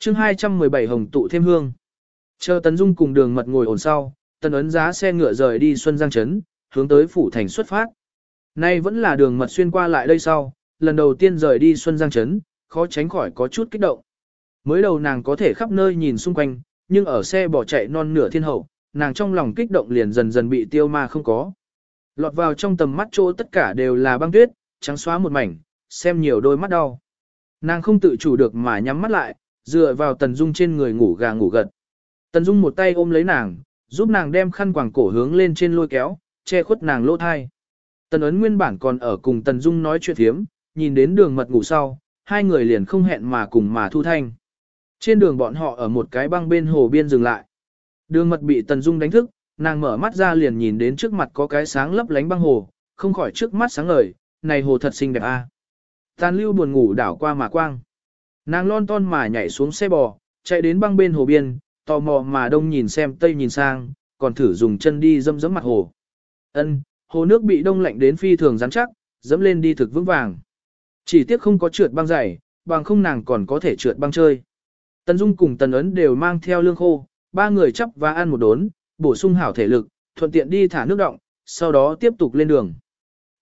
chương 217 hồng tụ thêm hương. Chờ Tấn Dung cùng đường mật ngồi ổn sau, Tần ấn giá xe ngựa rời đi Xuân Giang Trấn, hướng tới phủ thành xuất phát. Nay vẫn là đường mật xuyên qua lại đây sau, lần đầu tiên rời đi Xuân Giang Trấn, khó tránh khỏi có chút kích động. Mới đầu nàng có thể khắp nơi nhìn xung quanh, nhưng ở xe bỏ chạy non nửa thiên hậu, nàng trong lòng kích động liền dần dần bị tiêu ma không có. Lọt vào trong tầm mắt chỗ tất cả đều là băng tuyết, trắng xóa một mảnh, xem nhiều đôi mắt đau. Nàng không tự chủ được mà nhắm mắt lại, dựa vào Tần Dung trên người ngủ gà ngủ gật. Tần Dung một tay ôm lấy nàng, giúp nàng đem khăn quàng cổ hướng lên trên lôi kéo, che khuất nàng lỗ thai. Tần ấn nguyên bản còn ở cùng Tần Dung nói chuyện thiếm, nhìn đến đường mật ngủ sau, hai người liền không hẹn mà cùng mà thu thanh. Trên đường bọn họ ở một cái băng bên hồ biên dừng lại. Đường mật bị Tần Dung đánh thức, nàng mở mắt ra liền nhìn đến trước mặt có cái sáng lấp lánh băng hồ, không khỏi trước mắt sáng ngời, này hồ thật xinh đẹp a. À. Tàn lưu buồn ngủ đảo qua mà quang. Nàng lon ton mà nhảy xuống xe bò, chạy đến băng bên hồ biên, tò mò mà đông nhìn xem tây nhìn sang, còn thử dùng chân đi dâm dẫm mặt hồ. Ân, hồ nước bị đông lạnh đến phi thường rắn chắc, dẫm lên đi thực vững vàng. Chỉ tiếc không có trượt băng dày, bằng không nàng còn có thể trượt băng chơi. Tần Dung cùng Tần Ấn đều mang theo lương khô, ba người chấp và ăn một đốn, bổ sung hảo thể lực, thuận tiện đi thả nước động, sau đó tiếp tục lên đường.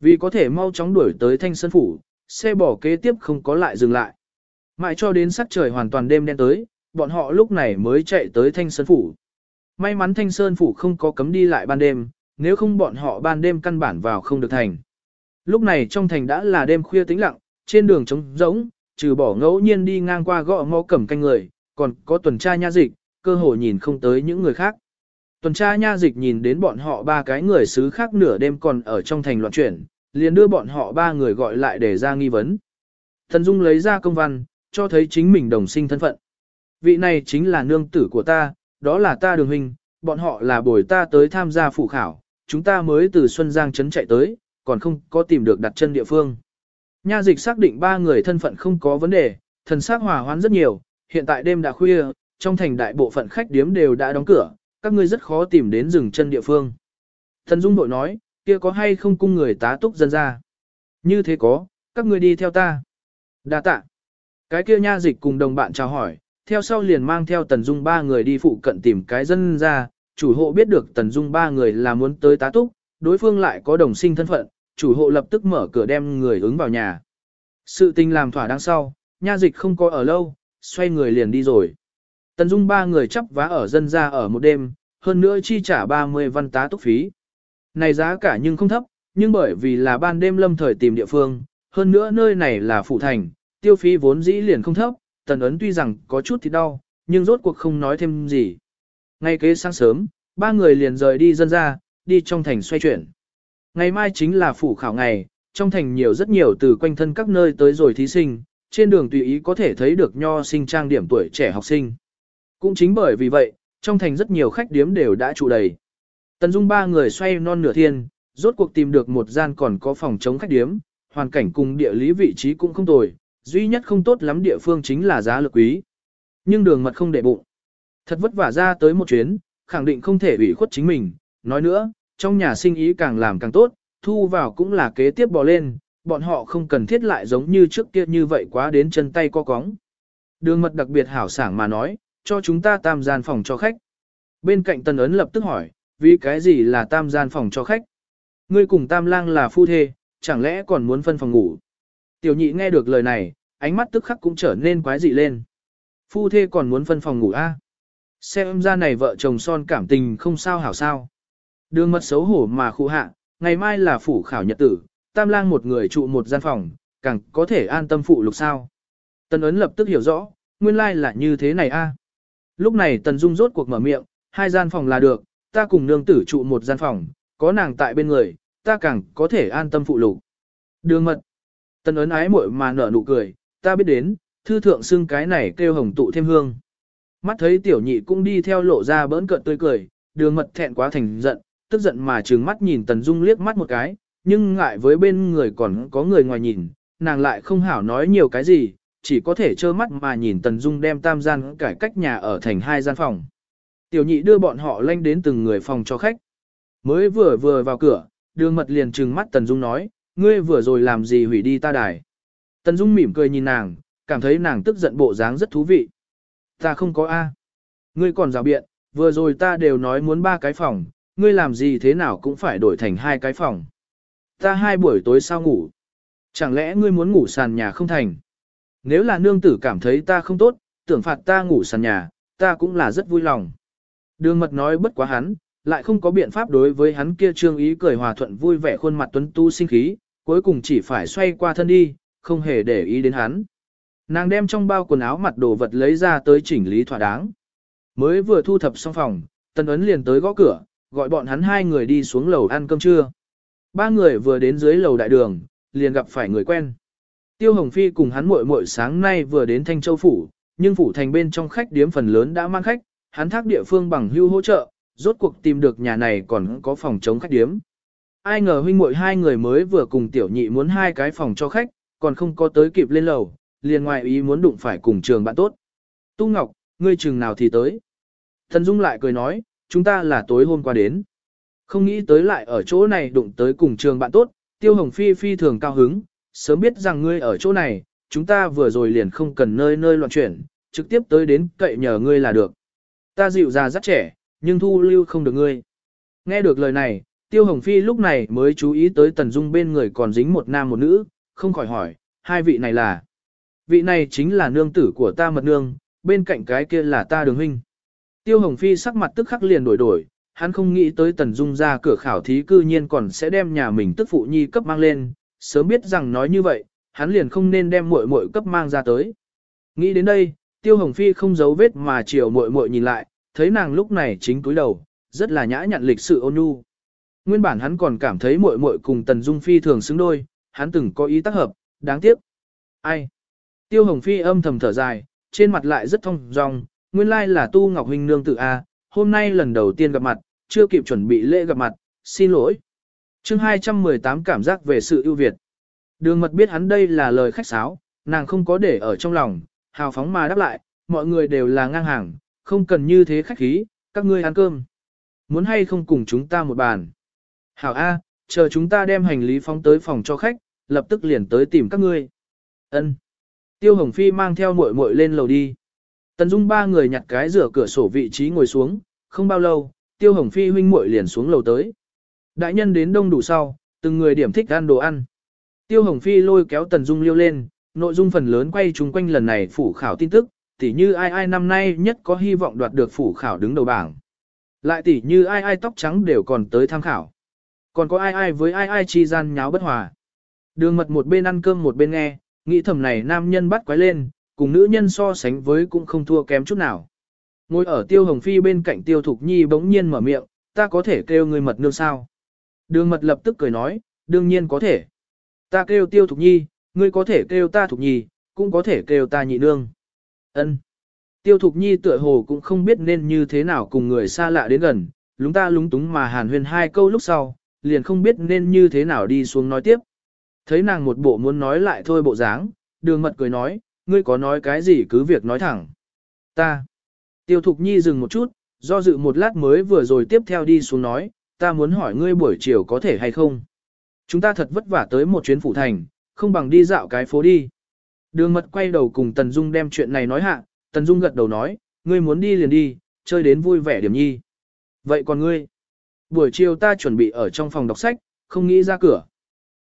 Vì có thể mau chóng đuổi tới Thanh Sơn Phủ, xe bỏ kế tiếp không có lại dừng lại. Mãi cho đến sắc trời hoàn toàn đêm đen tới, bọn họ lúc này mới chạy tới Thanh Sơn Phủ. May mắn Thanh Sơn Phủ không có cấm đi lại ban đêm, nếu không bọn họ ban đêm căn bản vào không được thành. Lúc này trong thành đã là đêm khuya tĩnh lặng, trên đường trống rỗng, trừ bỏ ngẫu nhiên đi ngang qua gõ ngõ cầm canh người, còn có tuần tra nha dịch, cơ hội nhìn không tới những người khác. Tuần tra nha dịch nhìn đến bọn họ ba cái người xứ khác nửa đêm còn ở trong thành loạn chuyển, liền đưa bọn họ ba người gọi lại để ra nghi vấn. Thần Dung lấy ra công văn, cho thấy chính mình đồng sinh thân phận. Vị này chính là nương tử của ta, đó là ta đường huynh, bọn họ là bồi ta tới tham gia phụ khảo, chúng ta mới từ Xuân Giang Trấn chạy tới, còn không có tìm được đặt chân địa phương. Nha dịch xác định ba người thân phận không có vấn đề, thần xác hòa hoãn rất nhiều, hiện tại đêm đã khuya, trong thành đại bộ phận khách điếm đều đã đóng cửa, các ngươi rất khó tìm đến rừng chân địa phương. Thần Dung đội nói, kia có hay không cung người tá túc dân ra? Như thế có, các ngươi đi theo ta. Đa tạ. Cái kia nha dịch cùng đồng bạn chào hỏi, theo sau liền mang theo Tần Dung ba người đi phụ cận tìm cái dân ra, chủ hộ biết được Tần Dung ba người là muốn tới tá túc, đối phương lại có đồng sinh thân phận, chủ hộ lập tức mở cửa đem người ứng vào nhà. Sự tình làm thỏa đáng sau, nha dịch không có ở lâu, xoay người liền đi rồi. Tần Dung ba người chấp vá ở dân ra ở một đêm, hơn nữa chi trả 30 văn tá túc phí. Này giá cả nhưng không thấp, nhưng bởi vì là ban đêm lâm thời tìm địa phương, hơn nữa nơi này là phụ thành, tiêu phí vốn dĩ liền không thấp, tần ấn tuy rằng có chút thì đau, nhưng rốt cuộc không nói thêm gì. Ngay kế sáng sớm, ba người liền rời đi dân ra, đi trong thành xoay chuyển. Ngày mai chính là phủ khảo ngày, trong thành nhiều rất nhiều từ quanh thân các nơi tới rồi thí sinh, trên đường tùy ý có thể thấy được nho sinh trang điểm tuổi trẻ học sinh. Cũng chính bởi vì vậy, trong thành rất nhiều khách điếm đều đã trụ đầy. Tần Dung ba người xoay non nửa thiên, rốt cuộc tìm được một gian còn có phòng chống khách điếm, hoàn cảnh cùng địa lý vị trí cũng không tồi, duy nhất không tốt lắm địa phương chính là giá lực quý. Nhưng đường mật không để bụng. Thật vất vả ra tới một chuyến, khẳng định không thể ủy khuất chính mình, nói nữa, trong nhà sinh ý càng làm càng tốt, thu vào cũng là kế tiếp bò lên, bọn họ không cần thiết lại giống như trước kia như vậy quá đến chân tay co cóng. Đường mật đặc biệt hảo sảng mà nói, cho chúng ta tam gian phòng cho khách. Bên cạnh tần ấn lập tức hỏi, vì cái gì là tam gian phòng cho khách? Ngươi cùng tam lang là phu thê, chẳng lẽ còn muốn phân phòng ngủ? Tiểu nhị nghe được lời này, ánh mắt tức khắc cũng trở nên quái dị lên. Phu thê còn muốn phân phòng ngủ a? À? Xem ra này vợ chồng son cảm tình không sao hảo sao. Đường mật xấu hổ mà khu hạ, ngày mai là phủ khảo nhật tử, tam lang một người trụ một gian phòng, càng có thể an tâm phụ lục sao. Tần ấn lập tức hiểu rõ, nguyên lai là như thế này a. Lúc này tần dung rốt cuộc mở miệng, hai gian phòng là được, ta cùng nương tử trụ một gian phòng, có nàng tại bên người, ta càng có thể an tâm phụ lục. Đường mật. Tân ấn ái muội mà nở nụ cười, ta biết đến, thư thượng xưng cái này kêu hồng tụ thêm hương. Mắt thấy tiểu nhị cũng đi theo lộ ra bỡn cợt tươi cười, đường mật thẹn quá thành giận, tức giận mà trừng mắt nhìn Tần Dung liếc mắt một cái, nhưng ngại với bên người còn có người ngoài nhìn, nàng lại không hảo nói nhiều cái gì, chỉ có thể trơ mắt mà nhìn Tần Dung đem tam gian cải cách nhà ở thành hai gian phòng. Tiểu nhị đưa bọn họ lanh đến từng người phòng cho khách. Mới vừa vừa vào cửa, đường mật liền trừng mắt Tần Dung nói, ngươi vừa rồi làm gì hủy đi ta đài. Tần Dung mỉm cười nhìn nàng, cảm thấy nàng tức giận bộ dáng rất thú vị. Ta không có A. Ngươi còn rào biện, vừa rồi ta đều nói muốn ba cái phòng, ngươi làm gì thế nào cũng phải đổi thành hai cái phòng. Ta hai buổi tối sao ngủ? Chẳng lẽ ngươi muốn ngủ sàn nhà không thành? Nếu là nương tử cảm thấy ta không tốt, tưởng phạt ta ngủ sàn nhà, ta cũng là rất vui lòng. Đường mật nói bất quá hắn, lại không có biện pháp đối với hắn kia trương ý cười hòa thuận vui vẻ khuôn mặt tuấn tu sinh khí, cuối cùng chỉ phải xoay qua thân đi, không hề để ý đến hắn. Nàng đem trong bao quần áo mặt đồ vật lấy ra tới chỉnh lý thỏa đáng. Mới vừa thu thập xong phòng, Tân Ấn liền tới gõ cửa, gọi bọn hắn hai người đi xuống lầu ăn cơm trưa. Ba người vừa đến dưới lầu đại đường, liền gặp phải người quen. Tiêu Hồng Phi cùng hắn muội muội sáng nay vừa đến Thanh Châu Phủ, nhưng phủ thành bên trong khách điếm phần lớn đã mang khách, hắn thác địa phương bằng hưu hỗ trợ, rốt cuộc tìm được nhà này còn có phòng chống khách điếm. Ai ngờ huynh muội hai người mới vừa cùng tiểu nhị muốn hai cái phòng cho khách, còn không có tới kịp lên lầu, liền ngoài ý muốn đụng phải cùng trường bạn tốt. Tu Ngọc, ngươi chừng nào thì tới. Thần Dung lại cười nói, chúng ta là tối hôm qua đến. Không nghĩ tới lại ở chỗ này đụng tới cùng trường bạn tốt, Tiêu Hồng Phi phi thường cao hứng, sớm biết rằng ngươi ở chỗ này, chúng ta vừa rồi liền không cần nơi nơi loạn chuyển, trực tiếp tới đến cậy nhờ ngươi là được. Ta dịu già rất trẻ, nhưng thu lưu không được ngươi. Nghe được lời này, Tiêu Hồng Phi lúc này mới chú ý tới Tần Dung bên người còn dính một nam một nữ, không khỏi hỏi, hai vị này là. Vị này chính là nương tử của ta mật nương, bên cạnh cái kia là ta đường huynh. Tiêu Hồng Phi sắc mặt tức khắc liền đổi đổi, hắn không nghĩ tới Tần Dung ra cửa khảo thí cư nhiên còn sẽ đem nhà mình tức phụ nhi cấp mang lên, sớm biết rằng nói như vậy, hắn liền không nên đem muội muội cấp mang ra tới. Nghĩ đến đây, Tiêu Hồng Phi không giấu vết mà chiều muội muội nhìn lại, thấy nàng lúc này chính túi đầu, rất là nhã nhặn lịch sự ôn nhu. Nguyên bản hắn còn cảm thấy muội muội cùng Tần Dung Phi thường xứng đôi, hắn từng có ý tác hợp, đáng tiếc. Ai? Tiêu Hồng Phi âm thầm thở dài, trên mặt lại rất thông dong, nguyên lai là Tu Ngọc Huynh nương tự A, hôm nay lần đầu tiên gặp mặt, chưa kịp chuẩn bị lễ gặp mặt, xin lỗi. chương 218 cảm giác về sự ưu việt. Đường mật biết hắn đây là lời khách sáo, nàng không có để ở trong lòng, hào phóng mà đáp lại, mọi người đều là ngang hàng, không cần như thế khách khí, các ngươi ăn cơm. Muốn hay không cùng chúng ta một bàn. Hảo A, chờ chúng ta đem hành lý phóng tới phòng cho khách, lập tức liền tới tìm các ngươi. Ân. Tiêu Hồng Phi mang theo muội muội lên lầu đi. Tần Dung ba người nhặt cái rửa cửa sổ vị trí ngồi xuống, không bao lâu, Tiêu Hồng Phi huynh muội liền xuống lầu tới. Đại nhân đến đông đủ sau, từng người điểm thích ăn đồ ăn. Tiêu Hồng Phi lôi kéo Tần Dung liêu lên, nội dung phần lớn quay chung quanh lần này phủ khảo tin tức, tỉ như ai ai năm nay nhất có hy vọng đoạt được phủ khảo đứng đầu bảng. Lại tỉ như ai ai tóc trắng đều còn tới tham khảo. Còn có ai ai với ai ai chi gian nháo bất hòa. Đường mật một bên ăn cơm một bên nghe, nghĩ thầm này nam nhân bắt quái lên, cùng nữ nhân so sánh với cũng không thua kém chút nào. Ngồi ở tiêu hồng phi bên cạnh tiêu thục nhi bỗng nhiên mở miệng, ta có thể kêu người mật nương sao. Đường mật lập tức cười nói, đương nhiên có thể. Ta kêu tiêu thục nhi, ngươi có thể kêu ta thục nhi, cũng có thể kêu ta nhị nương. Ân. Tiêu thục nhi tựa hồ cũng không biết nên như thế nào cùng người xa lạ đến gần, lúng ta lúng túng mà hàn huyền hai câu lúc sau, liền không biết nên như thế nào đi xuống nói tiếp. Thấy nàng một bộ muốn nói lại thôi bộ dáng, đường mật cười nói, ngươi có nói cái gì cứ việc nói thẳng. Ta. Tiêu thục nhi dừng một chút, do dự một lát mới vừa rồi tiếp theo đi xuống nói, ta muốn hỏi ngươi buổi chiều có thể hay không. Chúng ta thật vất vả tới một chuyến phủ thành, không bằng đi dạo cái phố đi. Đường mật quay đầu cùng Tần Dung đem chuyện này nói hạ, Tần Dung gật đầu nói, ngươi muốn đi liền đi, chơi đến vui vẻ điểm nhi. Vậy còn ngươi? Buổi chiều ta chuẩn bị ở trong phòng đọc sách, không nghĩ ra cửa.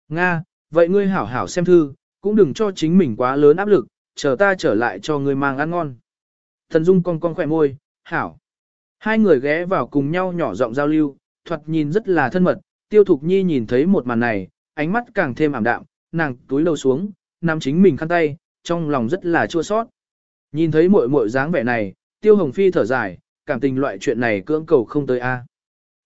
Nga, vậy ngươi hảo hảo xem thư, cũng đừng cho chính mình quá lớn áp lực, chờ ta trở lại cho ngươi mang ăn ngon. Thần Dung cong cong khỏe môi, hảo. Hai người ghé vào cùng nhau nhỏ giọng giao lưu, thoạt nhìn rất là thân mật, tiêu thục nhi nhìn thấy một màn này, ánh mắt càng thêm ảm đạm, nàng túi lâu xuống, nắm chính mình khăn tay, trong lòng rất là chua sót. Nhìn thấy muội muội dáng vẻ này, tiêu hồng phi thở dài, cảm tình loại chuyện này cưỡng cầu không tới a.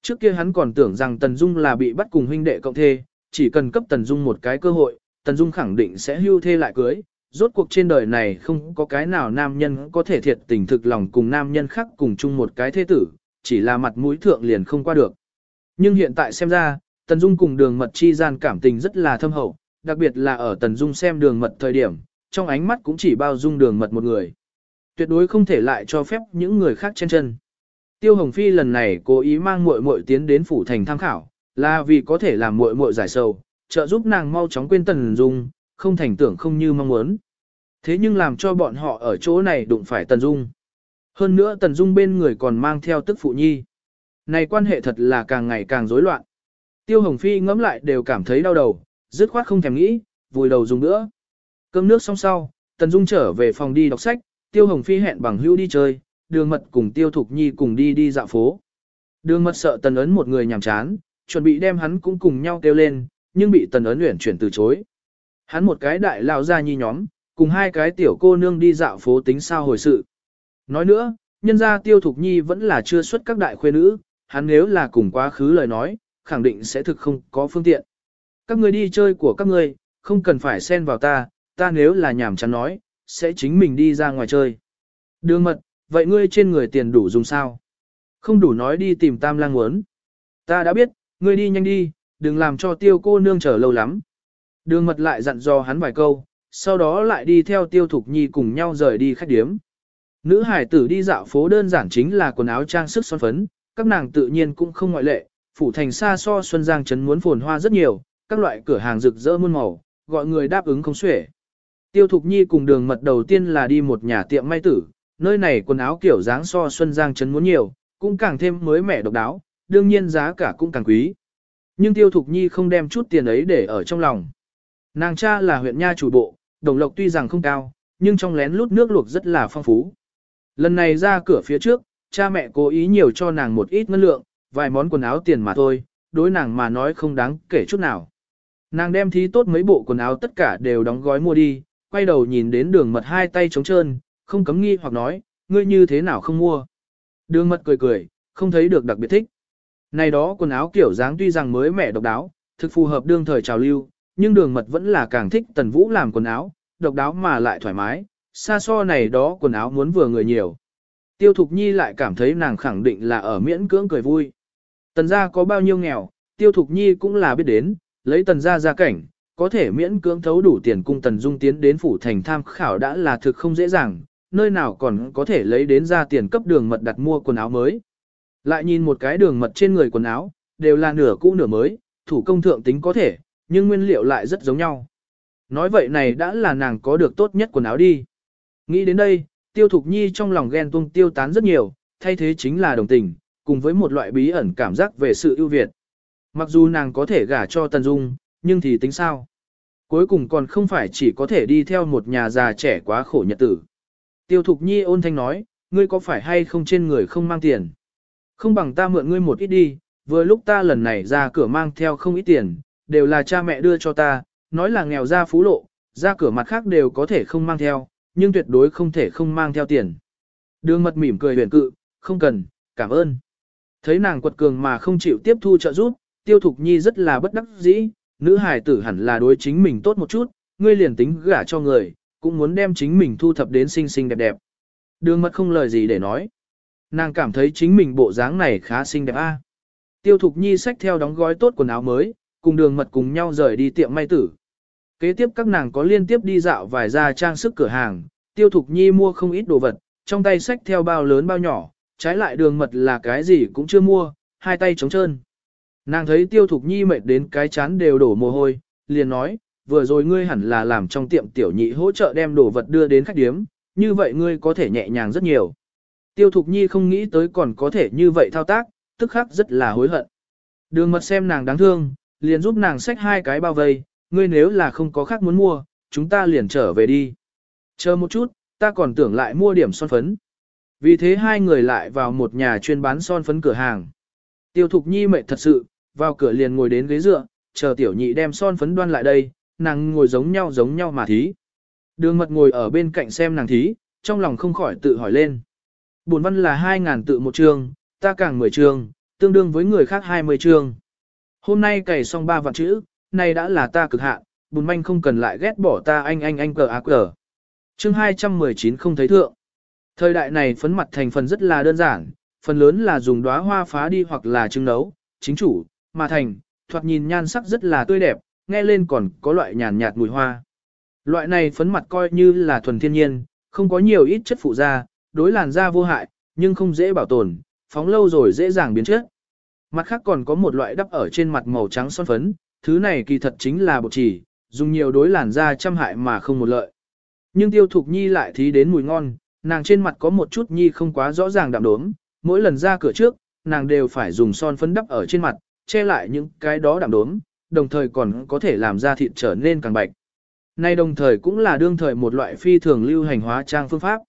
Trước kia hắn còn tưởng rằng Tần Dung là bị bắt cùng huynh đệ cộng thê, chỉ cần cấp Tần Dung một cái cơ hội, Tần Dung khẳng định sẽ hưu thê lại cưới. Rốt cuộc trên đời này không có cái nào nam nhân có thể thiệt tình thực lòng cùng nam nhân khác cùng chung một cái thế tử, chỉ là mặt mũi thượng liền không qua được. Nhưng hiện tại xem ra, Tần Dung cùng đường mật chi gian cảm tình rất là thâm hậu, đặc biệt là ở Tần Dung xem đường mật thời điểm, trong ánh mắt cũng chỉ bao dung đường mật một người. Tuyệt đối không thể lại cho phép những người khác chen chân. Tiêu Hồng Phi lần này cố ý mang muội muội tiến đến phủ thành tham khảo, là vì có thể làm muội muội giải sầu, trợ giúp nàng mau chóng quên Tần Dung, không thành tưởng không như mong muốn. Thế nhưng làm cho bọn họ ở chỗ này đụng phải Tần Dung. Hơn nữa Tần Dung bên người còn mang theo tức phụ nhi. Này quan hệ thật là càng ngày càng rối loạn. Tiêu Hồng Phi ngẫm lại đều cảm thấy đau đầu, dứt khoát không thèm nghĩ, vùi đầu dùng nữa. Cơm nước xong sau, Tần Dung trở về phòng đi đọc sách, Tiêu Hồng Phi hẹn bằng hữu đi chơi, đường mật cùng Tiêu Thục Nhi cùng đi đi dạo phố. Đường mật sợ Tần Ấn một người nhàm chán, chuẩn bị đem hắn cũng cùng nhau kêu lên, nhưng bị Tần Ấn luyện chuyển từ chối. Hắn một cái đại lao ra nhi nhóm, cùng hai cái tiểu cô nương đi dạo phố tính sao hồi sự. Nói nữa, nhân gia Tiêu Thục Nhi vẫn là chưa xuất các đại khuê nữ, hắn nếu là cùng quá khứ lời nói, khẳng định sẽ thực không có phương tiện. Các người đi chơi của các người không cần phải xen vào ta, ta nếu là nhảm chán nói, sẽ chính mình đi ra ngoài chơi. Đường mật, vậy ngươi trên người tiền đủ dùng sao? Không đủ nói đi tìm tam lang muốn. Ta đã biết, ngươi đi nhanh đi, đừng làm cho tiêu cô nương chờ lâu lắm. Đường mật lại dặn dò hắn vài câu, sau đó lại đi theo tiêu thục nhi cùng nhau rời đi khách điếm. Nữ hải tử đi dạo phố đơn giản chính là quần áo trang sức son phấn, các nàng tự nhiên cũng không ngoại lệ, phủ thành xa so Xuân Giang trấn muốn phồn hoa rất nhiều, các loại cửa hàng rực rỡ muôn màu, gọi người đáp ứng không xuể. Tiêu Thục Nhi cùng đường mật đầu tiên là đi một nhà tiệm may tử, nơi này quần áo kiểu dáng so Xuân Giang trấn muốn nhiều, cũng càng thêm mới mẻ độc đáo, đương nhiên giá cả cũng càng quý. Nhưng Tiêu Thục Nhi không đem chút tiền ấy để ở trong lòng. Nàng cha là huyện nha chủ bộ, đồng lộc tuy rằng không cao, nhưng trong lén lút nước luộc rất là phong phú. Lần này ra cửa phía trước, cha mẹ cố ý nhiều cho nàng một ít ngân lượng, vài món quần áo tiền mà thôi, đối nàng mà nói không đáng kể chút nào. Nàng đem thí tốt mấy bộ quần áo tất cả đều đóng gói mua đi, quay đầu nhìn đến đường mật hai tay trống trơn, không cấm nghi hoặc nói, ngươi như thế nào không mua. Đường mật cười cười, không thấy được đặc biệt thích. Này đó quần áo kiểu dáng tuy rằng mới mẻ độc đáo, thực phù hợp đương thời trào lưu, nhưng đường mật vẫn là càng thích tần vũ làm quần áo, độc đáo mà lại thoải mái, xa so này đó quần áo muốn vừa người nhiều. Tiêu Thục Nhi lại cảm thấy nàng khẳng định là ở miễn cưỡng cười vui. Tần gia có bao nhiêu nghèo, Tiêu Thục Nhi cũng là biết đến, lấy tần gia gia cảnh, có thể miễn cưỡng thấu đủ tiền cung tần dung tiến đến phủ thành tham khảo đã là thực không dễ dàng, nơi nào còn có thể lấy đến ra tiền cấp đường mật đặt mua quần áo mới. Lại nhìn một cái đường mật trên người quần áo, đều là nửa cũ nửa mới, thủ công thượng tính có thể, nhưng nguyên liệu lại rất giống nhau. Nói vậy này đã là nàng có được tốt nhất quần áo đi. Nghĩ đến đây, tiêu thục nhi trong lòng ghen tuông tiêu tán rất nhiều, thay thế chính là đồng tình, cùng với một loại bí ẩn cảm giác về sự ưu việt. Mặc dù nàng có thể gả cho Tần Dung, nhưng thì tính sao? Cuối cùng còn không phải chỉ có thể đi theo một nhà già trẻ quá khổ nhật tử. Tiêu Thục Nhi ôn thanh nói, ngươi có phải hay không trên người không mang tiền? Không bằng ta mượn ngươi một ít đi, vừa lúc ta lần này ra cửa mang theo không ít tiền, đều là cha mẹ đưa cho ta, nói là nghèo ra phú lộ, ra cửa mặt khác đều có thể không mang theo, nhưng tuyệt đối không thể không mang theo tiền. Đường mật mỉm cười huyền cự, không cần, cảm ơn. Thấy nàng quật cường mà không chịu tiếp thu trợ giúp, tiêu thục nhi rất là bất đắc dĩ, nữ hài tử hẳn là đối chính mình tốt một chút, ngươi liền tính gả cho người, cũng muốn đem chính mình thu thập đến xinh xinh đẹp đẹp. Đường mật không lời gì để nói. Nàng cảm thấy chính mình bộ dáng này khá xinh đẹp a. À. Tiêu thục nhi xách theo đóng gói tốt quần áo mới, cùng đường mật cùng nhau rời đi tiệm may tử. Kế tiếp các nàng có liên tiếp đi dạo vài gia trang sức cửa hàng, tiêu thục nhi mua không ít đồ vật, trong tay xách theo bao lớn bao nhỏ, trái lại đường mật là cái gì cũng chưa mua, hai tay trống trơn. Nàng thấy tiêu thục nhi mệt đến cái chán đều đổ mồ hôi, liền nói, vừa rồi ngươi hẳn là làm trong tiệm tiểu nhị hỗ trợ đem đồ vật đưa đến khách điếm, như vậy ngươi có thể nhẹ nhàng rất nhiều. Tiêu thục nhi không nghĩ tới còn có thể như vậy thao tác, tức khắc rất là hối hận. Đường mật xem nàng đáng thương, liền giúp nàng xách hai cái bao vây, ngươi nếu là không có khác muốn mua, chúng ta liền trở về đi. Chờ một chút, ta còn tưởng lại mua điểm son phấn. Vì thế hai người lại vào một nhà chuyên bán son phấn cửa hàng. Tiêu Thục Nhi mệt thật sự, vào cửa liền ngồi đến ghế dựa, chờ tiểu nhị đem son phấn đoan lại đây, nàng ngồi giống nhau giống nhau mà thí. Đường mật ngồi ở bên cạnh xem nàng thí, trong lòng không khỏi tự hỏi lên. Bổn văn là 2.000 tự một chương, ta càng 10 chương, tương đương với người khác 20 chương. Hôm nay cày xong ba vạn chữ, này đã là ta cực hạn, bùn manh không cần lại ghét bỏ ta anh anh anh cờ á cờ. Chương 219 không thấy thượng. Thời đại này phấn mặt thành phần rất là đơn giản, phần lớn là dùng đóa hoa phá đi hoặc là trưng nấu, chính chủ, mà thành, thoạt nhìn nhan sắc rất là tươi đẹp, nghe lên còn có loại nhàn nhạt mùi hoa. Loại này phấn mặt coi như là thuần thiên nhiên, không có nhiều ít chất phụ da, đối làn da vô hại, nhưng không dễ bảo tồn, phóng lâu rồi dễ dàng biến chất. Mặt khác còn có một loại đắp ở trên mặt màu trắng son phấn, thứ này kỳ thật chính là bột chỉ, dùng nhiều đối làn da trăm hại mà không một lợi. Nhưng tiêu thục nhi lại thí đến mùi ngon, nàng trên mặt có một chút nhi không quá rõ ràng đạm đốm, mỗi lần ra cửa trước, nàng đều phải dùng son phấn đắp ở trên mặt, che lại những cái đó đạm đốm, đồng thời còn có thể làm da thịt trở nên càng bạch. Nay đồng thời cũng là đương thời một loại phi thường lưu hành hóa trang phương pháp.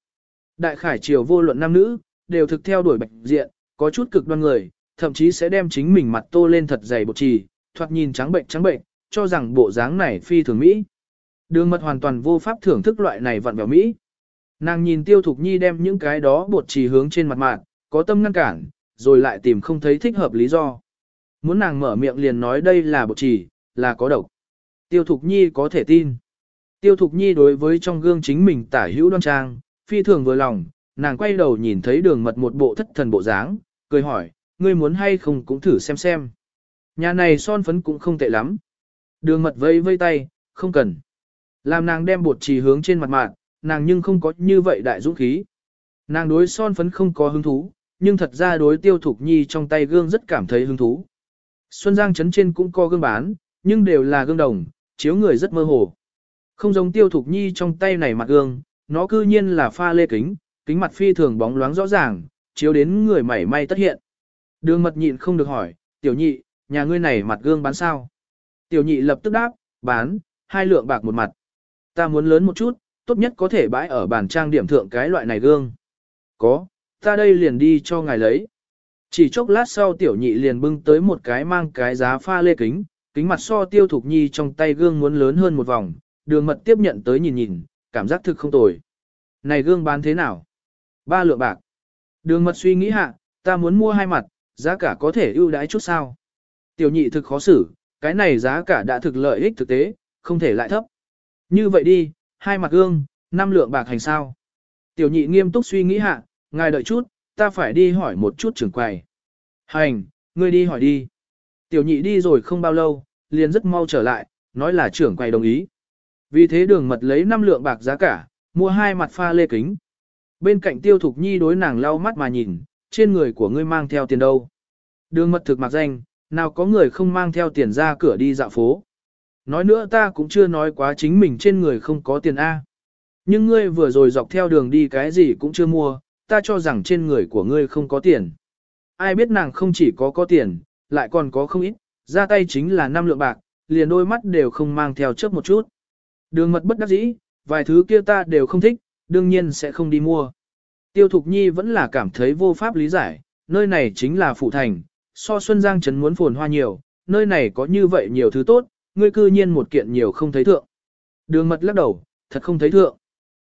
Đại khải triều vô luận nam nữ, đều thực theo đuổi bạch diện, có chút cực đoan người, thậm chí sẽ đem chính mình mặt tô lên thật dày bột trì, thoạt nhìn trắng bệnh trắng bệnh, cho rằng bộ dáng này phi thường mỹ. Đường mật hoàn toàn vô pháp thưởng thức loại này vặn vẹo mỹ. Nàng nhìn tiêu thục nhi đem những cái đó bột trì hướng trên mặt mạng, có tâm ngăn cản, rồi lại tìm không thấy thích hợp lý do. Muốn nàng mở miệng liền nói đây là bột trì, là có độc. Tiêu thục nhi có thể tin. Tiêu thục nhi đối với trong gương chính mình tả hữu đoan trang, phi thường vừa lòng, nàng quay đầu nhìn thấy đường mật một bộ thất thần bộ dáng, cười hỏi, ngươi muốn hay không cũng thử xem xem. Nhà này son phấn cũng không tệ lắm. Đường mật vây vây tay, không cần. Làm nàng đem bột trì hướng trên mặt mạng, nàng nhưng không có như vậy đại dũng khí. Nàng đối son phấn không có hứng thú, nhưng thật ra đối tiêu thục nhi trong tay gương rất cảm thấy hứng thú. Xuân Giang trấn trên cũng có gương bán, nhưng đều là gương đồng, chiếu người rất mơ hồ. Không giống tiêu thục nhi trong tay này mặt gương, nó cư nhiên là pha lê kính, kính mặt phi thường bóng loáng rõ ràng, chiếu đến người mảy may tất hiện. Đường mật nhịn không được hỏi, tiểu nhị, nhà ngươi này mặt gương bán sao? Tiểu nhị lập tức đáp, bán, hai lượng bạc một mặt. Ta muốn lớn một chút, tốt nhất có thể bãi ở bàn trang điểm thượng cái loại này gương. Có, ta đây liền đi cho ngài lấy. Chỉ chốc lát sau tiểu nhị liền bưng tới một cái mang cái giá pha lê kính, kính mặt so tiêu thục nhi trong tay gương muốn lớn hơn một vòng, đường mật tiếp nhận tới nhìn nhìn, cảm giác thực không tồi. Này gương bán thế nào? Ba lượng bạc. Đường mật suy nghĩ hạ, ta muốn mua hai mặt, giá cả có thể ưu đãi chút sao. Tiểu nhị thực khó xử, cái này giá cả đã thực lợi ích thực tế, không thể lại thấp. Như vậy đi, hai mặt gương, năm lượng bạc hành sao. Tiểu nhị nghiêm túc suy nghĩ hạ, ngài đợi chút, ta phải đi hỏi một chút trưởng quầy. Hành, ngươi đi hỏi đi. Tiểu nhị đi rồi không bao lâu, liền rất mau trở lại, nói là trưởng quầy đồng ý. Vì thế đường mật lấy 5 lượng bạc giá cả, mua hai mặt pha lê kính. Bên cạnh tiêu thục nhi đối nàng lau mắt mà nhìn, trên người của ngươi mang theo tiền đâu. Đường mật thực mặc danh, nào có người không mang theo tiền ra cửa đi dạo phố. Nói nữa ta cũng chưa nói quá chính mình trên người không có tiền A. Nhưng ngươi vừa rồi dọc theo đường đi cái gì cũng chưa mua, ta cho rằng trên người của ngươi không có tiền. Ai biết nàng không chỉ có có tiền, lại còn có không ít, ra tay chính là năm lượng bạc, liền đôi mắt đều không mang theo chớp một chút. Đường mật bất đắc dĩ, vài thứ kia ta đều không thích, đương nhiên sẽ không đi mua. Tiêu Thục Nhi vẫn là cảm thấy vô pháp lý giải, nơi này chính là phủ thành, so Xuân Giang Trấn muốn phồn hoa nhiều, nơi này có như vậy nhiều thứ tốt, ngươi cư nhiên một kiện nhiều không thấy thượng. Đường mật lắc đầu, thật không thấy thượng.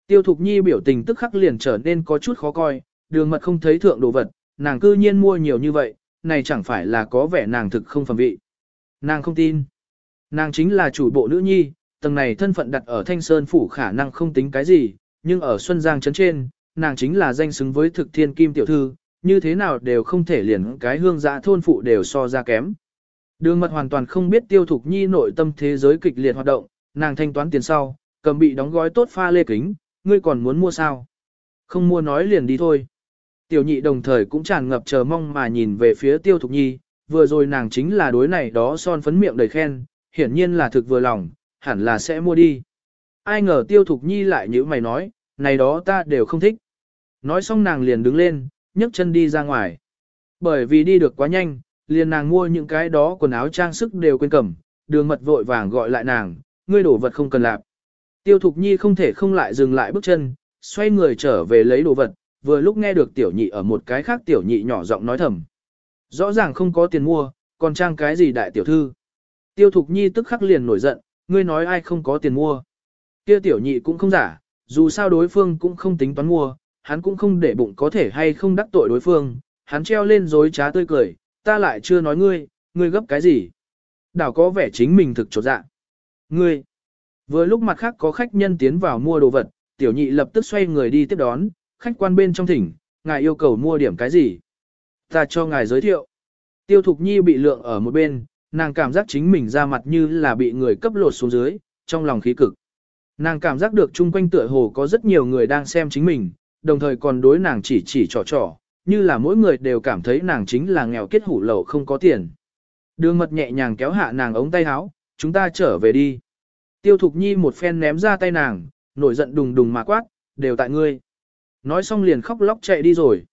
Tiêu Thục Nhi biểu tình tức khắc liền trở nên có chút khó coi, đường mật không thấy thượng đồ vật, nàng cư nhiên mua nhiều như vậy, này chẳng phải là có vẻ nàng thực không phẩm vị. Nàng không tin. Nàng chính là chủ bộ nữ nhi, tầng này thân phận đặt ở Thanh Sơn Phủ khả năng không tính cái gì, nhưng ở Xuân Giang Trấn trên, nàng chính là danh xứng với thực thiên kim tiểu thư, như thế nào đều không thể liền cái hương giã thôn phụ đều so ra kém. Đường mật hoàn toàn không biết tiêu thục nhi nội tâm thế giới kịch liệt hoạt động, nàng thanh toán tiền sau, cầm bị đóng gói tốt pha lê kính, ngươi còn muốn mua sao? Không mua nói liền đi thôi. Tiểu nhị đồng thời cũng tràn ngập chờ mong mà nhìn về phía tiêu thục nhi, vừa rồi nàng chính là đối này đó son phấn miệng đầy khen, hiển nhiên là thực vừa lòng, hẳn là sẽ mua đi. Ai ngờ tiêu thục nhi lại như mày nói, này đó ta đều không thích. Nói xong nàng liền đứng lên, nhấc chân đi ra ngoài. Bởi vì đi được quá nhanh, liền nàng mua những cái đó quần áo trang sức đều quên cầm, đường mật vội vàng gọi lại nàng, ngươi đổ vật không cần lạp. Tiêu thục nhi không thể không lại dừng lại bước chân, xoay người trở về lấy đồ vật, vừa lúc nghe được tiểu nhị ở một cái khác tiểu nhị nhỏ giọng nói thầm. Rõ ràng không có tiền mua, còn trang cái gì đại tiểu thư. Tiêu thục nhi tức khắc liền nổi giận, ngươi nói ai không có tiền mua. Kia tiểu nhị cũng không giả, dù sao đối phương cũng không tính toán mua, hắn cũng không để bụng có thể hay không đắc tội đối phương, hắn treo lên dối trá tươi cười, ta lại chưa nói ngươi, ngươi gấp cái gì. Đảo có vẻ chính mình thực trột dạ. Ngươi, vừa lúc mặt khác có khách nhân tiến vào mua đồ vật, tiểu nhị lập tức xoay người đi tiếp đón, khách quan bên trong thỉnh, ngài yêu cầu mua điểm cái gì. Ta cho ngài giới thiệu. Tiêu Thục Nhi bị lượng ở một bên, nàng cảm giác chính mình ra mặt như là bị người cấp lột xuống dưới, trong lòng khí cực. Nàng cảm giác được chung quanh tựa hồ có rất nhiều người đang xem chính mình, đồng thời còn đối nàng chỉ chỉ trò trò, như là mỗi người đều cảm thấy nàng chính là nghèo kết hủ lậu không có tiền. Đường mật nhẹ nhàng kéo hạ nàng ống tay áo, chúng ta trở về đi. Tiêu Thục Nhi một phen ném ra tay nàng, nổi giận đùng đùng mà quát, đều tại ngươi. nói xong liền khóc lóc chạy đi rồi.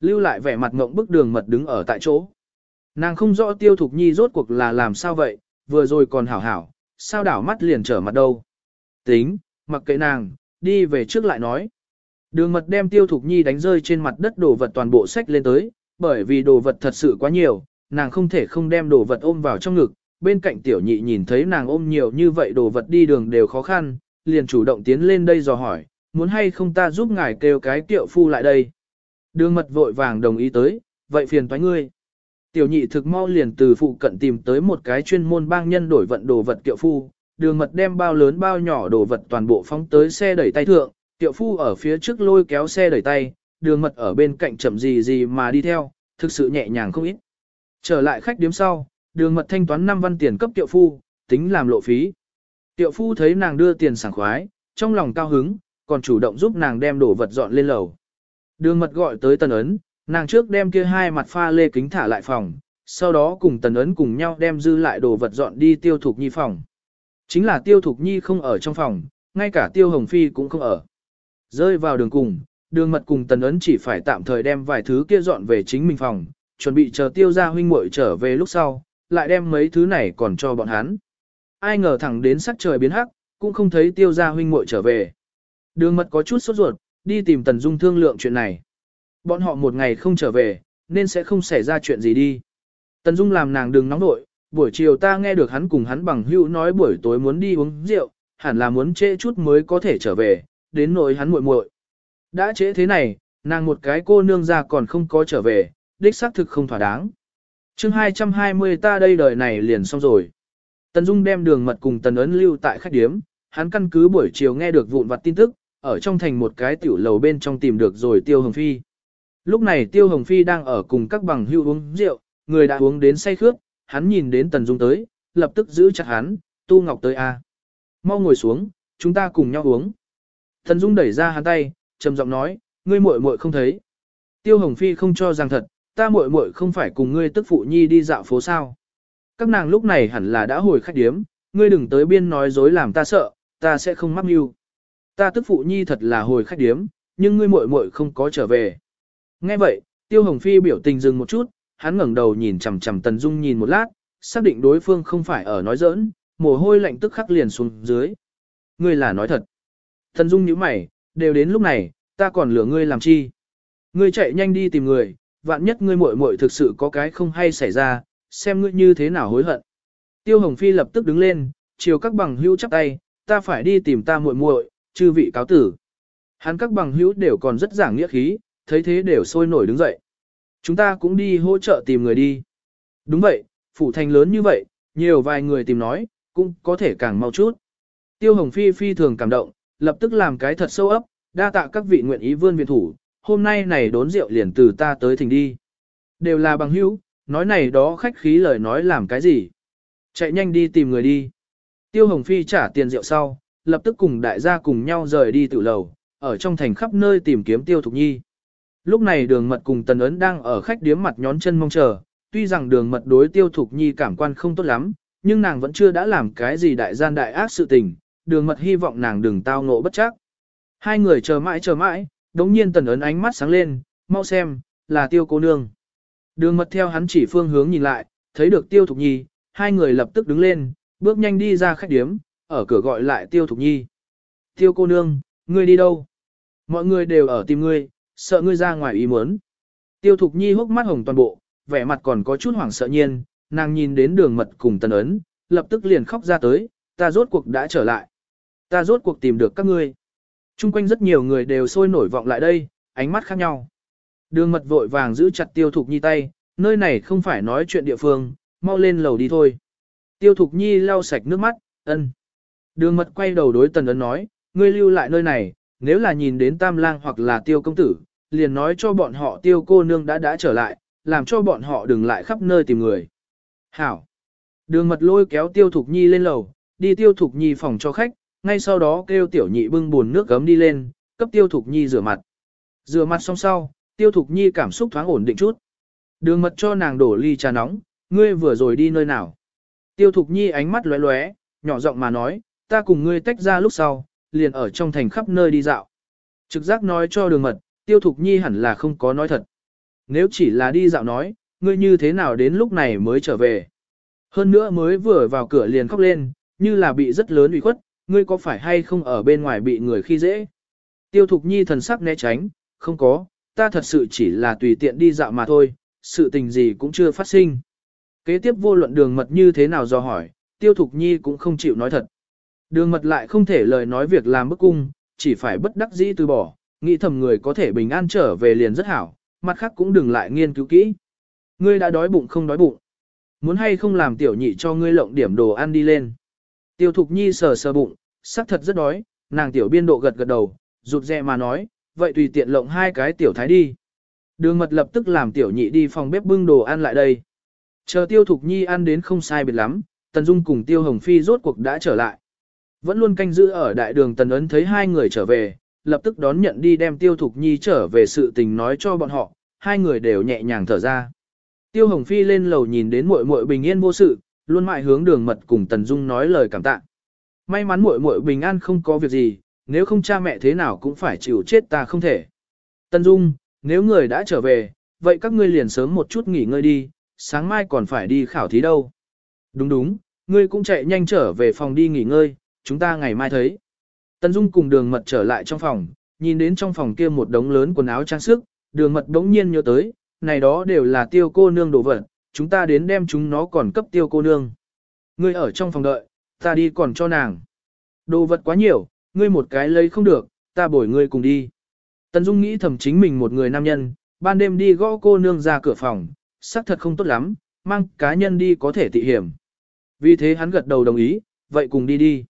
Lưu lại vẻ mặt ngộng bức đường mật đứng ở tại chỗ. Nàng không rõ tiêu thục nhi rốt cuộc là làm sao vậy, vừa rồi còn hảo hảo, sao đảo mắt liền trở mặt đâu. Tính, mặc kệ nàng, đi về trước lại nói. Đường mật đem tiêu thục nhi đánh rơi trên mặt đất đồ vật toàn bộ sách lên tới, bởi vì đồ vật thật sự quá nhiều, nàng không thể không đem đồ vật ôm vào trong ngực. Bên cạnh tiểu nhị nhìn thấy nàng ôm nhiều như vậy đồ vật đi đường đều khó khăn, liền chủ động tiến lên đây dò hỏi, muốn hay không ta giúp ngài kêu cái tiệu phu lại đây. Đường mật vội vàng đồng ý tới, vậy phiền toái ngươi. Tiểu nhị thực mau liền từ phụ cận tìm tới một cái chuyên môn bang nhân đổi vận đồ vật tiệu phu, đường mật đem bao lớn bao nhỏ đồ vật toàn bộ phóng tới xe đẩy tay thượng, tiệu phu ở phía trước lôi kéo xe đẩy tay, đường mật ở bên cạnh chậm gì gì mà đi theo, thực sự nhẹ nhàng không ít. Trở lại khách điếm sau, đường mật thanh toán 5 văn tiền cấp tiệu phu, tính làm lộ phí. Tiệu phu thấy nàng đưa tiền sảng khoái, trong lòng cao hứng, còn chủ động giúp nàng đem đồ vật dọn lên lầu. Đường mật gọi tới tần ấn, nàng trước đem kia hai mặt pha lê kính thả lại phòng, sau đó cùng tần ấn cùng nhau đem dư lại đồ vật dọn đi tiêu thục nhi phòng. Chính là tiêu thục nhi không ở trong phòng, ngay cả tiêu hồng phi cũng không ở. Rơi vào đường cùng, đường mật cùng tần ấn chỉ phải tạm thời đem vài thứ kia dọn về chính mình phòng, chuẩn bị chờ tiêu gia huynh muội trở về lúc sau, lại đem mấy thứ này còn cho bọn hắn. Ai ngờ thẳng đến sắc trời biến hắc, cũng không thấy tiêu gia huynh muội trở về. Đường mật có chút sốt ruột, đi tìm Tần Dung thương lượng chuyện này. Bọn họ một ngày không trở về, nên sẽ không xảy ra chuyện gì đi. Tần Dung làm nàng đừng nóng nội, buổi chiều ta nghe được hắn cùng hắn bằng hữu nói buổi tối muốn đi uống rượu, hẳn là muốn trễ chút mới có thể trở về, đến nỗi hắn muội muội. Đã trễ thế này, nàng một cái cô nương ra còn không có trở về, đích xác thực không thỏa đáng chương 220 ta đây đời này liền xong rồi. Tần Dung đem đường mật cùng Tần Ấn lưu tại khách điếm, hắn căn cứ buổi chiều nghe được vụn vặt tin tức, ở trong thành một cái tiểu lầu bên trong tìm được rồi Tiêu Hồng Phi. Lúc này Tiêu Hồng Phi đang ở cùng các bằng hưu uống rượu, người đã uống đến say khướt, hắn nhìn đến Tần Dung tới, lập tức giữ chặt hắn, Tu Ngọc tới a, Mau ngồi xuống, chúng ta cùng nhau uống. Tần Dung đẩy ra hắn tay, trầm giọng nói, ngươi muội muội không thấy. Tiêu Hồng Phi không cho rằng thật, ta muội muội không phải cùng ngươi tức phụ nhi đi dạo phố sao. Các nàng lúc này hẳn là đã hồi khách điếm, ngươi đừng tới biên nói dối làm ta sợ, ta sẽ không mắc mưu. Ta tức phụ nhi thật là hồi khách điếm, nhưng ngươi muội muội không có trở về. Nghe vậy, Tiêu Hồng Phi biểu tình dừng một chút, hắn ngẩng đầu nhìn chằm chằm Tần Dung nhìn một lát, xác định đối phương không phải ở nói giỡn, mồ hôi lạnh tức khắc liền xuống dưới. Ngươi là nói thật. Tần Dung nhíu mày, đều đến lúc này, ta còn lừa ngươi làm chi? Ngươi chạy nhanh đi tìm người, vạn nhất ngươi muội muội thực sự có cái không hay xảy ra, xem ngươi như thế nào hối hận. Tiêu Hồng Phi lập tức đứng lên, chiều các bằng hữu chắp tay, ta phải đi tìm ta muội muội, chư vị cáo tử. Hắn các bằng hữu đều còn rất giảng nghĩa khí, thấy thế đều sôi nổi đứng dậy. Chúng ta cũng đi hỗ trợ tìm người đi. Đúng vậy, phủ thành lớn như vậy, nhiều vài người tìm nói, cũng có thể càng mau chút. Tiêu Hồng Phi phi thường cảm động, lập tức làm cái thật sâu ấp, đa tạ các vị nguyện ý vươn viện thủ, hôm nay này đốn rượu liền từ ta tới thỉnh đi. Đều là bằng hữu, nói này đó khách khí lời nói làm cái gì. Chạy nhanh đi tìm người đi. Tiêu Hồng Phi trả tiền rượu sau, lập tức cùng đại gia cùng nhau rời đi tự lầu, ở trong thành khắp nơi tìm kiếm Tiêu Thục Nhi. Lúc này đường mật cùng Tần Ấn đang ở khách điếm mặt nhón chân mong chờ, tuy rằng đường mật đối Tiêu Thục Nhi cảm quan không tốt lắm, nhưng nàng vẫn chưa đã làm cái gì đại gian đại ác sự tình, đường mật hy vọng nàng đừng tao ngộ bất chắc. Hai người chờ mãi chờ mãi, đống nhiên Tần Ấn ánh mắt sáng lên, mau xem, là Tiêu cô nương. Đường mật theo hắn chỉ phương hướng nhìn lại, thấy được Tiêu Thục Nhi, hai người lập tức đứng lên, bước nhanh đi ra khách điếm, ở cửa gọi lại Tiêu Thục Nhi. Tiêu cô nương, ngươi đi đâu? Mọi người đều ở tìm ngươi, sợ ngươi ra ngoài ý muốn. Tiêu Thục Nhi hốc mắt hồng toàn bộ, vẻ mặt còn có chút hoảng sợ nhiên, nàng nhìn đến đường mật cùng tần ấn, lập tức liền khóc ra tới, ta rốt cuộc đã trở lại. Ta rốt cuộc tìm được các ngươi. Trung quanh rất nhiều người đều sôi nổi vọng lại đây, ánh mắt khác nhau. Đường mật vội vàng giữ chặt Tiêu Thục Nhi tay, nơi này không phải nói chuyện địa phương, mau lên lầu đi thôi. Tiêu Thục Nhi lau sạch nước mắt, ân. Đường mật quay đầu đối tần ấn nói, ngươi lưu lại nơi này, nếu là nhìn đến tam lang hoặc là tiêu công tử, liền nói cho bọn họ tiêu cô nương đã đã trở lại, làm cho bọn họ đừng lại khắp nơi tìm người. Hảo. Đường mật lôi kéo tiêu thục nhi lên lầu, đi tiêu thục nhi phòng cho khách, ngay sau đó kêu tiểu nhị bưng buồn nước gấm đi lên, cấp tiêu thục nhi rửa mặt. Rửa mặt xong sau, tiêu thục nhi cảm xúc thoáng ổn định chút. Đường mật cho nàng đổ ly trà nóng, ngươi vừa rồi đi nơi nào. Tiêu thục nhi ánh mắt lóe lóe, nhỏ giọng mà nói, ta cùng ngươi tách ra lúc sau, liền ở trong thành khắp nơi đi dạo. Trực giác nói cho đường mật, tiêu thục nhi hẳn là không có nói thật. Nếu chỉ là đi dạo nói, ngươi như thế nào đến lúc này mới trở về. Hơn nữa mới vừa vào cửa liền khóc lên, như là bị rất lớn ủy khuất, ngươi có phải hay không ở bên ngoài bị người khi dễ. Tiêu thục nhi thần sắc né tránh, không có, ta thật sự chỉ là tùy tiện đi dạo mà thôi, sự tình gì cũng chưa phát sinh. Kế tiếp vô luận đường mật như thế nào do hỏi, tiêu thục nhi cũng không chịu nói thật. Đường mật lại không thể lời nói việc làm bức cung, chỉ phải bất đắc dĩ từ bỏ, nghĩ thầm người có thể bình an trở về liền rất hảo, mặt khác cũng đừng lại nghiên cứu kỹ. Ngươi đã đói bụng không đói bụng. Muốn hay không làm tiểu nhị cho ngươi lộng điểm đồ ăn đi lên. Tiêu thục nhi sờ sờ bụng, sắc thật rất đói, nàng tiểu biên độ gật gật đầu, rụt rè mà nói, vậy tùy tiện lộng hai cái tiểu thái đi. Đường mật lập tức làm tiểu nhị đi phòng bếp bưng đồ ăn lại đây. Chờ tiêu thục nhi ăn đến không sai biệt lắm, Tần Dung cùng tiêu hồng phi rốt cuộc đã trở lại. Vẫn luôn canh giữ ở đại đường Tần Ấn thấy hai người trở về, lập tức đón nhận đi đem tiêu thục nhi trở về sự tình nói cho bọn họ, hai người đều nhẹ nhàng thở ra. Tiêu hồng phi lên lầu nhìn đến muội muội bình yên vô sự, luôn mãi hướng đường mật cùng Tần Dung nói lời cảm tạ. May mắn muội muội bình an không có việc gì, nếu không cha mẹ thế nào cũng phải chịu chết ta không thể. Tần Dung, nếu người đã trở về, vậy các ngươi liền sớm một chút nghỉ ngơi đi, sáng mai còn phải đi khảo thí đâu. Đúng đúng, ngươi cũng chạy nhanh trở về phòng đi nghỉ ngơi, chúng ta ngày mai thấy. Tần Dung cùng đường mật trở lại trong phòng, nhìn đến trong phòng kia một đống lớn quần áo trang sức, đường mật đống nhiên nhớ tới, này đó đều là tiêu cô nương đồ vật, chúng ta đến đem chúng nó còn cấp tiêu cô nương. Ngươi ở trong phòng đợi, ta đi còn cho nàng. Đồ vật quá nhiều, ngươi một cái lấy không được, ta bổi ngươi cùng đi. Tần Dung nghĩ thầm chính mình một người nam nhân, ban đêm đi gõ cô nương ra cửa phòng, xác thật không tốt lắm, mang cá nhân đi có thể tị hiểm. Vì thế hắn gật đầu đồng ý, vậy cùng đi đi.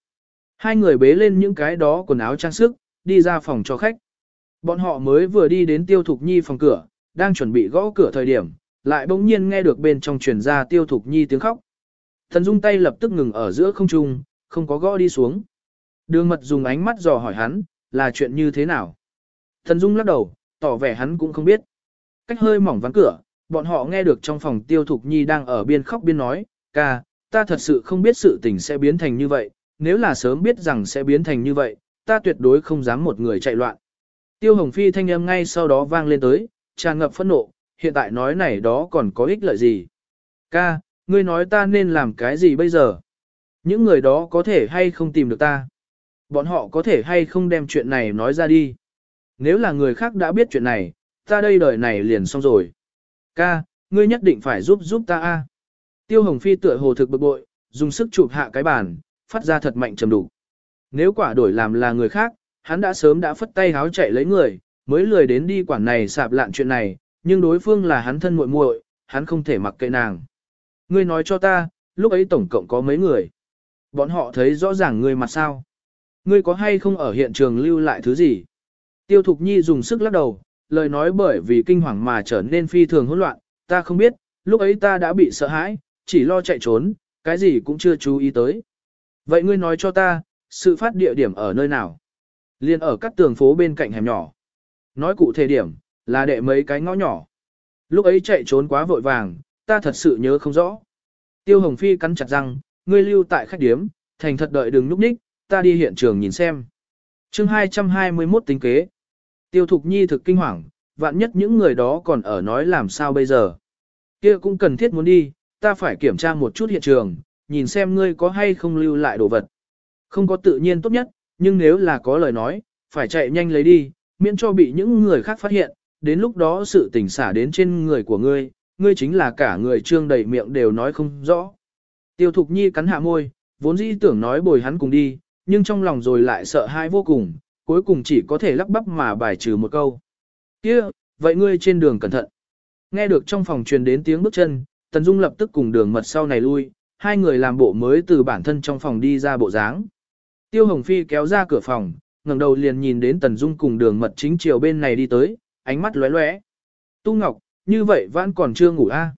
Hai người bế lên những cái đó quần áo trang sức, đi ra phòng cho khách. Bọn họ mới vừa đi đến tiêu thục nhi phòng cửa, đang chuẩn bị gõ cửa thời điểm, lại bỗng nhiên nghe được bên trong truyền ra tiêu thục nhi tiếng khóc. Thần Dung tay lập tức ngừng ở giữa không trung, không có gõ đi xuống. Đường mật dùng ánh mắt dò hỏi hắn, là chuyện như thế nào? Thần Dung lắc đầu, tỏ vẻ hắn cũng không biết. Cách hơi mỏng vắng cửa, bọn họ nghe được trong phòng tiêu thục nhi đang ở biên khóc biên nói, ca, ta thật sự không biết sự tình sẽ biến thành như vậy, nếu là sớm biết rằng sẽ biến thành như vậy, ta tuyệt đối không dám một người chạy loạn. Tiêu Hồng Phi thanh âm ngay sau đó vang lên tới, tràn ngập phẫn nộ, hiện tại nói này đó còn có ích lợi gì. Ca, ngươi nói ta nên làm cái gì bây giờ? Những người đó có thể hay không tìm được ta? Bọn họ có thể hay không đem chuyện này nói ra đi? Nếu là người khác đã biết chuyện này, ta đây đời này liền xong rồi. Ca, ngươi nhất định phải giúp giúp ta a. Tiêu Hồng Phi tựa hồ thực bực bội, dùng sức chụp hạ cái bàn, phát ra thật mạnh trầm đủ. Nếu quả đổi làm là người khác, hắn đã sớm đã phất tay háo chạy lấy người, mới lười đến đi quản này sạp lạn chuyện này, nhưng đối phương là hắn thân muội muội, hắn không thể mặc kệ nàng. Ngươi nói cho ta, lúc ấy tổng cộng có mấy người. Bọn họ thấy rõ ràng ngươi mặt sao. Ngươi có hay không ở hiện trường lưu lại thứ gì? Tiêu Thục Nhi dùng sức lắc đầu, lời nói bởi vì kinh hoàng mà trở nên phi thường hỗn loạn, ta không biết, lúc ấy ta đã bị sợ hãi, chỉ lo chạy trốn, cái gì cũng chưa chú ý tới. Vậy ngươi nói cho ta, sự phát địa điểm ở nơi nào? Liên ở các tường phố bên cạnh hẻm nhỏ. Nói cụ thể điểm, là đệ mấy cái ngõ nhỏ. Lúc ấy chạy trốn quá vội vàng, ta thật sự nhớ không rõ. Tiêu Hồng Phi cắn chặt răng, ngươi lưu tại khách điếm, thành thật đợi đừng núp ních, ta đi hiện trường nhìn xem. chương 221 tính kế. Tiêu Thục Nhi thực kinh hoàng, vạn nhất những người đó còn ở nói làm sao bây giờ. kia cũng cần thiết muốn đi, ta phải kiểm tra một chút hiện trường, nhìn xem ngươi có hay không lưu lại đồ vật. Không có tự nhiên tốt nhất, nhưng nếu là có lời nói, phải chạy nhanh lấy đi, miễn cho bị những người khác phát hiện, đến lúc đó sự tình xả đến trên người của ngươi, ngươi chính là cả người trương đầy miệng đều nói không rõ. Tiêu Thục Nhi cắn hạ môi, vốn dĩ tưởng nói bồi hắn cùng đi, nhưng trong lòng rồi lại sợ hãi vô cùng, cuối cùng chỉ có thể lắp bắp mà bài trừ một câu. kia vậy ngươi trên đường cẩn thận. Nghe được trong phòng truyền đến tiếng bước chân, Tần Dung lập tức cùng đường mật sau này lui, hai người làm bộ mới từ bản thân trong phòng đi ra bộ dáng. Tiêu Hồng Phi kéo ra cửa phòng, ngẩng đầu liền nhìn đến Tần Dung cùng đường mật chính chiều bên này đi tới, ánh mắt lóe lóe. Tu Ngọc, như vậy vẫn còn chưa ngủ a? À?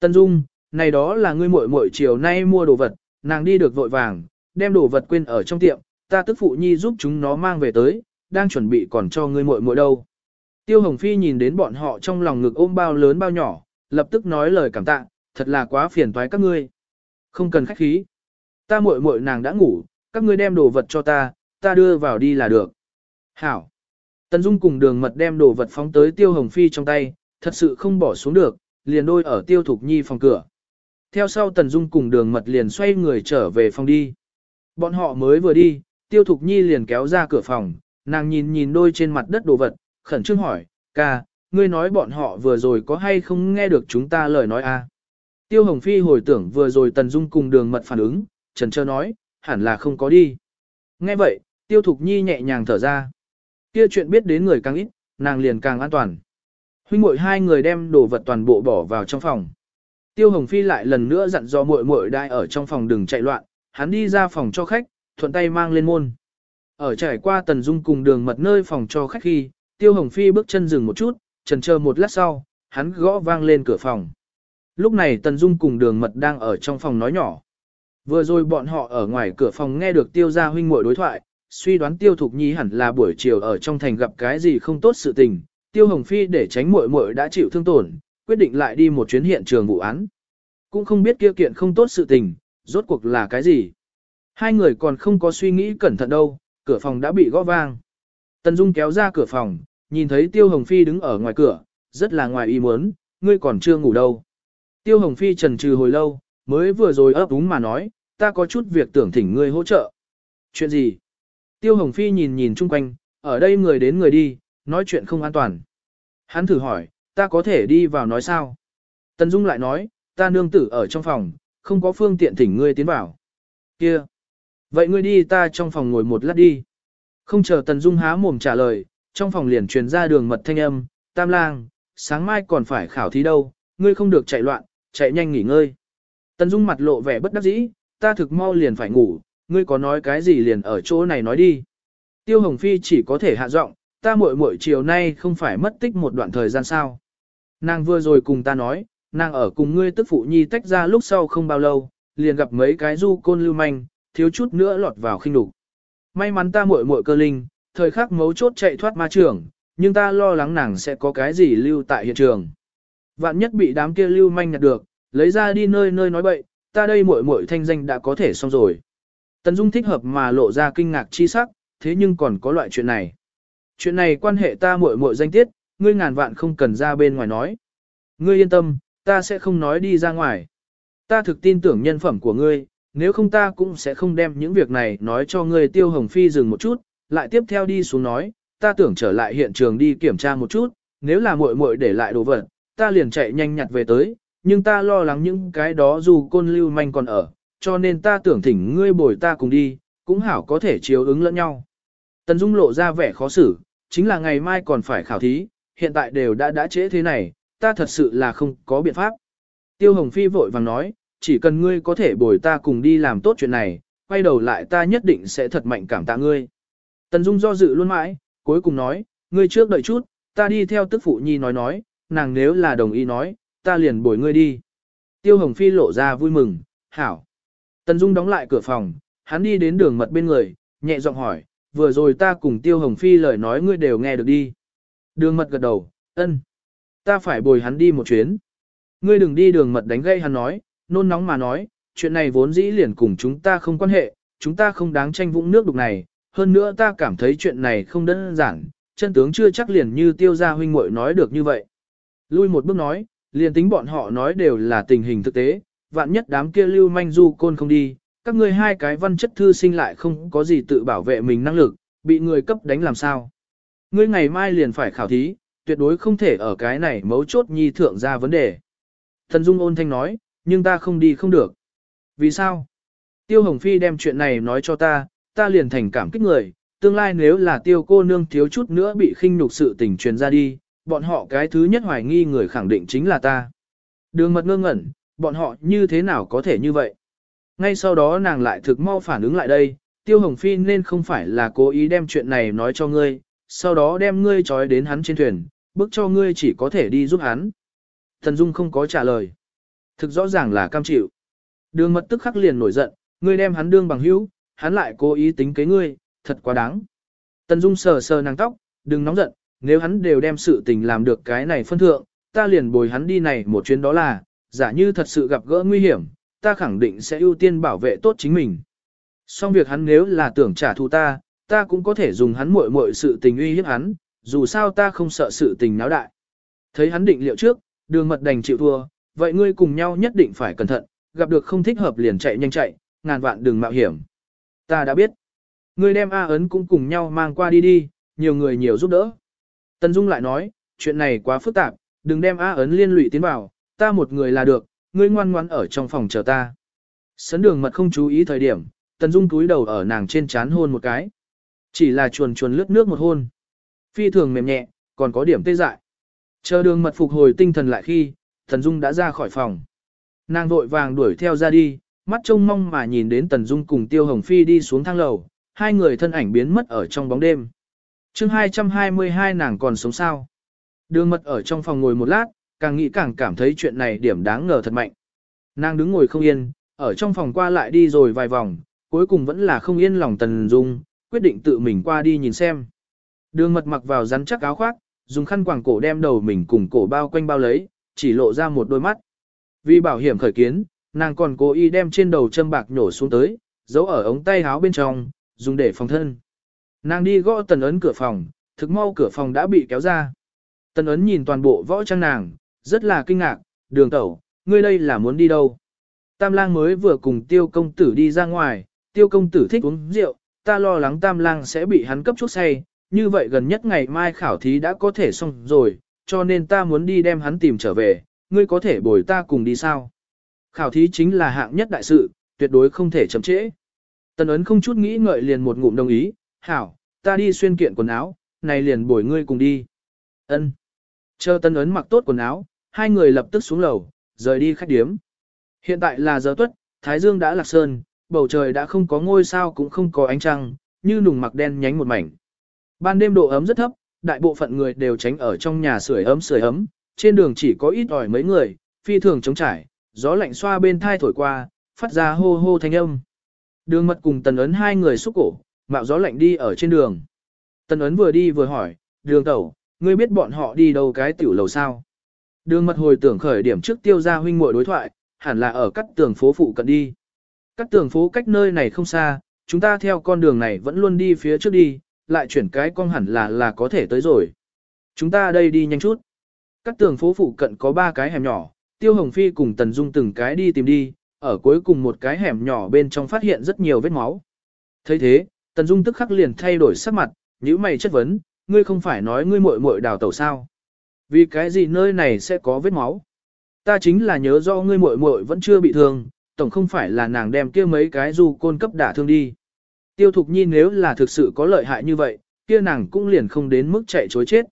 Tân Dung, này đó là ngươi muội muội chiều nay mua đồ vật, nàng đi được vội vàng, đem đồ vật quên ở trong tiệm, ta tức phụ nhi giúp chúng nó mang về tới, đang chuẩn bị còn cho ngươi muội muội đâu. Tiêu Hồng Phi nhìn đến bọn họ trong lòng ngực ôm bao lớn bao nhỏ, lập tức nói lời cảm tạ, thật là quá phiền toái các ngươi. Không cần khách khí. Ta muội muội nàng đã ngủ, các ngươi đem đồ vật cho ta, ta đưa vào đi là được. Hảo. Tần Dung cùng đường mật đem đồ vật phóng tới Tiêu Hồng Phi trong tay, thật sự không bỏ xuống được, liền đôi ở Tiêu Thục Nhi phòng cửa. Theo sau Tần Dung cùng đường mật liền xoay người trở về phòng đi. Bọn họ mới vừa đi, Tiêu Thục Nhi liền kéo ra cửa phòng, nàng nhìn nhìn đôi trên mặt đất đồ vật, khẩn trương hỏi, ca, ngươi nói bọn họ vừa rồi có hay không nghe được chúng ta lời nói a? À? Tiêu Hồng Phi hồi tưởng vừa rồi Tần Dung cùng đường mật phản ứng, trần trơ nói, hẳn là không có đi. Nghe vậy, Tiêu Thục Nhi nhẹ nhàng thở ra. Kia chuyện biết đến người càng ít, nàng liền càng an toàn. Huynh muội hai người đem đồ vật toàn bộ bỏ vào trong phòng. Tiêu Hồng Phi lại lần nữa dặn dò muội muội đai ở trong phòng đừng chạy loạn, hắn đi ra phòng cho khách, thuận tay mang lên môn. Ở trải qua Tần Dung cùng đường mật nơi phòng cho khách khi, Tiêu Hồng Phi bước chân dừng một chút, chần chờ một lát sau, hắn gõ vang lên cửa phòng. Lúc này Tần Dung cùng đường mật đang ở trong phòng nói nhỏ. Vừa rồi bọn họ ở ngoài cửa phòng nghe được tiêu gia huynh muội đối thoại, suy đoán tiêu thục nhi hẳn là buổi chiều ở trong thành gặp cái gì không tốt sự tình. Tiêu Hồng Phi để tránh muội muội đã chịu thương tổn, quyết định lại đi một chuyến hiện trường vụ án. Cũng không biết kia kiện không tốt sự tình, rốt cuộc là cái gì. Hai người còn không có suy nghĩ cẩn thận đâu, cửa phòng đã bị gõ vang. Tần Dung kéo ra cửa phòng, nhìn thấy Tiêu Hồng Phi đứng ở ngoài cửa, rất là ngoài ý muốn, ngươi còn chưa ngủ đâu. Tiêu Hồng Phi trần trừ hồi lâu, mới vừa rồi ấp úng mà nói, ta có chút việc tưởng thỉnh ngươi hỗ trợ. Chuyện gì? Tiêu Hồng Phi nhìn nhìn chung quanh, ở đây người đến người đi, nói chuyện không an toàn. Hắn thử hỏi, ta có thể đi vào nói sao? Tần Dung lại nói, ta nương tử ở trong phòng, không có phương tiện thỉnh ngươi tiến vào. Kia! Vậy ngươi đi ta trong phòng ngồi một lát đi. Không chờ Tần Dung há mồm trả lời, trong phòng liền truyền ra đường mật thanh âm, tam lang, sáng mai còn phải khảo thí đâu, ngươi không được chạy loạn, chạy nhanh nghỉ ngơi. Tần Dung mặt lộ vẻ bất đắc dĩ, ta thực mau liền phải ngủ, ngươi có nói cái gì liền ở chỗ này nói đi. Tiêu Hồng Phi chỉ có thể hạ giọng, ta muội muội chiều nay không phải mất tích một đoạn thời gian sao. Nàng vừa rồi cùng ta nói, nàng ở cùng ngươi tức phụ nhi tách ra lúc sau không bao lâu, liền gặp mấy cái du côn lưu manh, thiếu chút nữa lọt vào khinh đục. May mắn ta muội muội cơ linh, thời khắc mấu chốt chạy thoát ma trường, nhưng ta lo lắng nàng sẽ có cái gì lưu tại hiện trường. Vạn nhất bị đám kia lưu manh nhặt được, lấy ra đi nơi nơi nói bậy, ta đây muội muội thanh danh đã có thể xong rồi. Tần Dung thích hợp mà lộ ra kinh ngạc chi sắc, thế nhưng còn có loại chuyện này. Chuyện này quan hệ ta muội muội danh tiết, ngươi ngàn vạn không cần ra bên ngoài nói. Ngươi yên tâm, ta sẽ không nói đi ra ngoài. Ta thực tin tưởng nhân phẩm của ngươi, nếu không ta cũng sẽ không đem những việc này nói cho ngươi tiêu hồng phi dừng một chút, lại tiếp theo đi xuống nói, ta tưởng trở lại hiện trường đi kiểm tra một chút, nếu là muội muội để lại đồ vật, ta liền chạy nhanh nhặt về tới, nhưng ta lo lắng những cái đó dù côn lưu manh còn ở, cho nên ta tưởng thỉnh ngươi bồi ta cùng đi, cũng hảo có thể chiếu ứng lẫn nhau. Tần Dung lộ ra vẻ khó xử, chính là ngày mai còn phải khảo thí, hiện tại đều đã đã trễ thế này, ta thật sự là không có biện pháp. Tiêu Hồng Phi vội vàng nói, chỉ cần ngươi có thể bồi ta cùng đi làm tốt chuyện này, quay đầu lại ta nhất định sẽ thật mạnh cảm tạ ngươi. Tần Dung do dự luôn mãi, cuối cùng nói, ngươi trước đợi chút, ta đi theo tức phụ nhi nói nói, nàng nếu là đồng ý nói, ta liền bồi ngươi đi. Tiêu Hồng Phi lộ ra vui mừng, hảo. Tần Dung đóng lại cửa phòng, hắn đi đến đường mật bên người, nhẹ giọng hỏi, vừa rồi ta cùng Tiêu Hồng Phi lời nói ngươi đều nghe được đi. Đường mật gật đầu, ân. Ta phải bồi hắn đi một chuyến. Ngươi đừng đi đường mật đánh gây hắn nói, nôn nóng mà nói, chuyện này vốn dĩ liền cùng chúng ta không quan hệ, chúng ta không đáng tranh vũng nước đục này, hơn nữa ta cảm thấy chuyện này không đơn giản, chân tướng chưa chắc liền như tiêu gia huynh muội nói được như vậy. Lui một bước nói, liền tính bọn họ nói đều là tình hình thực tế, vạn nhất đám kia lưu manh du côn không đi, các ngươi hai cái văn chất thư sinh lại không có gì tự bảo vệ mình năng lực, bị người cấp đánh làm sao. Ngươi ngày mai liền phải khảo thí, tuyệt đối không thể ở cái này mấu chốt nhi thượng ra vấn đề. Thần Dung ôn thanh nói, nhưng ta không đi không được. Vì sao? Tiêu Hồng Phi đem chuyện này nói cho ta, ta liền thành cảm kích người, tương lai nếu là tiêu cô nương thiếu chút nữa bị khinh nhục sự tình truyền ra đi, bọn họ cái thứ nhất hoài nghi người khẳng định chính là ta. Đường mật ngơ ngẩn, bọn họ như thế nào có thể như vậy? Ngay sau đó nàng lại thực mau phản ứng lại đây, Tiêu Hồng Phi nên không phải là cố ý đem chuyện này nói cho ngươi, sau đó đem ngươi trói đến hắn trên thuyền, bức cho ngươi chỉ có thể đi giúp hắn. Thần Dung không có trả lời. Thực rõ ràng là cam chịu. Đường mật tức khắc liền nổi giận, ngươi đem hắn đương bằng hữu, hắn lại cố ý tính kế ngươi, thật quá đáng. Tần Dung sờ sờ nàng tóc, đừng nóng giận, nếu hắn đều đem sự tình làm được cái này phân thượng, ta liền bồi hắn đi này một chuyến đó là, giả như thật sự gặp gỡ nguy hiểm, ta khẳng định sẽ ưu tiên bảo vệ tốt chính mình. Xong việc hắn nếu là tưởng trả thù ta, ta cũng có thể dùng hắn muội muội sự tình uy hiếp hắn, dù sao ta không sợ sự tình náo đại. Thấy hắn định liệu trước, đường mật đành chịu thua, vậy ngươi cùng nhau nhất định phải cẩn thận, gặp được không thích hợp liền chạy nhanh chạy, ngàn vạn đừng mạo hiểm. Ta đã biết. Ngươi đem A ấn cũng cùng nhau mang qua đi đi, nhiều người nhiều giúp đỡ. Tân Dung lại nói, chuyện này quá phức tạp, đừng đem A ấn liên lụy tiến vào, ta một người là được, ngươi ngoan ngoãn ở trong phòng chờ ta. Sấn đường mật không chú ý thời điểm, Tần Dung túi đầu ở nàng trên chán hôn một cái. Chỉ là chuồn chuồn lướt nước một hôn. Phi thường mềm nhẹ, còn có điểm tê dại. Chờ đường mật phục hồi tinh thần lại khi, Tần Dung đã ra khỏi phòng. Nàng vội vàng đuổi theo ra đi, mắt trông mong mà nhìn đến Tần Dung cùng Tiêu Hồng Phi đi xuống thang lầu, hai người thân ảnh biến mất ở trong bóng đêm. chương 222 nàng còn sống sao. Đường mật ở trong phòng ngồi một lát, càng nghĩ càng cảm thấy chuyện này điểm đáng ngờ thật mạnh. Nàng đứng ngồi không yên, ở trong phòng qua lại đi rồi vài vòng, cuối cùng vẫn là không yên lòng Tần Dung, quyết định tự mình qua đi nhìn xem. Đường mật mặc vào rắn chắc áo khoác, dùng khăn quàng cổ đem đầu mình cùng cổ bao quanh bao lấy, chỉ lộ ra một đôi mắt. Vì bảo hiểm khởi kiến, nàng còn cố ý đem trên đầu châm bạc nhổ xuống tới, giấu ở ống tay áo bên trong, dùng để phòng thân. Nàng đi gõ tần ấn cửa phòng, thực mau cửa phòng đã bị kéo ra. Tần ấn nhìn toàn bộ võ trang nàng, rất là kinh ngạc, đường tẩu, ngươi đây là muốn đi đâu? Tam lang mới vừa cùng tiêu công tử đi ra ngoài, tiêu công tử thích uống rượu, ta lo lắng tam lang sẽ bị hắn cấp chút say, như vậy gần nhất ngày mai khảo thí đã có thể xong rồi, cho nên ta muốn đi đem hắn tìm trở về, ngươi có thể bồi ta cùng đi sao? Khảo thí chính là hạng nhất đại sự, tuyệt đối không thể chậm trễ. Tần ấn không chút nghĩ ngợi liền một ngụm đồng ý, hảo, ta đi xuyên kiện quần áo, này liền bồi ngươi cùng đi. Ân. Chờ tần ấn mặc tốt quần áo, hai người lập tức xuống lầu, rời đi khách điếm. Hiện tại là giờ tuất, Thái Dương đã lạc sơn, bầu trời đã không có ngôi sao cũng không có ánh trăng, như nùng mặc đen nhánh một mảnh. Ban đêm độ ấm rất thấp, đại bộ phận người đều tránh ở trong nhà sưởi ấm sưởi ấm, trên đường chỉ có ít ỏi mấy người, phi thường chống trải, gió lạnh xoa bên thai thổi qua, phát ra hô hô thanh âm. Đường mật cùng tần ấn hai người xúc cổ, mạo gió lạnh đi ở trên đường. Tần ấn vừa đi vừa hỏi, đường tẩu, ngươi biết bọn họ đi đâu cái tiểu lầu sao? Đường mật hồi tưởng khởi điểm trước tiêu gia huynh muội đối thoại, hẳn là ở các tường phố phụ cận đi. Các tường phố cách nơi này không xa, chúng ta theo con đường này vẫn luôn đi phía trước đi, lại chuyển cái con hẳn là là có thể tới rồi. Chúng ta đây đi nhanh chút. Các tường phố phụ cận có ba cái hẻm nhỏ, Tiêu Hồng Phi cùng Tần Dung từng cái đi tìm đi, ở cuối cùng một cái hẻm nhỏ bên trong phát hiện rất nhiều vết máu. thấy thế, Tần Dung tức khắc liền thay đổi sắc mặt, nhíu mày chất vấn, ngươi không phải nói ngươi muội muội đào tẩu sao? Vì cái gì nơi này sẽ có vết máu? Ta chính là nhớ do ngươi muội muội vẫn chưa bị thương, tổng không phải là nàng đem kia mấy cái du côn cấp đả thương đi. Tiêu Thục Nhi nếu là thực sự có lợi hại như vậy, kia nàng cũng liền không đến mức chạy chối chết.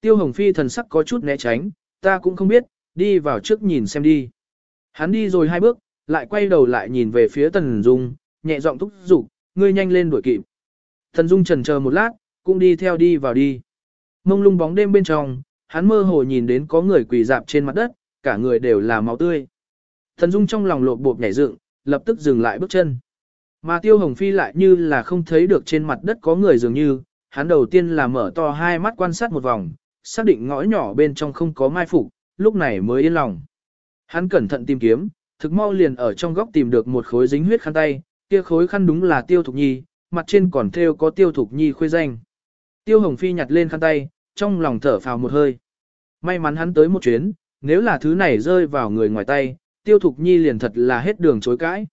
Tiêu Hồng Phi thần sắc có chút né tránh, ta cũng không biết, đi vào trước nhìn xem đi. Hắn đi rồi hai bước, lại quay đầu lại nhìn về phía Tần Dung, nhẹ giọng thúc giục, ngươi nhanh lên đuổi kịp. Tần Dung trần chờ một lát, cũng đi theo đi vào đi. Mông lung bóng đêm bên trong, hắn mơ hồ nhìn đến có người quỳ dạp trên mặt đất, cả người đều là máu tươi. Thần Dung trong lòng lột bộp nhảy dựng, lập tức dừng lại bước chân. Mà Tiêu Hồng Phi lại như là không thấy được trên mặt đất có người dường như, hắn đầu tiên là mở to hai mắt quan sát một vòng, xác định ngõ nhỏ bên trong không có mai phục, lúc này mới yên lòng. Hắn cẩn thận tìm kiếm, thực mau liền ở trong góc tìm được một khối dính huyết khăn tay, kia khối khăn đúng là Tiêu Thục Nhi, mặt trên còn thêu có Tiêu Thục Nhi khuê danh. Tiêu Hồng Phi nhặt lên khăn tay, trong lòng thở phào một hơi. May mắn hắn tới một chuyến, nếu là thứ này rơi vào người ngoài tay, Tiêu Thục Nhi liền thật là hết đường chối cãi.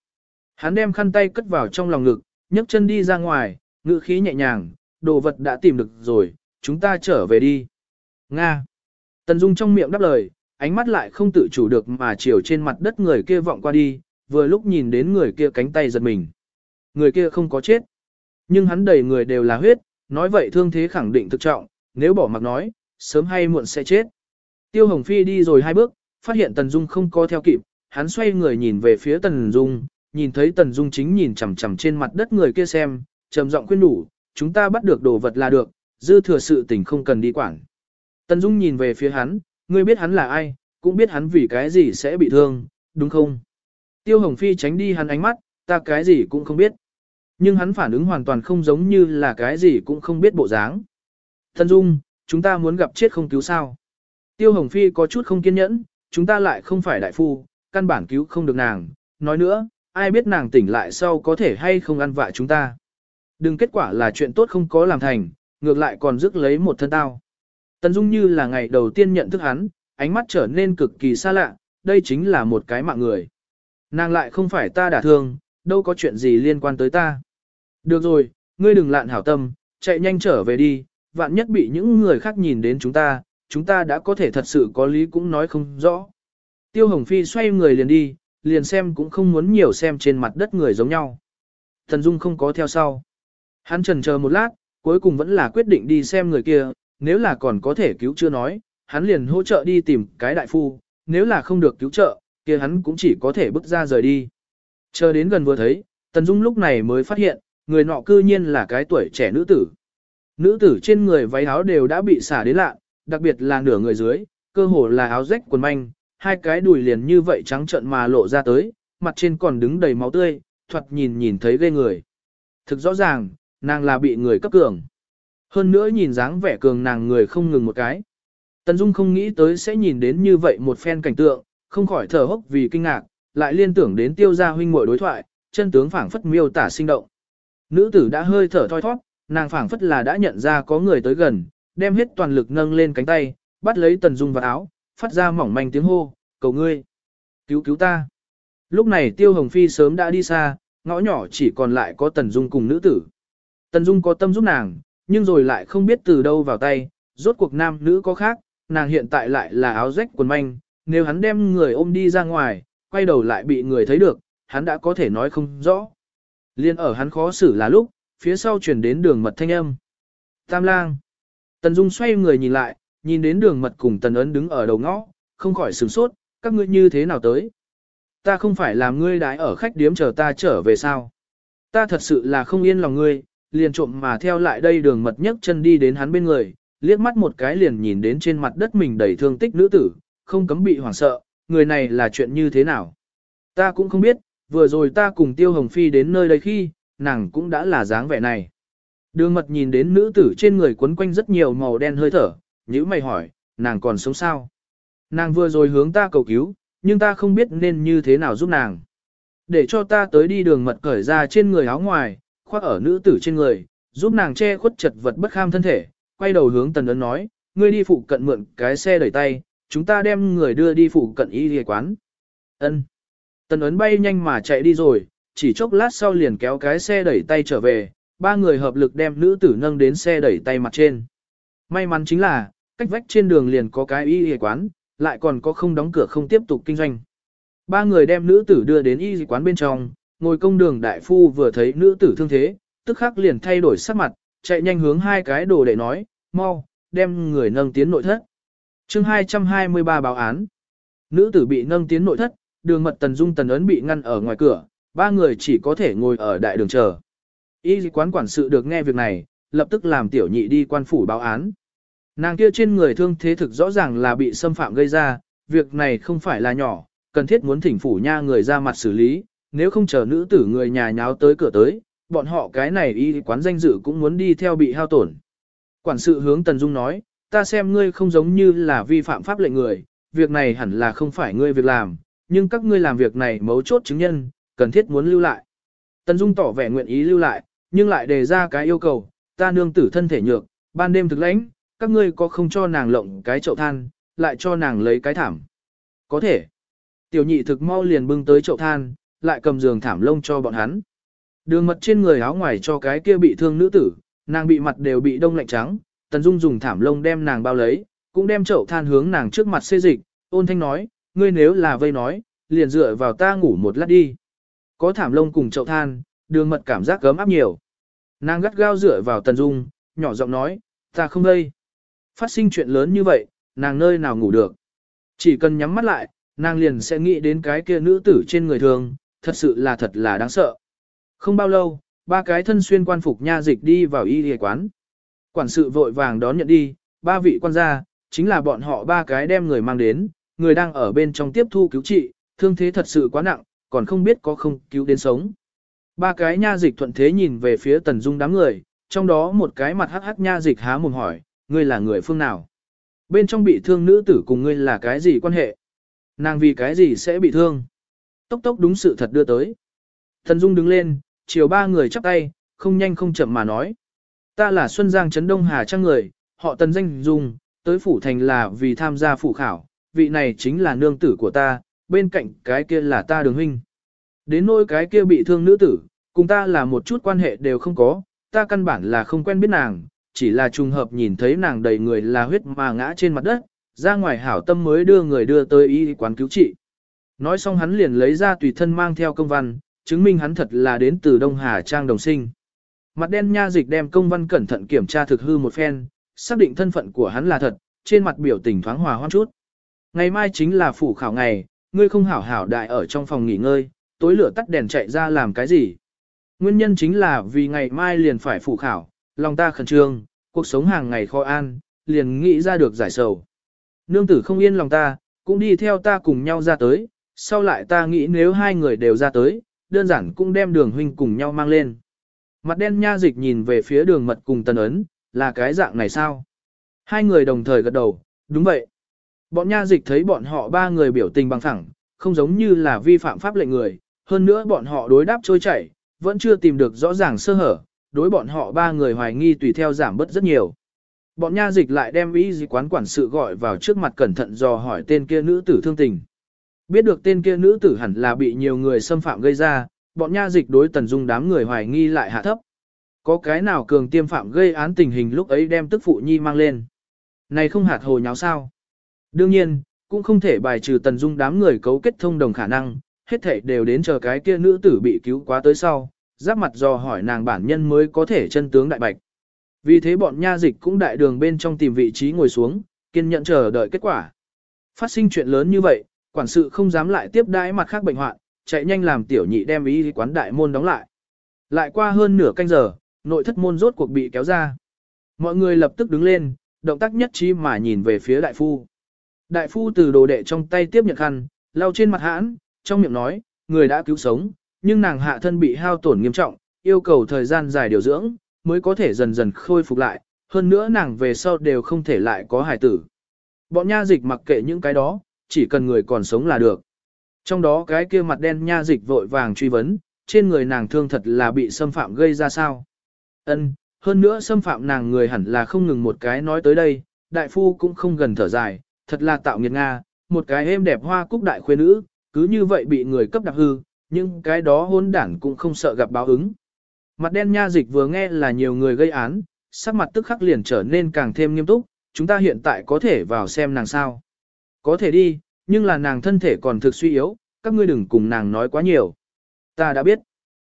Hắn đem khăn tay cất vào trong lòng ngực, nhấc chân đi ra ngoài, ngữ khí nhẹ nhàng, đồ vật đã tìm được rồi, chúng ta trở về đi. Nga. Tần Dung trong miệng đáp lời, ánh mắt lại không tự chủ được mà chiều trên mặt đất người kia vọng qua đi, vừa lúc nhìn đến người kia cánh tay giật mình. Người kia không có chết, nhưng hắn đầy người đều là huyết, nói vậy thương thế khẳng định thực trọng, nếu bỏ mặc nói, sớm hay muộn sẽ chết. Tiêu Hồng Phi đi rồi hai bước, phát hiện Tần Dung không có theo kịp, hắn xoay người nhìn về phía Tần Dung, nhìn thấy Tần Dung chính nhìn chằm chằm trên mặt đất người kia xem, trầm giọng khuyên đủ, chúng ta bắt được đồ vật là được, dư thừa sự tình không cần đi quản. Tần Dung nhìn về phía hắn, ngươi biết hắn là ai, cũng biết hắn vì cái gì sẽ bị thương, đúng không? Tiêu Hồng Phi tránh đi hắn ánh mắt, ta cái gì cũng không biết. Nhưng hắn phản ứng hoàn toàn không giống như là cái gì cũng không biết bộ dáng. Thân Dung, chúng ta muốn gặp chết không cứu sao. Tiêu Hồng Phi có chút không kiên nhẫn, chúng ta lại không phải đại phu, căn bản cứu không được nàng. Nói nữa, ai biết nàng tỉnh lại sau có thể hay không ăn vạ chúng ta. Đừng kết quả là chuyện tốt không có làm thành, ngược lại còn rước lấy một thân tao. Tần Dung như là ngày đầu tiên nhận thức hắn, ánh mắt trở nên cực kỳ xa lạ, đây chính là một cái mạng người. Nàng lại không phải ta đả thương, đâu có chuyện gì liên quan tới ta. Được rồi, ngươi đừng lạn hảo tâm, chạy nhanh trở về đi, vạn nhất bị những người khác nhìn đến chúng ta, chúng ta đã có thể thật sự có lý cũng nói không rõ. Tiêu Hồng Phi xoay người liền đi, liền xem cũng không muốn nhiều xem trên mặt đất người giống nhau. Thần Dung không có theo sau. Hắn trần chờ một lát, cuối cùng vẫn là quyết định đi xem người kia, nếu là còn có thể cứu chưa nói, hắn liền hỗ trợ đi tìm cái đại phu, nếu là không được cứu trợ, kia hắn cũng chỉ có thể bước ra rời đi. Chờ đến gần vừa thấy, Tần Dung lúc này mới phát hiện, người nọ cư nhiên là cái tuổi trẻ nữ tử. Nữ tử trên người váy áo đều đã bị xả đến lạ, đặc biệt là nửa người dưới, cơ hồ là áo rách quần manh, hai cái đùi liền như vậy trắng trợn mà lộ ra tới, mặt trên còn đứng đầy máu tươi, thoạt nhìn nhìn thấy ghê người. Thực rõ ràng, nàng là bị người cấp cường. Hơn nữa nhìn dáng vẻ cường nàng người không ngừng một cái. Tần Dung không nghĩ tới sẽ nhìn đến như vậy một phen cảnh tượng, không khỏi thở hốc vì kinh ngạc, lại liên tưởng đến tiêu gia huynh muội đối thoại, chân tướng phảng phất miêu tả sinh động. Nữ tử đã hơi thở thoi thoát, nàng phảng phất là đã nhận ra có người tới gần, đem hết toàn lực nâng lên cánh tay, bắt lấy Tần Dung vào áo, phát ra mỏng manh tiếng hô, cầu ngươi, cứu cứu ta. Lúc này Tiêu Hồng Phi sớm đã đi xa, ngõ nhỏ chỉ còn lại có Tần Dung cùng nữ tử. Tần Dung có tâm giúp nàng, nhưng rồi lại không biết từ đâu vào tay, rốt cuộc nam nữ có khác, nàng hiện tại lại là áo rách quần manh, nếu hắn đem người ôm đi ra ngoài, quay đầu lại bị người thấy được, hắn đã có thể nói không rõ. Liên ở hắn khó xử là lúc, phía sau chuyển đến đường mật thanh âm. Tam lang. Tần Dung xoay người nhìn lại, nhìn đến đường mật cùng tần ấn đứng ở đầu ngõ, không khỏi sửng sốt, các ngươi như thế nào tới. Ta không phải làm ngươi đái ở khách điếm chờ ta trở về sao. Ta thật sự là không yên lòng ngươi, liền trộm mà theo lại đây đường mật nhấc chân đi đến hắn bên người, liếc mắt một cái liền nhìn đến trên mặt đất mình đầy thương tích nữ tử, không cấm bị hoảng sợ, người này là chuyện như thế nào. Ta cũng không biết, vừa rồi ta cùng Tiêu Hồng Phi đến nơi đây khi, nàng cũng đã là dáng vẻ này. Đường mật nhìn đến nữ tử trên người quấn quanh rất nhiều màu đen hơi thở, nhữ mày hỏi, nàng còn sống sao? Nàng vừa rồi hướng ta cầu cứu, nhưng ta không biết nên như thế nào giúp nàng. Để cho ta tới đi đường mật cởi ra trên người áo ngoài, khoác ở nữ tử trên người, giúp nàng che khuất chật vật bất kham thân thể, quay đầu hướng tần ấn nói, ngươi đi phụ cận mượn cái xe đẩy tay, chúng ta đem người đưa đi phụ cận y y quán. Ân. Tần ấn bay nhanh mà chạy đi rồi, chỉ chốc lát sau liền kéo cái xe đẩy tay trở về, ba người hợp lực đem nữ tử nâng đến xe đẩy tay mặt trên. May mắn chính là, cách vách trên đường liền có cái y y quán, lại còn có không đóng cửa không tiếp tục kinh doanh. Ba người đem nữ tử đưa đến y y quán bên trong, ngồi công đường đại phu vừa thấy nữ tử thương thế, tức khắc liền thay đổi sắc mặt, chạy nhanh hướng hai cái đồ để nói, mau, đem người nâng tiến nội thất. chương 223 báo án. Nữ tử bị nâng tiến nội thất, đường mật tần dung tần ấn bị ngăn ở ngoài cửa, ba người chỉ có thể ngồi ở đại đường chờ. Y quán quản sự được nghe việc này, lập tức làm tiểu nhị đi quan phủ báo án. Nàng kia trên người thương thế thực rõ ràng là bị xâm phạm gây ra, việc này không phải là nhỏ, cần thiết muốn thỉnh phủ nha người ra mặt xử lý, nếu không chờ nữ tử người nhà nháo tới cửa tới, bọn họ cái này y quán danh dự cũng muốn đi theo bị hao tổn. Quản sự hướng Tần Dung nói, ta xem ngươi không giống như là vi phạm pháp lệnh người, việc này hẳn là không phải ngươi việc làm, nhưng các ngươi làm việc này mấu chốt chứng nhân, cần thiết muốn lưu lại. Tần Dung tỏ vẻ nguyện ý lưu lại, nhưng lại đề ra cái yêu cầu, ta nương tử thân thể nhược, ban đêm thực lãnh, các ngươi có không cho nàng lộng cái chậu than, lại cho nàng lấy cái thảm. Có thể. Tiểu nhị thực mau liền bưng tới chậu than, lại cầm giường thảm lông cho bọn hắn. Đường mật trên người áo ngoài cho cái kia bị thương nữ tử, nàng bị mặt đều bị đông lạnh trắng, Tần Dung dùng thảm lông đem nàng bao lấy, cũng đem chậu than hướng nàng trước mặt xê dịch, ôn thanh nói, ngươi nếu là vây nói, liền dựa vào ta ngủ một lát đi. Có thảm lông cùng chậu than, đường mật cảm giác gấm áp nhiều. Nàng gắt gao dựa vào Tần Dung, nhỏ giọng nói, ta không đây. Phát sinh chuyện lớn như vậy, nàng nơi nào ngủ được. Chỉ cần nhắm mắt lại, nàng liền sẽ nghĩ đến cái kia nữ tử trên người thường, thật sự là thật là đáng sợ. Không bao lâu, ba cái thân xuyên quan phục nha dịch đi vào y y quán. Quản sự vội vàng đón nhận đi, ba vị quan gia, chính là bọn họ ba cái đem người mang đến, người đang ở bên trong tiếp thu cứu trị, thương thế thật sự quá nặng, còn không biết có không cứu đến sống. Ba cái nha dịch thuận thế nhìn về phía tần dung đám người, trong đó một cái mặt hắc hắc nha dịch há mồm hỏi, ngươi là người phương nào? Bên trong bị thương nữ tử cùng ngươi là cái gì quan hệ? Nàng vì cái gì sẽ bị thương? Tốc tốc đúng sự thật đưa tới. tần Dung đứng lên, chiều ba người chắp tay, không nhanh không chậm mà nói. Ta là Xuân Giang Trấn Đông Hà Trang người, họ tần danh dung, tới phủ thành là vì tham gia phủ khảo, vị này chính là nương tử của ta, bên cạnh cái kia là ta đường huynh. Đến nỗi cái kia bị thương nữ tử, cùng ta là một chút quan hệ đều không có, ta căn bản là không quen biết nàng, chỉ là trùng hợp nhìn thấy nàng đầy người là huyết mà ngã trên mặt đất, ra ngoài hảo tâm mới đưa người đưa tới y quán cứu trị. Nói xong hắn liền lấy ra tùy thân mang theo công văn, chứng minh hắn thật là đến từ Đông Hà Trang đồng sinh. Mặt đen nha dịch đem công văn cẩn thận kiểm tra thực hư một phen, xác định thân phận của hắn là thật, trên mặt biểu tình thoáng hòa hoan chút. Ngày mai chính là phủ khảo ngày, ngươi không hảo hảo đại ở trong phòng nghỉ ngơi, tối lửa tắt đèn chạy ra làm cái gì. Nguyên nhân chính là vì ngày mai liền phải phụ khảo, lòng ta khẩn trương, cuộc sống hàng ngày khó an, liền nghĩ ra được giải sầu. Nương tử không yên lòng ta, cũng đi theo ta cùng nhau ra tới, sau lại ta nghĩ nếu hai người đều ra tới, đơn giản cũng đem đường huynh cùng nhau mang lên. Mặt đen nha dịch nhìn về phía đường mật cùng tần ấn, là cái dạng này sao? Hai người đồng thời gật đầu, đúng vậy. Bọn nha dịch thấy bọn họ ba người biểu tình bằng phẳng, không giống như là vi phạm pháp lệnh người, hơn nữa bọn họ đối đáp trôi chảy, vẫn chưa tìm được rõ ràng sơ hở, đối bọn họ ba người hoài nghi tùy theo giảm bớt rất nhiều. Bọn nha dịch lại đem ý gì quán quản sự gọi vào trước mặt cẩn thận dò hỏi tên kia nữ tử thương tình. Biết được tên kia nữ tử hẳn là bị nhiều người xâm phạm gây ra, bọn nha dịch đối tần dung đám người hoài nghi lại hạ thấp. Có cái nào cường tiêm phạm gây án tình hình lúc ấy đem tức phụ nhi mang lên. Này không hạt hồ nháo sao. Đương nhiên, cũng không thể bài trừ tần dung đám người cấu kết thông đồng khả năng, hết thảy đều đến chờ cái kia nữ tử bị cứu quá tới sau, giáp mặt dò hỏi nàng bản nhân mới có thể chân tướng đại bạch. Vì thế bọn nha dịch cũng đại đường bên trong tìm vị trí ngồi xuống, kiên nhẫn chờ đợi kết quả. Phát sinh chuyện lớn như vậy, quản sự không dám lại tiếp đãi mặt khác bệnh hoạn, chạy nhanh làm tiểu nhị đem ý quán đại môn đóng lại. Lại qua hơn nửa canh giờ, nội thất môn rốt cuộc bị kéo ra. Mọi người lập tức đứng lên, động tác nhất trí mà nhìn về phía đại phu. Đại phu từ đồ đệ trong tay tiếp nhận khăn, lau trên mặt hãn, trong miệng nói, người đã cứu sống, nhưng nàng hạ thân bị hao tổn nghiêm trọng, yêu cầu thời gian dài điều dưỡng, mới có thể dần dần khôi phục lại, hơn nữa nàng về sau đều không thể lại có hài tử. Bọn nha dịch mặc kệ những cái đó, chỉ cần người còn sống là được. Trong đó cái kia mặt đen nha dịch vội vàng truy vấn, trên người nàng thương thật là bị xâm phạm gây ra sao. Ân, hơn nữa xâm phạm nàng người hẳn là không ngừng một cái nói tới đây, đại phu cũng không gần thở dài, thật là tạo nghiệt Nga, một cái êm đẹp hoa cúc đại khuê nữ, cứ như vậy bị người cấp đạp hư, nhưng cái đó hôn đản cũng không sợ gặp báo ứng. Mặt đen nha dịch vừa nghe là nhiều người gây án, sắc mặt tức khắc liền trở nên càng thêm nghiêm túc, chúng ta hiện tại có thể vào xem nàng sao. Có thể đi, nhưng là nàng thân thể còn thực suy yếu, các ngươi đừng cùng nàng nói quá nhiều. Ta đã biết.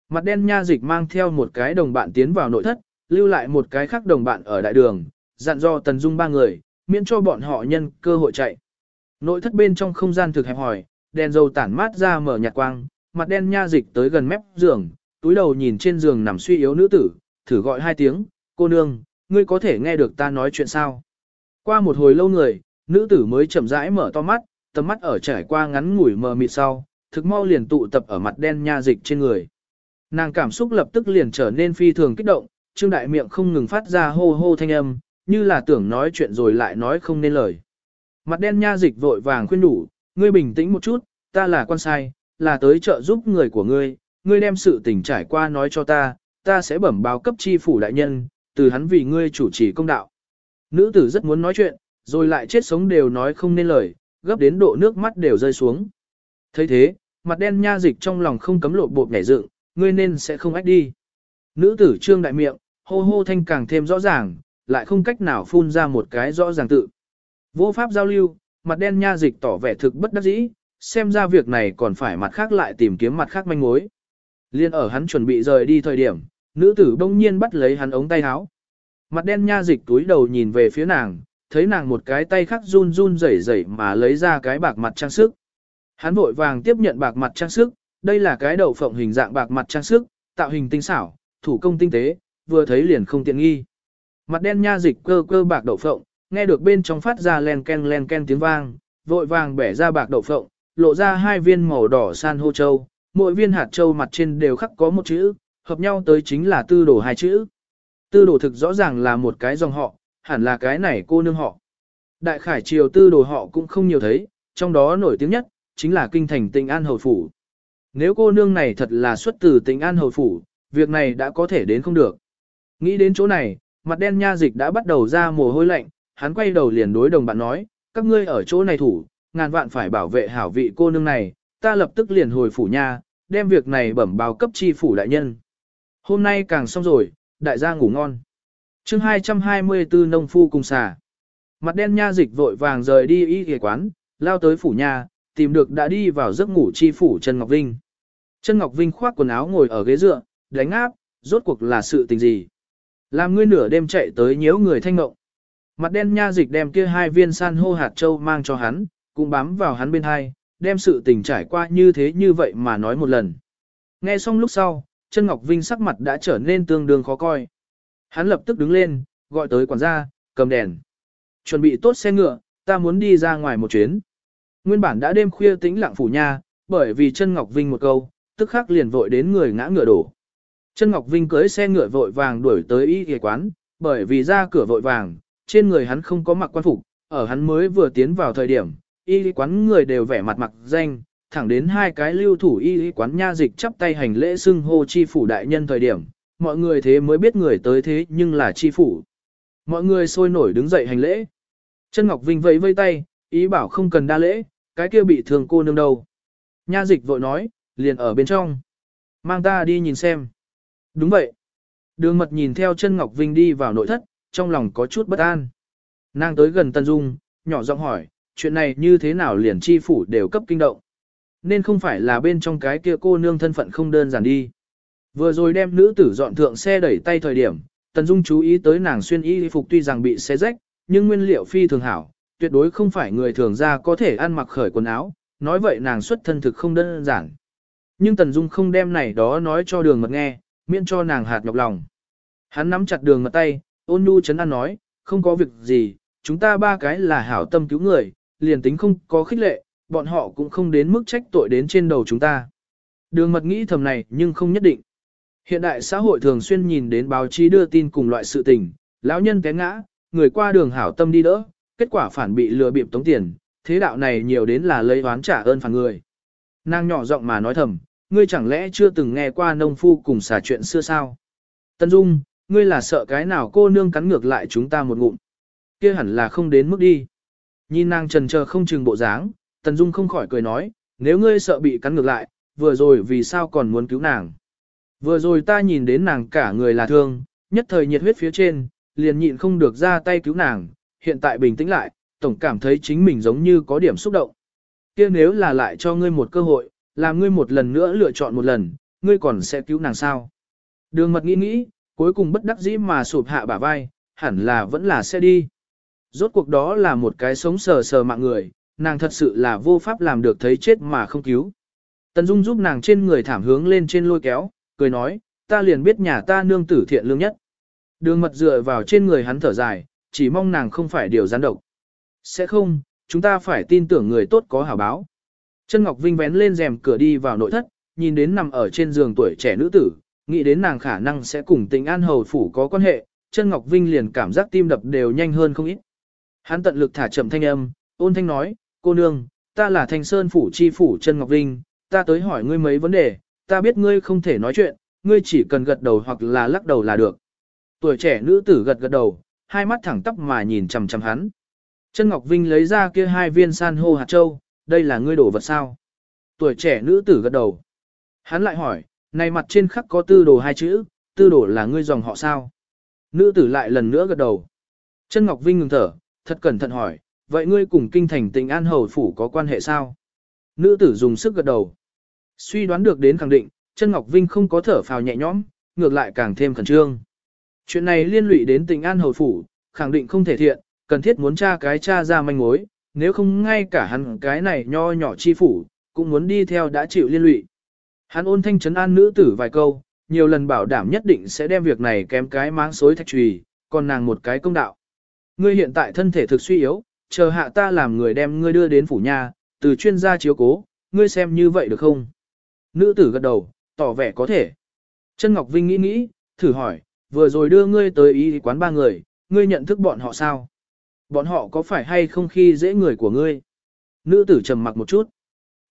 Mặt đen nha dịch mang theo một cái đồng bạn tiến vào nội thất, lưu lại một cái khác đồng bạn ở đại đường, dặn do Tần Dung ba người, miễn cho bọn họ nhân cơ hội chạy. Nội thất bên trong không gian thực hẹp hỏi, đèn dầu tản mát ra mở nhạt quang, mặt đen nha dịch tới gần mép giường, túi đầu nhìn trên giường nằm suy yếu nữ tử, thử gọi hai tiếng, cô nương, ngươi có thể nghe được ta nói chuyện sao? Qua một hồi lâu người, nữ tử mới chậm rãi mở to mắt, tầm mắt ở trải qua ngắn ngủi mờ mịt sau, thực mau liền tụ tập ở mặt đen nha dịch trên người. Nàng cảm xúc lập tức liền trở nên phi thường kích động, trương đại miệng không ngừng phát ra hô hô thanh âm, như là tưởng nói chuyện rồi lại nói không nên lời. Mặt đen nha dịch vội vàng khuyên đủ, ngươi bình tĩnh một chút, ta là quan sai, là tới trợ giúp người của ngươi, ngươi đem sự tình trải qua nói cho ta, ta sẽ bẩm báo cấp chi phủ đại nhân, từ hắn vì ngươi chủ trì công đạo. Nữ tử rất muốn nói chuyện, rồi lại chết sống đều nói không nên lời, gấp đến độ nước mắt đều rơi xuống. thấy thế, mặt đen nha dịch trong lòng không cấm lộ bột nhảy dựng, ngươi nên sẽ không ách đi. Nữ tử trương đại miệng, hô hô thanh càng thêm rõ ràng, lại không cách nào phun ra một cái rõ ràng tự. Vô pháp giao lưu, mặt đen nha dịch tỏ vẻ thực bất đắc dĩ, xem ra việc này còn phải mặt khác lại tìm kiếm mặt khác manh mối. Liên ở hắn chuẩn bị rời đi thời điểm, nữ tử bỗng nhiên bắt lấy hắn ống tay áo. Mặt đen nha dịch túi đầu nhìn về phía nàng, thấy nàng một cái tay khác run run rẩy rẩy mà lấy ra cái bạc mặt trang sức. Hắn vội vàng tiếp nhận bạc mặt trang sức, đây là cái đậu phộng hình dạng bạc mặt trang sức, tạo hình tinh xảo, thủ công tinh tế, vừa thấy liền không tiện nghi. Mặt đen nha dịch cơ cơ bạc đậu phộng, nghe được bên trong phát ra len ken len ken tiếng vang, vội vàng bẻ ra bạc đậu phộng, lộ ra hai viên màu đỏ san hô châu, mỗi viên hạt châu mặt trên đều khắc có một chữ, hợp nhau tới chính là tư đồ hai chữ. Tư đồ thực rõ ràng là một cái dòng họ, hẳn là cái này cô nương họ. Đại khải triều tư đồ họ cũng không nhiều thấy, trong đó nổi tiếng nhất, chính là kinh thành tình an hầu phủ. Nếu cô nương này thật là xuất từ tình an hầu phủ, việc này đã có thể đến không được. Nghĩ đến chỗ này, mặt đen nha dịch đã bắt đầu ra mồ hôi lạnh, hắn quay đầu liền đối đồng bạn nói, các ngươi ở chỗ này thủ, ngàn vạn phải bảo vệ hảo vị cô nương này, ta lập tức liền hồi phủ nha, đem việc này bẩm báo cấp chi phủ đại nhân. Hôm nay càng xong rồi, đại gia ngủ ngon. chương 224 nông phu cùng xà. Mặt đen nha dịch vội vàng rời đi y ghề quán, lao tới phủ nhà, tìm được đã đi vào giấc ngủ chi phủ Trần Ngọc Vinh. Trần Ngọc Vinh khoác quần áo ngồi ở ghế dựa, đánh áp, rốt cuộc là sự tình gì. Làm ngươi nửa đêm chạy tới nhiễu người thanh ngộng. Mặt đen nha dịch đem kia hai viên san hô hạt châu mang cho hắn, cũng bám vào hắn bên hai, đem sự tình trải qua như thế như vậy mà nói một lần. Nghe xong lúc sau, chân Ngọc Vinh sắc mặt đã trở nên tương đương khó coi. Hắn lập tức đứng lên, gọi tới quản gia, cầm đèn. Chuẩn bị tốt xe ngựa, ta muốn đi ra ngoài một chuyến. Nguyên bản đã đêm khuya tĩnh lặng phủ nha, bởi vì chân Ngọc Vinh một câu, tức khắc liền vội đến người ngã ngựa đổ. Trân Ngọc Vinh cưới xe ngựa vội vàng đuổi tới y y quán, bởi vì ra cửa vội vàng, trên người hắn không có mặc quan phục, ở hắn mới vừa tiến vào thời điểm, y y quán người đều vẻ mặt mặc danh, thẳng đến hai cái lưu thủ y quán nha dịch chắp tay hành lễ xưng hô chi phủ đại nhân thời điểm, mọi người thế mới biết người tới thế nhưng là chi phủ. Mọi người sôi nổi đứng dậy hành lễ. Chân Ngọc Vinh vẫy vây tay, ý bảo không cần đa lễ, cái kia bị thương cô nương đâu. Nha dịch vội nói, liền ở bên trong. Mang ta đi nhìn xem. Đúng vậy. Đường mật nhìn theo chân Ngọc Vinh đi vào nội thất, trong lòng có chút bất an. Nàng tới gần Tân Dung, nhỏ giọng hỏi, chuyện này như thế nào liền chi phủ đều cấp kinh động. Nên không phải là bên trong cái kia cô nương thân phận không đơn giản đi. Vừa rồi đem nữ tử dọn thượng xe đẩy tay thời điểm, Tần Dung chú ý tới nàng xuyên y phục tuy rằng bị xé rách, nhưng nguyên liệu phi thường hảo, tuyệt đối không phải người thường ra có thể ăn mặc khởi quần áo, nói vậy nàng xuất thân thực không đơn giản. Nhưng Tần Dung không đem này đó nói cho đường mật nghe, miễn cho nàng hạt nhọc lòng. Hắn nắm chặt đường ngật tay, ôn nhu chấn an nói, không có việc gì, chúng ta ba cái là hảo tâm cứu người, liền tính không có khích lệ, bọn họ cũng không đến mức trách tội đến trên đầu chúng ta. Đường mật nghĩ thầm này nhưng không nhất định. Hiện đại xã hội thường xuyên nhìn đến báo chí đưa tin cùng loại sự tình, lão nhân té ngã, người qua đường hảo tâm đi đỡ, kết quả phản bị lừa bịp tống tiền, thế đạo này nhiều đến là lấy oán trả ơn phản người. Nàng nhỏ giọng mà nói thầm, ngươi chẳng lẽ chưa từng nghe qua nông phu cùng xả chuyện xưa sao? Tân Dung, ngươi là sợ cái nào cô nương cắn ngược lại chúng ta một ngụm. kia hẳn là không đến mức đi. Nhìn nàng trần chờ không chừng bộ dáng, Tần Dung không khỏi cười nói, nếu ngươi sợ bị cắn ngược lại, vừa rồi vì sao còn muốn cứu nàng. Vừa rồi ta nhìn đến nàng cả người là thương, nhất thời nhiệt huyết phía trên, liền nhịn không được ra tay cứu nàng, hiện tại bình tĩnh lại, tổng cảm thấy chính mình giống như có điểm xúc động. kia nếu là lại cho ngươi một cơ hội, làm ngươi một lần nữa lựa chọn một lần, ngươi còn sẽ cứu nàng sao. Đường mật nghĩ nghĩ, cuối cùng bất đắc dĩ mà sụp hạ bả vai, hẳn là vẫn là sẽ đi. Rốt cuộc đó là một cái sống sờ sờ mạng người, nàng thật sự là vô pháp làm được thấy chết mà không cứu. Tần Dung giúp nàng trên người thảm hướng lên trên lôi kéo, cười nói, ta liền biết nhà ta nương tử thiện lương nhất. Đường mật dựa vào trên người hắn thở dài, chỉ mong nàng không phải điều gián độc. Sẽ không, chúng ta phải tin tưởng người tốt có hảo báo. Chân Ngọc Vinh vén lên rèm cửa đi vào nội thất, nhìn đến nằm ở trên giường tuổi trẻ nữ tử, nghĩ đến nàng khả năng sẽ cùng tình an hầu phủ có quan hệ, chân Ngọc Vinh liền cảm giác tim đập đều nhanh hơn không ít. Hắn tận lực thả chậm thanh âm, ôn thanh nói, cô nương, ta là thanh sơn phủ chi phủ chân Ngọc Vinh, ta tới hỏi ngươi mấy vấn đề, ta biết ngươi không thể nói chuyện, ngươi chỉ cần gật đầu hoặc là lắc đầu là được. Tuổi trẻ nữ tử gật gật đầu, hai mắt thẳng tắp mà nhìn chằm chằm hắn. Chân Ngọc Vinh lấy ra kia hai viên san hô hạt châu, đây là ngươi đổ vật sao? Tuổi trẻ nữ tử gật đầu. Hắn lại hỏi, này mặt trên khắc có tư đồ hai chữ, tư đồ là ngươi dòng họ sao? Nữ tử lại lần nữa gật đầu. Chân Ngọc Vinh ngừng thở, thật cẩn thận hỏi, vậy ngươi cùng kinh thành tình an hầu phủ có quan hệ sao? Nữ tử dùng sức gật đầu. Suy đoán được đến khẳng định, chân Ngọc Vinh không có thở phào nhẹ nhõm, ngược lại càng thêm khẩn trương. Chuyện này liên lụy đến tình an hầu phủ, khẳng định không thể thiện, cần thiết muốn tra cái tra ra manh mối, nếu không ngay cả hắn cái này nho nhỏ chi phủ, cũng muốn đi theo đã chịu liên lụy. Hắn ôn thanh trấn an nữ tử vài câu, nhiều lần bảo đảm nhất định sẽ đem việc này kém cái máng xối thạch trùy, còn nàng một cái công đạo. Ngươi hiện tại thân thể thực suy yếu, chờ hạ ta làm người đem ngươi đưa đến phủ nhà, từ chuyên gia chiếu cố, ngươi xem như vậy được không? Nữ tử gật đầu, tỏ vẻ có thể. Chân Ngọc Vinh nghĩ nghĩ, thử hỏi, vừa rồi đưa ngươi tới ý quán ba người, ngươi nhận thức bọn họ sao? Bọn họ có phải hay không khi dễ người của ngươi? Nữ tử trầm mặc một chút.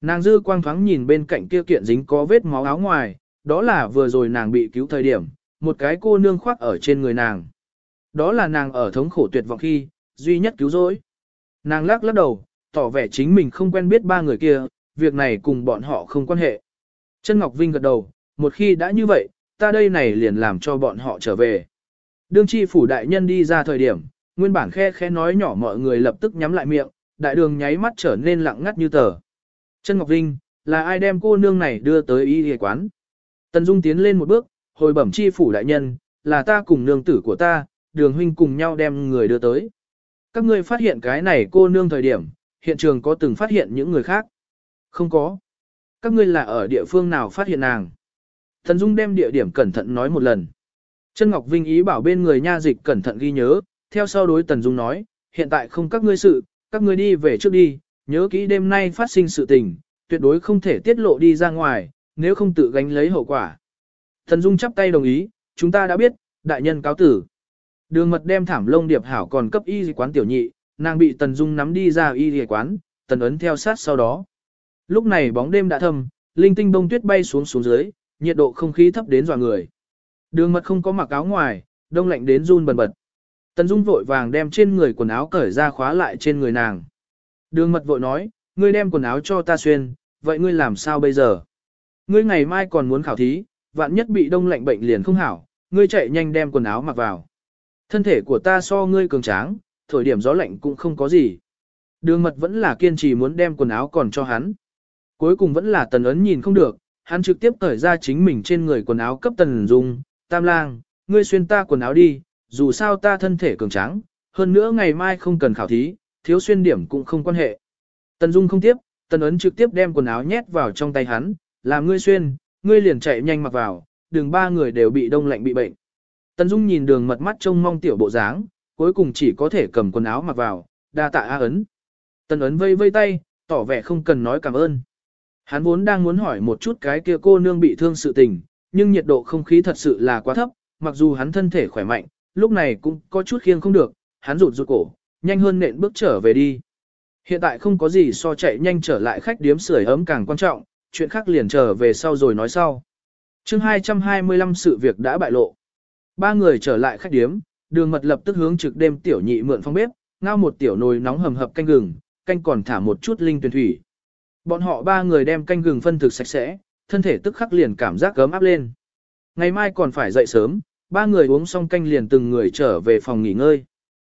Nàng dư quang thoáng nhìn bên cạnh kia kiện dính có vết máu áo ngoài, đó là vừa rồi nàng bị cứu thời điểm, một cái cô nương khoác ở trên người nàng. Đó là nàng ở thống khổ tuyệt vọng khi, duy nhất cứu rỗi. Nàng lắc lắc đầu, tỏ vẻ chính mình không quen biết ba người kia, việc này cùng bọn họ không quan hệ. Chân Ngọc Vinh gật đầu, một khi đã như vậy, ta đây này liền làm cho bọn họ trở về. Đương chi phủ đại nhân đi ra thời điểm, nguyên bản khe khe nói nhỏ mọi người lập tức nhắm lại miệng, đại đường nháy mắt trở nên lặng ngắt như tờ. Chân Ngọc Vinh, là ai đem cô nương này đưa tới y y quán? Tần Dung tiến lên một bước, hồi bẩm chi phủ đại nhân, là ta cùng nương tử của ta, đường huynh cùng nhau đem người đưa tới. Các ngươi phát hiện cái này cô nương thời điểm, hiện trường có từng phát hiện những người khác? Không có. Các ngươi là ở địa phương nào phát hiện nàng? Tần Dung đem địa điểm cẩn thận nói một lần. Chân Ngọc Vinh ý bảo bên người nha dịch cẩn thận ghi nhớ, theo sau đối Tần Dung nói, hiện tại không các ngươi sự, các ngươi đi về trước đi, nhớ kỹ đêm nay phát sinh sự tình, tuyệt đối không thể tiết lộ đi ra ngoài, nếu không tự gánh lấy hậu quả. Tần Dung chắp tay đồng ý, chúng ta đã biết, đại nhân cáo tử. Đường mật đem thảm lông điệp hảo còn cấp y quán tiểu nhị, nàng bị Tần Dung nắm đi ra y quán, Tần ấn theo sát sau đó. Lúc này bóng đêm đã thâm, linh tinh bông tuyết bay xuống xuống dưới, nhiệt độ không khí thấp đến dọa người. Đường mật không có mặc áo ngoài, đông lạnh đến run bần bật. Tần Dung vội vàng đem trên người quần áo cởi ra khóa lại trên người nàng. Đường mật vội nói, ngươi đem quần áo cho ta xuyên, vậy ngươi làm sao bây giờ? Ngươi ngày mai còn muốn khảo thí, vạn nhất bị đông lạnh bệnh liền không hảo, ngươi chạy nhanh đem quần áo mặc vào. Thân thể của ta so ngươi cường tráng, thổi điểm gió lạnh cũng không có gì. Đường mật vẫn là kiên trì muốn đem quần áo còn cho hắn. Cuối cùng vẫn là tần ấn nhìn không được, hắn trực tiếp cởi ra chính mình trên người quần áo cấp tần dung, tam lang, ngươi xuyên ta quần áo đi, dù sao ta thân thể cường tráng, hơn nữa ngày mai không cần khảo thí, thiếu xuyên điểm cũng không quan hệ. Tần dung không tiếp, tần ấn trực tiếp đem quần áo nhét vào trong tay hắn, làm ngươi xuyên, ngươi liền chạy nhanh mặc vào, đường ba người đều bị đông lạnh bị bệnh. Tần dung nhìn đường mật mắt trông mong tiểu bộ dáng, cuối cùng chỉ có thể cầm quần áo mặc vào, đa tạ A ấn. Tần ấn vây vây tay, tỏ vẻ không cần nói cảm ơn. Hắn vốn đang muốn hỏi một chút cái kia cô nương bị thương sự tình, nhưng nhiệt độ không khí thật sự là quá thấp, mặc dù hắn thân thể khỏe mạnh, lúc này cũng có chút khiêng không được, hắn rụt rụt cổ, nhanh hơn nện bước trở về đi. Hiện tại không có gì so chạy nhanh trở lại khách điếm sưởi ấm càng quan trọng, chuyện khác liền trở về sau rồi nói sau. chương 225 sự việc đã bại lộ. Ba người trở lại khách điếm, đường mật lập tức hướng trực đêm tiểu nhị mượn phong bếp, ngao một tiểu nồi nóng hầm hập canh gừng, canh còn thả một chút linh tuyển thủy. Bọn họ ba người đem canh gừng phân thực sạch sẽ, thân thể tức khắc liền cảm giác gấm áp lên. Ngày mai còn phải dậy sớm, ba người uống xong canh liền từng người trở về phòng nghỉ ngơi.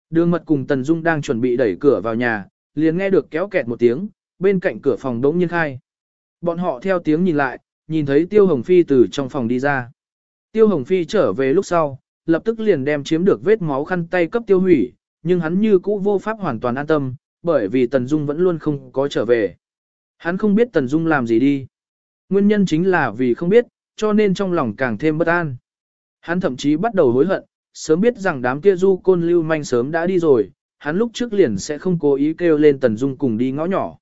Đường mật cùng Tần Dung đang chuẩn bị đẩy cửa vào nhà, liền nghe được kéo kẹt một tiếng, bên cạnh cửa phòng đống nhiên khai. Bọn họ theo tiếng nhìn lại, nhìn thấy Tiêu Hồng Phi từ trong phòng đi ra. Tiêu Hồng Phi trở về lúc sau, lập tức liền đem chiếm được vết máu khăn tay cấp tiêu hủy, nhưng hắn như cũ vô pháp hoàn toàn an tâm, bởi vì Tần Dung vẫn luôn không có trở về. Hắn không biết Tần Dung làm gì đi. Nguyên nhân chính là vì không biết, cho nên trong lòng càng thêm bất an. Hắn thậm chí bắt đầu hối hận, sớm biết rằng đám kia du côn lưu manh sớm đã đi rồi, hắn lúc trước liền sẽ không cố ý kêu lên Tần Dung cùng đi ngõ nhỏ.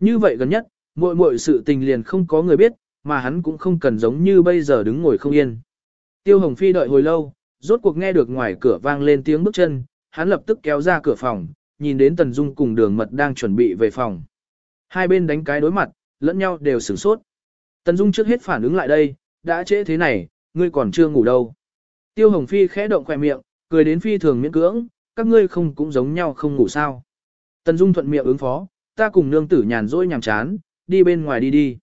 Như vậy gần nhất, muội muội sự tình liền không có người biết, mà hắn cũng không cần giống như bây giờ đứng ngồi không yên. Tiêu Hồng Phi đợi hồi lâu, rốt cuộc nghe được ngoài cửa vang lên tiếng bước chân, hắn lập tức kéo ra cửa phòng, nhìn đến Tần Dung cùng đường mật đang chuẩn bị về phòng. Hai bên đánh cái đối mặt, lẫn nhau đều sửng sốt. Tần Dung trước hết phản ứng lại đây, đã trễ thế này, ngươi còn chưa ngủ đâu. Tiêu Hồng Phi khẽ động khỏe miệng, cười đến phi thường miễn cưỡng, các ngươi không cũng giống nhau không ngủ sao. Tần Dung thuận miệng ứng phó, ta cùng nương tử nhàn rỗi nhàm chán, đi bên ngoài đi đi.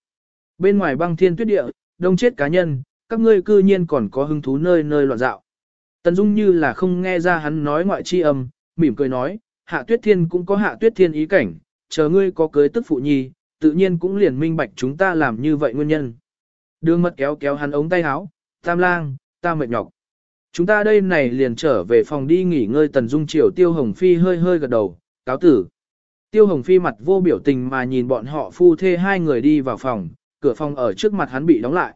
Bên ngoài băng thiên tuyết địa, đông chết cá nhân, các ngươi cư nhiên còn có hứng thú nơi nơi loạn dạo. Tần Dung như là không nghe ra hắn nói ngoại chi âm, mỉm cười nói, hạ tuyết thiên cũng có hạ tuyết thiên ý cảnh, chờ ngươi có cưới tức phụ nhi, tự nhiên cũng liền minh bạch chúng ta làm như vậy nguyên nhân. Đường mật kéo kéo hắn ống tay áo, tam lang, ta mệt nhọc. Chúng ta đây này liền trở về phòng đi nghỉ ngơi tần dung chiều tiêu hồng phi hơi hơi gật đầu, cáo tử. Tiêu hồng phi mặt vô biểu tình mà nhìn bọn họ phu thê hai người đi vào phòng, cửa phòng ở trước mặt hắn bị đóng lại.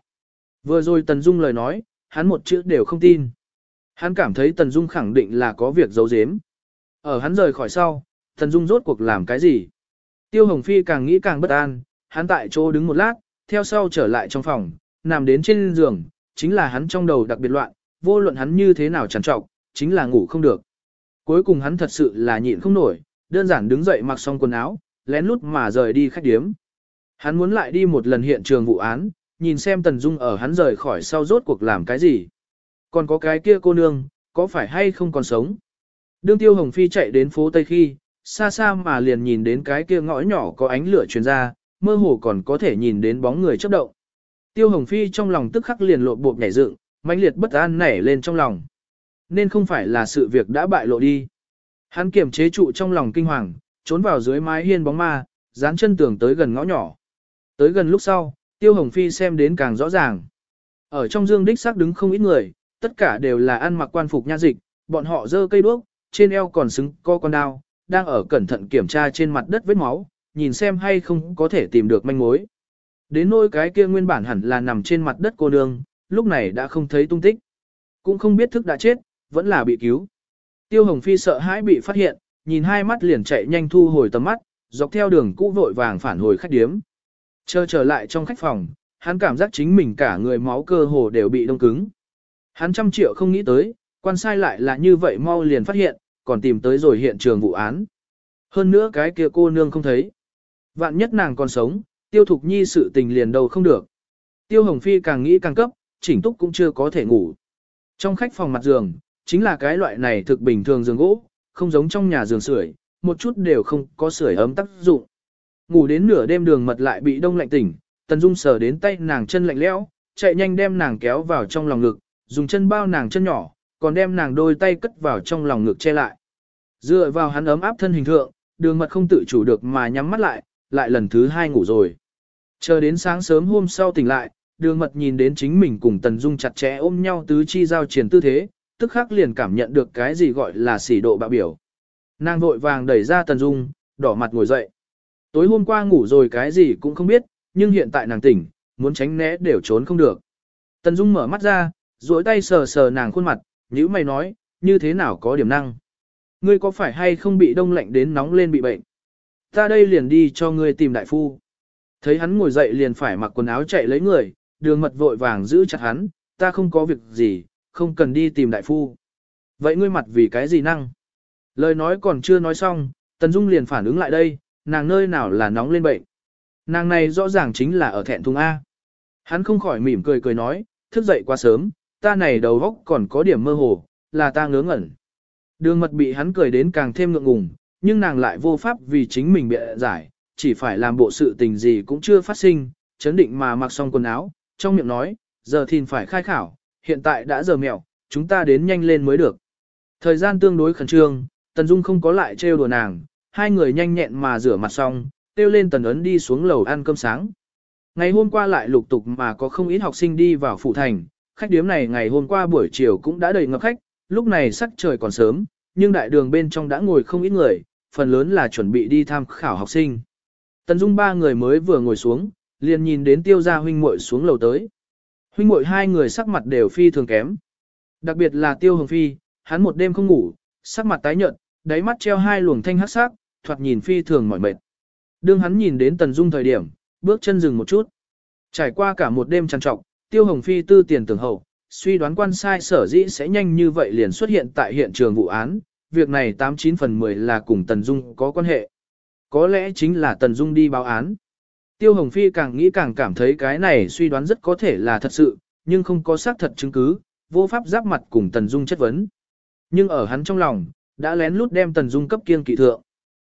Vừa rồi tần dung lời nói, hắn một chữ đều không tin. Hắn cảm thấy tần dung khẳng định là có việc giấu giếm. Ở hắn rời khỏi sau, tần dung rốt cuộc làm cái gì? Tiêu Hồng Phi càng nghĩ càng bất an, hắn tại chỗ đứng một lát, theo sau trở lại trong phòng, nằm đến trên giường, chính là hắn trong đầu đặc biệt loạn, vô luận hắn như thế nào trằn trọc, chính là ngủ không được. Cuối cùng hắn thật sự là nhịn không nổi, đơn giản đứng dậy mặc xong quần áo, lén lút mà rời đi khách điếm. Hắn muốn lại đi một lần hiện trường vụ án, nhìn xem Tần Dung ở hắn rời khỏi sau rốt cuộc làm cái gì. Còn có cái kia cô nương, có phải hay không còn sống? Đương Tiêu Hồng Phi chạy đến phố Tây khi, xa xa mà liền nhìn đến cái kia ngõ nhỏ có ánh lửa truyền ra, mơ hồ còn có thể nhìn đến bóng người chớp động. Tiêu Hồng Phi trong lòng tức khắc liền lộ bộp nhảy dựng, mãnh liệt bất an nảy lên trong lòng. Nên không phải là sự việc đã bại lộ đi. Hắn kiềm chế trụ trong lòng kinh hoàng, trốn vào dưới mái hiên bóng ma, dán chân tường tới gần ngõ nhỏ. Tới gần lúc sau, Tiêu Hồng Phi xem đến càng rõ ràng. Ở trong dương đích xác đứng không ít người, tất cả đều là ăn mặc quan phục nha dịch, bọn họ giơ cây đuốc, trên eo còn xứng co con đao, đang ở cẩn thận kiểm tra trên mặt đất vết máu, nhìn xem hay không có thể tìm được manh mối. Đến nỗi cái kia nguyên bản hẳn là nằm trên mặt đất cô nương, lúc này đã không thấy tung tích. Cũng không biết thức đã chết, vẫn là bị cứu. Tiêu Hồng Phi sợ hãi bị phát hiện, nhìn hai mắt liền chạy nhanh thu hồi tầm mắt, dọc theo đường cũ vội vàng phản hồi khách điếm. Chờ trở lại trong khách phòng, hắn cảm giác chính mình cả người máu cơ hồ đều bị đông cứng. Hắn trăm triệu không nghĩ tới, quan sai lại là như vậy mau liền phát hiện, còn tìm tới rồi hiện trường vụ án. Hơn nữa cái kia cô nương không thấy. Vạn nhất nàng còn sống, tiêu thục nhi sự tình liền đầu không được. Tiêu Hồng Phi càng nghĩ càng cấp, chỉnh túc cũng chưa có thể ngủ. Trong khách phòng mặt giường, chính là cái loại này thực bình thường giường gỗ, không giống trong nhà giường sưởi, một chút đều không có sưởi ấm tác dụng. Ngủ đến nửa đêm đường mật lại bị đông lạnh tỉnh, Tần Dung sờ đến tay nàng chân lạnh lẽo, chạy nhanh đem nàng kéo vào trong lòng ngực, dùng chân bao nàng chân nhỏ, còn đem nàng đôi tay cất vào trong lòng ngực che lại. Dựa vào hắn ấm áp thân hình thượng, đường mật không tự chủ được mà nhắm mắt lại, lại lần thứ hai ngủ rồi. Chờ đến sáng sớm hôm sau tỉnh lại, đường mật nhìn đến chính mình cùng Tần Dung chặt chẽ ôm nhau tứ chi giao triển tư thế, tức khắc liền cảm nhận được cái gì gọi là sỉ độ bạo biểu. Nàng vội vàng đẩy ra Tần Dung, đỏ mặt ngồi dậy. Tối hôm qua ngủ rồi cái gì cũng không biết, nhưng hiện tại nàng tỉnh, muốn tránh né đều trốn không được. Tần Dung mở mắt ra, duỗi tay sờ sờ nàng khuôn mặt, nhữ mày nói, như thế nào có điểm năng. Ngươi có phải hay không bị đông lạnh đến nóng lên bị bệnh? Ta đây liền đi cho ngươi tìm đại phu. Thấy hắn ngồi dậy liền phải mặc quần áo chạy lấy người, đường mật vội vàng giữ chặt hắn, ta không có việc gì, không cần đi tìm đại phu. Vậy ngươi mặt vì cái gì năng? Lời nói còn chưa nói xong, Tần Dung liền phản ứng lại đây, nàng nơi nào là nóng lên bệnh. Nàng này rõ ràng chính là ở thẹn thùng A. Hắn không khỏi mỉm cười cười nói, thức dậy quá sớm, ta này đầu góc còn có điểm mơ hồ, là ta ngớ ngẩn. Đường mật bị hắn cười đến càng thêm ngượng ngùng, nhưng nàng lại vô pháp vì chính mình bị giải, chỉ phải làm bộ sự tình gì cũng chưa phát sinh, chấn định mà mặc xong quần áo, trong miệng nói, giờ thìn phải khai khảo, hiện tại đã giờ mẹo, chúng ta đến nhanh lên mới được. Thời gian tương đối khẩn trương, Tần Dung không có lại trêu đùa nàng, hai người nhanh nhẹn mà rửa mặt xong, tiêu lên Tần Ấn đi xuống lầu ăn cơm sáng. Ngày hôm qua lại lục tục mà có không ít học sinh đi vào phụ thành, khách điếm này ngày hôm qua buổi chiều cũng đã đầy ngập khách, lúc này sắc trời còn sớm, nhưng đại đường bên trong đã ngồi không ít người, phần lớn là chuẩn bị đi tham khảo học sinh. Tần Dung ba người mới vừa ngồi xuống, liền nhìn đến tiêu gia huynh muội xuống lầu tới. Huynh muội hai người sắc mặt đều phi thường kém. Đặc biệt là tiêu hồng phi, hắn một đêm không ngủ, sắc mặt tái nhợt, đáy mắt treo hai luồng thanh hắc sắc, thoạt nhìn phi thường mỏi mệt. Đương hắn nhìn đến Tần Dung thời điểm, bước chân dừng một chút. Trải qua cả một đêm trằn trọc, Tiêu Hồng Phi tư tiền tưởng hậu, suy đoán quan sai sở dĩ sẽ nhanh như vậy liền xuất hiện tại hiện trường vụ án, việc này 89 phần 10 là cùng Tần Dung có quan hệ. Có lẽ chính là Tần Dung đi báo án. Tiêu Hồng Phi càng nghĩ càng cảm thấy cái này suy đoán rất có thể là thật sự, nhưng không có xác thật chứng cứ, vô pháp giáp mặt cùng Tần Dung chất vấn. Nhưng ở hắn trong lòng, đã lén lút đem Tần Dung cấp kiên kỵ thượng.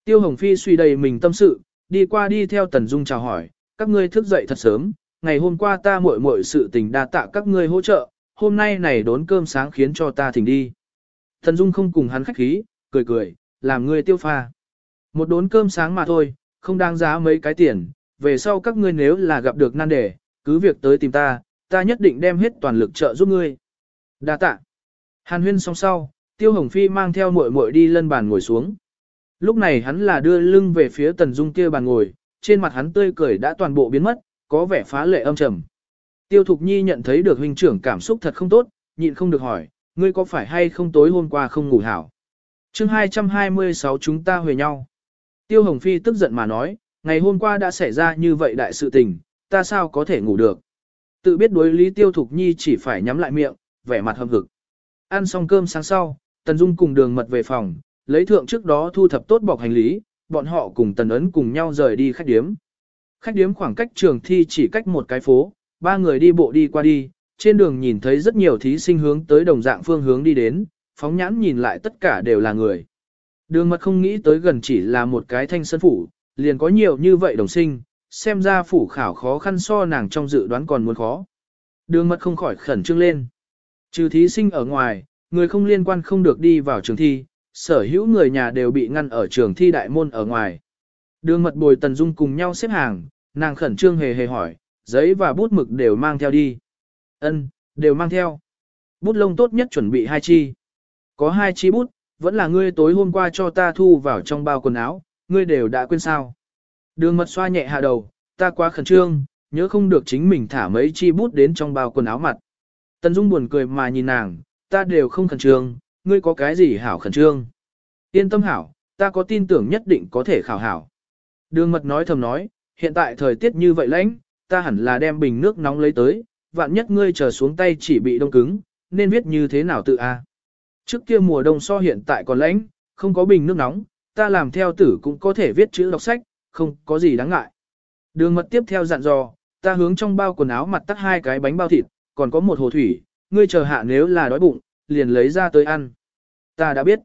Tiêu Hồng Phi suy đầy mình tâm sự, đi qua đi theo Tần Dung chào hỏi, các ngươi thức dậy thật sớm, ngày hôm qua ta muội muội sự tình đa tạ các ngươi hỗ trợ, hôm nay này đốn cơm sáng khiến cho ta thỉnh đi. Tần Dung không cùng hắn khách khí, cười cười, làm ngươi tiêu pha. Một đốn cơm sáng mà thôi, không đáng giá mấy cái tiền, về sau các ngươi nếu là gặp được nan đề, cứ việc tới tìm ta, ta nhất định đem hết toàn lực trợ giúp ngươi. Đa tạ. Hàn huyên xong sau, Tiêu Hồng Phi mang theo muội muội đi lân bàn ngồi xuống. Lúc này hắn là đưa lưng về phía Tần Dung kia bàn ngồi, trên mặt hắn tươi cười đã toàn bộ biến mất, có vẻ phá lệ âm trầm. Tiêu Thục Nhi nhận thấy được huynh trưởng cảm xúc thật không tốt, nhịn không được hỏi, ngươi có phải hay không tối hôm qua không ngủ hảo? chương 226 chúng ta huề nhau. Tiêu Hồng Phi tức giận mà nói, ngày hôm qua đã xảy ra như vậy đại sự tình, ta sao có thể ngủ được? Tự biết đối lý Tiêu Thục Nhi chỉ phải nhắm lại miệng, vẻ mặt hâm hực. Ăn xong cơm sáng sau, Tần Dung cùng đường mật về phòng, lấy thượng trước đó thu thập tốt bọc hành lý, bọn họ cùng Tần Ấn cùng nhau rời đi khách điếm. Khách điếm khoảng cách trường thi chỉ cách một cái phố, ba người đi bộ đi qua đi, trên đường nhìn thấy rất nhiều thí sinh hướng tới đồng dạng phương hướng đi đến, phóng nhãn nhìn lại tất cả đều là người. Đường mật không nghĩ tới gần chỉ là một cái thanh sân phủ, liền có nhiều như vậy đồng sinh, xem ra phủ khảo khó khăn so nàng trong dự đoán còn muốn khó. Đường mật không khỏi khẩn trương lên. Trừ thí sinh ở ngoài, người không liên quan không được đi vào trường thi, sở hữu người nhà đều bị ngăn ở trường thi đại môn ở ngoài. Đường mật bồi Tần Dung cùng nhau xếp hàng, nàng khẩn trương hề hề hỏi, giấy và bút mực đều mang theo đi. Ân, đều mang theo. Bút lông tốt nhất chuẩn bị hai chi. Có hai chi bút, vẫn là ngươi tối hôm qua cho ta thu vào trong bao quần áo, ngươi đều đã quên sao. Đường mật xoa nhẹ hạ đầu, ta quá khẩn trương, nhớ không được chính mình thả mấy chi bút đến trong bao quần áo mặt. Tần Dung buồn cười mà nhìn nàng, ta đều không khẩn trương, ngươi có cái gì hảo khẩn trương. Yên tâm hảo, ta có tin tưởng nhất định có thể khảo hảo. Đường mật nói thầm nói, hiện tại thời tiết như vậy lãnh, ta hẳn là đem bình nước nóng lấy tới, vạn nhất ngươi chờ xuống tay chỉ bị đông cứng, nên viết như thế nào tự a? Trước kia mùa đông so hiện tại còn lạnh, không có bình nước nóng, ta làm theo tử cũng có thể viết chữ đọc sách, không có gì đáng ngại. Đường mật tiếp theo dặn dò, ta hướng trong bao quần áo mặt tắt hai cái bánh bao thịt, còn có một hồ thủy, ngươi chờ hạ nếu là đói bụng, liền lấy ra tới ăn. Ta đã biết.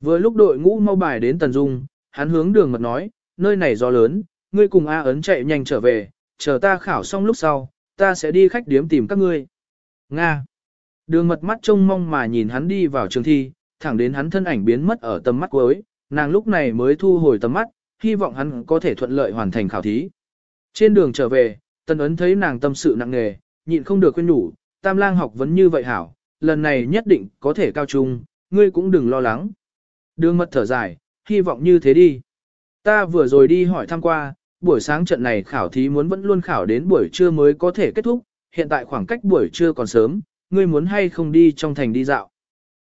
Vừa lúc đội ngũ mau bài đến Tần Dung, hắn hướng đường mật nói, nơi này gió lớn, ngươi cùng A ấn chạy nhanh trở về, chờ ta khảo xong lúc sau, ta sẽ đi khách điếm tìm các ngươi. Nga. Đường mật mắt trông mong mà nhìn hắn đi vào trường thi, thẳng đến hắn thân ảnh biến mất ở tầm mắt cuối, nàng lúc này mới thu hồi tầm mắt, hy vọng hắn có thể thuận lợi hoàn thành khảo thí. Trên đường trở về, tần ấn thấy nàng tâm sự nặng nề, nhịn không được quên nhủ, tam lang học vấn như vậy hảo, lần này nhất định có thể cao trung, ngươi cũng đừng lo lắng. Đường mật thở dài, hy vọng như thế đi. Ta vừa rồi đi hỏi thăm qua, buổi sáng trận này khảo thí muốn vẫn luôn khảo đến buổi trưa mới có thể kết thúc, hiện tại khoảng cách buổi trưa còn sớm, ngươi muốn hay không đi trong thành đi dạo.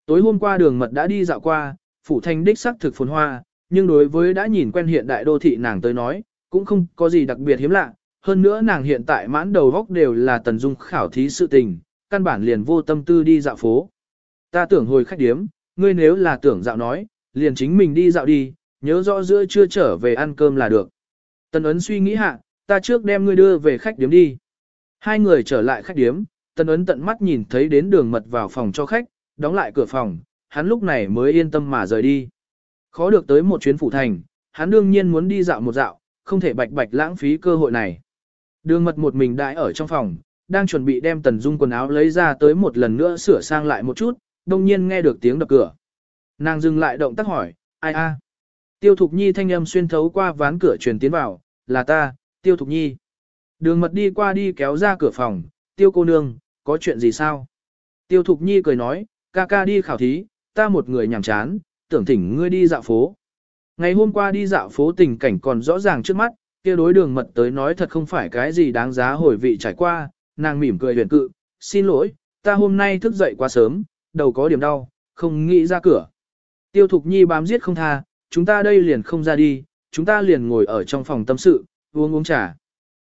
Tối hôm qua đường mật đã đi dạo qua, phủ thành đích sắc thực phồn hoa, nhưng đối với đã nhìn quen hiện đại đô thị nàng tới nói, cũng không có gì đặc biệt hiếm lạ, hơn nữa nàng hiện tại mãn đầu góc đều là tần dung khảo thí sự tình, căn bản liền vô tâm tư đi dạo phố. Ta tưởng hồi khách điếm, ngươi nếu là tưởng dạo nói, liền chính mình đi dạo đi, nhớ rõ giữa chưa trở về ăn cơm là được. Tần ấn suy nghĩ hạ, ta trước đem ngươi đưa về khách điếm đi. Hai người trở lại khách điếm, tần ấn tận mắt nhìn thấy đến đường mật vào phòng cho khách, đóng lại cửa phòng, hắn lúc này mới yên tâm mà rời đi. Khó được tới một chuyến phủ thành, hắn đương nhiên muốn đi dạo một dạo, không thể bạch bạch lãng phí cơ hội này. Đường mật một mình đãi ở trong phòng, đang chuẩn bị đem tần dung quần áo lấy ra tới một lần nữa sửa sang lại một chút, đồng nhiên nghe được tiếng đập cửa. Nàng dừng lại động tác hỏi, ai a? Tiêu Thục Nhi thanh âm xuyên thấu qua ván cửa truyền tiến vào, là ta, Tiêu Thục Nhi. Đường mật đi qua đi kéo ra cửa phòng, Tiêu cô nương, có chuyện gì sao? Tiêu Thục Nhi cười nói, ca ca đi khảo thí, ta một người nhàm chán, tưởng thỉnh ngươi đi dạo phố. Ngày hôm qua đi dạo phố tình cảnh còn rõ ràng trước mắt, kia đối đường mật tới nói thật không phải cái gì đáng giá hồi vị trải qua, nàng mỉm cười huyền cự, xin lỗi, ta hôm nay thức dậy quá sớm, đầu có điểm đau, không nghĩ ra cửa. Tiêu Thục Nhi bám giết không tha, chúng ta đây liền không ra đi, chúng ta liền ngồi ở trong phòng tâm sự, uống uống trà.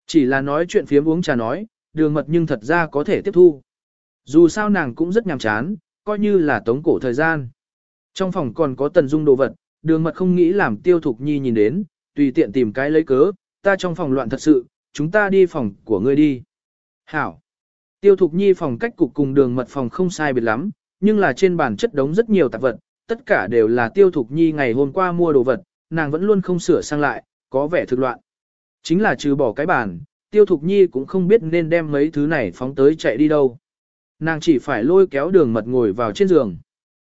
Chỉ là nói chuyện phiếm uống trà nói, đường mật nhưng thật ra có thể tiếp thu. Dù sao nàng cũng rất nhàm chán, coi như là tống cổ thời gian. Trong phòng còn có tần dung đồ vật, đường mật không nghĩ làm tiêu thục nhi nhìn đến, tùy tiện tìm cái lấy cớ, ta trong phòng loạn thật sự, chúng ta đi phòng của ngươi đi. Hảo. Tiêu thục nhi phòng cách cục cùng đường mật phòng không sai biệt lắm, nhưng là trên bàn chất đống rất nhiều tạp vật, tất cả đều là tiêu thục nhi ngày hôm qua mua đồ vật, nàng vẫn luôn không sửa sang lại, có vẻ thực loạn. Chính là trừ bỏ cái bàn, tiêu thục nhi cũng không biết nên đem mấy thứ này phóng tới chạy đi đâu. Nàng chỉ phải lôi kéo đường mật ngồi vào trên giường.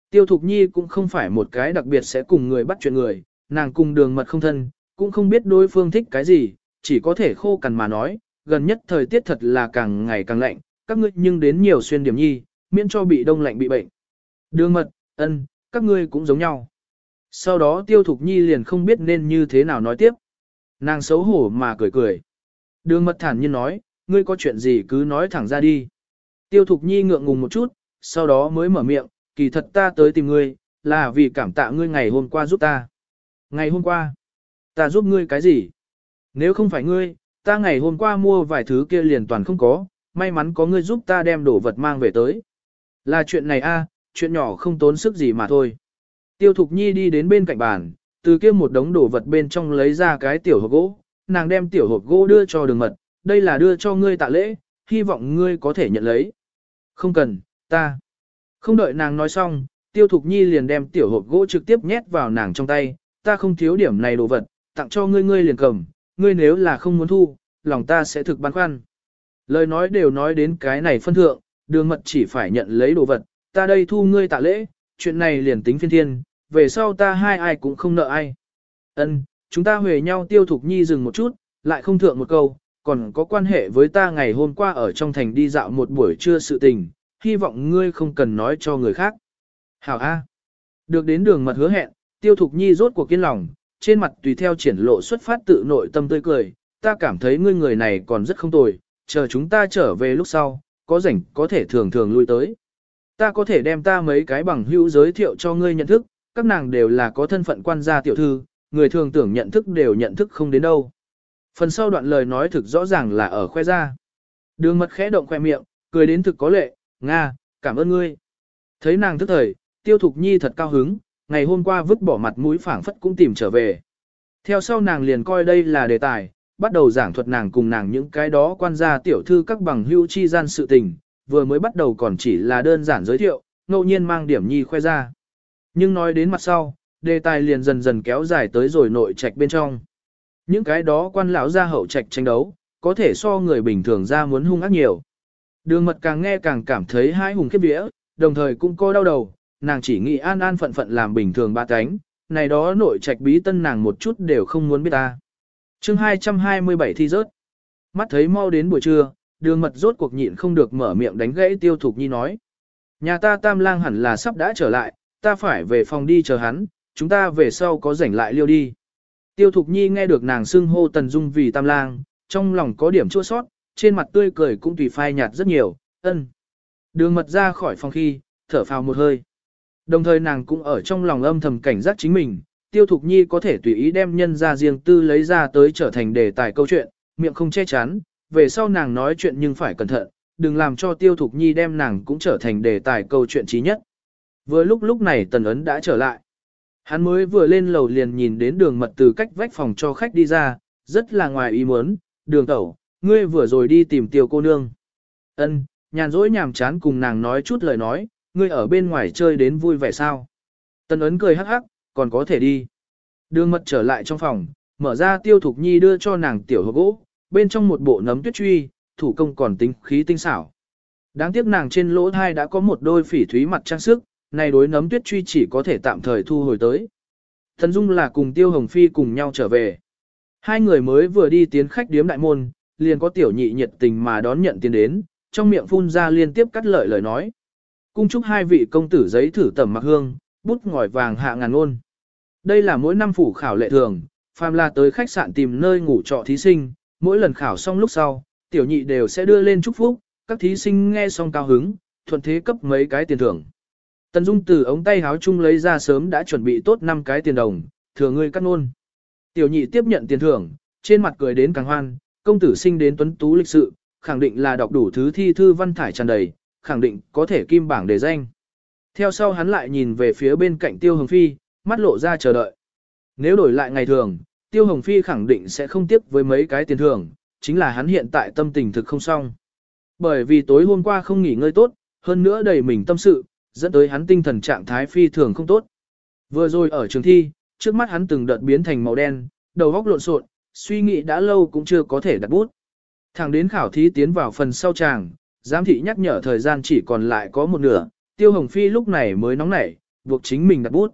Tiêu thục nhi cũng không phải một cái đặc biệt sẽ cùng người bắt chuyện người, nàng cùng đường mật không thân, cũng không biết đối phương thích cái gì, chỉ có thể khô cằn mà nói, gần nhất thời tiết thật là càng ngày càng lạnh, các ngươi nhưng đến nhiều xuyên điểm nhi, miễn cho bị đông lạnh bị bệnh. Đường mật, ân, các ngươi cũng giống nhau. Sau đó tiêu thục nhi liền không biết nên như thế nào nói tiếp. Nàng xấu hổ mà cười cười. Đường mật thản nhiên nói, ngươi có chuyện gì cứ nói thẳng ra đi. Tiêu thục nhi ngượng ngùng một chút, sau đó mới mở miệng, kỳ thật ta tới tìm ngươi, là vì cảm tạ ngươi ngày hôm qua giúp ta. Ngày hôm qua, ta giúp ngươi cái gì? Nếu không phải ngươi, ta ngày hôm qua mua vài thứ kia liền toàn không có, may mắn có ngươi giúp ta đem đồ vật mang về tới. Là chuyện này a, chuyện nhỏ không tốn sức gì mà thôi. Tiêu Thục Nhi đi đến bên cạnh bàn, từ kia một đống đồ vật bên trong lấy ra cái tiểu hộp gỗ, nàng đem tiểu hộp gỗ đưa cho đường mật, đây là đưa cho ngươi tạ lễ, hy vọng ngươi có thể nhận lấy. Không cần, ta. Không đợi nàng nói xong, Tiêu Thục Nhi liền đem tiểu hộp gỗ trực tiếp nhét vào nàng trong tay, ta không thiếu điểm này đồ vật, tặng cho ngươi ngươi liền cầm, ngươi nếu là không muốn thu, lòng ta sẽ thực băn khoăn. Lời nói đều nói đến cái này phân thượng, đường mật chỉ phải nhận lấy đồ vật, ta đây thu ngươi tạ lễ, chuyện này liền tính phiên thiên, về sau ta hai ai cũng không nợ ai. Ân, chúng ta huề nhau tiêu thục nhi dừng một chút, lại không thượng một câu, còn có quan hệ với ta ngày hôm qua ở trong thành đi dạo một buổi trưa sự tình, hy vọng ngươi không cần nói cho người khác. Hảo A. Được đến đường mật hứa hẹn, tiêu thục nhi rốt cuộc kiên lòng, trên mặt tùy theo triển lộ xuất phát tự nội tâm tươi cười, ta cảm thấy ngươi người này còn rất không tồi, chờ chúng ta trở về lúc sau, có rảnh có thể thường thường lui tới. Ta có thể đem ta mấy cái bằng hữu giới thiệu cho ngươi nhận thức, các nàng đều là có thân phận quan gia tiểu thư, người thường tưởng nhận thức đều nhận thức không đến đâu. Phần sau đoạn lời nói thực rõ ràng là ở khoe ra. Đường mật khẽ động khoe miệng, cười đến thực có lệ, Nga, cảm ơn ngươi. Thấy nàng thức thời, tiêu thục nhi thật cao hứng, ngày hôm qua vứt bỏ mặt mũi phảng phất cũng tìm trở về. Theo sau nàng liền coi đây là đề tài, bắt đầu giảng thuật nàng cùng nàng những cái đó quan gia tiểu thư các bằng hữu chi gian sự tình, vừa mới bắt đầu còn chỉ là đơn giản giới thiệu, ngẫu nhiên mang điểm nhi khoe ra. Nhưng nói đến mặt sau, đề tài liền dần dần kéo dài tới rồi nội trạch bên trong. Những cái đó quan lão ra hậu trạch tranh đấu, có thể so người bình thường ra muốn hung ác nhiều. Đường mật càng nghe càng cảm thấy hai hùng khiếp vía, đồng thời cũng coi đau đầu, nàng chỉ nghĩ an an phận phận làm bình thường ba cánh, này đó nội trạch bí tân nàng một chút đều không muốn biết ta. chương 227 thi rớt. Mắt thấy mau đến buổi trưa, đường mật rốt cuộc nhịn không được mở miệng đánh gãy tiêu thục nhi nói. Nhà ta tam lang hẳn là sắp đã trở lại, ta phải về phòng đi chờ hắn, chúng ta về sau có rảnh lại liêu đi. Tiêu thục nhi nghe được nàng xưng hô tần dung vì tam lang, trong lòng có điểm chua sót, trên mặt tươi cười cũng tùy phai nhạt rất nhiều, ân. Đường mật ra khỏi phòng khi, thở phào một hơi. Đồng thời nàng cũng ở trong lòng âm thầm cảnh giác chính mình, tiêu thục nhi có thể tùy ý đem nhân ra riêng tư lấy ra tới trở thành đề tài câu chuyện, miệng không che chắn, về sau nàng nói chuyện nhưng phải cẩn thận, đừng làm cho tiêu thục nhi đem nàng cũng trở thành đề tài câu chuyện trí nhất. Vừa lúc lúc này tần ấn đã trở lại. Hắn mới vừa lên lầu liền nhìn đến đường mật từ cách vách phòng cho khách đi ra, rất là ngoài ý muốn, đường tẩu, ngươi vừa rồi đi tìm tiêu cô nương. Ân, nhàn rỗi nhàm chán cùng nàng nói chút lời nói, ngươi ở bên ngoài chơi đến vui vẻ sao? Tần ấn cười hắc hắc, còn có thể đi. Đường mật trở lại trong phòng, mở ra tiêu thục nhi đưa cho nàng tiểu hộp gỗ, bên trong một bộ nấm tuyết truy, thủ công còn tính khí tinh xảo. Đáng tiếc nàng trên lỗ thai đã có một đôi phỉ thúy mặt trang sức, này đối nấm tuyết truy chỉ có thể tạm thời thu hồi tới. Thần Dung là cùng Tiêu Hồng Phi cùng nhau trở về. Hai người mới vừa đi tiến khách điếm đại môn, liền có tiểu nhị nhiệt tình mà đón nhận tiền đến, trong miệng phun ra liên tiếp cắt lợi lời nói. Cung chúc hai vị công tử giấy thử tẩm mặc hương, bút ngòi vàng hạ ngàn ngôn. Đây là mỗi năm phủ khảo lệ thường, phàm là tới khách sạn tìm nơi ngủ trọ thí sinh, mỗi lần khảo xong lúc sau, tiểu nhị đều sẽ đưa lên chúc phúc, các thí sinh nghe xong cao hứng, thuận thế cấp mấy cái tiền thưởng. Tần Dung từ ống tay háo chung lấy ra sớm đã chuẩn bị tốt 5 cái tiền đồng, thừa ngươi cắt nôn. Tiểu nhị tiếp nhận tiền thưởng, trên mặt cười đến càng hoan, công tử sinh đến tuấn tú lịch sự, khẳng định là đọc đủ thứ thi thư văn thải tràn đầy, khẳng định có thể kim bảng đề danh. Theo sau hắn lại nhìn về phía bên cạnh Tiêu Hồng Phi, mắt lộ ra chờ đợi. Nếu đổi lại ngày thường, Tiêu Hồng Phi khẳng định sẽ không tiếp với mấy cái tiền thưởng, chính là hắn hiện tại tâm tình thực không xong. Bởi vì tối hôm qua không nghỉ ngơi tốt, hơn nữa đầy mình tâm sự, dẫn tới hắn tinh thần trạng thái phi thường không tốt. Vừa rồi ở trường thi, trước mắt hắn từng đợt biến thành màu đen, đầu óc lộn xộn, suy nghĩ đã lâu cũng chưa có thể đặt bút. Thẳng đến khảo thí tiến vào phần sau tràng, giám thị nhắc nhở thời gian chỉ còn lại có một nửa, Tiêu Hồng Phi lúc này mới nóng nảy, buộc chính mình đặt bút.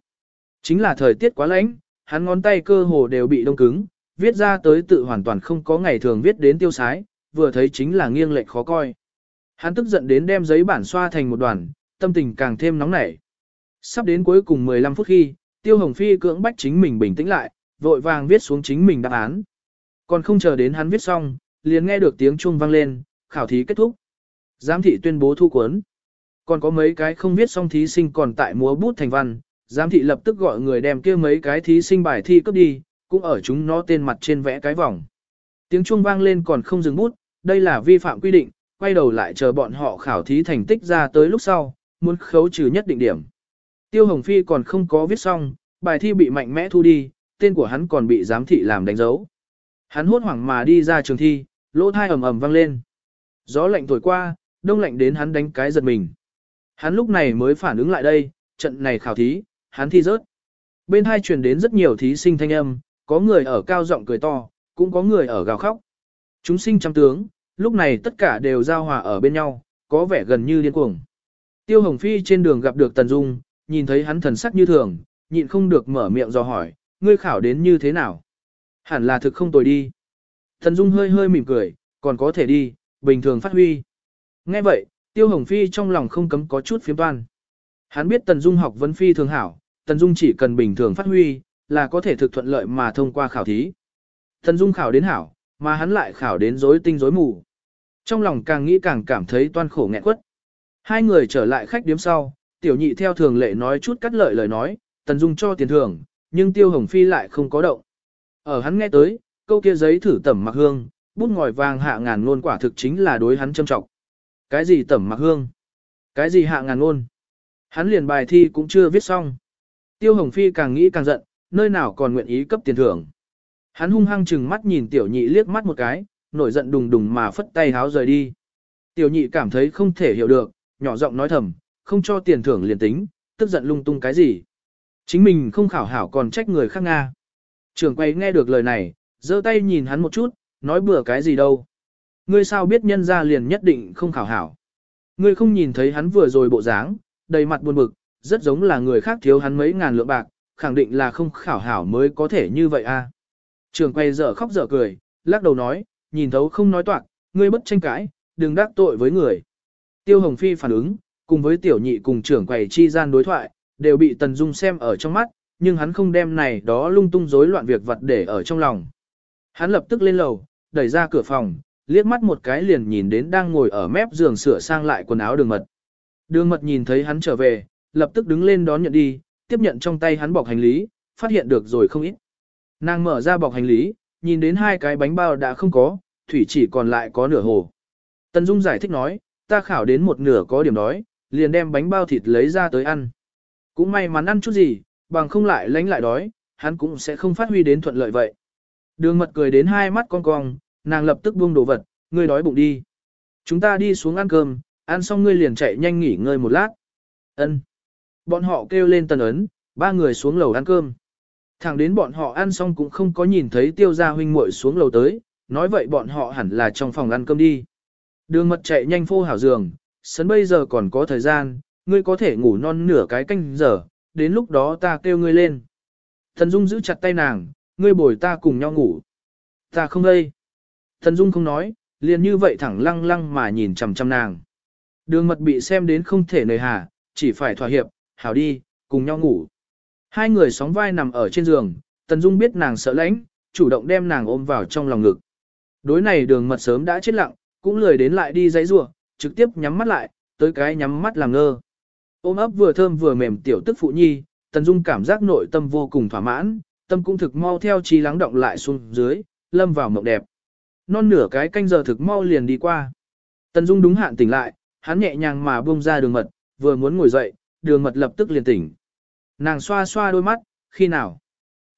Chính là thời tiết quá lạnh, hắn ngón tay cơ hồ đều bị đông cứng, viết ra tới tự hoàn toàn không có ngày thường viết đến tiêu sái, vừa thấy chính là nghiêng lệch khó coi. Hắn tức giận đến đem giấy bản xoa thành một đoàn, tâm tình càng thêm nóng nảy. Sắp đến cuối cùng 15 phút khi, Tiêu Hồng Phi cưỡng bách chính mình bình tĩnh lại, vội vàng viết xuống chính mình đáp án. Còn không chờ đến hắn viết xong, liền nghe được tiếng chuông vang lên, khảo thí kết thúc. Giám thị tuyên bố thu cuốn. Còn có mấy cái không viết xong thí sinh còn tại múa bút thành văn, giám thị lập tức gọi người đem kia mấy cái thí sinh bài thi cấp đi, cũng ở chúng nó tên mặt trên vẽ cái vòng. Tiếng chuông vang lên còn không dừng bút, đây là vi phạm quy định, quay đầu lại chờ bọn họ khảo thí thành tích ra tới lúc sau, muốn khấu trừ nhất định điểm. Tiêu Hồng Phi còn không có viết xong, bài thi bị mạnh mẽ thu đi, tên của hắn còn bị giám thị làm đánh dấu. Hắn hốt hoảng mà đi ra trường thi, lỗ thai ầm ầm vang lên. Gió lạnh thổi qua, đông lạnh đến hắn đánh cái giật mình. Hắn lúc này mới phản ứng lại đây, trận này khảo thí, hắn thi rớt. Bên hai truyền đến rất nhiều thí sinh thanh âm, có người ở cao giọng cười to, cũng có người ở gào khóc. Chúng sinh trăm tướng, lúc này tất cả đều giao hòa ở bên nhau, có vẻ gần như điên cuồng. Tiêu Hồng Phi trên đường gặp được Tần Dung, nhìn thấy hắn thần sắc như thường, nhịn không được mở miệng do hỏi, ngươi khảo đến như thế nào? Hẳn là thực không tồi đi. Tần Dung hơi hơi mỉm cười, còn có thể đi, bình thường phát huy. Nghe vậy, Tiêu Hồng Phi trong lòng không cấm có chút phiếm toan. Hắn biết Tần Dung học vấn phi thường hảo, Tần Dung chỉ cần bình thường phát huy, là có thể thực thuận lợi mà thông qua khảo thí. Tần Dung khảo đến hảo, mà hắn lại khảo đến rối tinh rối mù. Trong lòng càng nghĩ càng cảm thấy toan khổ nghẹn quất. Hai người trở lại khách điếm sau, tiểu nhị theo thường lệ nói chút cắt lợi lời nói, Tần Dung cho tiền thưởng, nhưng Tiêu Hồng Phi lại không có động. Ở hắn nghe tới, câu kia giấy thử tẩm mặc hương, bút ngòi vàng hạ ngàn ngôn quả thực chính là đối hắn châm trọng. Cái gì tẩm mặc hương? Cái gì hạ ngàn ngôn? Hắn liền bài thi cũng chưa viết xong. Tiêu Hồng Phi càng nghĩ càng giận, nơi nào còn nguyện ý cấp tiền thưởng. Hắn hung hăng chừng mắt nhìn tiểu nhị liếc mắt một cái, nổi giận đùng đùng mà phất tay háo rời đi. Tiểu nhị cảm thấy không thể hiểu được, nhỏ giọng nói thầm, không cho tiền thưởng liền tính, tức giận lung tung cái gì. Chính mình không khảo hảo còn trách người khác Nga. Trưởng quay nghe được lời này, giơ tay nhìn hắn một chút, nói bừa cái gì đâu. Ngươi sao biết nhân ra liền nhất định không khảo hảo. Ngươi không nhìn thấy hắn vừa rồi bộ dáng, đầy mặt buồn bực, rất giống là người khác thiếu hắn mấy ngàn lượng bạc, khẳng định là không khảo hảo mới có thể như vậy a. À. Trường quay dở khóc dở cười, lắc đầu nói, nhìn thấu không nói toạc, ngươi bất tranh cãi, đừng đắc tội với người. Tiêu Hồng Phi phản ứng, cùng với tiểu nhị cùng trưởng quầy chi gian đối thoại, đều bị Tần Dung xem ở trong mắt, nhưng hắn không đem này đó lung tung rối loạn việc vật để ở trong lòng. Hắn lập tức lên lầu, đẩy ra cửa phòng, liếc mắt một cái liền nhìn đến đang ngồi ở mép giường sửa sang lại quần áo đường mật. Đường mật nhìn thấy hắn trở về, lập tức đứng lên đón nhận đi, tiếp nhận trong tay hắn bọc hành lý, phát hiện được rồi không ít. Nàng mở ra bọc hành lý, nhìn đến hai cái bánh bao đã không có, thủy chỉ còn lại có nửa hồ. Tần Dung giải thích nói, ta khảo đến một nửa có điểm đói, liền đem bánh bao thịt lấy ra tới ăn. Cũng may mắn ăn chút gì, bằng không lại lánh lại đói, hắn cũng sẽ không phát huy đến thuận lợi vậy. Đường mật cười đến hai mắt con cong, nàng lập tức buông đồ vật, ngươi đói bụng đi. Chúng ta đi xuống ăn cơm, ăn xong ngươi liền chạy nhanh nghỉ ngơi một lát. Ân. Bọn họ kêu lên tần ấn, ba người xuống lầu ăn cơm. Thẳng đến bọn họ ăn xong cũng không có nhìn thấy tiêu gia huynh muội xuống lầu tới, nói vậy bọn họ hẳn là trong phòng ăn cơm đi. Đường mật chạy nhanh phô hảo giường, sấn bây giờ còn có thời gian, ngươi có thể ngủ non nửa cái canh giờ, đến lúc đó ta kêu ngươi lên. Thần Dung giữ chặt tay nàng, ngươi bồi ta cùng nhau ngủ. Ta không đây. Thần Dung không nói, liền như vậy thẳng lăng lăng mà nhìn chằm chằm nàng. Đường mật bị xem đến không thể nời hà, chỉ phải thỏa hiệp, hảo đi, cùng nhau ngủ. Hai người sóng vai nằm ở trên giường, Tần Dung biết nàng sợ lãnh, chủ động đem nàng ôm vào trong lòng ngực. Đối này đường mật sớm đã chết lặng, cũng lười đến lại đi giấy rùa, trực tiếp nhắm mắt lại, tới cái nhắm mắt làm ngơ. Ôm ấp vừa thơm vừa mềm tiểu tức phụ nhi, Tần Dung cảm giác nội tâm vô cùng thỏa mãn, tâm cũng thực mau theo trí lắng động lại xuống dưới, lâm vào mộng đẹp. Non nửa cái canh giờ thực mau liền đi qua. Tần Dung đúng hạn tỉnh lại, hắn nhẹ nhàng mà buông ra đường mật, vừa muốn ngồi dậy, đường mật lập tức liền tỉnh. Nàng xoa xoa đôi mắt, khi nào?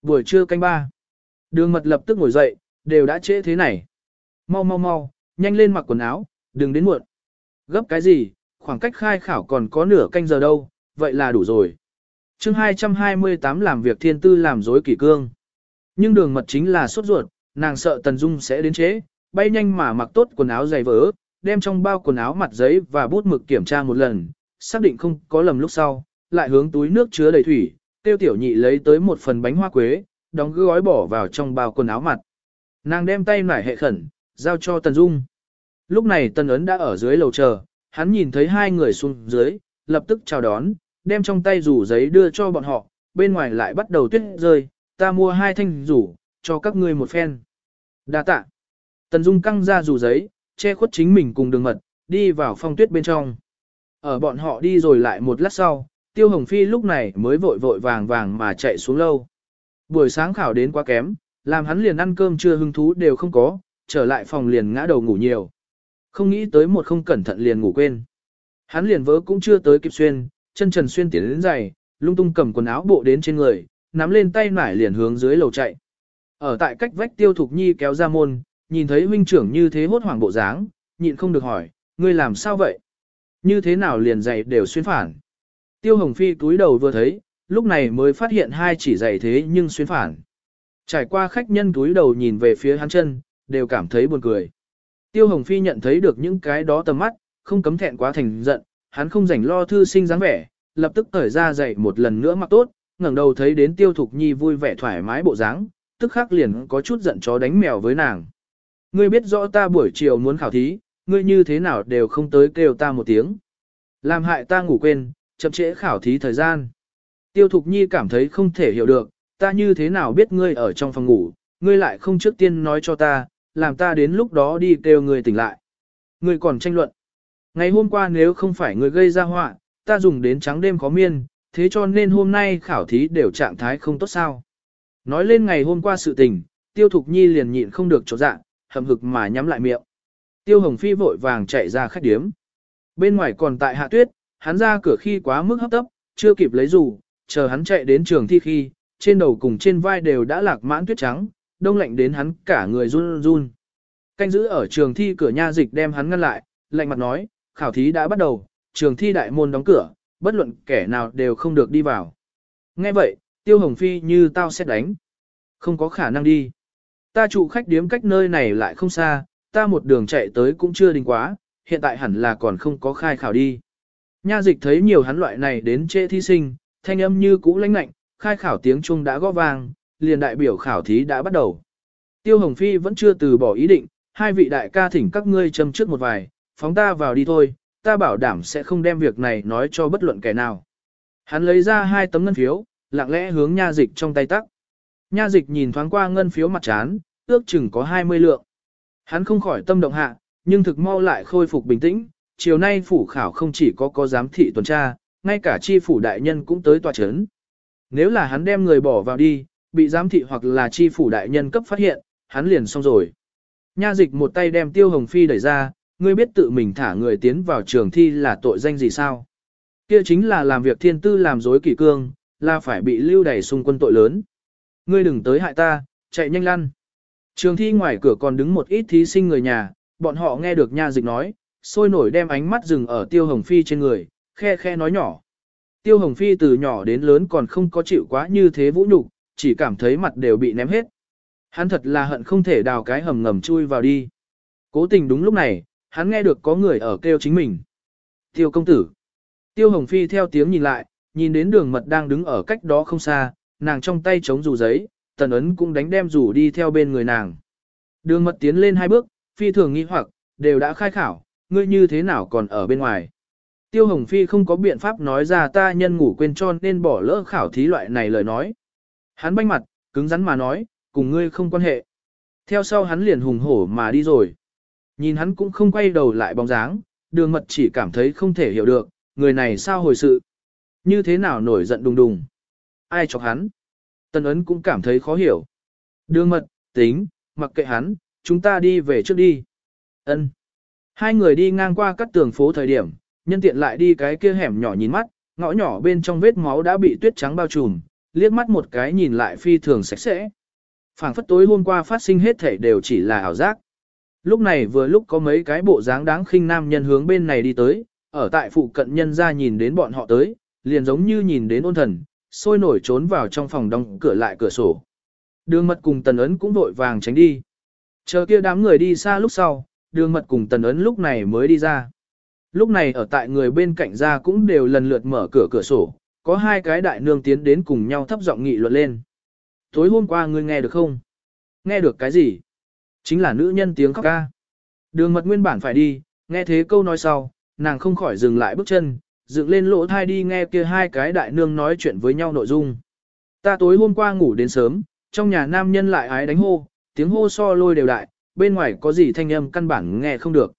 Buổi trưa canh ba. Đường mật lập tức ngồi dậy, đều đã trễ thế này. Mau mau mau, nhanh lên mặc quần áo, đừng đến muộn. Gấp cái gì, khoảng cách khai khảo còn có nửa canh giờ đâu, vậy là đủ rồi. chương 228 làm việc thiên tư làm dối kỷ cương. Nhưng đường mật chính là sốt ruột, nàng sợ Tần Dung sẽ đến chế, bay nhanh mà mặc tốt quần áo dày vỡ, đem trong bao quần áo mặt giấy và bút mực kiểm tra một lần, xác định không có lầm lúc sau, lại hướng túi nước chứa đầy thủy, tiêu tiểu nhị lấy tới một phần bánh hoa quế, đóng gói bỏ vào trong bao quần áo mặt. Nàng đem tay nải hệ khẩn, giao cho Tần Dung. Lúc này Tần Ấn đã ở dưới lầu chờ, hắn nhìn thấy hai người xuống dưới, lập tức chào đón, đem trong tay rủ giấy đưa cho bọn họ, bên ngoài lại bắt đầu tuyết rơi, ta mua hai thanh rủ, cho các ngươi một phen. Đa tạ. Tần Dung căng ra rủ giấy, che khuất chính mình cùng đường mật, đi vào phong tuyết bên trong. Ở bọn họ đi rồi lại một lát sau, Tiêu Hồng Phi lúc này mới vội vội vàng vàng mà chạy xuống lâu. Buổi sáng khảo đến quá kém, làm hắn liền ăn cơm trưa hứng thú đều không có, trở lại phòng liền ngã đầu ngủ nhiều. Không nghĩ tới một không cẩn thận liền ngủ quên. Hắn liền vớ cũng chưa tới kịp xuyên, chân trần xuyên tiến đến giày, lung tung cầm quần áo bộ đến trên người, nắm lên tay nải liền hướng dưới lầu chạy. Ở tại cách vách tiêu thục nhi kéo ra môn, nhìn thấy huynh trưởng như thế hốt hoảng bộ dáng, nhịn không được hỏi, ngươi làm sao vậy? Như thế nào liền giày đều xuyên phản? Tiêu Hồng Phi túi đầu vừa thấy, lúc này mới phát hiện hai chỉ giày thế nhưng xuyên phản. Trải qua khách nhân túi đầu nhìn về phía hắn chân, đều cảm thấy buồn cười. Tiêu Hồng Phi nhận thấy được những cái đó tầm mắt, không cấm thẹn quá thành giận, hắn không rảnh lo thư sinh dáng vẻ, lập tức cởi ra dậy một lần nữa mặc tốt, ngẩng đầu thấy đến Tiêu Thục Nhi vui vẻ thoải mái bộ dáng, tức khắc liền có chút giận chó đánh mèo với nàng. Ngươi biết rõ ta buổi chiều muốn khảo thí, ngươi như thế nào đều không tới kêu ta một tiếng. Làm hại ta ngủ quên, chậm trễ khảo thí thời gian. Tiêu Thục Nhi cảm thấy không thể hiểu được, ta như thế nào biết ngươi ở trong phòng ngủ, ngươi lại không trước tiên nói cho ta, làm ta đến lúc đó đi kêu người tỉnh lại. người còn tranh luận. Ngày hôm qua nếu không phải người gây ra họa, ta dùng đến trắng đêm khó miên, thế cho nên hôm nay khảo thí đều trạng thái không tốt sao. Nói lên ngày hôm qua sự tình, Tiêu Thục Nhi liền nhịn không được chỗ dạ, hầm hực mà nhắm lại miệng. Tiêu Hồng Phi vội vàng chạy ra khách điếm. Bên ngoài còn tại hạ tuyết, hắn ra cửa khi quá mức hấp tấp, chưa kịp lấy dù, chờ hắn chạy đến trường thi khi, trên đầu cùng trên vai đều đã lạc mãn tuyết trắng, đông lạnh đến hắn cả người run run. Canh giữ ở trường thi cửa nha dịch đem hắn ngăn lại, lạnh mặt nói, khảo thí đã bắt đầu, trường thi đại môn đóng cửa, bất luận kẻ nào đều không được đi vào. Nghe vậy, Tiêu Hồng Phi như tao sẽ đánh. Không có khả năng đi. Ta trụ khách điếm cách nơi này lại không xa, ta một đường chạy tới cũng chưa đình quá, hiện tại hẳn là còn không có khai khảo đi. Nha dịch thấy nhiều hắn loại này đến trễ thí sinh, thanh âm như cũ lãnh lạnh, khai khảo tiếng Trung đã gõ vang, liền đại biểu khảo thí đã bắt đầu. Tiêu Hồng Phi vẫn chưa từ bỏ ý định, hai vị đại ca thỉnh các ngươi châm trước một vài, phóng ta vào đi thôi, ta bảo đảm sẽ không đem việc này nói cho bất luận kẻ nào. Hắn lấy ra hai tấm ngân phiếu, lặng lẽ hướng nha dịch trong tay tắc. Nha dịch nhìn thoáng qua ngân phiếu mặt chán, ước chừng có 20 lượng. Hắn không khỏi tâm động hạ, nhưng thực mau lại khôi phục bình tĩnh, chiều nay phủ khảo không chỉ có có giám thị tuần tra, ngay cả chi phủ đại nhân cũng tới tòa chấn. Nếu là hắn đem người bỏ vào đi, bị giám thị hoặc là chi phủ đại nhân cấp phát hiện, hắn liền xong rồi. Nha dịch một tay đem tiêu hồng phi đẩy ra, ngươi biết tự mình thả người tiến vào trường thi là tội danh gì sao? Kia chính là làm việc thiên tư làm dối kỷ cương, là phải bị lưu đày xung quân tội lớn. Ngươi đừng tới hại ta, chạy nhanh lăn. Trường thi ngoài cửa còn đứng một ít thí sinh người nhà, bọn họ nghe được nha dịch nói, sôi nổi đem ánh mắt dừng ở tiêu hồng phi trên người, khe khe nói nhỏ. Tiêu hồng phi từ nhỏ đến lớn còn không có chịu quá như thế vũ nhục, chỉ cảm thấy mặt đều bị ném hết. Hắn thật là hận không thể đào cái hầm ngầm chui vào đi. Cố tình đúng lúc này, hắn nghe được có người ở kêu chính mình. Tiêu công tử. Tiêu hồng phi theo tiếng nhìn lại, nhìn đến đường mật đang đứng ở cách đó không xa, nàng trong tay chống dù giấy, tần ấn cũng đánh đem rủ đi theo bên người nàng. Đường mật tiến lên hai bước, phi thường nghi hoặc, đều đã khai khảo, ngươi như thế nào còn ở bên ngoài. Tiêu Hồng Phi không có biện pháp nói ra ta nhân ngủ quên tròn nên bỏ lỡ khảo thí loại này lời nói. Hắn banh mặt, cứng rắn mà nói, cùng ngươi không quan hệ. Theo sau hắn liền hùng hổ mà đi rồi. Nhìn hắn cũng không quay đầu lại bóng dáng, đường mật chỉ cảm thấy không thể hiểu được, người này sao hồi sự. Như thế nào nổi giận đùng đùng. Ai chọc hắn. Tân ấn cũng cảm thấy khó hiểu. Đường mật, tính, mặc kệ hắn, chúng ta đi về trước đi. Ân. Hai người đi ngang qua các tường phố thời điểm, nhân tiện lại đi cái kia hẻm nhỏ nhìn mắt, ngõ nhỏ bên trong vết máu đã bị tuyết trắng bao trùm, liếc mắt một cái nhìn lại phi thường sạch sẽ. phảng phất tối hôm qua phát sinh hết thể đều chỉ là ảo giác. Lúc này vừa lúc có mấy cái bộ dáng đáng khinh nam nhân hướng bên này đi tới, ở tại phụ cận nhân ra nhìn đến bọn họ tới, liền giống như nhìn đến ôn thần, sôi nổi trốn vào trong phòng đóng cửa lại cửa sổ. Đường mật cùng tần ấn cũng vội vàng tránh đi. Chờ kia đám người đi xa lúc sau, đường mật cùng tần ấn lúc này mới đi ra. Lúc này ở tại người bên cạnh ra cũng đều lần lượt mở cửa cửa sổ, có hai cái đại nương tiến đến cùng nhau thấp giọng nghị luận lên. Tối hôm qua ngươi nghe được không? Nghe được cái gì? Chính là nữ nhân tiếng khóc ca. Đường mật nguyên bản phải đi, nghe thế câu nói sau, nàng không khỏi dừng lại bước chân, dựng lên lỗ thai đi nghe kia hai cái đại nương nói chuyện với nhau nội dung. Ta tối hôm qua ngủ đến sớm, trong nhà nam nhân lại ái đánh hô, tiếng hô so lôi đều đại, bên ngoài có gì thanh âm căn bản nghe không được.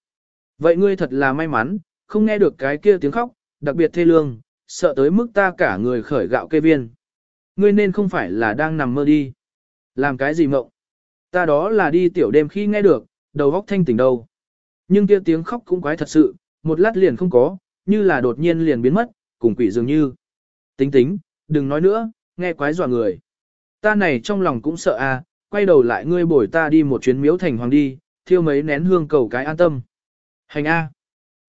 Vậy ngươi thật là may mắn, không nghe được cái kia tiếng khóc, đặc biệt thê lương, sợ tới mức ta cả người khởi gạo kê viên. Ngươi nên không phải là đang nằm mơ đi. Làm cái gì mộng? Ta đó là đi tiểu đêm khi nghe được, đầu góc thanh tỉnh đâu. Nhưng kia tiếng khóc cũng quái thật sự, một lát liền không có, như là đột nhiên liền biến mất, cùng quỷ dường như. Tính tính, đừng nói nữa, nghe quái dọa người. Ta này trong lòng cũng sợ à, quay đầu lại ngươi bổi ta đi một chuyến miếu thành hoàng đi, thiêu mấy nén hương cầu cái an tâm. Hành A.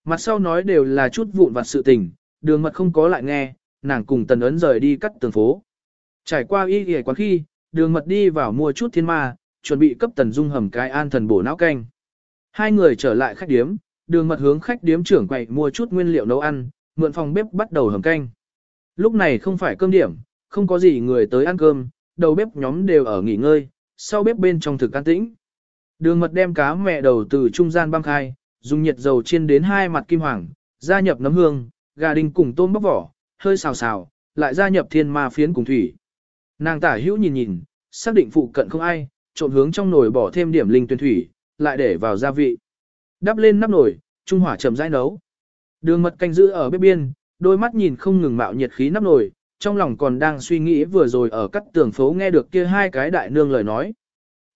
Mặt sau nói đều là chút vụn vặt sự tình, đường mật không có lại nghe, nàng cùng tần ấn rời đi cắt tường phố. Trải qua y ghề quán khi, đường mật đi vào mua chút thiên ma, chuẩn bị cấp tần dung hầm cái an thần bổ não canh. Hai người trở lại khách điếm, đường mật hướng khách điếm trưởng quậy mua chút nguyên liệu nấu ăn, mượn phòng bếp bắt đầu hầm canh. Lúc này không phải cơm điểm, không có gì người tới ăn cơm, đầu bếp nhóm đều ở nghỉ ngơi, sau bếp bên trong thực an tĩnh. Đường mật đem cá mẹ đầu từ trung gian băng khai, dùng nhiệt dầu chiên đến hai mặt kim hoàng, gia nhập nấm hương, gà đinh cùng tôm bóc vỏ, hơi xào xào, lại gia nhập thiên ma phiến cùng thủy. Nàng tả hữu nhìn nhìn, xác định phụ cận không ai, trộn hướng trong nồi bỏ thêm điểm linh tuyển thủy, lại để vào gia vị. Đắp lên nắp nồi, trung hỏa chậm rãi nấu. Đường mật canh giữ ở bếp biên, đôi mắt nhìn không ngừng mạo nhiệt khí nắp nồi, trong lòng còn đang suy nghĩ vừa rồi ở cắt tường phố nghe được kia hai cái đại nương lời nói.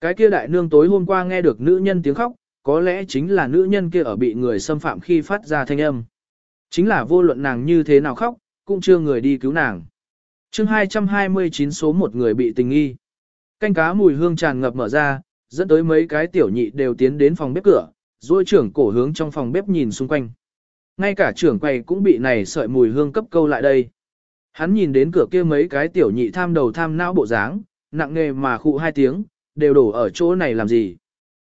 Cái kia đại nương tối hôm qua nghe được nữ nhân tiếng khóc, có lẽ chính là nữ nhân kia ở bị người xâm phạm khi phát ra thanh âm. Chính là vô luận nàng như thế nào khóc, cũng chưa người đi cứu nàng. chương 229 số một người bị tình nghi. Canh cá mùi hương tràn ngập mở ra, dẫn tới mấy cái tiểu nhị đều tiến đến phòng bếp cửa, rồi trưởng cổ hướng trong phòng bếp nhìn xung quanh. Ngay cả trưởng quầy cũng bị này sợi mùi hương cấp câu lại đây. Hắn nhìn đến cửa kia mấy cái tiểu nhị tham đầu tham não bộ dáng, nặng nghề mà khụ hai tiếng, đều đổ ở chỗ này làm gì.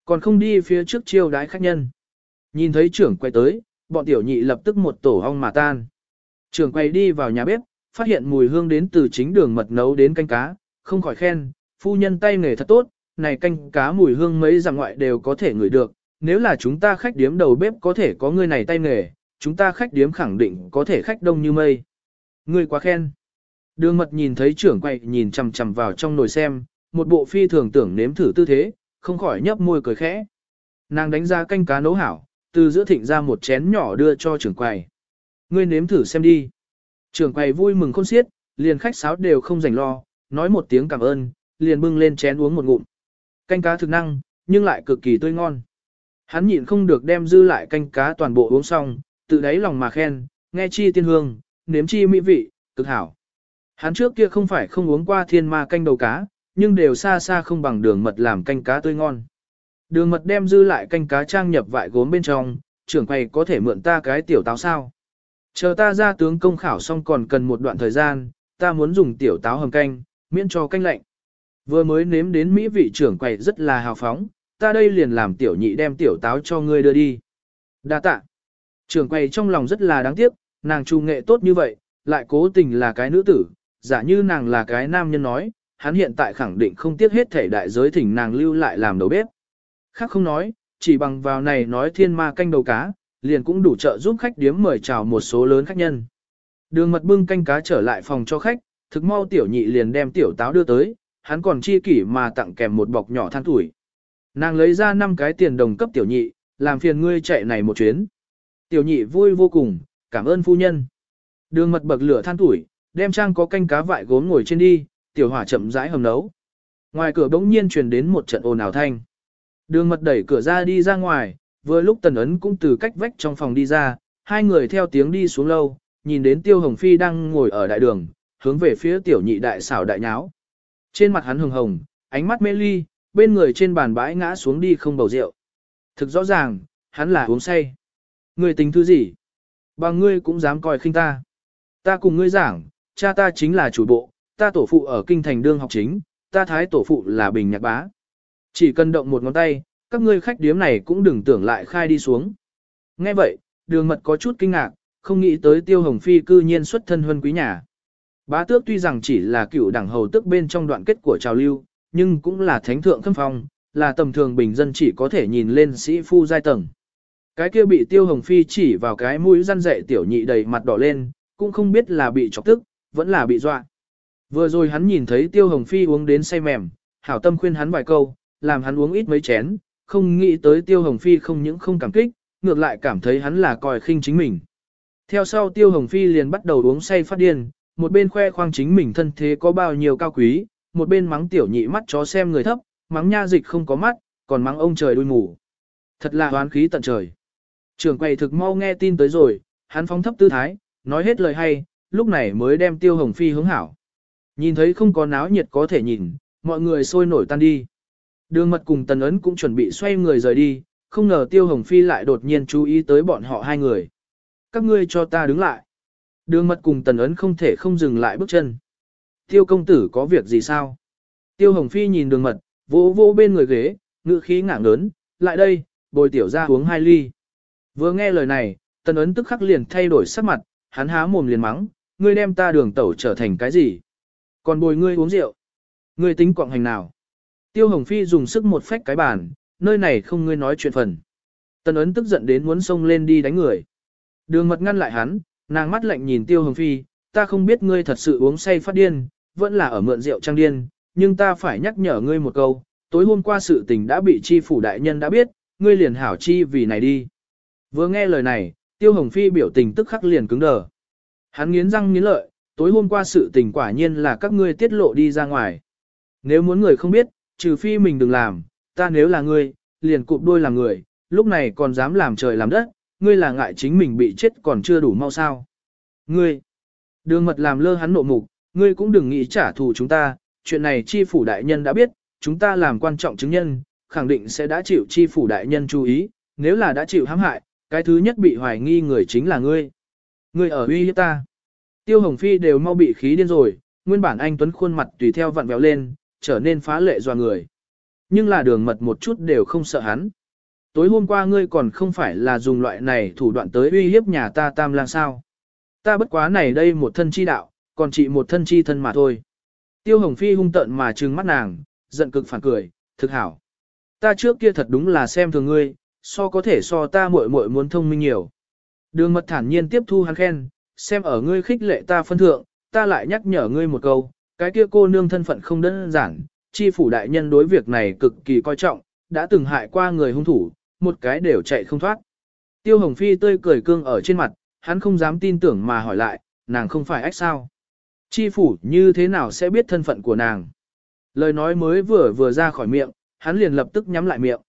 Còn không đi phía trước chiêu đái khách nhân. Nhìn thấy trưởng quay tới, bọn tiểu nhị lập tức một tổ hong mà tan. Trưởng quay đi vào nhà bếp, phát hiện mùi hương đến từ chính đường mật nấu đến canh cá, không khỏi khen, phu nhân tay nghề thật tốt, này canh cá mùi hương mấy dặm ngoại đều có thể ngửi được, nếu là chúng ta khách điếm đầu bếp có thể có người này tay nghề, chúng ta khách điếm khẳng định có thể khách đông như mây. Người quá khen. Đường mật nhìn thấy trưởng quay nhìn chằm chằm vào trong nồi xem, một bộ phi thường tưởng nếm thử tư thế, không khỏi nhấp môi cười khẽ. Nàng đánh ra canh cá nấu hảo, từ giữa thịnh ra một chén nhỏ đưa cho trưởng quầy. Ngươi nếm thử xem đi. Trưởng quầy vui mừng khôn xiết, liền khách sáo đều không rảnh lo, nói một tiếng cảm ơn, liền bưng lên chén uống một ngụm. Canh cá thực năng, nhưng lại cực kỳ tươi ngon. Hắn nhịn không được đem dư lại canh cá toàn bộ uống xong, tự đáy lòng mà khen, nghe chi tiên hương, nếm chi mỹ vị, cực hảo. Hắn trước kia không phải không uống qua thiên ma canh đầu cá, nhưng đều xa xa không bằng đường mật làm canh cá tươi ngon. Đường mật đem dư lại canh cá trang nhập vại gốm bên trong, trưởng quầy có thể mượn ta cái tiểu táo sao. Chờ ta ra tướng công khảo xong còn cần một đoạn thời gian, ta muốn dùng tiểu táo hầm canh, miễn cho canh lạnh. Vừa mới nếm đến mỹ vị trưởng quầy rất là hào phóng, ta đây liền làm tiểu nhị đem tiểu táo cho ngươi đưa đi. Đa tạ. Trưởng quầy trong lòng rất là đáng tiếc, nàng trung nghệ tốt như vậy, lại cố tình là cái nữ tử, giả như nàng là cái nam nhân nói, hắn hiện tại khẳng định không tiếc hết thể đại giới thỉnh nàng lưu lại làm đầu bếp. Khác không nói, chỉ bằng vào này nói thiên ma canh đầu cá, liền cũng đủ trợ giúp khách điếm mời chào một số lớn khách nhân. Đường mật bưng canh cá trở lại phòng cho khách, thực mau tiểu nhị liền đem tiểu táo đưa tới, hắn còn chi kỷ mà tặng kèm một bọc nhỏ than tuổi. Nàng lấy ra 5 cái tiền đồng cấp tiểu nhị, làm phiền ngươi chạy này một chuyến. Tiểu nhị vui vô cùng, cảm ơn phu nhân. Đường mật bậc lửa than tuổi, đem trang có canh cá vại gốm ngồi trên đi, tiểu hỏa chậm rãi hầm nấu. Ngoài cửa bỗng nhiên truyền đến một trận ồn ào thanh. Đường mật đẩy cửa ra đi ra ngoài, vừa lúc tần ấn cũng từ cách vách trong phòng đi ra, hai người theo tiếng đi xuống lâu, nhìn đến tiêu hồng phi đang ngồi ở đại đường, hướng về phía tiểu nhị đại xảo đại nháo. Trên mặt hắn hồng hồng, ánh mắt mê ly, bên người trên bàn bãi ngã xuống đi không bầu rượu. Thực rõ ràng, hắn là uống say. Người tính thứ gì? Bằng ngươi cũng dám coi khinh ta. Ta cùng ngươi giảng, cha ta chính là chủ bộ, ta tổ phụ ở kinh thành đương học chính, ta thái tổ phụ là bình nhạc bá. Chỉ cần động một ngón tay, các ngươi khách điếm này cũng đừng tưởng lại khai đi xuống. Nghe vậy, đường mật có chút kinh ngạc, không nghĩ tới tiêu hồng phi cư nhiên xuất thân huân quý nhà. Bá tước tuy rằng chỉ là cựu đảng hầu tước bên trong đoạn kết của trào lưu, nhưng cũng là thánh thượng khâm phong, là tầm thường bình dân chỉ có thể nhìn lên sĩ phu giai tầng. Cái kia bị tiêu hồng phi chỉ vào cái mũi răn dậy tiểu nhị đầy mặt đỏ lên, cũng không biết là bị chọc tức, vẫn là bị dọa. Vừa rồi hắn nhìn thấy Tiêu Hồng Phi uống đến say mềm, hảo tâm khuyên hắn vài câu, làm hắn uống ít mấy chén, không nghĩ tới Tiêu Hồng Phi không những không cảm kích, ngược lại cảm thấy hắn là coi khinh chính mình. Theo sau Tiêu Hồng Phi liền bắt đầu uống say phát điên, một bên khoe khoang chính mình thân thế có bao nhiêu cao quý, một bên mắng tiểu nhị mắt chó xem người thấp, mắng nha dịch không có mắt, còn mắng ông trời đuôi mù. Thật là hoán khí tận trời. Trường quầy thực mau nghe tin tới rồi, hắn phóng thấp tư thái, nói hết lời hay, lúc này mới đem Tiêu Hồng Phi hướng hảo. Nhìn thấy không có náo nhiệt có thể nhìn, mọi người sôi nổi tan đi. Đường mật cùng tần ấn cũng chuẩn bị xoay người rời đi, không ngờ tiêu hồng phi lại đột nhiên chú ý tới bọn họ hai người. Các ngươi cho ta đứng lại. Đường mật cùng tần ấn không thể không dừng lại bước chân. Tiêu công tử có việc gì sao? Tiêu hồng phi nhìn đường mật, vỗ vỗ bên người ghế, ngữ khí ngạng lớn, lại đây, bồi tiểu ra uống hai ly. Vừa nghe lời này, tần ấn tức khắc liền thay đổi sắc mặt, hắn há mồm liền mắng, ngươi đem ta đường tẩu trở thành cái gì? Còn bồi ngươi uống rượu. Ngươi tính quạng hành nào? Tiêu hồng phi dùng sức một phách cái bàn, nơi này không ngươi nói chuyện phần. Tần ấn tức giận đến muốn xông lên đi đánh người. Đường mật ngăn lại hắn, nàng mắt lạnh nhìn tiêu hồng phi, ta không biết ngươi thật sự uống say phát điên, vẫn là ở mượn rượu trang điên, nhưng ta phải nhắc nhở ngươi một câu, tối hôm qua sự tình đã bị chi phủ đại nhân đã biết, ngươi liền hảo chi vì này đi. Vừa nghe lời này, tiêu hồng phi biểu tình tức khắc liền cứng đờ. Hắn nghiến răng nghiến lợi, tối hôm qua sự tình quả nhiên là các ngươi tiết lộ đi ra ngoài. Nếu muốn người không biết, trừ phi mình đừng làm, ta nếu là ngươi, liền cụp đôi làm người, lúc này còn dám làm trời làm đất, ngươi là ngại chính mình bị chết còn chưa đủ mau sao. Ngươi, đường mật làm lơ hắn nộ mục, ngươi cũng đừng nghĩ trả thù chúng ta, chuyện này chi phủ đại nhân đã biết, chúng ta làm quan trọng chứng nhân, khẳng định sẽ đã chịu chi phủ đại nhân chú ý, nếu là đã chịu hãm hại, cái thứ nhất bị hoài nghi người chính là ngươi. Ngươi ở uy hiếp ta. Tiêu Hồng Phi đều mau bị khí điên rồi, nguyên bản anh Tuấn khuôn mặt tùy theo vặn vẹo lên, trở nên phá lệ doa người. Nhưng là đường mật một chút đều không sợ hắn. Tối hôm qua ngươi còn không phải là dùng loại này thủ đoạn tới uy hiếp nhà ta tam lang sao. Ta bất quá này đây một thân chi đạo, còn chỉ một thân chi thân mà thôi. Tiêu Hồng Phi hung tợn mà trừng mắt nàng, giận cực phản cười, thực hảo. Ta trước kia thật đúng là xem thường ngươi, so có thể so ta muội muội muốn thông minh nhiều. Đường mật thản nhiên tiếp thu hắn khen, xem ở ngươi khích lệ ta phân thượng, ta lại nhắc nhở ngươi một câu, cái kia cô nương thân phận không đơn giản, chi phủ đại nhân đối việc này cực kỳ coi trọng, đã từng hại qua người hung thủ, một cái đều chạy không thoát. Tiêu Hồng Phi tươi cười cương ở trên mặt, hắn không dám tin tưởng mà hỏi lại, nàng không phải ách sao. Chi phủ như thế nào sẽ biết thân phận của nàng? Lời nói mới vừa vừa ra khỏi miệng, hắn liền lập tức nhắm lại miệng.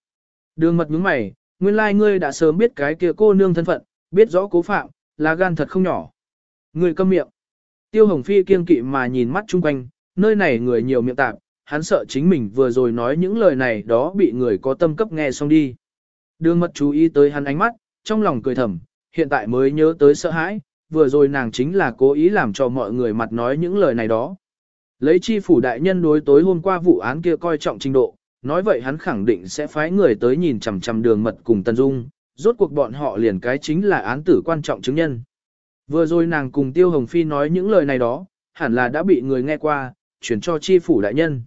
Đường mật nhướng mày, nguyên lai ngươi đã sớm biết cái kia cô nương thân phận, biết rõ cố phạm, là gan thật không nhỏ. Ngươi câm miệng. Tiêu Hồng Phi kiên kỵ mà nhìn mắt chung quanh, nơi này người nhiều miệng tạp, hắn sợ chính mình vừa rồi nói những lời này đó bị người có tâm cấp nghe xong đi. Đường mật chú ý tới hắn ánh mắt, trong lòng cười thầm, hiện tại mới nhớ tới sợ hãi, vừa rồi nàng chính là cố ý làm cho mọi người mặt nói những lời này đó. Lấy chi phủ đại nhân đối tối hôm qua vụ án kia coi trọng trình độ, nói vậy hắn khẳng định sẽ phái người tới nhìn chằm chằm đường mật cùng Tân Dung, rốt cuộc bọn họ liền cái chính là án tử quan trọng chứng nhân. Vừa rồi nàng cùng Tiêu Hồng Phi nói những lời này đó, hẳn là đã bị người nghe qua, chuyển cho chi phủ đại nhân.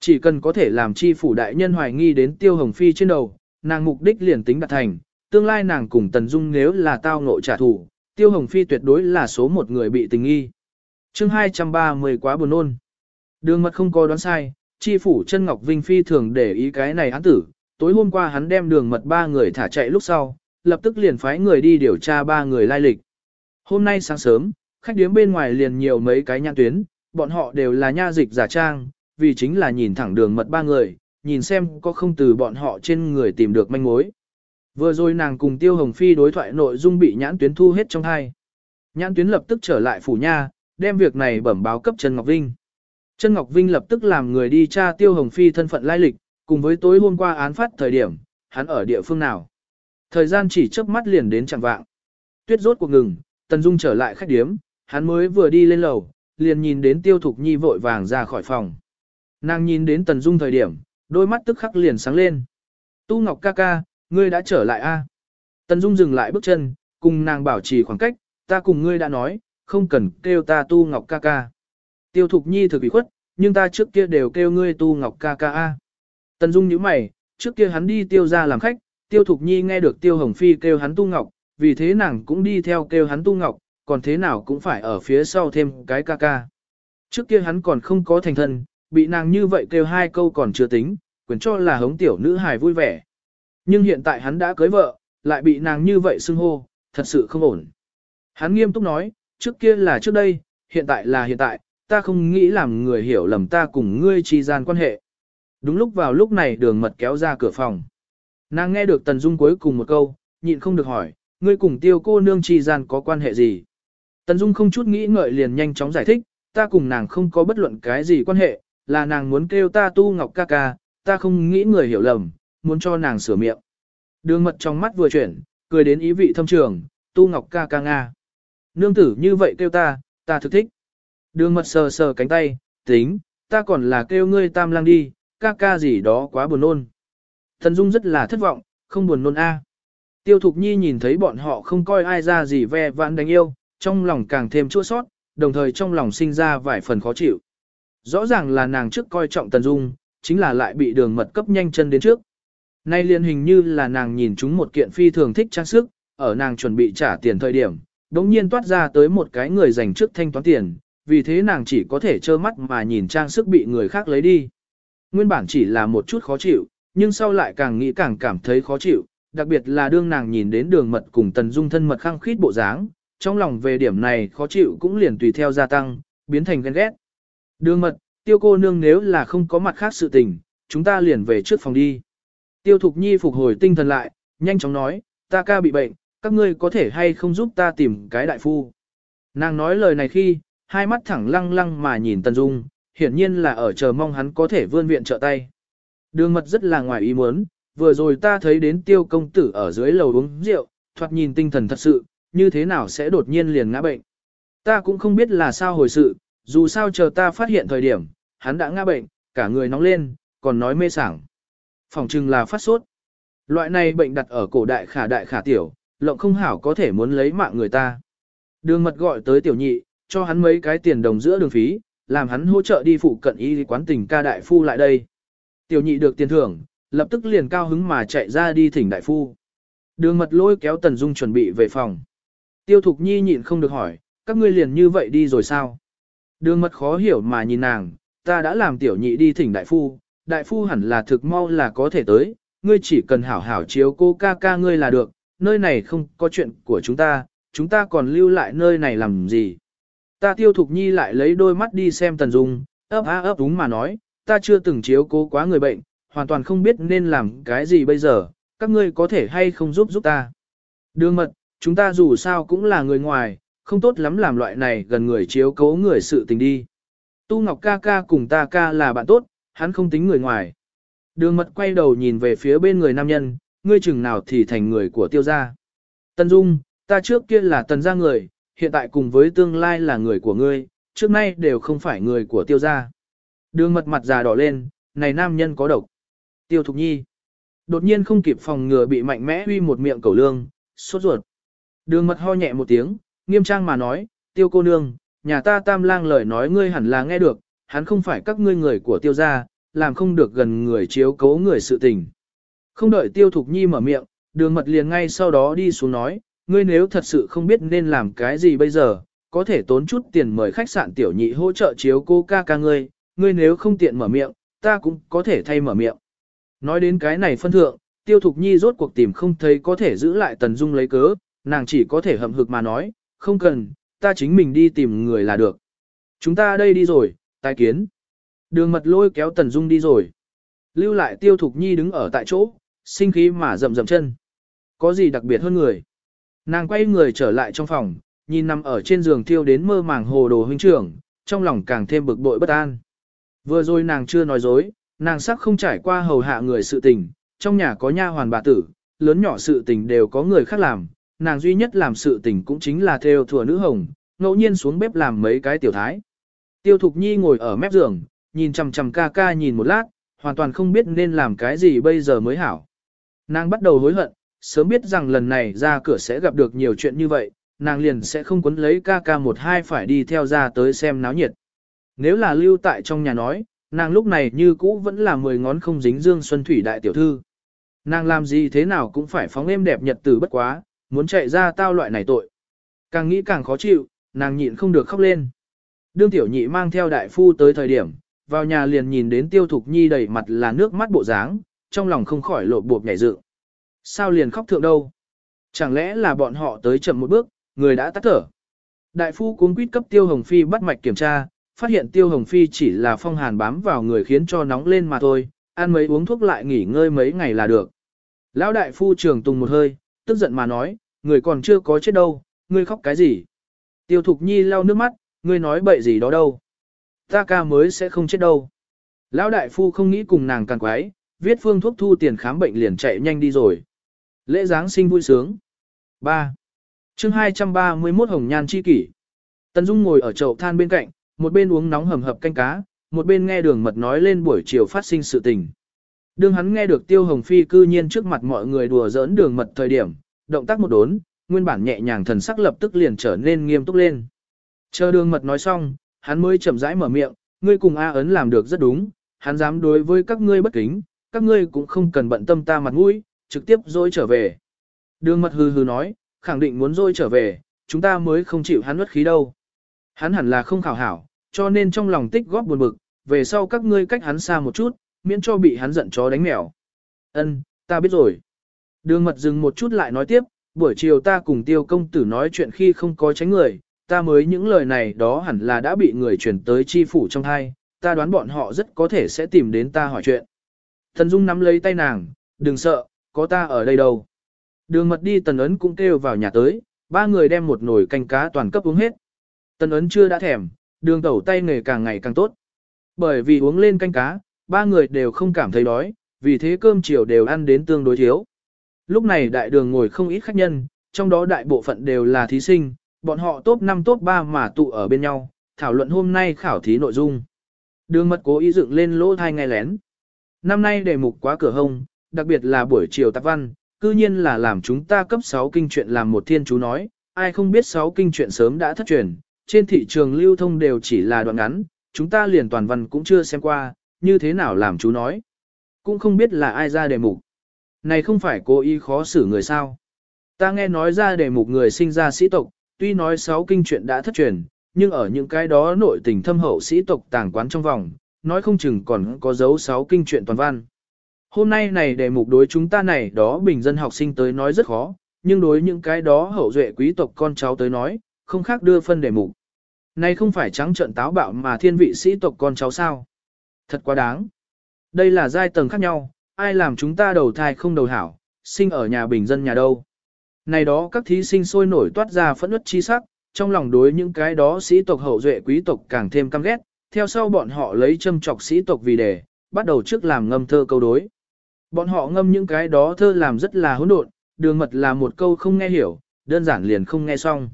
Chỉ cần có thể làm chi phủ đại nhân hoài nghi đến Tiêu Hồng Phi trên đầu, nàng mục đích liền tính đạt thành, tương lai nàng cùng Tần Dung nếu là tao ngộ trả thù, Tiêu Hồng Phi tuyệt đối là số một người bị tình nghi. chương 230 quá buồn ôn. Đường mật không có đoán sai, chi phủ chân Ngọc Vinh Phi thường để ý cái này án tử, tối hôm qua hắn đem đường mật ba người thả chạy lúc sau, lập tức liền phái người đi điều tra ba người lai lịch. Hôm nay sáng sớm, khách điếm bên ngoài liền nhiều mấy cái nhãn tuyến, bọn họ đều là nha dịch giả trang, vì chính là nhìn thẳng đường mật ba người, nhìn xem có không từ bọn họ trên người tìm được manh mối. Vừa rồi nàng cùng Tiêu Hồng Phi đối thoại nội dung bị nhãn tuyến thu hết trong hai. Nhãn tuyến lập tức trở lại phủ nha, đem việc này bẩm báo cấp Trần Ngọc Vinh. Trần Ngọc Vinh lập tức làm người đi tra Tiêu Hồng Phi thân phận lai lịch, cùng với tối hôm qua án phát thời điểm, hắn ở địa phương nào. Thời gian chỉ chớp mắt liền đến chẳng vạng. Tuyết rốt cuộc ngừng, Tần Dung trở lại khách điếm, hắn mới vừa đi lên lầu, liền nhìn đến Tiêu Thục Nhi vội vàng ra khỏi phòng. Nàng nhìn đến Tần Dung thời điểm, đôi mắt tức khắc liền sáng lên. Tu Ngọc ca ca, ngươi đã trở lại a? Tần Dung dừng lại bước chân, cùng nàng bảo trì khoảng cách, ta cùng ngươi đã nói, không cần kêu ta Tu Ngọc ca ca. Tiêu Thục Nhi thực bị khuất, nhưng ta trước kia đều kêu ngươi Tu Ngọc ca ca a. Tần Dung nhíu mày, trước kia hắn đi tiêu ra làm khách, Tiêu Thục Nhi nghe được Tiêu Hồng Phi kêu hắn Tu Ngọc, vì thế nàng cũng đi theo kêu hắn Tu Ngọc, còn thế nào cũng phải ở phía sau thêm cái ca ca. Trước kia hắn còn không có thành thân, bị nàng như vậy kêu hai câu còn chưa tính, quyền cho là hống tiểu nữ hài vui vẻ. Nhưng hiện tại hắn đã cưới vợ, lại bị nàng như vậy xưng hô, thật sự không ổn. Hắn nghiêm túc nói, trước kia là trước đây, hiện tại là hiện tại, ta không nghĩ làm người hiểu lầm ta cùng ngươi trì gian quan hệ. Đúng lúc vào lúc này đường mật kéo ra cửa phòng. Nàng nghe được Tần Dung cuối cùng một câu, nhịn không được hỏi, ngươi cùng tiêu cô nương trì gian có quan hệ gì? Tần Dung không chút nghĩ ngợi liền nhanh chóng giải thích, ta cùng nàng không có bất luận cái gì quan hệ, là nàng muốn kêu ta tu ngọc ca ca, ta không nghĩ người hiểu lầm, muốn cho nàng sửa miệng. Đường mật trong mắt vừa chuyển, cười đến ý vị thâm trường, tu ngọc ca ca Nga. nương tử như vậy kêu ta, ta thực thích. Đường mật sờ sờ cánh tay, tính, ta còn là kêu ngươi tam lang đi, ca ca gì đó quá buồn nôn. Thần Dung rất là thất vọng, không buồn nôn a. Tiêu Thục Nhi nhìn thấy bọn họ không coi ai ra gì ve vãn đánh yêu, trong lòng càng thêm chua sót, đồng thời trong lòng sinh ra vài phần khó chịu. Rõ ràng là nàng trước coi trọng Tần Dung, chính là lại bị đường mật cấp nhanh chân đến trước. Nay liên hình như là nàng nhìn chúng một kiện phi thường thích trang sức, ở nàng chuẩn bị trả tiền thời điểm, đống nhiên toát ra tới một cái người dành trước thanh toán tiền, vì thế nàng chỉ có thể trơ mắt mà nhìn trang sức bị người khác lấy đi. Nguyên bản chỉ là một chút khó chịu, nhưng sau lại càng nghĩ càng cảm thấy khó chịu, đặc biệt là đương nàng nhìn đến đường mật cùng tần dung thân mật khăng khít bộ dáng, trong lòng về điểm này khó chịu cũng liền tùy theo gia tăng, biến thành ghen ghét. Đường mật, tiêu cô nương nếu là không có mặt khác sự tình, chúng ta liền về trước phòng đi. Tiêu Thục Nhi phục hồi tinh thần lại, nhanh chóng nói, ta ca bị bệnh, các ngươi có thể hay không giúp ta tìm cái đại phu. Nàng nói lời này khi, hai mắt thẳng lăng lăng mà nhìn Tần Dung, hiển nhiên là ở chờ mong hắn có thể vươn viện trợ tay. Đường mật rất là ngoài ý muốn, vừa rồi ta thấy đến tiêu công tử ở dưới lầu uống rượu, thoạt nhìn tinh thần thật sự, như thế nào sẽ đột nhiên liền ngã bệnh. Ta cũng không biết là sao hồi sự, dù sao chờ ta phát hiện thời điểm, hắn đã ngã bệnh, cả người nóng lên, còn nói mê sảng. Phòng chừng là phát sốt. Loại này bệnh đặt ở cổ đại khả đại khả tiểu, lộng không hảo có thể muốn lấy mạng người ta. Đường mật gọi tới tiểu nhị, cho hắn mấy cái tiền đồng giữa đường phí, làm hắn hỗ trợ đi phụ cận y quán tỉnh ca đại phu lại đây. Tiểu nhị được tiền thưởng, lập tức liền cao hứng mà chạy ra đi thỉnh đại phu. Đường mật lôi kéo Tần Dung chuẩn bị về phòng. Tiêu Thục Nhi nhịn không được hỏi, các ngươi liền như vậy đi rồi sao? Đường mật khó hiểu mà nhìn nàng, ta đã làm tiểu nhị đi thỉnh đại phu, đại phu hẳn là thực mau là có thể tới, ngươi chỉ cần hảo hảo chiếu cô ca ca ngươi là được, nơi này không có chuyện của chúng ta, chúng ta còn lưu lại nơi này làm gì. Ta tiêu thục nhi lại lấy đôi mắt đi xem Tần Dung, ấp á ấp đúng mà nói, ta chưa từng chiếu cố quá người bệnh, hoàn toàn không biết nên làm cái gì bây giờ, các ngươi có thể hay không giúp giúp ta. Đường mật, chúng ta dù sao cũng là người ngoài, không tốt lắm làm loại này gần người chiếu cố người sự tình đi. Tu Ngọc ca ca cùng ta ca là bạn tốt, hắn không tính người ngoài. Đường mật quay đầu nhìn về phía bên người nam nhân, ngươi chừng nào thì thành người của tiêu gia. Tần Dung, ta trước kia là tần gia người, hiện tại cùng với tương lai là người của ngươi, trước nay đều không phải người của tiêu gia. Đường mật mặt già đỏ lên, này nam nhân có độc. Tiêu Thục Nhi. Đột nhiên không kịp phòng ngừa bị mạnh mẽ huy một miệng cầu lương, sốt ruột. Đường mật ho nhẹ một tiếng, nghiêm trang mà nói, tiêu cô nương, nhà ta tam lang lời nói ngươi hẳn là nghe được, hắn không phải các ngươi người của tiêu gia, làm không được gần người chiếu cố người sự tình. Không đợi tiêu thục nhi mở miệng, đường mật liền ngay sau đó đi xuống nói, ngươi nếu thật sự không biết nên làm cái gì bây giờ, có thể tốn chút tiền mời khách sạn tiểu nhị hỗ trợ chiếu cô ca ca ngươi, ngươi nếu không tiện mở miệng, ta cũng có thể thay mở miệng. Nói đến cái này phân thượng, tiêu thục nhi rốt cuộc tìm không thấy có thể giữ lại tần dung lấy cớ, nàng chỉ có thể hậm hực mà nói, không cần, ta chính mình đi tìm người là được. Chúng ta đây đi rồi, tai kiến. Đường mật lôi kéo tần dung đi rồi. Lưu lại tiêu thục nhi đứng ở tại chỗ, sinh khí mà rậm rậm chân. Có gì đặc biệt hơn người? Nàng quay người trở lại trong phòng, nhìn nằm ở trên giường tiêu đến mơ màng hồ đồ huynh trưởng, trong lòng càng thêm bực bội bất an. Vừa rồi nàng chưa nói dối, nàng sắc không trải qua hầu hạ người sự tình, trong nhà có nha hoàn bà tử, lớn nhỏ sự tình đều có người khác làm, nàng duy nhất làm sự tình cũng chính là theo thừa nữ hồng, ngẫu nhiên xuống bếp làm mấy cái tiểu thái. Tiêu Thục Nhi ngồi ở mép giường, nhìn chằm chằm ca ca nhìn một lát, hoàn toàn không biết nên làm cái gì bây giờ mới hảo. Nàng bắt đầu hối hận, sớm biết rằng lần này ra cửa sẽ gặp được nhiều chuyện như vậy, nàng liền sẽ không quấn lấy ca ca một hai phải đi theo ra tới xem náo nhiệt. Nếu là lưu tại trong nhà nói, nàng lúc này như cũ vẫn là mười ngón không dính dương xuân thủy đại tiểu thư. Nàng làm gì thế nào cũng phải phóng êm đẹp nhật tử bất quá, muốn chạy ra tao loại này tội. Càng nghĩ càng khó chịu, nàng nhịn không được khóc lên. Đương tiểu nhị mang theo đại phu tới thời điểm, vào nhà liền nhìn đến tiêu thục nhi đầy mặt là nước mắt bộ dáng, trong lòng không khỏi lộ bộp nhảy dựng. Sao liền khóc thượng đâu? Chẳng lẽ là bọn họ tới chậm một bước, người đã tắt thở. Đại phu cuống quýt cấp tiêu hồng phi bắt mạch kiểm tra, phát hiện tiêu hồng phi chỉ là phong hàn bám vào người khiến cho nóng lên mà thôi, ăn mấy uống thuốc lại nghỉ ngơi mấy ngày là được. Lão đại phu trường tùng một hơi, tức giận mà nói, người còn chưa có chết đâu, ngươi khóc cái gì? Tiêu thục nhi lau nước mắt, ngươi nói bậy gì đó đâu. Ta ca mới sẽ không chết đâu. Lão đại phu không nghĩ cùng nàng càng quái, viết phương thuốc thu tiền khám bệnh liền chạy nhanh đi rồi. Lễ Giáng sinh vui sướng. 3. chương 231 Hồng Nhan Chi Kỷ Tần Dung ngồi ở chậu than bên cạnh, một bên uống nóng hầm hập canh cá, một bên nghe đường mật nói lên buổi chiều phát sinh sự tình. Đương hắn nghe được Tiêu Hồng Phi cư nhiên trước mặt mọi người đùa giỡn đường mật thời điểm, động tác một đốn, nguyên bản nhẹ nhàng thần sắc lập tức liền trở nên nghiêm túc lên. Chờ đường mật nói xong, hắn mới chậm rãi mở miệng, ngươi cùng A ấn làm được rất đúng, hắn dám đối với các ngươi bất kính, các ngươi cũng không cần bận tâm ta mặt mũi, trực tiếp dối trở về. Đường mật hừ hừ nói, khẳng định muốn dối trở về, chúng ta mới không chịu hắn nuốt khí đâu. Hắn hẳn là không khảo hảo, cho nên trong lòng tích góp buồn bực, về sau các ngươi cách hắn xa một chút, miễn cho bị hắn giận chó đánh mèo. Ân, ta biết rồi. Đường mật dừng một chút lại nói tiếp, buổi chiều ta cùng tiêu công tử nói chuyện khi không có tránh người, ta mới những lời này đó hẳn là đã bị người chuyển tới chi phủ trong hai, ta đoán bọn họ rất có thể sẽ tìm đến ta hỏi chuyện. Thần Dung nắm lấy tay nàng, đừng sợ, có ta ở đây đâu. Đường mật đi tần ấn cũng kêu vào nhà tới, ba người đem một nồi canh cá toàn cấp uống hết. Tân ấn chưa đã thèm, đường tẩu tay nghề càng ngày càng tốt. Bởi vì uống lên canh cá, ba người đều không cảm thấy đói, vì thế cơm chiều đều ăn đến tương đối thiếu. Lúc này đại đường ngồi không ít khách nhân, trong đó đại bộ phận đều là thí sinh, bọn họ top 5 top 3 mà tụ ở bên nhau, thảo luận hôm nay khảo thí nội dung. Đường mật cố ý dựng lên lỗ thai ngay lén. Năm nay đề mục quá cửa hông, đặc biệt là buổi chiều tạp văn, cư nhiên là làm chúng ta cấp 6 kinh truyện làm một thiên chú nói, ai không biết 6 kinh truyện sớm đã thất truyền, trên thị trường lưu thông đều chỉ là đoạn ngắn, chúng ta liền toàn văn cũng chưa xem qua, như thế nào làm chú nói. Cũng không biết là ai ra đề mục. Này không phải cố ý khó xử người sao. Ta nghe nói ra đề mục người sinh ra sĩ tộc, tuy nói sáu kinh truyện đã thất truyền, nhưng ở những cái đó nội tình thâm hậu sĩ tộc tàng quán trong vòng, nói không chừng còn có dấu sáu kinh truyện toàn văn. Hôm nay này đề mục đối chúng ta này đó bình dân học sinh tới nói rất khó, nhưng đối những cái đó hậu duệ quý tộc con cháu tới nói, không khác đưa phân đề mục. Này không phải trắng trận táo bạo mà thiên vị sĩ tộc con cháu sao. Thật quá đáng. Đây là giai tầng khác nhau, ai làm chúng ta đầu thai không đầu hảo, sinh ở nhà bình dân nhà đâu. Này đó các thí sinh sôi nổi toát ra phẫn nứt chi sắc, trong lòng đối những cái đó sĩ tộc hậu duệ quý tộc càng thêm căm ghét, theo sau bọn họ lấy châm chọc sĩ tộc vì đề, bắt đầu trước làm ngâm thơ câu đối. Bọn họ ngâm những cái đó thơ làm rất là hỗn độn, đường mật là một câu không nghe hiểu, đơn giản liền không nghe xong.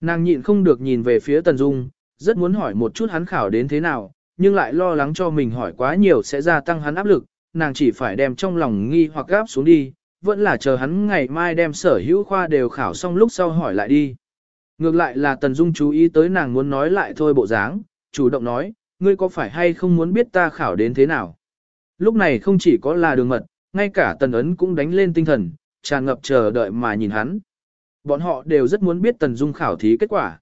Nàng nhịn không được nhìn về phía Tần Dung, rất muốn hỏi một chút hắn khảo đến thế nào, nhưng lại lo lắng cho mình hỏi quá nhiều sẽ gia tăng hắn áp lực, nàng chỉ phải đem trong lòng nghi hoặc gáp xuống đi, vẫn là chờ hắn ngày mai đem sở hữu khoa đều khảo xong lúc sau hỏi lại đi. Ngược lại là Tần Dung chú ý tới nàng muốn nói lại thôi bộ dáng, chủ động nói, ngươi có phải hay không muốn biết ta khảo đến thế nào? Lúc này không chỉ có là đường mật, ngay cả Tần Ấn cũng đánh lên tinh thần, tràn ngập chờ đợi mà nhìn hắn. Bọn họ đều rất muốn biết Tần Dung khảo thí kết quả.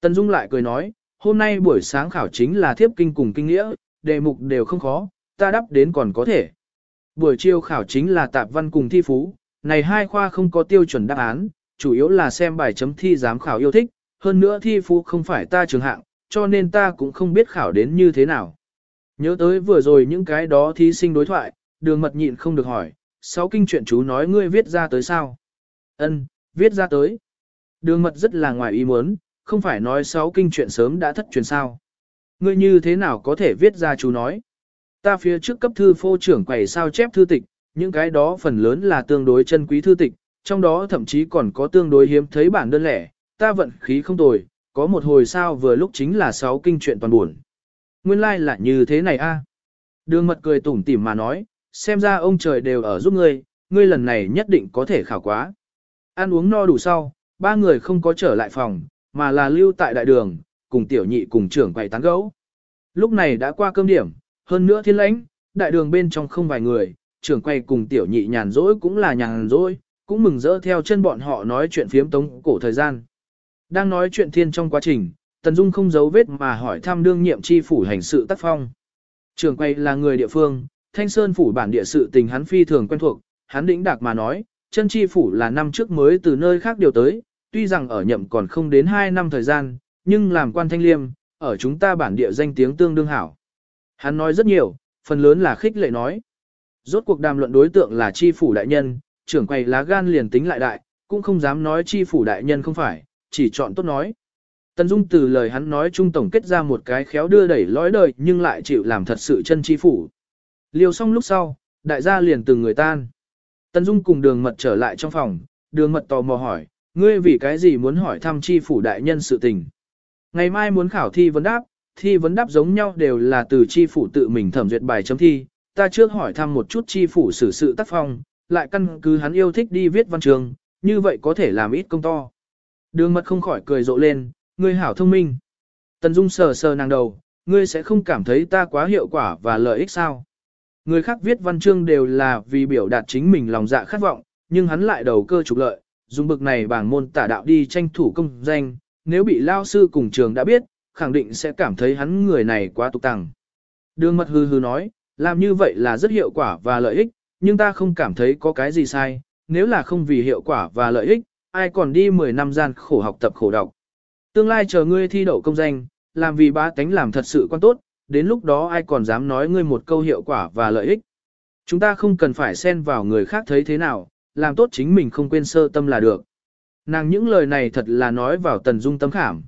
Tần Dung lại cười nói, hôm nay buổi sáng khảo chính là thiếp kinh cùng kinh nghĩa, đề mục đều không khó, ta đáp đến còn có thể. Buổi chiều khảo chính là tạp văn cùng thi phú, này hai khoa không có tiêu chuẩn đáp án, chủ yếu là xem bài chấm thi giám khảo yêu thích, hơn nữa thi phú không phải ta trường hạng, cho nên ta cũng không biết khảo đến như thế nào. Nhớ tới vừa rồi những cái đó thí sinh đối thoại, đường mật nhịn không được hỏi, sáu kinh chuyện chú nói ngươi viết ra tới sao? Ân, viết ra tới. Đường mật rất là ngoài ý muốn, không phải nói sáu kinh chuyện sớm đã thất truyền sao. Ngươi như thế nào có thể viết ra chú nói? Ta phía trước cấp thư phô trưởng quầy sao chép thư tịch, những cái đó phần lớn là tương đối chân quý thư tịch, trong đó thậm chí còn có tương đối hiếm thấy bản đơn lẻ, ta vận khí không tồi, có một hồi sao vừa lúc chính là sáu kinh chuyện toàn buồn. Nguyên lai like là như thế này a. Đường mật cười tủm tỉm mà nói, xem ra ông trời đều ở giúp ngươi, ngươi lần này nhất định có thể khảo quá. Ăn uống no đủ sau, ba người không có trở lại phòng, mà là lưu tại đại đường, cùng tiểu nhị cùng trưởng quầy tán gấu. Lúc này đã qua cơm điểm, hơn nữa thiên lãnh, đại đường bên trong không vài người, trưởng quầy cùng tiểu nhị nhàn rỗi cũng là nhàn rỗi, cũng mừng rỡ theo chân bọn họ nói chuyện phiếm tống cổ thời gian. Đang nói chuyện thiên trong quá trình, Tần Dung không giấu vết mà hỏi thăm đương nhiệm chi phủ hành sự tác phong. Trưởng quầy là người địa phương, Thanh Sơn phủ bản địa sự tình hắn phi thường quen thuộc, hắn đĩnh đạc mà nói, chân chi phủ là năm trước mới từ nơi khác điều tới, tuy rằng ở nhậm còn không đến 2 năm thời gian, nhưng làm quan thanh liêm, ở chúng ta bản địa danh tiếng tương đương hảo. Hắn nói rất nhiều, phần lớn là khích lệ nói. Rốt cuộc đàm luận đối tượng là chi phủ đại nhân, trưởng quầy lá gan liền tính lại đại, cũng không dám nói chi phủ đại nhân không phải, chỉ chọn tốt nói. Tần Dung từ lời hắn nói trung tổng kết ra một cái khéo đưa đẩy lối đời nhưng lại chịu làm thật sự chân chi phủ. Liều xong lúc sau, đại gia liền từng người tan. Tần Dung cùng đường mật trở lại trong phòng, đường mật tò mò hỏi, Ngươi vì cái gì muốn hỏi thăm chi phủ đại nhân sự tình? Ngày mai muốn khảo thi vấn đáp, thi vấn đáp giống nhau đều là từ chi phủ tự mình thẩm duyệt bài chấm thi. Ta trước hỏi thăm một chút chi phủ xử sự tác phong, lại căn cứ hắn yêu thích đi viết văn trường, như vậy có thể làm ít công to. Đường mật không khỏi cười rộ lên, ngươi hảo thông minh. Tần Dung sờ sờ nàng đầu, ngươi sẽ không cảm thấy ta quá hiệu quả và lợi ích sao. Người khác viết văn chương đều là vì biểu đạt chính mình lòng dạ khát vọng, nhưng hắn lại đầu cơ trục lợi, dùng bực này bảng môn tả đạo đi tranh thủ công danh, nếu bị lao sư cùng trường đã biết, khẳng định sẽ cảm thấy hắn người này quá tục tằng. Đường mật hư hư nói, làm như vậy là rất hiệu quả và lợi ích, nhưng ta không cảm thấy có cái gì sai, nếu là không vì hiệu quả và lợi ích, ai còn đi 10 năm gian khổ học tập khổ đọc. Tương lai chờ ngươi thi đậu công danh, làm vì bá tánh làm thật sự quan tốt, đến lúc đó ai còn dám nói ngươi một câu hiệu quả và lợi ích. Chúng ta không cần phải xen vào người khác thấy thế nào, làm tốt chính mình không quên sơ tâm là được. Nàng những lời này thật là nói vào tần dung tâm khảm.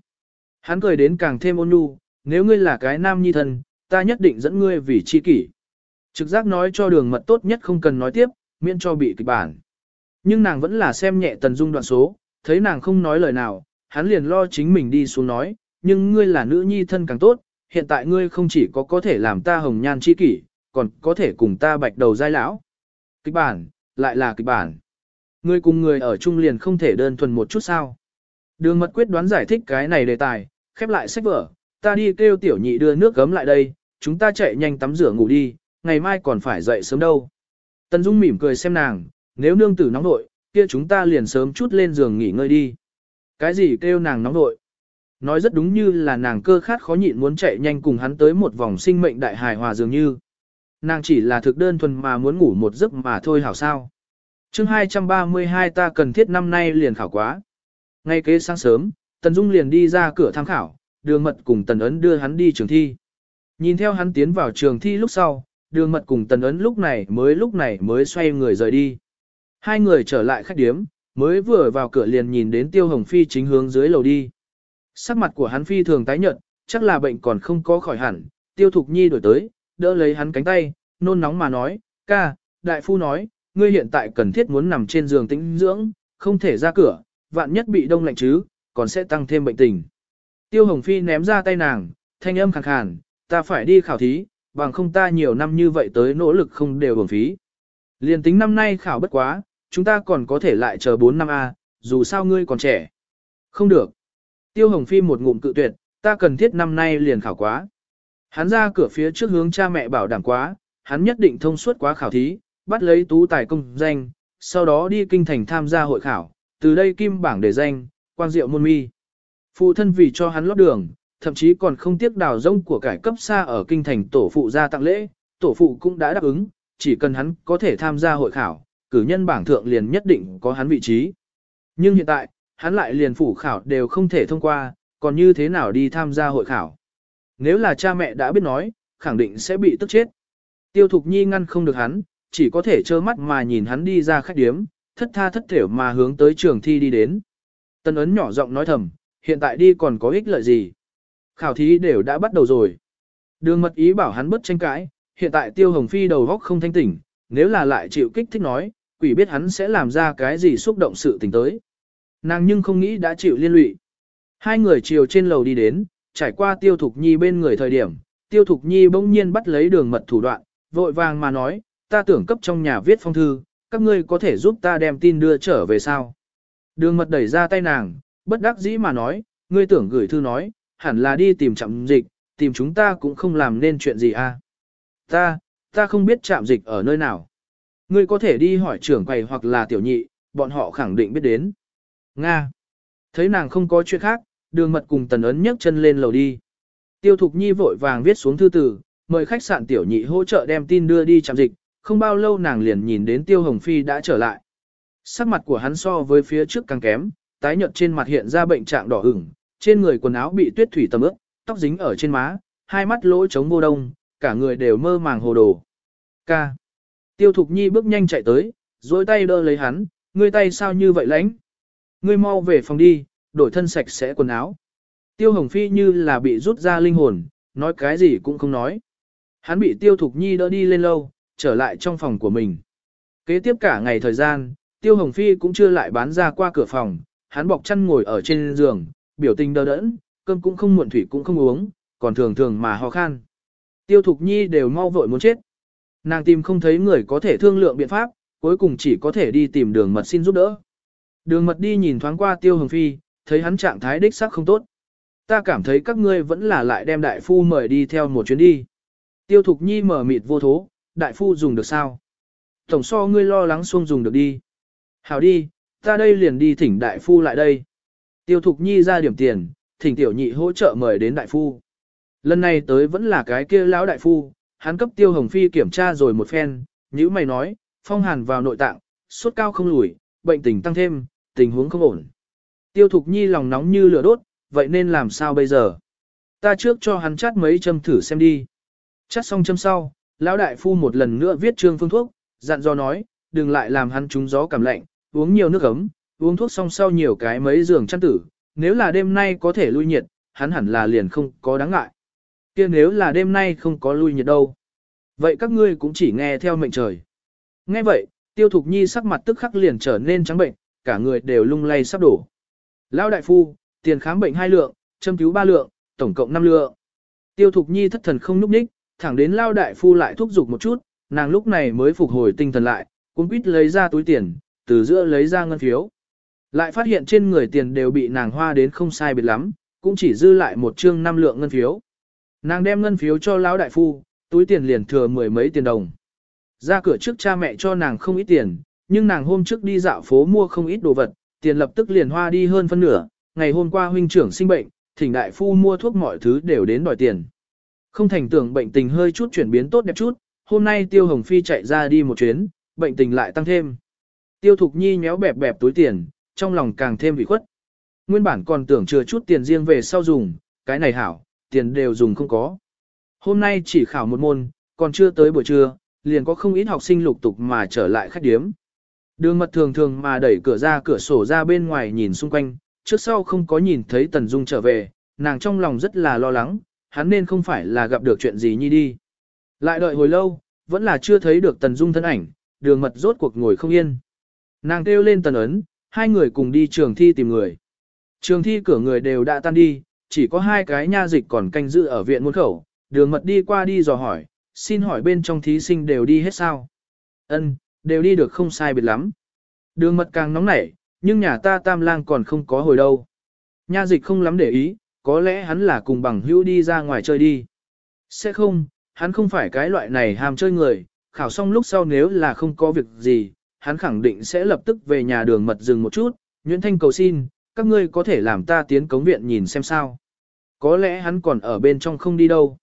Hắn cười đến càng thêm ôn nhu, nếu ngươi là cái nam nhi thân, ta nhất định dẫn ngươi vì chi kỷ. Trực giác nói cho đường mật tốt nhất không cần nói tiếp, miễn cho bị kịch bản. Nhưng nàng vẫn là xem nhẹ tần dung đoạn số, thấy nàng không nói lời nào, hắn liền lo chính mình đi xuống nói, nhưng ngươi là nữ nhi thân càng tốt, hiện tại ngươi không chỉ có có thể làm ta hồng nhan chi kỷ, còn có thể cùng ta bạch đầu giai lão. Kịch bản, lại là kịch bản. Ngươi cùng người ở chung liền không thể đơn thuần một chút sao. Đường mật quyết đoán giải thích cái này đề tài, khép lại sách vở, ta đi kêu tiểu nhị đưa nước gấm lại đây, chúng ta chạy nhanh tắm rửa ngủ đi, ngày mai còn phải dậy sớm đâu. Tần Dung mỉm cười xem nàng, nếu nương tử nóng nội, kia chúng ta liền sớm chút lên giường nghỉ ngơi đi. Cái gì kêu nàng nóng nội? Nói rất đúng như là nàng cơ khát khó nhịn muốn chạy nhanh cùng hắn tới một vòng sinh mệnh đại hài hòa dường như. Nàng chỉ là thực đơn thuần mà muốn ngủ một giấc mà thôi hảo sao. chương 232 ta cần thiết năm nay liền khảo quá. Ngay kế sáng sớm, Tần Dung liền đi ra cửa tham khảo, đường mật cùng Tần Ấn đưa hắn đi trường thi. Nhìn theo hắn tiến vào trường thi lúc sau, đường mật cùng Tần Ấn lúc này mới lúc này mới xoay người rời đi. Hai người trở lại khách điếm, mới vừa vào cửa liền nhìn đến Tiêu Hồng Phi chính hướng dưới lầu đi. Sắc mặt của hắn phi thường tái nhợt, chắc là bệnh còn không có khỏi hẳn, Tiêu Thục Nhi đổi tới, đỡ lấy hắn cánh tay, nôn nóng mà nói, ca, đại phu nói, ngươi hiện tại cần thiết muốn nằm trên giường tĩnh dưỡng, không thể ra cửa, vạn nhất bị đông lạnh chứ, còn sẽ tăng thêm bệnh tình. Tiêu Hồng Phi ném ra tay nàng, thanh âm khàn khàn, ta phải đi khảo thí, bằng không ta nhiều năm như vậy tới nỗ lực không đều hưởng phí. Liên tính năm nay khảo bất quá, chúng ta còn có thể lại chờ 4 năm A, dù sao ngươi còn trẻ. Không được. Tiêu Hồng Phi một ngụm cự tuyệt, ta cần thiết năm nay liền khảo quá. Hắn ra cửa phía trước hướng cha mẹ bảo đảm quá, hắn nhất định thông suốt quá khảo thí, bắt lấy tú tài công danh, sau đó đi kinh thành tham gia hội khảo, từ đây kim bảng để danh, quan diệu môn mi. Phụ thân vì cho hắn lót đường, thậm chí còn không tiếc đào rông của cải cấp xa ở kinh thành tổ phụ ra tặng lễ, tổ phụ cũng đã đáp ứng, chỉ cần hắn có thể tham gia hội khảo, cử nhân bảng thượng liền nhất định có hắn vị trí. Nhưng hiện tại, hắn lại liền phủ khảo đều không thể thông qua, còn như thế nào đi tham gia hội khảo. Nếu là cha mẹ đã biết nói, khẳng định sẽ bị tức chết. Tiêu Thục Nhi ngăn không được hắn, chỉ có thể trơ mắt mà nhìn hắn đi ra khách điếm, thất tha thất thểu mà hướng tới trường thi đi đến. Tân ấn nhỏ giọng nói thầm, hiện tại đi còn có ích lợi gì. Khảo thí đều đã bắt đầu rồi. Đường mật ý bảo hắn bất tranh cãi, hiện tại tiêu hồng phi đầu góc không thanh tỉnh, nếu là lại chịu kích thích nói, quỷ biết hắn sẽ làm ra cái gì xúc động sự tình tới. Nàng nhưng không nghĩ đã chịu liên lụy. Hai người chiều trên lầu đi đến, trải qua tiêu thục nhi bên người thời điểm, tiêu thục nhi bỗng nhiên bắt lấy đường mật thủ đoạn, vội vàng mà nói, ta tưởng cấp trong nhà viết phong thư, các ngươi có thể giúp ta đem tin đưa trở về sao. Đường mật đẩy ra tay nàng, bất đắc dĩ mà nói, ngươi tưởng gửi thư nói, hẳn là đi tìm trạm dịch, tìm chúng ta cũng không làm nên chuyện gì à. Ta, ta không biết trạm dịch ở nơi nào. Ngươi có thể đi hỏi trưởng quầy hoặc là tiểu nhị, bọn họ khẳng định biết đến. Nga. Thấy nàng không có chuyện khác, đường mật cùng tần ấn nhấc chân lên lầu đi. Tiêu Thục Nhi vội vàng viết xuống thư tử, mời khách sạn tiểu nhị hỗ trợ đem tin đưa đi trạm dịch, không bao lâu nàng liền nhìn đến Tiêu Hồng Phi đã trở lại. Sắc mặt của hắn so với phía trước càng kém, tái nhợt trên mặt hiện ra bệnh trạng đỏ ửng, trên người quần áo bị tuyết thủy tầm ướt, tóc dính ở trên má, hai mắt lỗ trống vô đông, cả người đều mơ màng hồ đồ. Ca. Tiêu Thục Nhi bước nhanh chạy tới, duỗi tay đỡ lấy hắn, ngươi tay sao như vậy lãnh? Ngươi mau về phòng đi, đổi thân sạch sẽ quần áo. Tiêu Hồng Phi như là bị rút ra linh hồn, nói cái gì cũng không nói. Hắn bị Tiêu Thục Nhi đỡ đi lên lâu, trở lại trong phòng của mình. Kế tiếp cả ngày thời gian, Tiêu Hồng Phi cũng chưa lại bán ra qua cửa phòng, hắn bọc chăn ngồi ở trên giường, biểu tình đờ đẫn, cơm cũng không muộn thủy cũng không uống, còn thường thường mà ho khan. Tiêu Thục Nhi đều mau vội muốn chết. Nàng tìm không thấy người có thể thương lượng biện pháp, cuối cùng chỉ có thể đi tìm đường mật xin giúp đỡ. Đường mật đi nhìn thoáng qua Tiêu Hồng Phi, thấy hắn trạng thái đích xác không tốt. Ta cảm thấy các ngươi vẫn là lại đem đại phu mời đi theo một chuyến đi. Tiêu Thục Nhi mở mịt vô thố, đại phu dùng được sao? Tổng so ngươi lo lắng xuông dùng được đi. Hảo đi, ta đây liền đi thỉnh đại phu lại đây. Tiêu Thục Nhi ra điểm tiền, thỉnh tiểu nhị hỗ trợ mời đến đại phu. Lần này tới vẫn là cái kia lão đại phu, hắn cấp Tiêu Hồng Phi kiểm tra rồi một phen, nhữ mày nói, phong hàn vào nội tạng, sốt cao không lùi, bệnh tình tăng thêm, tình huống không ổn. Tiêu Thục Nhi lòng nóng như lửa đốt, vậy nên làm sao bây giờ? Ta trước cho hắn chát mấy châm thử xem đi. Chát xong châm sau, lão đại phu một lần nữa viết trương phương thuốc, dặn dò nói, đừng lại làm hắn trúng gió cảm lạnh, uống nhiều nước ấm, uống thuốc xong sau nhiều cái mấy giường chăn tử, nếu là đêm nay có thể lui nhiệt, hắn hẳn là liền không có đáng ngại. kia nếu là đêm nay không có lui nhiệt đâu. Vậy các ngươi cũng chỉ nghe theo mệnh trời. Nghe vậy, tiêu thục nhi sắc mặt tức khắc liền trở nên trắng bệnh, cả người đều lung lay sắp đổ. Lão đại phu, tiền khám bệnh hai lượng, châm cứu ba lượng, tổng cộng năm lượng. Tiêu thục nhi thất thần không núp ních, thẳng đến lão đại phu lại thúc giục một chút, nàng lúc này mới phục hồi tinh thần lại, cuống quýt lấy ra túi tiền, từ giữa lấy ra ngân phiếu. Lại phát hiện trên người tiền đều bị nàng hoa đến không sai biệt lắm, cũng chỉ dư lại một chương năm lượng ngân phiếu. Nàng đem ngân phiếu cho lão đại phu, túi tiền liền thừa mười mấy tiền đồng. Ra cửa trước cha mẹ cho nàng không ít tiền, nhưng nàng hôm trước đi dạo phố mua không ít đồ vật, tiền lập tức liền hoa đi hơn phân nửa, ngày hôm qua huynh trưởng sinh bệnh, thỉnh đại phu mua thuốc mọi thứ đều đến đòi tiền. Không thành tưởng bệnh tình hơi chút chuyển biến tốt đẹp chút, hôm nay Tiêu Hồng Phi chạy ra đi một chuyến, bệnh tình lại tăng thêm. Tiêu Thục Nhi nhéo bẹp bẹp túi tiền, trong lòng càng thêm bị khuất. Nguyên bản còn tưởng chừa chút tiền riêng về sau dùng, cái này hảo, tiền đều dùng không có. Hôm nay chỉ khảo một môn, còn chưa tới buổi trưa, liền có không ít học sinh lục tục mà trở lại khách điếm. Đường mật thường thường mà đẩy cửa ra cửa sổ ra bên ngoài nhìn xung quanh, trước sau không có nhìn thấy Tần Dung trở về, nàng trong lòng rất là lo lắng, hắn nên không phải là gặp được chuyện gì nhi đi. Lại đợi hồi lâu, vẫn là chưa thấy được Tần Dung thân ảnh, đường mật rốt cuộc ngồi không yên. Nàng kêu lên Tần Ấn, hai người cùng đi trường thi tìm người. Trường thi cửa người đều đã tan đi, chỉ có hai cái nha dịch còn canh giữ ở viện môn khẩu, đường mật đi qua đi dò hỏi, xin hỏi bên trong thí sinh đều đi hết sao? Ân, đều đi được không sai biệt lắm. Đường mật càng nóng nảy, nhưng nhà ta tam lang còn không có hồi đâu. Nha dịch không lắm để ý, có lẽ hắn là cùng bằng hữu đi ra ngoài chơi đi. Sẽ không, hắn không phải cái loại này ham chơi người, khảo xong lúc sau nếu là không có việc gì, hắn khẳng định sẽ lập tức về nhà đường mật dừng một chút, Nguyễn Thanh cầu xin, các ngươi có thể làm ta tiến cống viện nhìn xem sao. Có lẽ hắn còn ở bên trong không đi đâu.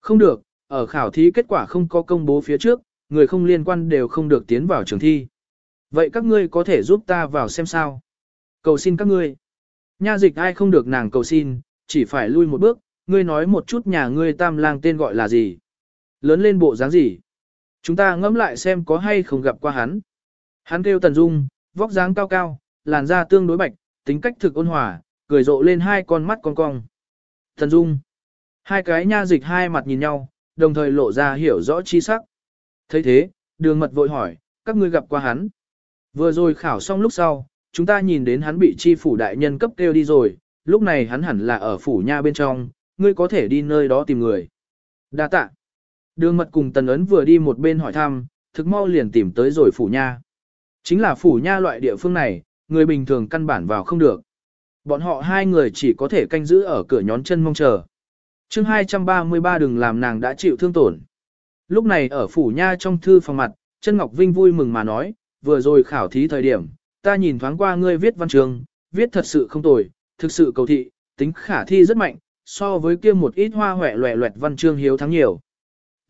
Không được, ở khảo thí kết quả không có công bố phía trước, người không liên quan đều không được tiến vào trường thi. Vậy các ngươi có thể giúp ta vào xem sao? Cầu xin các ngươi. Nha dịch ai không được nàng cầu xin, chỉ phải lui một bước, ngươi nói một chút nhà ngươi tam lang tên gọi là gì? Lớn lên bộ dáng gì? Chúng ta ngẫm lại xem có hay không gặp qua hắn. Hắn kêu Tần Dung, vóc dáng cao cao, làn da tương đối bạch, tính cách thực ôn hòa, cười rộ lên hai con mắt con cong. Tần Dung. Hai cái nha dịch hai mặt nhìn nhau, đồng thời lộ ra hiểu rõ chi sắc thấy thế, đường mật vội hỏi, các ngươi gặp qua hắn. Vừa rồi khảo xong lúc sau, chúng ta nhìn đến hắn bị chi phủ đại nhân cấp kêu đi rồi, lúc này hắn hẳn là ở phủ nha bên trong, ngươi có thể đi nơi đó tìm người. Đa tạ. Đường mật cùng tần ấn vừa đi một bên hỏi thăm, thực mau liền tìm tới rồi phủ nha. Chính là phủ nha loại địa phương này, người bình thường căn bản vào không được. Bọn họ hai người chỉ có thể canh giữ ở cửa nhón chân mong chờ. chương 233 đừng làm nàng đã chịu thương tổn. Lúc này ở phủ nha trong thư phòng mặt, chân Ngọc Vinh vui mừng mà nói, vừa rồi khảo thí thời điểm, ta nhìn thoáng qua ngươi viết văn trường, viết thật sự không tồi, thực sự cầu thị, tính khả thi rất mạnh, so với kia một ít hoa hoẹ loẹ loẹt văn chương hiếu thắng nhiều.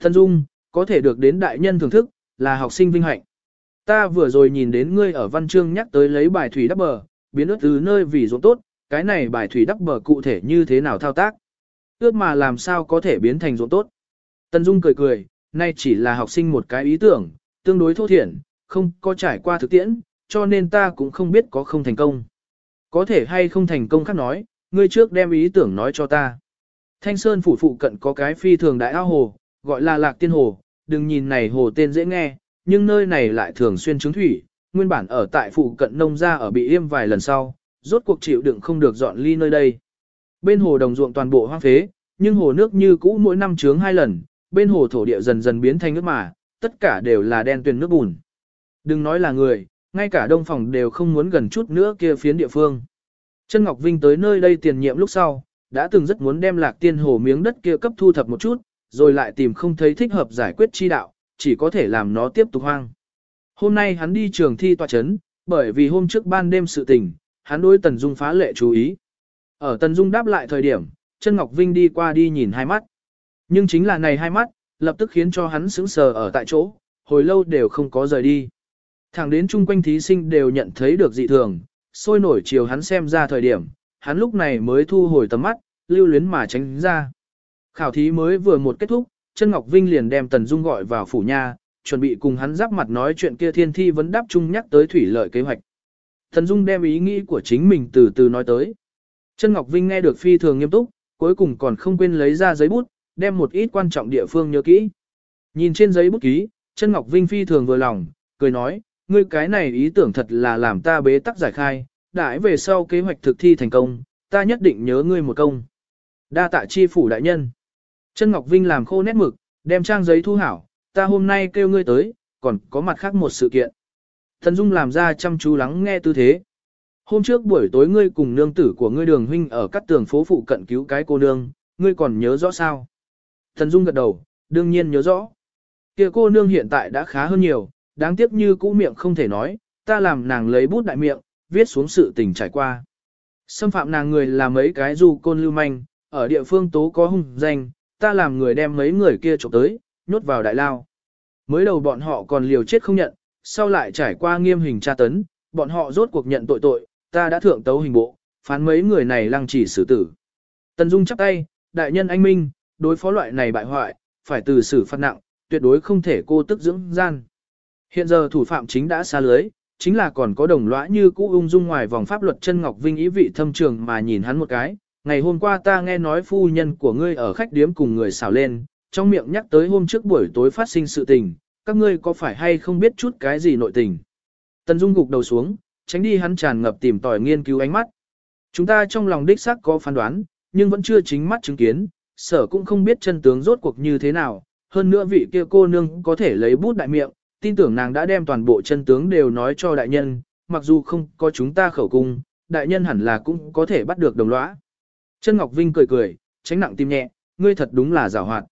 Thân Dung, có thể được đến đại nhân thưởng thức, là học sinh vinh hạnh. Ta vừa rồi nhìn đến ngươi ở văn chương nhắc tới lấy bài thủy đắp bờ, biến ướt từ nơi vì ruộng tốt, cái này bài thủy đắp bờ cụ thể như thế nào thao tác. Ước mà làm sao có thể biến thành ruộng tốt. Tân Dung cười cười, nay chỉ là học sinh một cái ý tưởng, tương đối thô thiển, không có trải qua thực tiễn, cho nên ta cũng không biết có không thành công. Có thể hay không thành công khác nói, ngươi trước đem ý tưởng nói cho ta. Thanh Sơn phủ phụ cận có cái phi thường đại ao hồ, gọi là lạc tiên hồ, đừng nhìn này hồ tên dễ nghe, nhưng nơi này lại thường xuyên trứng thủy, nguyên bản ở tại phụ cận nông gia ở bị yêm vài lần sau, rốt cuộc chịu đựng không được dọn ly nơi đây. Bên hồ đồng ruộng toàn bộ hoang phế, nhưng hồ nước như cũ mỗi năm trướng hai lần, bên hồ thổ địa dần dần biến thành nước mà, tất cả đều là đen tuyền nước bùn. Đừng nói là người, ngay cả đông phòng đều không muốn gần chút nữa kia phiến địa phương. Chân Ngọc Vinh tới nơi đây tiền nhiệm lúc sau, đã từng rất muốn đem lạc tiên hồ miếng đất kia cấp thu thập một chút, rồi lại tìm không thấy thích hợp giải quyết chi đạo, chỉ có thể làm nó tiếp tục hoang. Hôm nay hắn đi trường thi tòa chấn, bởi vì hôm trước ban đêm sự tình, hắn đối Tần Dung phá lệ chú ý. Ở Tần Dung đáp lại thời điểm, chân Ngọc Vinh đi qua đi nhìn hai mắt. Nhưng chính là này hai mắt, lập tức khiến cho hắn sững sờ ở tại chỗ, hồi lâu đều không có rời đi. Thẳng đến chung quanh thí sinh đều nhận thấy được dị thường, sôi nổi chiều hắn xem ra thời điểm, hắn lúc này mới thu hồi tầm mắt, lưu luyến mà tránh ra. Khảo thí mới vừa một kết thúc, chân Ngọc Vinh liền đem Tần Dung gọi vào phủ nha, chuẩn bị cùng hắn giáp mặt nói chuyện kia thiên thi vấn đáp chung nhắc tới thủy lợi kế hoạch. Tần Dung đem ý nghĩ của chính mình từ từ nói tới. Chân Ngọc Vinh nghe được phi thường nghiêm túc, cuối cùng còn không quên lấy ra giấy bút, đem một ít quan trọng địa phương nhớ kỹ. Nhìn trên giấy bút ký, chân Ngọc Vinh phi thường vừa lòng, cười nói, ngươi cái này ý tưởng thật là làm ta bế tắc giải khai, đãi về sau kế hoạch thực thi thành công, ta nhất định nhớ ngươi một công. Đa tạ chi phủ đại nhân. Chân Ngọc Vinh làm khô nét mực, đem trang giấy thu hảo, ta hôm nay kêu ngươi tới, còn có mặt khác một sự kiện. Thần Dung làm ra chăm chú lắng nghe tư thế. Hôm trước buổi tối ngươi cùng nương tử của ngươi đường huynh ở các tường phố phụ cận cứu cái cô nương, ngươi còn nhớ rõ sao? Thần Dung gật đầu, đương nhiên nhớ rõ. Kia cô nương hiện tại đã khá hơn nhiều, đáng tiếc như cũ miệng không thể nói, ta làm nàng lấy bút đại miệng, viết xuống sự tình trải qua. Xâm phạm nàng người là mấy cái du côn lưu manh, ở địa phương tố có hung danh, ta làm người đem mấy người kia trộm tới, nhốt vào đại lao. Mới đầu bọn họ còn liều chết không nhận, sau lại trải qua nghiêm hình tra tấn, bọn họ rốt cuộc nhận tội tội, ta đã thượng tấu hình bộ, phán mấy người này lăng chỉ xử tử. Tần Dung chắp tay, đại nhân anh minh, đối phó loại này bại hoại, phải từ xử phạt nặng, tuyệt đối không thể cô tức dưỡng gian. Hiện giờ thủ phạm chính đã xa lưới, chính là còn có đồng lõa như cũ ung dung ngoài vòng pháp luật chân Ngọc Vinh ý vị thâm trường mà nhìn hắn một cái. Ngày hôm qua ta nghe nói phu nhân của ngươi ở khách điếm cùng người xào lên, trong miệng nhắc tới hôm trước buổi tối phát sinh sự tình, các ngươi có phải hay không biết chút cái gì nội tình. Tần Dung gục đầu xuống, tránh đi hắn tràn ngập tìm tòi nghiên cứu ánh mắt. Chúng ta trong lòng đích xác có phán đoán, nhưng vẫn chưa chính mắt chứng kiến, sở cũng không biết chân tướng rốt cuộc như thế nào, hơn nữa vị kia cô nương có thể lấy bút đại miệng, tin tưởng nàng đã đem toàn bộ chân tướng đều nói cho đại nhân, mặc dù không có chúng ta khẩu cung, đại nhân hẳn là cũng có thể bắt được đồng lõa. Chân Ngọc Vinh cười cười, tránh nặng tim nhẹ, ngươi thật đúng là giảo hoạt.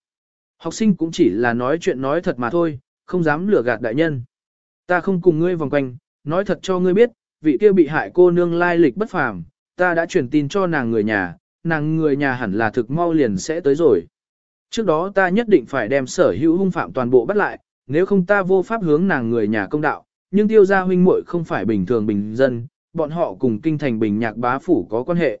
Học sinh cũng chỉ là nói chuyện nói thật mà thôi, không dám lừa gạt đại nhân. Ta không cùng ngươi vòng quanh, nói thật cho ngươi biết, vị kia bị hại cô nương lai lịch bất phàm, ta đã truyền tin cho nàng người nhà, nàng người nhà hẳn là thực mau liền sẽ tới rồi. Trước đó ta nhất định phải đem sở hữu hung phạm toàn bộ bắt lại, nếu không ta vô pháp hướng nàng người nhà công đạo, nhưng tiêu gia huynh muội không phải bình thường bình dân, bọn họ cùng kinh thành bình nhạc bá phủ có quan hệ.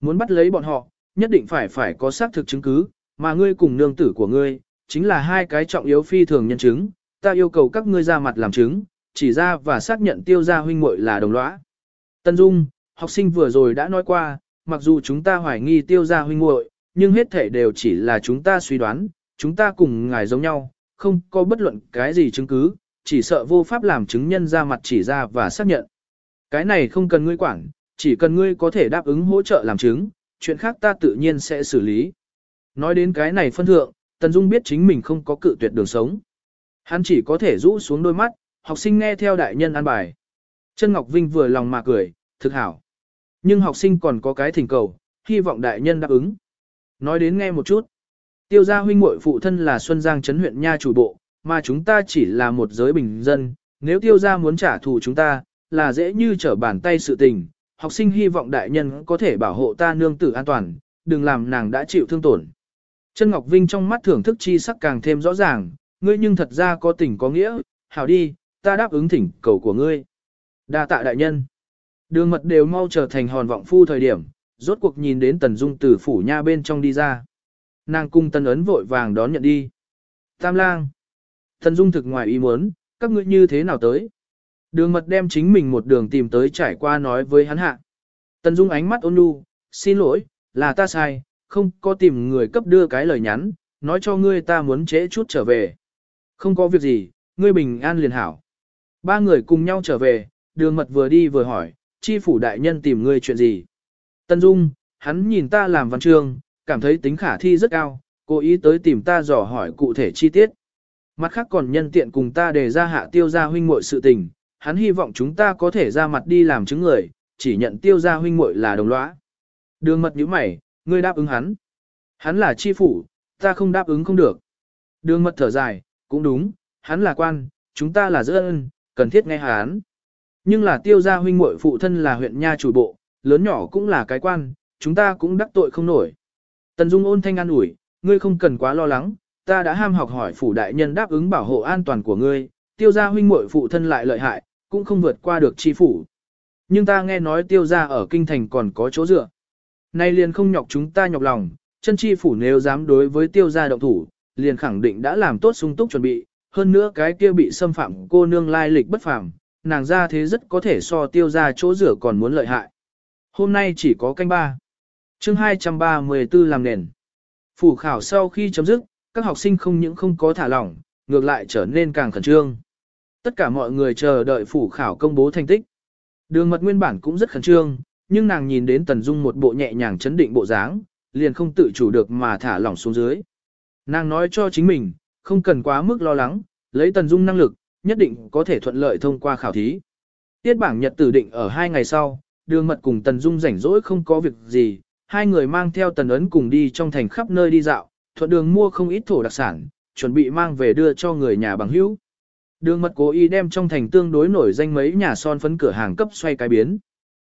Muốn bắt lấy bọn họ, nhất định phải phải có xác thực chứng cứ, mà ngươi cùng nương tử của ngươi, chính là hai cái trọng yếu phi thường nhân chứng, ta yêu cầu các ngươi ra mặt làm chứng, chỉ ra và xác nhận tiêu gia huynh muội là đồng lõa. Tân Dung, học sinh vừa rồi đã nói qua, mặc dù chúng ta hoài nghi tiêu gia huynh muội, nhưng hết thể đều chỉ là chúng ta suy đoán, chúng ta cùng ngài giống nhau, không có bất luận cái gì chứng cứ, chỉ sợ vô pháp làm chứng nhân ra mặt chỉ ra và xác nhận. Cái này không cần ngươi quản, chỉ cần ngươi có thể đáp ứng hỗ trợ làm chứng, chuyện khác ta tự nhiên sẽ xử lý. Nói đến cái này phân thượng, Tần Dung biết chính mình không có cự tuyệt đường sống. Hắn chỉ có thể rũ xuống đôi mắt, học sinh nghe theo đại nhân an bài. Chân Ngọc Vinh vừa lòng mà cười, thực hảo. Nhưng học sinh còn có cái thỉnh cầu, hy vọng đại nhân đáp ứng. Nói đến nghe một chút. Tiêu gia huynh muội phụ thân là Xuân Giang trấn huyện nha chủ bộ, mà chúng ta chỉ là một giới bình dân, nếu tiêu gia muốn trả thù chúng ta, là dễ như trở bàn tay sự tình. Học sinh hy vọng đại nhân có thể bảo hộ ta nương tử an toàn, đừng làm nàng đã chịu thương tổn. Trân Ngọc Vinh trong mắt thưởng thức chi sắc càng thêm rõ ràng, ngươi nhưng thật ra có tình có nghĩa, hảo đi, ta đáp ứng thỉnh cầu của ngươi. Đa tạ đại nhân. Đường mật đều mau trở thành hòn vọng phu thời điểm, rốt cuộc nhìn đến Tần Dung từ phủ nha bên trong đi ra. Nàng cung Tần Ấn vội vàng đón nhận đi. Tam lang. Tần Dung thực ngoài ý muốn, các ngươi như thế nào tới? Đường mật đem chính mình một đường tìm tới trải qua nói với hắn hạ. Tần Dung ánh mắt ôn nhu, xin lỗi, là ta sai, không có tìm người cấp đưa cái lời nhắn, nói cho ngươi ta muốn trễ chút trở về. Không có việc gì, ngươi bình an liền hảo. Ba người cùng nhau trở về, đường mật vừa đi vừa hỏi, chi phủ đại nhân tìm ngươi chuyện gì. Tân Dung, hắn nhìn ta làm văn chương, cảm thấy tính khả thi rất cao, cố ý tới tìm ta dò hỏi cụ thể chi tiết. Mặt khác còn nhân tiện cùng ta đề ra hạ tiêu gia huynh muội sự tình, hắn hy vọng chúng ta có thể ra mặt đi làm chứng người, chỉ nhận tiêu gia huynh muội là đồng lõa. Đường mật nhíu mày, ngươi đáp ứng hắn. Hắn là chi phủ, ta không đáp ứng không được. Đường mật thở dài, cũng đúng, hắn là quan, chúng ta là dân, cần thiết nghe hắn. Nhưng là tiêu gia huynh muội phụ thân là huyện nha chủ bộ, lớn nhỏ cũng là cái quan, chúng ta cũng đắc tội không nổi. Tần Dung ôn thanh an ủi, ngươi không cần quá lo lắng, ta đã ham học hỏi phủ đại nhân đáp ứng bảo hộ an toàn của ngươi, tiêu gia huynh muội phụ thân lại lợi hại, cũng không vượt qua được chi phủ. Nhưng ta nghe nói tiêu gia ở kinh thành còn có chỗ dựa. Nay liền không nhọc chúng ta nhọc lòng, chân chi phủ nếu dám đối với tiêu gia động thủ, liền khẳng định đã làm tốt sung túc chuẩn bị, hơn nữa cái kia bị xâm phạm cô nương lai lịch bất phàm, nàng ra thế rất có thể so tiêu ra chỗ rửa còn muốn lợi hại. Hôm nay chỉ có canh ba. Chương 234 làm nền. Phủ khảo sau khi chấm dứt, các học sinh không những không có thả lỏng, ngược lại trở nên càng khẩn trương. Tất cả mọi người chờ đợi phủ khảo công bố thành tích. Đường mật nguyên bản cũng rất khẩn trương, nhưng nàng nhìn đến Tần Dung một bộ nhẹ nhàng chấn định bộ dáng, liền không tự chủ được mà thả lỏng xuống dưới. Nàng nói cho chính mình, không cần quá mức lo lắng, lấy Tần Dung năng lực, nhất định có thể thuận lợi thông qua khảo thí. Tiết bảng nhật tử định ở hai ngày sau, đường mật cùng Tần Dung rảnh rỗi không có việc gì, hai người mang theo Tần Ấn cùng đi trong thành khắp nơi đi dạo, thuận đường mua không ít thổ đặc sản, chuẩn bị mang về đưa cho người nhà bằng hữu. Đường mật cố ý đem trong thành tương đối nổi danh mấy nhà son phấn cửa hàng cấp xoay cái biến.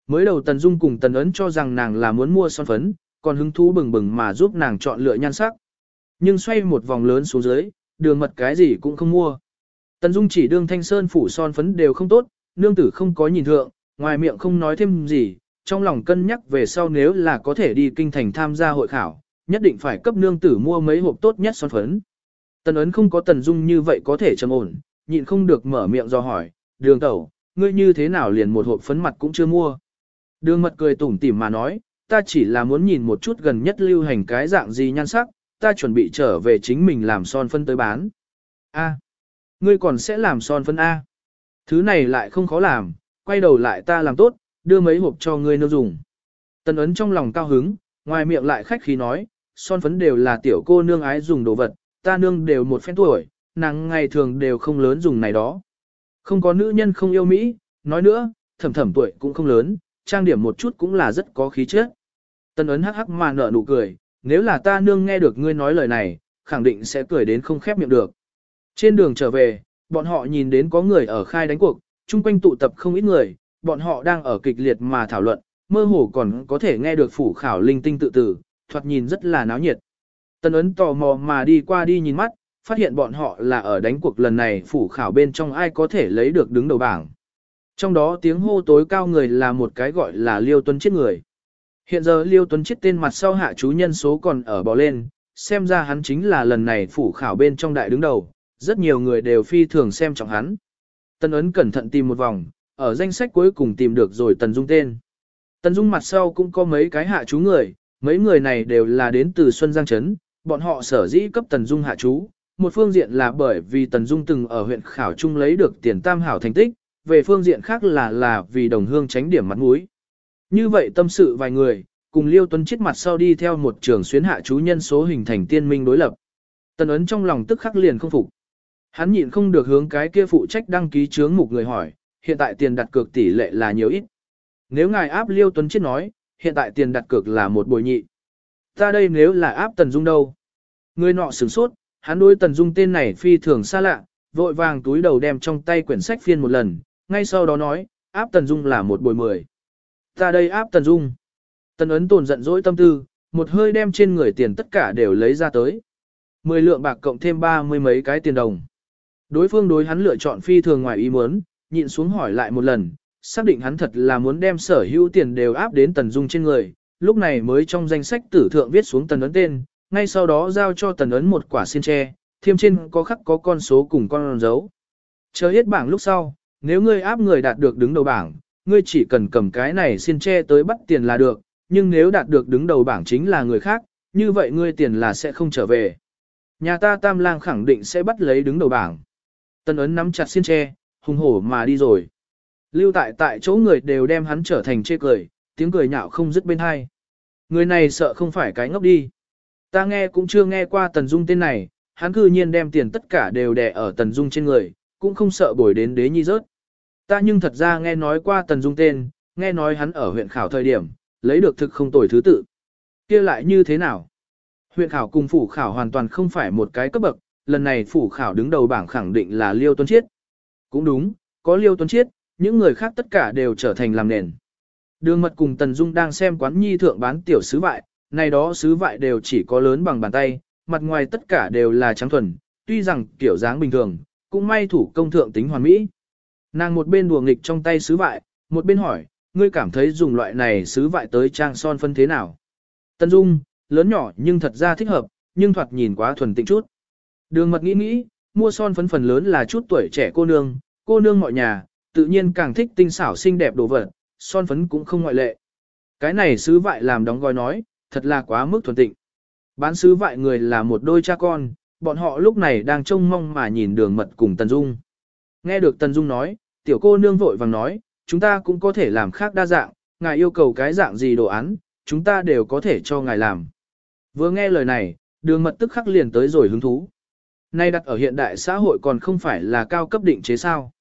Mới đầu Tần Dung cùng Tần Ấn cho rằng nàng là muốn mua son phấn, còn hứng thú bừng bừng mà giúp nàng chọn lựa nhan sắc. Nhưng xoay một vòng lớn xuống dưới, đường mật cái gì cũng không mua. Tần Dung chỉ đương thanh sơn phủ son phấn đều không tốt, nương tử không có nhìn thượng, ngoài miệng không nói thêm gì, trong lòng cân nhắc về sau nếu là có thể đi kinh thành tham gia hội khảo, nhất định phải cấp nương tử mua mấy hộp tốt nhất son phấn. Tần ấn không có tần dung như vậy có thể trầm ổn, nhịn không được mở miệng do hỏi, đường tẩu, ngươi như thế nào liền một hộp phấn mặt cũng chưa mua. Đường mật cười tủm tỉm mà nói, ta chỉ là muốn nhìn một chút gần nhất lưu hành cái dạng gì nhan sắc, ta chuẩn bị trở về chính mình làm son phấn tới bán. A, ngươi còn sẽ làm son phấn A. Thứ này lại không khó làm, quay đầu lại ta làm tốt, đưa mấy hộp cho ngươi nương dùng. Tần ấn trong lòng cao hứng, ngoài miệng lại khách khí nói, son phấn đều là tiểu cô nương ái dùng đồ vật, ta nương đều một phen tuổi, nàng ngày thường đều không lớn dùng này đó. Không có nữ nhân không yêu Mỹ, nói nữa, thầm thầm tuổi cũng không lớn, trang điểm một chút cũng là rất có khí chất. Tần ấn hắc hắc mà nở nụ cười, nếu là ta nương nghe được ngươi nói lời này, khẳng định sẽ cười đến không khép miệng được. Trên đường trở về, bọn họ nhìn đến có người ở khai đánh cuộc, chung quanh tụ tập không ít người, bọn họ đang ở kịch liệt mà thảo luận, mơ hồ còn có thể nghe được phủ khảo linh tinh tự tử, thoạt nhìn rất là náo nhiệt. Tần ấn tò mò mà đi qua đi nhìn mắt, phát hiện bọn họ là ở đánh cuộc lần này phủ khảo bên trong ai có thể lấy được đứng đầu bảng. Trong đó tiếng hô tối cao người là một cái gọi là Liêu Tuấn chết người. Hiện giờ Liêu Tuấn chết tên mặt sau hạ chú nhân số còn ở bò lên, xem ra hắn chính là lần này phủ khảo bên trong đại đứng đầu, rất nhiều người đều phi thường xem trọng hắn. Tần ấn cẩn thận tìm một vòng, ở danh sách cuối cùng tìm được rồi Tần Dung tên. Tần Dung mặt sau cũng có mấy cái hạ chú người, mấy người này đều là đến từ Xuân Giang Trấn, bọn họ sở dĩ cấp Tần Dung hạ chú. Một phương diện là bởi vì Tần Dung từng ở huyện Khảo Trung lấy được tiền tam hảo thành tích, về phương diện khác là là vì đồng hương tránh điểm mặt mũi. Như vậy tâm sự vài người, cùng Liêu Tuấn chết mặt sau đi theo một trường xuyến hạ chú nhân số hình thành tiên minh đối lập. Tần ấn trong lòng tức khắc liền không phục. Hắn nhịn không được hướng cái kia phụ trách đăng ký chướng mục người hỏi, hiện tại tiền đặt cược tỷ lệ là nhiều ít. Nếu ngài áp Liêu Tuấn Chiết nói, hiện tại tiền đặt cược là một bồi nhị. Ta đây nếu là áp Tần Dung đâu? Người nọ sửng sốt, hắn đối Tần Dung tên này phi thường xa lạ, vội vàng túi đầu đem trong tay quyển sách phiên một lần, ngay sau đó nói, áp Tần Dung là một bồi mười. Ta đây áp Tần Dung. Tần ấn tồn giận dỗi tâm tư, một hơi đem trên người tiền tất cả đều lấy ra tới. Mười lượng bạc cộng thêm ba mươi mấy cái tiền đồng. Đối phương đối hắn lựa chọn phi thường ngoài ý muốn, nhịn xuống hỏi lại một lần, xác định hắn thật là muốn đem sở hữu tiền đều áp đến Tần Dung trên người, lúc này mới trong danh sách tử thượng viết xuống Tần Ấn tên, ngay sau đó giao cho Tần Ấn một quả xin tre, thiêm trên có khắc có con số cùng con dấu. Chờ hết bảng lúc sau, nếu ngươi áp người đạt được đứng đầu bảng, ngươi chỉ cần cầm cái này xin tre tới bắt tiền là được, nhưng nếu đạt được đứng đầu bảng chính là người khác, như vậy ngươi tiền là sẽ không trở về. Nhà ta tam lang khẳng định sẽ bắt lấy đứng đầu bảng. Tần ấn nắm chặt xiên tre, hùng hổ mà đi rồi. Lưu tại tại chỗ người đều đem hắn trở thành chê cười, tiếng cười nhạo không dứt bên hai. Người này sợ không phải cái ngốc đi. Ta nghe cũng chưa nghe qua Tần Dung tên này, hắn cư nhiên đem tiền tất cả đều đè ở Tần Dung trên người, cũng không sợ bồi đến đế nhi rớt. Ta nhưng thật ra nghe nói qua Tần Dung tên, nghe nói hắn ở huyện khảo thời điểm, lấy được thực không tồi thứ tự. kia lại như thế nào? Huyện khảo cùng phủ khảo hoàn toàn không phải một cái cấp bậc, lần này phủ khảo đứng đầu bảng khẳng định là Liêu Tuấn Chiết. Cũng đúng, có Liêu Tuấn Chiết, những người khác tất cả đều trở thành làm nền. Đường mật cùng Tần Dung đang xem quán nhi thượng bán tiểu sứ vại, này đó sứ vại đều chỉ có lớn bằng bàn tay, mặt ngoài tất cả đều là trắng thuần, tuy rằng kiểu dáng bình thường, cũng may thủ công thượng tính hoàn mỹ. Nàng một bên đùa nghịch trong tay sứ vại, một bên hỏi, ngươi cảm thấy dùng loại này sứ vại tới trang son phân thế nào? Tần Dung, lớn nhỏ nhưng thật ra thích hợp, nhưng thoạt nhìn quá thuần tịnh chút. Đường mật nghĩ nghĩ, mua son phấn phần lớn là chút tuổi trẻ cô nương, cô nương mọi nhà, tự nhiên càng thích tinh xảo xinh đẹp đồ vật, son phấn cũng không ngoại lệ. Cái này sứ vại làm đóng gói nói, thật là quá mức thuần tịnh. Bán sứ vại người là một đôi cha con, bọn họ lúc này đang trông mong mà nhìn đường mật cùng Tần Dung. Nghe được Tần Dung nói, tiểu cô nương vội vàng nói, chúng ta cũng có thể làm khác đa dạng, ngài yêu cầu cái dạng gì đồ án, chúng ta đều có thể cho ngài làm. Vừa nghe lời này, đường mật tức khắc liền tới rồi hứng thú. Nay đặt ở hiện đại xã hội còn không phải là cao cấp định chế sao.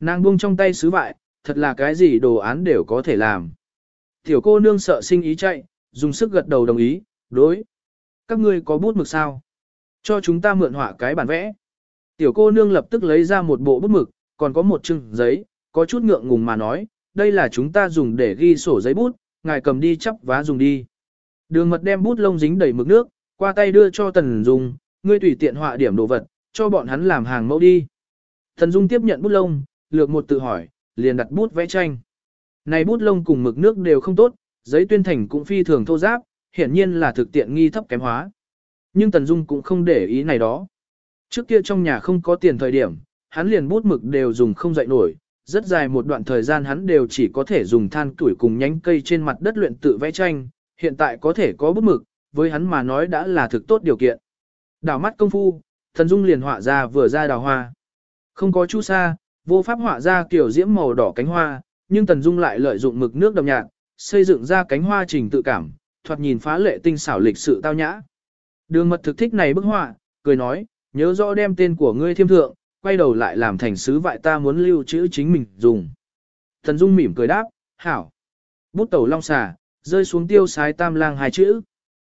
Nàng buông trong tay sứ vại, thật là cái gì đồ án đều có thể làm. Tiểu cô nương sợ sinh ý chạy, dùng sức gật đầu đồng ý, đối. Các ngươi có bút mực sao? Cho chúng ta mượn họa cái bản vẽ. Tiểu cô nương lập tức lấy ra một bộ bút mực, còn có một chừng giấy, có chút ngượng ngùng mà nói, đây là chúng ta dùng để ghi sổ giấy bút, ngài cầm đi chắp vá dùng đi. Đường mật đem bút lông dính đầy mực nước, qua tay đưa cho Tần dùng ngươi tùy tiện họa điểm đồ vật, cho bọn hắn làm hàng mẫu đi. Thần Dung tiếp nhận bút lông, lược một tự hỏi, liền đặt bút vẽ tranh. Này bút lông cùng mực nước đều không tốt, giấy tuyên thành cũng phi thường thô giáp, hiển nhiên là thực tiện nghi thấp kém hóa. Nhưng Tần Dung cũng không để ý này đó. Trước kia trong nhà không có tiền thời điểm, hắn liền bút mực đều dùng không dậy nổi, rất dài một đoạn thời gian hắn đều chỉ có thể dùng than tuổi cùng nhánh cây trên mặt đất luyện tự vẽ tranh, hiện tại có thể có bút mực, với hắn mà nói đã là thực tốt điều kiện. Đảo mắt công phu, thần Dung liền họa ra vừa ra đào hoa. Không có chu sa, vô pháp họa ra kiểu diễm màu đỏ cánh hoa, nhưng thần Dung lại lợi dụng mực nước đậm nhạt, xây dựng ra cánh hoa trình tự cảm, thoạt nhìn phá lệ tinh xảo lịch sự tao nhã. Đường mật thực thích này bức họa, cười nói, nhớ rõ đem tên của ngươi thiêm thượng, quay đầu lại làm thành sứ vại ta muốn lưu trữ chính mình dùng. Thần Dung mỉm cười đáp, hảo. Bút tẩu long xà, rơi xuống tiêu sái tam lang hai chữ.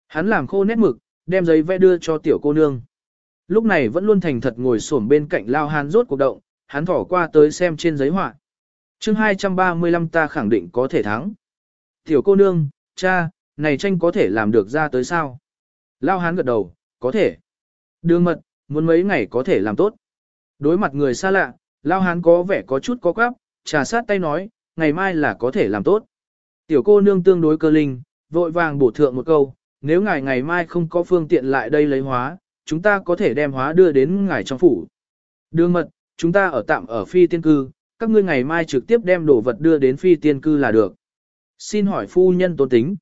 Hắn làm khô nét mực, đem giấy vẽ đưa cho tiểu cô nương. Lúc này vẫn luôn thành thật ngồi xổm bên cạnh lao hán rốt cuộc động, hắn thỏ qua tới xem trên giấy họa. chương 235 ta khẳng định có thể thắng. Tiểu cô nương, cha, này tranh có thể làm được ra tới sao? Lao hán gật đầu, có thể. Đường mật, muốn mấy ngày có thể làm tốt. Đối mặt người xa lạ, Lao hán có vẻ có chút có quáp, trà sát tay nói, ngày mai là có thể làm tốt. Tiểu cô nương tương đối cơ linh, vội vàng bổ thượng một câu, nếu ngài ngày mai không có phương tiện lại đây lấy hóa, chúng ta có thể đem hóa đưa đến ngài trong phủ. Đường mật, chúng ta ở tạm ở phi tiên cư, các ngươi ngày mai trực tiếp đem đồ vật đưa đến phi tiên cư là được. Xin hỏi phu nhân tôn tính.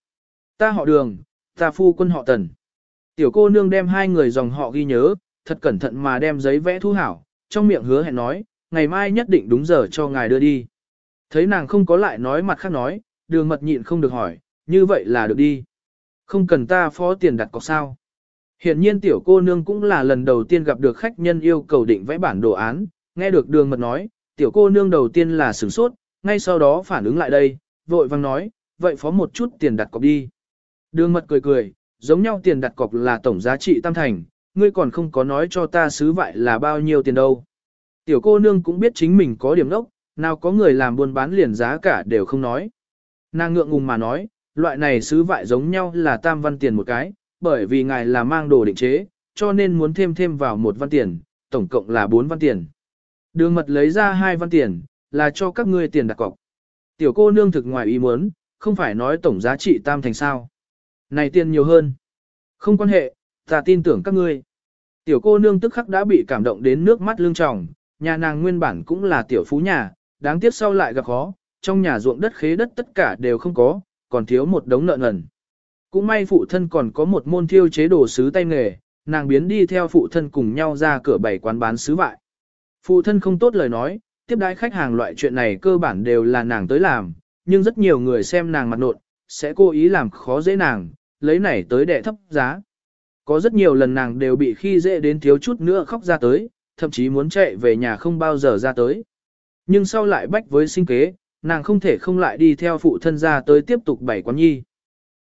Ta họ đường, ta phu quân họ tần. Tiểu cô nương đem hai người dòng họ ghi nhớ, thật cẩn thận mà đem giấy vẽ thu hảo, trong miệng hứa hẹn nói, ngày mai nhất định đúng giờ cho ngài đưa đi. Thấy nàng không có lại nói mặt khác nói, đường mật nhịn không được hỏi, như vậy là được đi. Không cần ta phó tiền đặt cọc sao. Hiện nhiên tiểu cô nương cũng là lần đầu tiên gặp được khách nhân yêu cầu định vẽ bản đồ án, nghe được đường mật nói, tiểu cô nương đầu tiên là sửng sốt, ngay sau đó phản ứng lại đây, vội vang nói, vậy phó một chút tiền đặt cọc đi. Đường mật cười cười, giống nhau tiền đặt cọc là tổng giá trị tam thành, ngươi còn không có nói cho ta xứ vại là bao nhiêu tiền đâu. Tiểu cô nương cũng biết chính mình có điểm đốc, nào có người làm buôn bán liền giá cả đều không nói. Nàng ngượng ngùng mà nói, loại này xứ vại giống nhau là tam văn tiền một cái, bởi vì ngài là mang đồ định chế, cho nên muốn thêm thêm vào một văn tiền, tổng cộng là bốn văn tiền. Đường mật lấy ra hai văn tiền, là cho các ngươi tiền đặt cọc. Tiểu cô nương thực ngoài ý muốn, không phải nói tổng giá trị tam thành sao. Này tiền nhiều hơn. Không quan hệ, ta tin tưởng các ngươi. Tiểu cô nương tức khắc đã bị cảm động đến nước mắt lưng tròng, nhà nàng nguyên bản cũng là tiểu phú nhà, đáng tiếc sau lại gặp khó, trong nhà ruộng đất khế đất tất cả đều không có, còn thiếu một đống nợ nần. Cũng may phụ thân còn có một môn thiêu chế đồ sứ tay nghề, nàng biến đi theo phụ thân cùng nhau ra cửa bảy quán bán sứ vại. Phụ thân không tốt lời nói, tiếp đãi khách hàng loại chuyện này cơ bản đều là nàng tới làm, nhưng rất nhiều người xem nàng mặt nộn, sẽ cố ý làm khó dễ nàng, lấy này tới để thấp giá. Có rất nhiều lần nàng đều bị khi dễ đến thiếu chút nữa khóc ra tới, thậm chí muốn chạy về nhà không bao giờ ra tới. Nhưng sau lại bách với sinh kế, nàng không thể không lại đi theo phụ thân ra tới tiếp tục bảy quán nhi.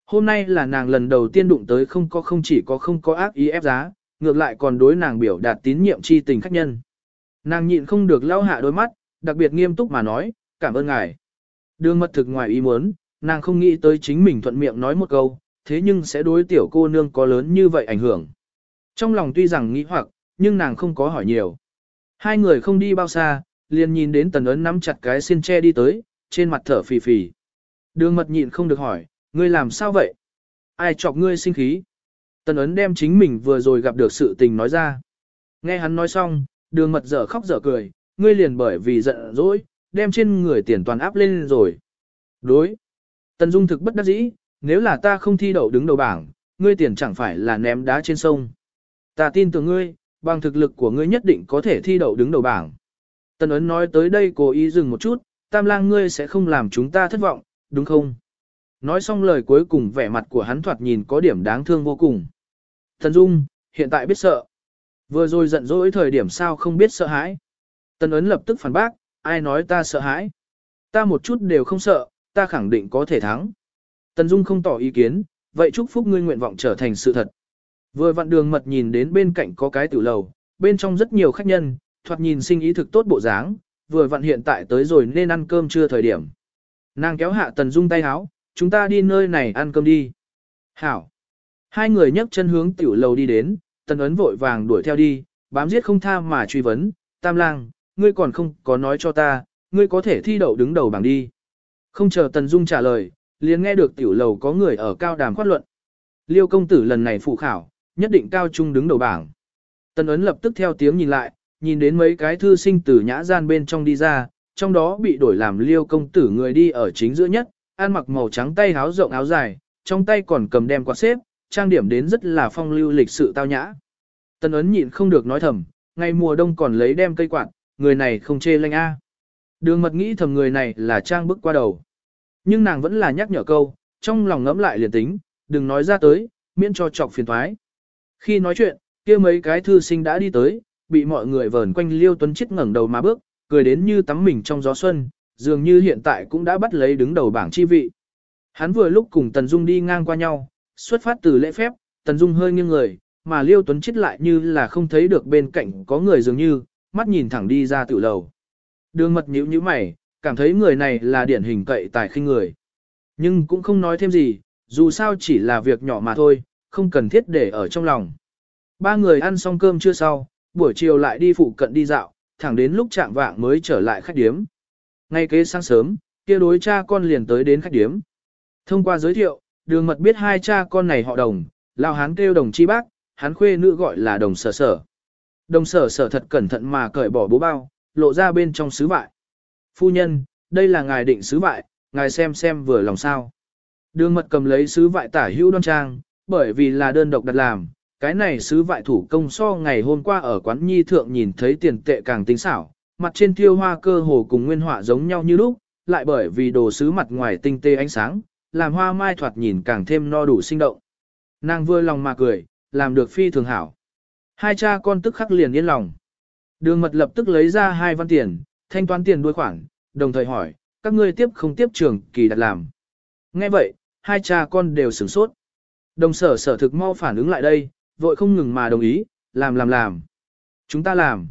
Hôm nay là nàng lần đầu tiên đụng tới không có không chỉ có không có ác ý ép giá, ngược lại còn đối nàng biểu đạt tín nhiệm chi tình khách nhân. Nàng nhịn không được lau hạ đôi mắt, đặc biệt nghiêm túc mà nói, cảm ơn ngài. Đường mật thực ngoài ý muốn, nàng không nghĩ tới chính mình thuận miệng nói một câu, thế nhưng sẽ đối tiểu cô nương có lớn như vậy ảnh hưởng. Trong lòng tuy rằng nghĩ hoặc, nhưng nàng không có hỏi nhiều. Hai người không đi bao xa, liền nhìn đến tần ấn nắm chặt cái xiên tre đi tới, trên mặt thở phì phì. Đường mật nhịn không được hỏi, ngươi làm sao vậy? Ai chọc ngươi sinh khí? Tần ấn đem chính mình vừa rồi gặp được sự tình nói ra. Nghe hắn nói xong, đường mật dở khóc dở cười, ngươi liền bởi vì giận dỗi, đem trên người tiền toàn áp lên rồi. Đối. Tần Dung thực bất đắc dĩ, nếu là ta không thi đậu đứng đầu bảng, ngươi tiền chẳng phải là ném đá trên sông. Ta tin tưởng ngươi, bằng thực lực của ngươi nhất định có thể thi đậu đứng đầu bảng. Tần ấn nói tới đây cố ý dừng một chút, tam lang ngươi sẽ không làm chúng ta thất vọng, đúng không? Nói xong lời cuối cùng vẻ mặt của hắn thoạt nhìn có điểm đáng thương vô cùng. Thần Dung, hiện tại biết sợ. Vừa rồi giận dỗi thời điểm sao không biết sợ hãi. Tần ấn lập tức phản bác, ai nói ta sợ hãi. Ta một chút đều không sợ, ta khẳng định có thể thắng. Tần Dung không tỏ ý kiến, vậy chúc phúc ngươi nguyện vọng trở thành sự thật. Vừa vặn đường mật nhìn đến bên cạnh có cái tiểu lầu, bên trong rất nhiều khách nhân, thoạt nhìn sinh ý thực tốt bộ dáng, vừa vặn hiện tại tới rồi nên ăn cơm trưa thời điểm. Nàng kéo hạ Tần Dung tay háo, chúng ta đi nơi này ăn cơm đi. Hảo. Hai người nhấc chân hướng tiểu lầu đi đến, Tần ấn vội vàng đuổi theo đi, bám giết không tha mà truy vấn, tam lang, ngươi còn không có nói cho ta, ngươi có thể thi đậu đứng đầu bảng đi. Không chờ Tần Dung trả lời, liền nghe được tiểu lầu có người ở cao đàm khoát luận. Liêu công tử lần này phụ khảo, nhất định cao trung đứng đầu bảng. Tần ấn lập tức theo tiếng nhìn lại, nhìn đến mấy cái thư sinh từ nhã gian bên trong đi ra, trong đó bị đổi làm liêu công tử người đi ở chính giữa nhất, ăn mặc màu trắng tay áo rộng áo dài, trong tay còn cầm đem quạt xếp, trang điểm đến rất là phong lưu lịch sự tao nhã. Tần ấn nhịn không được nói thầm, ngày mùa đông còn lấy đem cây quạt, người này không chê lanh a. Đường mật nghĩ thầm người này là trang bức qua đầu. Nhưng nàng vẫn là nhắc nhở câu, trong lòng ngẫm lại liền tính, đừng nói ra tới, miễn cho chọc phiền thoái. Khi nói chuyện, kia mấy cái thư sinh đã đi tới, bị mọi người vờn quanh Liêu Tuấn Chiết ngẩng đầu mà bước, cười đến như tắm mình trong gió xuân, dường như hiện tại cũng đã bắt lấy đứng đầu bảng chi vị. Hắn vừa lúc cùng Tần Dung đi ngang qua nhau, xuất phát từ lễ phép, Tần Dung hơi nghiêng người, mà Liêu Tuấn Chiết lại như là không thấy được bên cạnh có người dường như, mắt nhìn thẳng đi ra tiểu lầu. Đường mật nhíu nhíu mày, cảm thấy người này là điển hình cậy tài khinh người. Nhưng cũng không nói thêm gì, dù sao chỉ là việc nhỏ mà thôi, không cần thiết để ở trong lòng. Ba người ăn xong cơm chưa sau, buổi chiều lại đi phụ cận đi dạo, thẳng đến lúc chạm vạng mới trở lại khách điếm. Ngay kế sáng sớm, kia đối cha con liền tới đến khách điếm. Thông qua giới thiệu, đường mật biết hai cha con này họ đồng, lao hán kêu đồng chi bác, hắn khuê nữ gọi là đồng sở sở. Đồng sở sở thật cẩn thận mà cởi bỏ bố bao, lộ ra bên trong sứ vại. Phu nhân, đây là ngài định sứ vại, ngài xem xem vừa lòng sao. Đường mật cầm lấy sứ vại tả hữu đoan trang, bởi vì là đơn độc đặt làm, cái này sứ vại thủ công so ngày hôm qua ở quán nhi thượng nhìn thấy tiền tệ càng tinh xảo, mặt trên tiêu hoa cơ hồ cùng nguyên họa giống nhau như lúc, lại bởi vì đồ sứ mặt ngoài tinh tê ánh sáng, làm hoa mai thoạt nhìn càng thêm no đủ sinh động. Nàng vừa lòng mà cười, làm được phi thường hảo. Hai cha con tức khắc liền yên lòng. Đường mật lập tức lấy ra hai văn tiền, thanh toán tiền đuôi khoản, đồng thời hỏi, các ngươi tiếp không tiếp trường kỳ đặt làm. Nghe vậy, hai cha con đều sửng sốt. Đồng sở sở thực mau phản ứng lại đây, vội không ngừng mà đồng ý, làm làm làm. Chúng ta làm.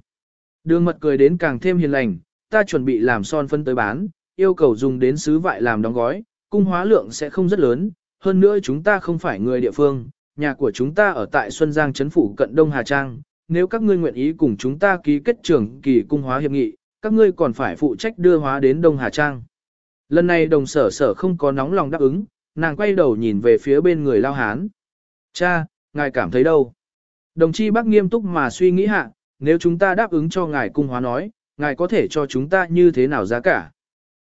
Đường mật cười đến càng thêm hiền lành, ta chuẩn bị làm son phân tới bán, yêu cầu dùng đến sứ vại làm đóng gói, cung hóa lượng sẽ không rất lớn, hơn nữa chúng ta không phải người địa phương, nhà của chúng ta ở tại Xuân Giang Trấn Phủ cận Đông Hà Trang, nếu các ngươi nguyện ý cùng chúng ta ký kết trưởng kỳ cung hóa hiệp nghị, các ngươi còn phải phụ trách đưa hóa đến Đông Hà Trang. Lần này đồng sở sở không có nóng lòng đáp ứng, nàng quay đầu nhìn về phía bên người lao hán. Cha, ngài cảm thấy đâu? Đồng chi bác nghiêm túc mà suy nghĩ hạ, nếu chúng ta đáp ứng cho ngài cung hóa nói, ngài có thể cho chúng ta như thế nào giá cả?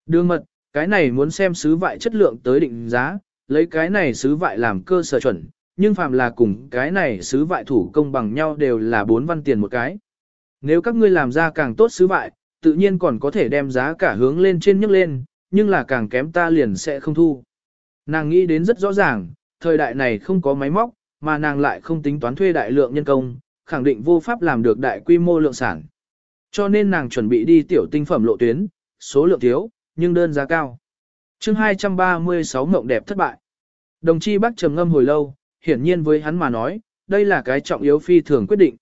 Đường mật, cái này muốn xem sứ vại chất lượng tới định giá, lấy cái này sứ vại làm cơ sở chuẩn, nhưng phàm là cùng cái này sứ vại thủ công bằng nhau đều là 4 văn tiền một cái. Nếu các ngươi làm ra càng tốt sứ vại, tự nhiên còn có thể đem giá cả hướng lên trên nhấc lên, nhưng là càng kém ta liền sẽ không thu. Nàng nghĩ đến rất rõ ràng, thời đại này không có máy móc, mà nàng lại không tính toán thuê đại lượng nhân công, khẳng định vô pháp làm được đại quy mô lượng sản. Cho nên nàng chuẩn bị đi tiểu tinh phẩm lộ tuyến, số lượng thiếu, nhưng đơn giá cao. chương 236 mộng đẹp thất bại. Đồng chi bác trầm ngâm hồi lâu, hiển nhiên với hắn mà nói, đây là cái trọng yếu phi thường quyết định.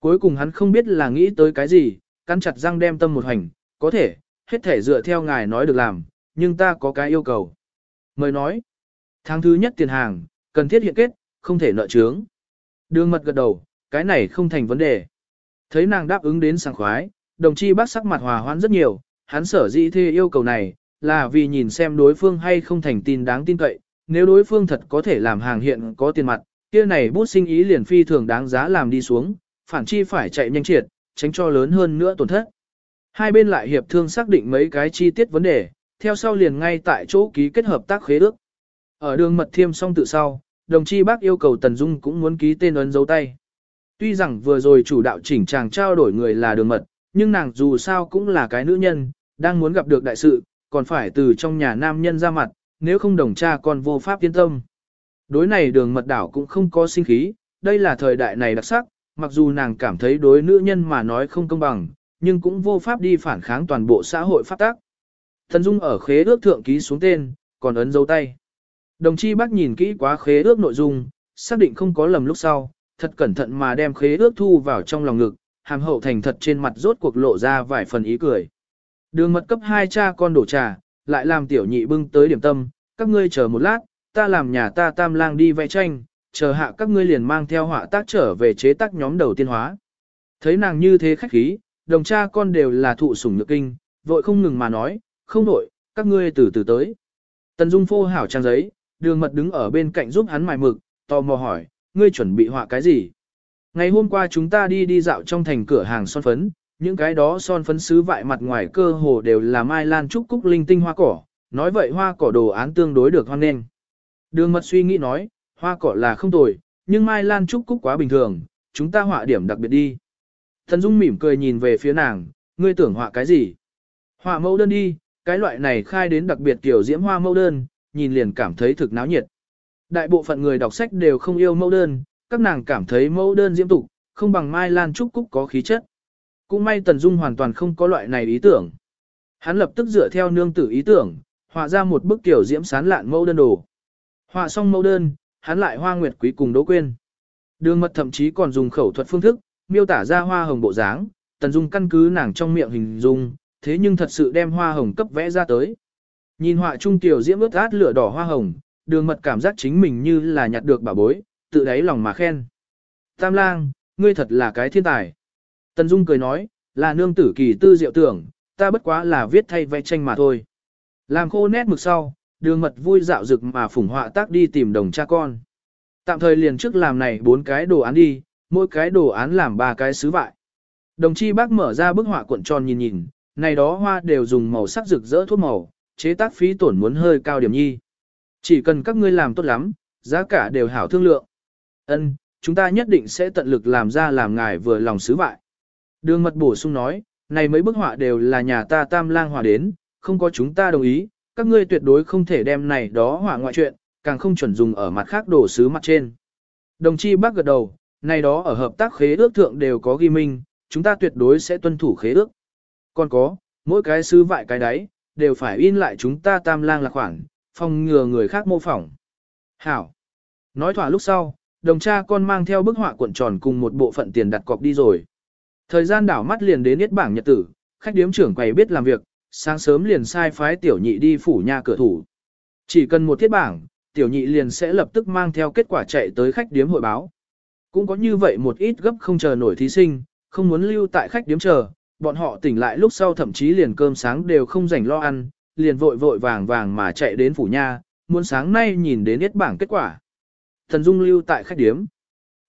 Cuối cùng hắn không biết là nghĩ tới cái gì, cắn chặt răng đem tâm một hành, có thể, hết thể dựa theo ngài nói được làm, nhưng ta có cái yêu cầu. Mời nói, tháng thứ nhất tiền hàng, cần thiết hiện kết, không thể nợ trướng. Đường mật gật đầu, cái này không thành vấn đề. Thấy nàng đáp ứng đến sảng khoái, đồng chi bác sắc mặt hòa hoãn rất nhiều, hắn sở dĩ thê yêu cầu này, là vì nhìn xem đối phương hay không thành tin đáng tin cậy, nếu đối phương thật có thể làm hàng hiện có tiền mặt, kia này bút sinh ý liền phi thường đáng giá làm đi xuống, phản chi phải chạy nhanh triệt, tránh cho lớn hơn nữa tổn thất. Hai bên lại hiệp thương xác định mấy cái chi tiết vấn đề, theo sau liền ngay tại chỗ ký kết hợp tác khế ước. Ở đường mật thiêm xong tự sau, đồng chi bác yêu cầu Tần Dung cũng muốn ký tên ấn dấu tay. Tuy rằng vừa rồi chủ đạo chỉnh chàng trao đổi người là đường mật, nhưng nàng dù sao cũng là cái nữ nhân, đang muốn gặp được đại sự, còn phải từ trong nhà nam nhân ra mặt, nếu không đồng cha còn vô pháp yên tâm. Đối này đường mật đảo cũng không có sinh khí, đây là thời đại này đặc sắc, mặc dù nàng cảm thấy đối nữ nhân mà nói không công bằng, nhưng cũng vô pháp đi phản kháng toàn bộ xã hội pháp tác. Thần Dung ở khế ước thượng ký xuống tên, còn ấn dấu tay. Đồng chi bác nhìn kỹ quá khế ước nội dung, xác định không có lầm lúc sau, thật cẩn thận mà đem khế ước thu vào trong lòng ngực, hàm hậu thành thật trên mặt rốt cuộc lộ ra vài phần ý cười. Đường mật cấp hai cha con đổ trà, lại làm tiểu nhị bưng tới điểm tâm, các ngươi chờ một lát, ta làm nhà ta tam lang đi vẽ tranh, chờ hạ các ngươi liền mang theo họa tác trở về chế tác nhóm đầu tiên hóa. Thấy nàng như thế khách khí, đồng cha con đều là thụ sủng nhược kinh, vội không ngừng mà nói, không nội, các ngươi từ từ tới. Tần Dung phô hảo trang giấy, đường mật đứng ở bên cạnh giúp hắn mài mực, tò mò hỏi, ngươi chuẩn bị họa cái gì? Ngày hôm qua chúng ta đi đi dạo trong thành cửa hàng son phấn, những cái đó son phấn sứ vại mặt ngoài cơ hồ đều là mai lan trúc cúc linh tinh hoa cỏ, nói vậy hoa cỏ đồ án tương đối được hoan nghênh. Đường mật suy nghĩ nói, hoa cỏ là không tồi, nhưng mai lan trúc cúc quá bình thường, chúng ta họa điểm đặc biệt đi. Thần Dung mỉm cười nhìn về phía nàng, ngươi tưởng họa cái gì? Họa mẫu đơn đi, cái loại này khai đến đặc biệt kiểu diễm hoa mẫu đơn, nhìn liền cảm thấy thực náo nhiệt. Đại bộ phận người đọc sách đều không yêu mẫu đơn, các nàng cảm thấy mẫu đơn diễm tục, không bằng mai lan trúc cúc có khí chất. Cũng may Tần Dung hoàn toàn không có loại này ý tưởng. Hắn lập tức dựa theo nương tử ý tưởng, họa ra một bức kiểu diễm sán lạn mẫu đơn đồ. Họa xong mẫu đơn, hắn lại hoa nguyệt quý cùng đỗ quên. Đường mật thậm chí còn dùng khẩu thuật phương thức, miêu tả ra hoa hồng bộ dáng, Tần Dung căn cứ nàng trong miệng hình dung, thế nhưng thật sự đem hoa hồng cấp vẽ ra tới. Nhìn họa trung tiểu diễm ướt át lửa đỏ hoa hồng, đường mật cảm giác chính mình như là nhặt được bảo bối, tự đáy lòng mà khen. Tam lang, ngươi thật là cái thiên tài. Tần Dung cười nói, là nương tử kỳ tư diệu tưởng, ta bất quá là viết thay vẽ tranh mà thôi. Làm khô nét mực sau, đường mật vui dạo rực mà phủng họa tác đi tìm đồng cha con. Tạm thời liền trước làm này bốn cái đồ án đi, mỗi cái đồ án làm ba cái sứ vại. Đồng chi bác mở ra bức họa cuộn tròn nhìn nhìn, này đó hoa đều dùng màu sắc rực rỡ thuốc màu, chế tác phí tổn muốn hơi cao điểm nhi. Chỉ cần các ngươi làm tốt lắm, giá cả đều hảo thương lượng. Ân, chúng ta nhất định sẽ tận lực làm ra làm ngài vừa lòng sứ vại. Đường mật bổ sung nói, này mấy bức họa đều là nhà ta tam lang hòa đến, không có chúng ta đồng ý, các ngươi tuyệt đối không thể đem này đó họa ngoại chuyện, càng không chuẩn dùng ở mặt khác đổ sứ mặt trên. Đồng chi bác gật đầu, này đó ở hợp tác khế ước thượng đều có ghi minh, chúng ta tuyệt đối sẽ tuân thủ khế ước. Còn có, mỗi cái sứ vại cái đấy, đều phải in lại chúng ta tam lang là khoản, phòng ngừa người khác mô phỏng. Hảo. Nói thỏa lúc sau, đồng cha con mang theo bức họa cuộn tròn cùng một bộ phận tiền đặt cọc đi rồi. Thời gian đảo mắt liền đến yết bảng nhật tử, khách điếm trưởng quầy biết làm việc, sáng sớm liền sai phái tiểu nhị đi phủ nhà cửa thủ. Chỉ cần một thiết bảng, tiểu nhị liền sẽ lập tức mang theo kết quả chạy tới khách điếm hội báo. Cũng có như vậy một ít gấp không chờ nổi thí sinh, không muốn lưu tại khách điếm chờ, bọn họ tỉnh lại lúc sau thậm chí liền cơm sáng đều không rảnh lo ăn, liền vội vội vàng vàng mà chạy đến phủ nha, muốn sáng nay nhìn đến yết bảng kết quả. Thần Dung lưu tại khách điếm.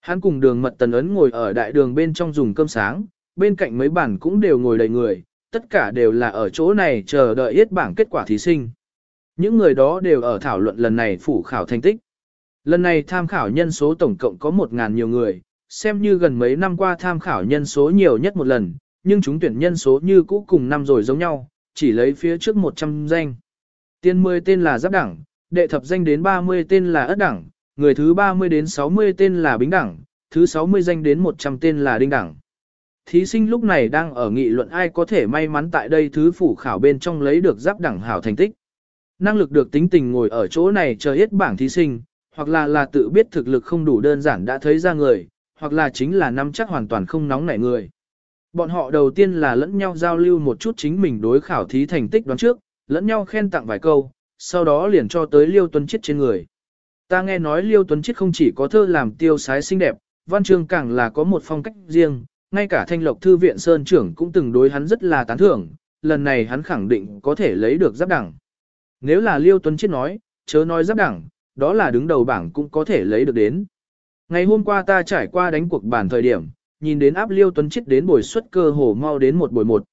Hắn cùng đường mật tần ấn ngồi ở đại đường bên trong dùng cơm sáng, bên cạnh mấy bản cũng đều ngồi đầy người, tất cả đều là ở chỗ này chờ đợi yết bảng kết quả thí sinh. Những người đó đều ở thảo luận lần này phủ khảo thành tích. Lần này tham khảo nhân số tổng cộng có 1.000 nhiều người, xem như gần mấy năm qua tham khảo nhân số nhiều nhất một lần, nhưng chúng tuyển nhân số như cũ cùng năm rồi giống nhau, chỉ lấy phía trước 100 danh. Tiên 10 tên là giáp đẳng, đệ thập danh đến 30 tên là ất đẳng, người thứ 30 đến 60 tên là bính đẳng, thứ 60 danh đến 100 tên là đinh đẳng. Thí sinh lúc này đang ở nghị luận ai có thể may mắn tại đây thứ phủ khảo bên trong lấy được giáp đẳng hảo thành tích. Năng lực được tính tình ngồi ở chỗ này chờ hết bảng thí sinh, hoặc là là tự biết thực lực không đủ đơn giản đã thấy ra người, hoặc là chính là nắm chắc hoàn toàn không nóng nảy người. Bọn họ đầu tiên là lẫn nhau giao lưu một chút chính mình đối khảo thí thành tích đoán trước, lẫn nhau khen tặng vài câu, sau đó liền cho tới Liêu Tuấn Chiết trên người. Ta nghe nói Liêu Tuấn Chiết không chỉ có thơ làm tiêu sái xinh đẹp, văn chương càng là có một phong cách riêng, ngay cả thanh lộc thư viện Sơn trưởng cũng từng đối hắn rất là tán thưởng, lần này hắn khẳng định có thể lấy được giáp đẳng. Nếu là Liêu Tuấn Chiết nói, chớ nói giáp đẳng, đó là đứng đầu bảng cũng có thể lấy được đến. Ngày hôm qua ta trải qua đánh cuộc bản thời điểm, nhìn đến áp Liêu Tuấn Chiết đến buổi xuất cơ hồ mau đến một buổi một.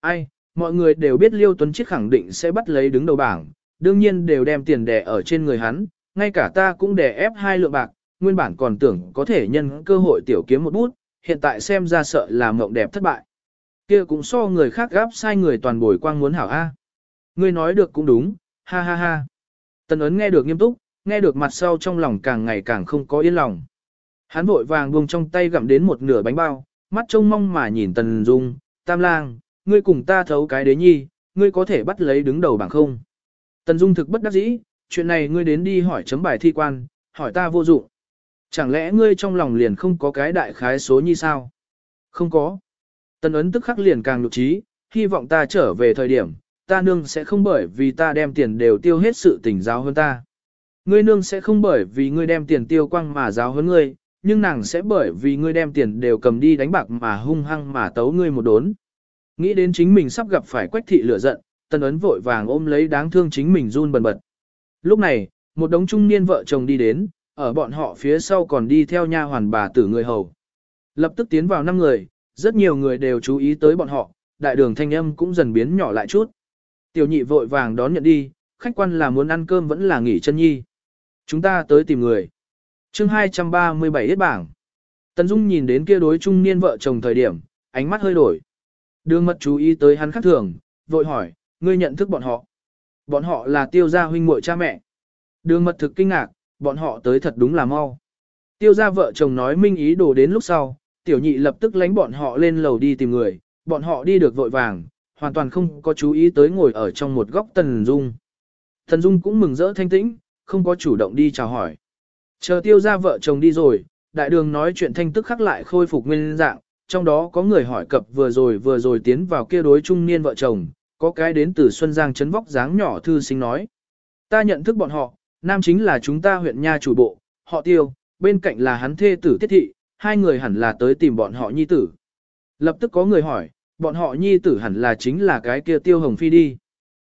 Ai, mọi người đều biết Liêu Tuấn Chiết khẳng định sẽ bắt lấy đứng đầu bảng, đương nhiên đều đem tiền đẻ ở trên người hắn, ngay cả ta cũng đè ép hai lượng bạc, nguyên bản còn tưởng có thể nhân cơ hội tiểu kiếm một bút, hiện tại xem ra sợ là mộng đẹp thất bại. Kia cũng so người khác gáp sai người toàn bồi quang muốn hảo A. Ngươi nói được cũng đúng, ha ha ha. Tần ấn nghe được nghiêm túc, nghe được mặt sau trong lòng càng ngày càng không có yên lòng. Hắn vội vàng buông trong tay gặm đến một nửa bánh bao, mắt trông mong mà nhìn Tần Dung, Tam Lang, ngươi cùng ta thấu cái đế nhi, ngươi có thể bắt lấy đứng đầu bảng không? Tần Dung thực bất đắc dĩ, chuyện này ngươi đến đi hỏi chấm bài thi quan, hỏi ta vô dụng. Chẳng lẽ ngươi trong lòng liền không có cái đại khái số như sao? Không có. Tần ấn tức khắc liền càng nhục trí, hy vọng ta trở về thời điểm, ta nương sẽ không bởi vì ta đem tiền đều tiêu hết sự tình giáo hơn ta. Ngươi nương sẽ không bởi vì ngươi đem tiền tiêu quăng mà giáo hơn ngươi, nhưng nàng sẽ bởi vì ngươi đem tiền đều cầm đi đánh bạc mà hung hăng mà tấu ngươi một đốn. Nghĩ đến chính mình sắp gặp phải quách thị lửa giận, tần ấn vội vàng ôm lấy đáng thương chính mình run bần bật. Lúc này, một đống trung niên vợ chồng đi đến, ở bọn họ phía sau còn đi theo nha hoàn bà tử người hầu. Lập tức tiến vào năm người, rất nhiều người đều chú ý tới bọn họ, đại đường thanh âm cũng dần biến nhỏ lại chút. Tiểu nhị vội vàng đón nhận đi, khách quan là muốn ăn cơm vẫn là nghỉ chân nhi. Chúng ta tới tìm người chương 237 Yết bảng. Tần Dung nhìn đến kia đối trung niên vợ chồng thời điểm, ánh mắt hơi đổi. Đường mật chú ý tới hắn khác thường, vội hỏi, ngươi nhận thức bọn họ. Bọn họ là tiêu gia huynh muội cha mẹ. Đường mật thực kinh ngạc, bọn họ tới thật đúng là mau. Tiêu gia vợ chồng nói minh ý đồ đến lúc sau, tiểu nhị lập tức lánh bọn họ lên lầu đi tìm người, bọn họ đi được vội vàng, hoàn toàn không có chú ý tới ngồi ở trong một góc Tần Dung. Tần Dung cũng mừng rỡ thanh tĩnh, không có chủ động đi chào hỏi. Chờ tiêu gia vợ chồng đi rồi, đại đường nói chuyện thanh tức khắc lại khôi phục nguyên dạng, trong đó có người hỏi cập vừa rồi vừa rồi tiến vào kia đối trung niên vợ chồng, có cái đến từ Xuân Giang chấn vóc dáng nhỏ thư sinh nói. Ta nhận thức bọn họ, nam chính là chúng ta huyện nha chủ bộ, họ tiêu, bên cạnh là hắn thê tử tiết thị, hai người hẳn là tới tìm bọn họ nhi tử. Lập tức có người hỏi, bọn họ nhi tử hẳn là chính là cái kia tiêu hồng phi đi.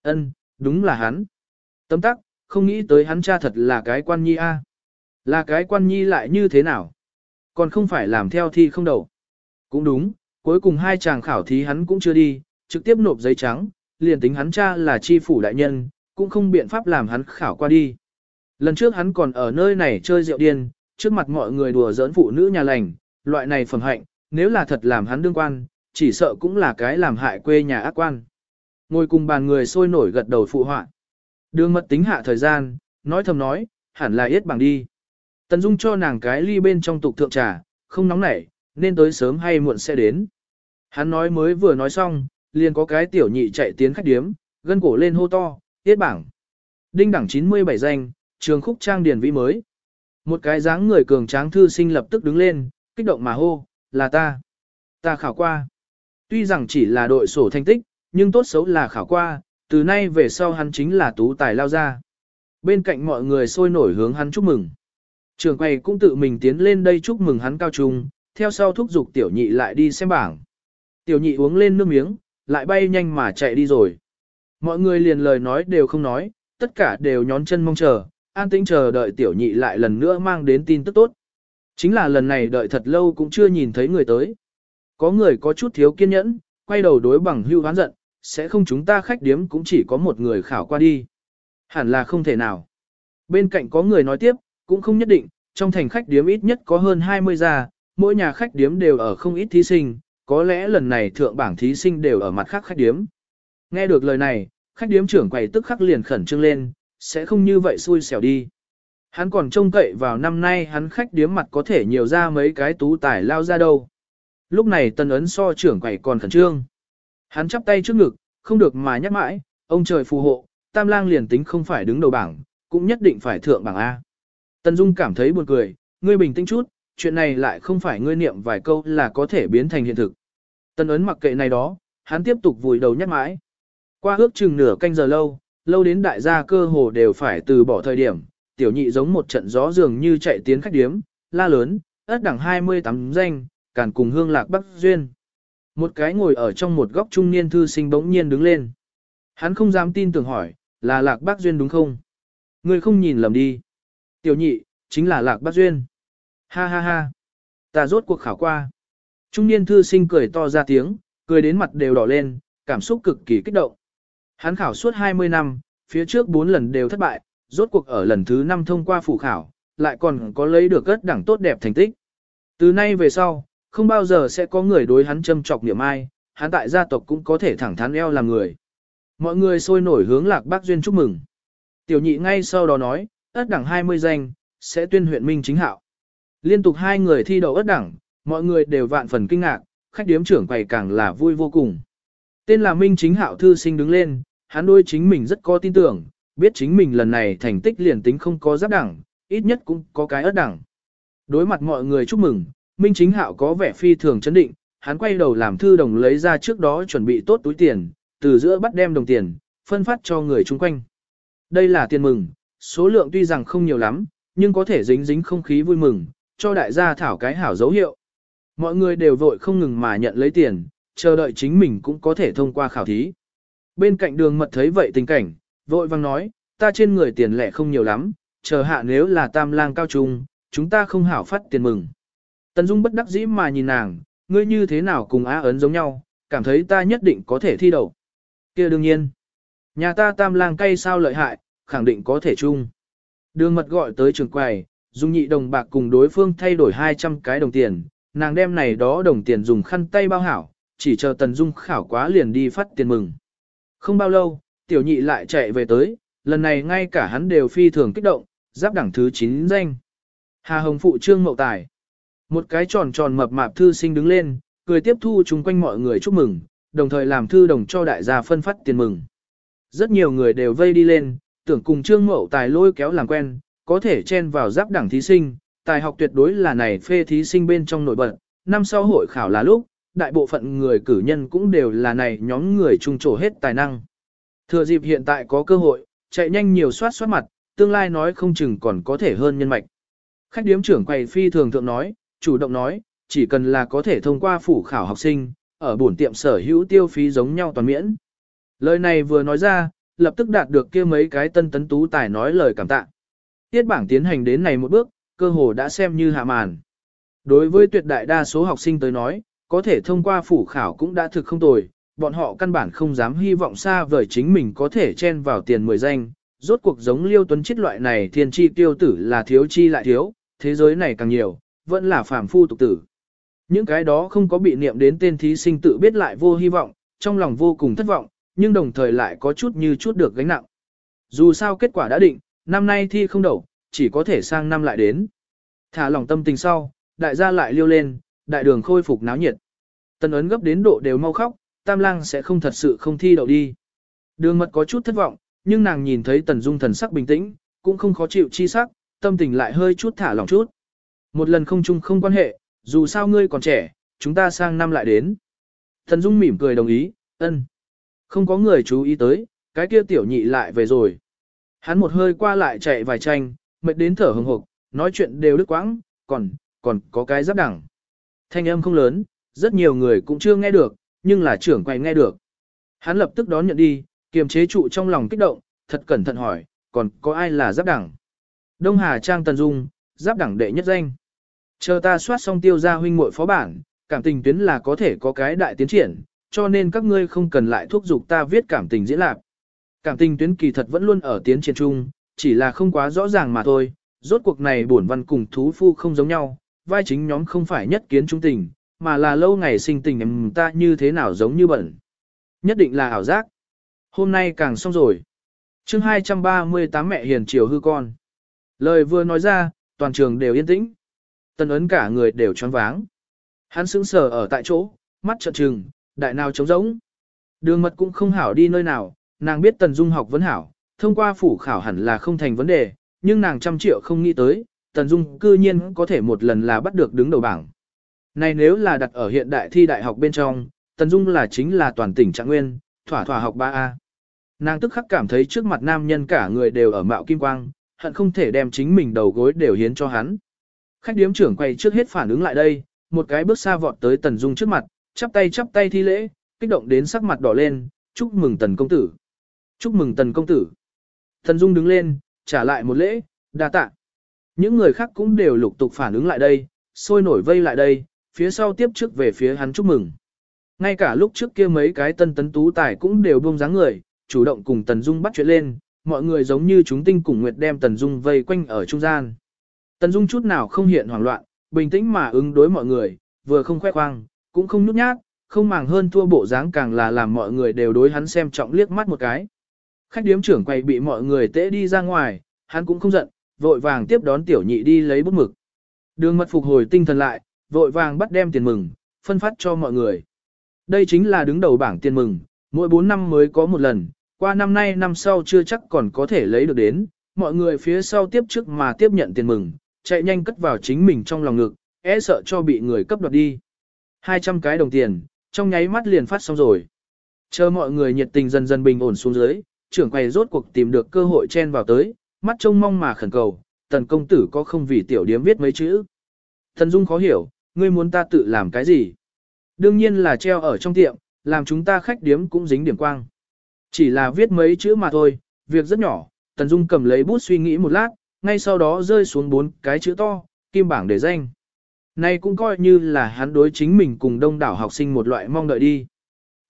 Ân, đúng là hắn. Tấm tắc, không nghĩ tới hắn cha thật là cái quan nhi a. Là cái quan nhi lại như thế nào? Còn không phải làm theo thi không đầu. Cũng đúng, cuối cùng hai chàng khảo thí hắn cũng chưa đi, trực tiếp nộp giấy trắng, liền tính hắn cha là chi phủ đại nhân, cũng không biện pháp làm hắn khảo qua đi. Lần trước hắn còn ở nơi này chơi rượu điên, trước mặt mọi người đùa giỡn phụ nữ nhà lành, loại này phẩm hạnh, nếu là thật làm hắn đương quan, chỉ sợ cũng là cái làm hại quê nhà ác quan. Ngồi cùng bàn người sôi nổi gật đầu phụ họa. Đường mật tính hạ thời gian, nói thầm nói, hẳn là yết bằng đi. Tần Dung cho nàng cái ly bên trong tục thượng trà, không nóng nảy, nên tới sớm hay muộn sẽ đến. Hắn nói mới vừa nói xong, liền có cái tiểu nhị chạy tiến khách điếm, gân cổ lên hô to, tiết bảng. Đinh đẳng 97 danh, trường khúc trang điển vĩ mới. Một cái dáng người cường tráng thư sinh lập tức đứng lên, kích động mà hô, là ta. Ta khảo qua. Tuy rằng chỉ là đội sổ thành tích, nhưng tốt xấu là khảo qua, từ nay về sau hắn chính là tú tài lao ra. Bên cạnh mọi người sôi nổi hướng hắn chúc mừng. Trường quầy cũng tự mình tiến lên đây chúc mừng hắn cao trung, theo sau thúc giục tiểu nhị lại đi xem bảng. Tiểu nhị uống lên nước miếng, lại bay nhanh mà chạy đi rồi. Mọi người liền lời nói đều không nói, tất cả đều nhón chân mong chờ, an tĩnh chờ đợi tiểu nhị lại lần nữa mang đến tin tức tốt. Chính là lần này đợi thật lâu cũng chưa nhìn thấy người tới. Có người có chút thiếu kiên nhẫn, quay đầu đối bằng hưu hán giận, sẽ không chúng ta khách điếm cũng chỉ có một người khảo qua đi. Hẳn là không thể nào. Bên cạnh có người nói tiếp, cũng không nhất định, trong thành khách điếm ít nhất có hơn 20 gia, mỗi nhà khách điếm đều ở không ít thí sinh, có lẽ lần này thượng bảng thí sinh đều ở mặt khác khách điếm. Nghe được lời này, khách điếm trưởng quầy tức khắc liền khẩn trương lên, sẽ không như vậy xui xẻo đi. Hắn còn trông cậy vào năm nay hắn khách điếm mặt có thể nhiều ra mấy cái tú tài lao ra đâu. Lúc này tần ấn so trưởng quầy còn khẩn trương. Hắn chắp tay trước ngực, không được mà nhắc mãi, ông trời phù hộ, tam lang liền tính không phải đứng đầu bảng, cũng nhất định phải thượng bảng A. Tần Dung cảm thấy buồn cười, ngươi bình tĩnh chút, chuyện này lại không phải ngươi niệm vài câu là có thể biến thành hiện thực. Tần ấn mặc kệ này đó, hắn tiếp tục vùi đầu nhắc mãi. Qua ước chừng nửa canh giờ lâu, lâu đến đại gia cơ hồ đều phải từ bỏ thời điểm, tiểu nhị giống một trận gió dường như chạy tiến khách điếm, la lớn, ất đẳng 28 danh, càn cùng hương lạc bắc duyên. Một cái ngồi ở trong một góc trung niên thư sinh bỗng nhiên đứng lên. Hắn không dám tin tưởng hỏi, là lạc bác duyên đúng không? Người không nhìn lầm đi. Tiểu nhị, chính là lạc bác duyên. Ha ha ha. Ta rốt cuộc khảo qua. Trung niên thư sinh cười to ra tiếng, cười đến mặt đều đỏ lên, cảm xúc cực kỳ kích động. Hắn khảo suốt 20 năm, phía trước 4 lần đều thất bại, rốt cuộc ở lần thứ 5 thông qua phủ khảo, lại còn có lấy được cất đẳng tốt đẹp thành tích. Từ nay về sau, không bao giờ sẽ có người đối hắn châm trọc niệm ai, hắn tại gia tộc cũng có thể thẳng thắn eo làm người. Mọi người sôi nổi hướng lạc bác duyên chúc mừng. Tiểu nhị ngay sau đó nói, ất đẳng 20 danh, sẽ tuyên huyện minh chính hạo. Liên tục hai người thi đậu ất đẳng, mọi người đều vạn phần kinh ngạc, khách điếm trưởng quầy càng là vui vô cùng. Tên là Minh Chính Hạo thư sinh đứng lên, hắn đôi chính mình rất có tin tưởng, biết chính mình lần này thành tích liền tính không có giáp đẳng, ít nhất cũng có cái ớt đẳng. Đối mặt mọi người chúc mừng, Minh Chính Hạo có vẻ phi thường chấn định, hắn quay đầu làm thư đồng lấy ra trước đó chuẩn bị tốt túi tiền, từ giữa bắt đem đồng tiền, phân phát cho người chung quanh. Đây là tiền mừng, số lượng tuy rằng không nhiều lắm, nhưng có thể dính dính không khí vui mừng, cho đại gia thảo cái hảo dấu hiệu. Mọi người đều vội không ngừng mà nhận lấy tiền, chờ đợi chính mình cũng có thể thông qua khảo thí. Bên cạnh đường mật thấy vậy tình cảnh, vội vang nói, ta trên người tiền lẻ không nhiều lắm, chờ hạ nếu là tam lang cao trung, chúng ta không hảo phát tiền mừng. Tần Dung bất đắc dĩ mà nhìn nàng, ngươi như thế nào cùng á ấn giống nhau, cảm thấy ta nhất định có thể thi đậu. kia đương nhiên, nhà ta tam lang cay sao lợi hại, khẳng định có thể chung. Đường mật gọi tới trường quầy, dùng nhị đồng bạc cùng đối phương thay đổi 200 cái đồng tiền, nàng đem này đó đồng tiền dùng khăn tay bao hảo, chỉ chờ Tần Dung khảo quá liền đi phát tiền mừng. Không bao lâu, tiểu nhị lại chạy về tới, lần này ngay cả hắn đều phi thường kích động, giáp đẳng thứ 9 danh. Hà Hồng phụ trương mậu tài. Một cái tròn tròn mập mạp thư sinh đứng lên, cười tiếp thu chung quanh mọi người chúc mừng, đồng thời làm thư đồng cho đại gia phân phát tiền mừng. Rất nhiều người đều vây đi lên, tưởng cùng trương mậu tài lôi kéo làm quen, có thể chen vào giáp đẳng thí sinh, tài học tuyệt đối là này phê thí sinh bên trong nổi bật, năm sau hội khảo là lúc, đại bộ phận người cử nhân cũng đều là này nhóm người trung trổ hết tài năng. Thừa dịp hiện tại có cơ hội, chạy nhanh nhiều soát soát mặt, tương lai nói không chừng còn có thể hơn nhân mạch. Khách điếm trưởng quầy phi thường thượng nói, chủ động nói, chỉ cần là có thể thông qua phủ khảo học sinh, ở bổn tiệm sở hữu tiêu phí giống nhau toàn miễn. Lời này vừa nói ra, lập tức đạt được kia mấy cái tân tấn tú tài nói lời cảm tạ. Tiết bảng tiến hành đến này một bước, cơ hồ đã xem như hạ màn. Đối với tuyệt đại đa số học sinh tới nói, có thể thông qua phủ khảo cũng đã thực không tồi, bọn họ căn bản không dám hy vọng xa vời chính mình có thể chen vào tiền mười danh. Rốt cuộc giống Liêu Tuấn chết loại này thiên chi tiêu tử là thiếu chi lại thiếu, thế giới này càng nhiều, vẫn là phàm phu tục tử. Những cái đó không có bị niệm đến tên thí sinh tự biết lại vô hy vọng, trong lòng vô cùng thất vọng, nhưng đồng thời lại có chút như chút được gánh nặng. Dù sao kết quả đã định, năm nay thi không đậu, chỉ có thể sang năm lại đến. Thả lòng tâm tình sau, đại gia lại liêu lên, đại đường khôi phục náo nhiệt. Tần ấn gấp đến độ đều mau khóc, tam lang sẽ không thật sự không thi đậu đi. Đường mật có chút thất vọng, nhưng nàng nhìn thấy tần dung thần sắc bình tĩnh, cũng không khó chịu chi sắc, tâm tình lại hơi chút thả lòng chút. Một lần không chung không quan hệ, dù sao ngươi còn trẻ, chúng ta sang năm lại đến. Tần dung mỉm cười đồng ý, ân. Không có người chú ý tới, cái kia tiểu nhị lại về rồi. Hắn một hơi qua lại chạy vài tranh, mệt đến thở hừng hực, nói chuyện đều đứt quãng, còn, còn có cái giáp đẳng. Thanh âm không lớn, rất nhiều người cũng chưa nghe được, nhưng là trưởng quay nghe được. Hắn lập tức đón nhận đi, kiềm chế trụ trong lòng kích động, thật cẩn thận hỏi, còn có ai là giáp đẳng? Đông Hà Trang Tần Dung, giáp đẳng đệ nhất danh. Chờ ta soát xong tiêu gia huynh muội phó bản, cảm tình tuyến là có thể có cái đại tiến triển, cho nên các ngươi không cần lại thúc giục ta viết cảm tình diễn lạc. Cảm tình tuyến kỳ thật vẫn luôn ở tiến triển chung, chỉ là không quá rõ ràng mà thôi, rốt cuộc này bổn văn cùng thú phu không giống nhau, vai chính nhóm không phải nhất kiến trung tình, mà là lâu ngày sinh tình em ta như thế nào giống như bẩn. Nhất định là ảo giác. Hôm nay càng xong rồi. chương 238 mẹ hiền chiều hư con. Lời vừa nói ra, toàn trường đều yên tĩnh. tân ấn cả người đều choáng váng. Hắn sững sờ ở tại chỗ, mắt trợn trừng, đại nào trống rỗng. Đường mật cũng không hảo đi nơi nào, nàng biết tần dung học vẫn hảo, thông qua phủ khảo hẳn là không thành vấn đề, nhưng nàng trăm triệu không nghĩ tới, tần dung cư nhiên có thể một lần là bắt được đứng đầu bảng. Này nếu là đặt ở hiện đại thi đại học bên trong, tần dung là chính là toàn tỉnh trạng nguyên, thỏa thỏa học 3A. Nàng tức khắc cảm thấy trước mặt nam nhân cả người đều ở mạo kim quang, hận không thể đem chính mình đầu gối đều hiến cho hắn. Khách điếm trưởng quay trước hết phản ứng lại đây, một cái bước xa vọt tới Tần Dung trước mặt, chắp tay chắp tay thi lễ, kích động đến sắc mặt đỏ lên, chúc mừng Tần công tử. Chúc mừng Tần công tử. Tần Dung đứng lên, trả lại một lễ, đa tạ. Những người khác cũng đều lục tục phản ứng lại đây, sôi nổi vây lại đây, phía sau tiếp trước về phía hắn chúc mừng. Ngay cả lúc trước kia mấy cái tân tấn tú tài cũng đều buông dáng người, chủ động cùng Tần Dung bắt chuyện lên, mọi người giống như chúng tinh cùng nguyệt đem Tần Dung vây quanh ở trung gian. Tần Dung chút nào không hiện hoảng loạn, bình tĩnh mà ứng đối mọi người, vừa không khoe khoang, cũng không nhút nhát, không màng hơn thua bộ dáng càng là làm mọi người đều đối hắn xem trọng liếc mắt một cái. Khách điếm trưởng quay bị mọi người tễ đi ra ngoài, hắn cũng không giận, vội vàng tiếp đón tiểu nhị đi lấy bút mực. Đường mật phục hồi tinh thần lại, vội vàng bắt đem tiền mừng, phân phát cho mọi người. Đây chính là đứng đầu bảng tiền mừng, mỗi 4 năm mới có một lần, qua năm nay năm sau chưa chắc còn có thể lấy được đến, mọi người phía sau tiếp trước mà tiếp nhận tiền mừng, chạy nhanh cất vào chính mình trong lòng ngực, e sợ cho bị người cấp đoạt đi. 200 cái đồng tiền, trong nháy mắt liền phát xong rồi. Chờ mọi người nhiệt tình dần dần bình ổn xuống dưới, trưởng quầy rốt cuộc tìm được cơ hội chen vào tới, mắt trông mong mà khẩn cầu, tần công tử có không vì tiểu điếm viết mấy chữ. Thần Dung khó hiểu, ngươi muốn ta tự làm cái gì? Đương nhiên là treo ở trong tiệm, làm chúng ta khách điếm cũng dính điểm quang. Chỉ là viết mấy chữ mà thôi, việc rất nhỏ, Tần Dung cầm lấy bút suy nghĩ một lát, ngay sau đó rơi xuống bốn cái chữ to, kim bảng để danh nay cũng coi như là hắn đối chính mình cùng đông đảo học sinh một loại mong đợi đi.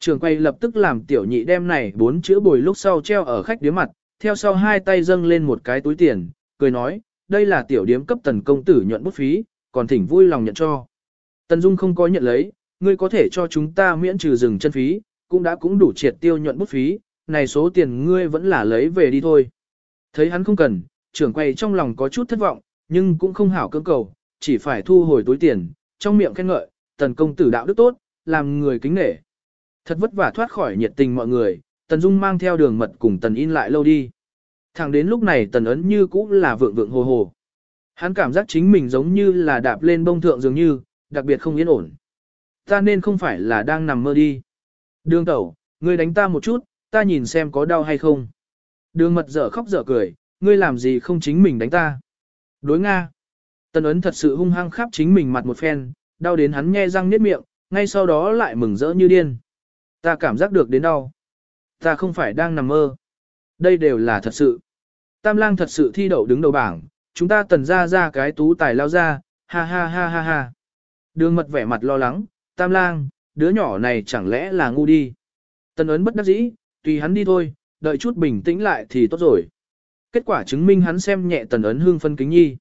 Trường quay lập tức làm tiểu nhị đem này bốn chữ bồi lúc sau treo ở khách điếm mặt, theo sau hai tay dâng lên một cái túi tiền, cười nói, đây là tiểu điếm cấp tần công tử nhuận bút phí, còn thỉnh vui lòng nhận cho. Tần Dung không có nhận lấy, ngươi có thể cho chúng ta miễn trừ dừng chân phí, cũng đã cũng đủ triệt tiêu nhuận bút phí, này số tiền ngươi vẫn là lấy về đi thôi. Thấy hắn không cần, trưởng quay trong lòng có chút thất vọng, nhưng cũng không hảo cưỡng cầu, chỉ phải thu hồi túi tiền, trong miệng khen ngợi, tần công tử đạo đức tốt, làm người kính nể. Thật vất vả thoát khỏi nhiệt tình mọi người, tần dung mang theo đường mật cùng tần in lại lâu đi. Thẳng đến lúc này tần ấn như cũng là vượng vượng hồ hồ. Hắn cảm giác chính mình giống như là đạp lên bông thượng dường như, đặc biệt không yên ổn. Ta nên không phải là đang nằm mơ đi. Đường tẩu, ngươi đánh ta một chút, ta nhìn xem có đau hay không. Đường mật dở khóc dở cười, ngươi làm gì không chính mình đánh ta. Đối Nga. Tần ấn thật sự hung hăng khắp chính mình mặt một phen, đau đến hắn nhe răng niết miệng, ngay sau đó lại mừng rỡ như điên. Ta cảm giác được đến đau. Ta không phải đang nằm mơ. Đây đều là thật sự. Tam lang thật sự thi đậu đứng đầu bảng, chúng ta tần ra ra cái tú tài lao ra, ha ha ha ha ha. Đường mật vẻ mặt lo lắng, tam lang, đứa nhỏ này chẳng lẽ là ngu đi. Tần ấn bất đắc dĩ, tùy hắn đi thôi, đợi chút bình tĩnh lại thì tốt rồi. Kết quả chứng minh hắn xem nhẹ tần ấn hương phân kính nhi.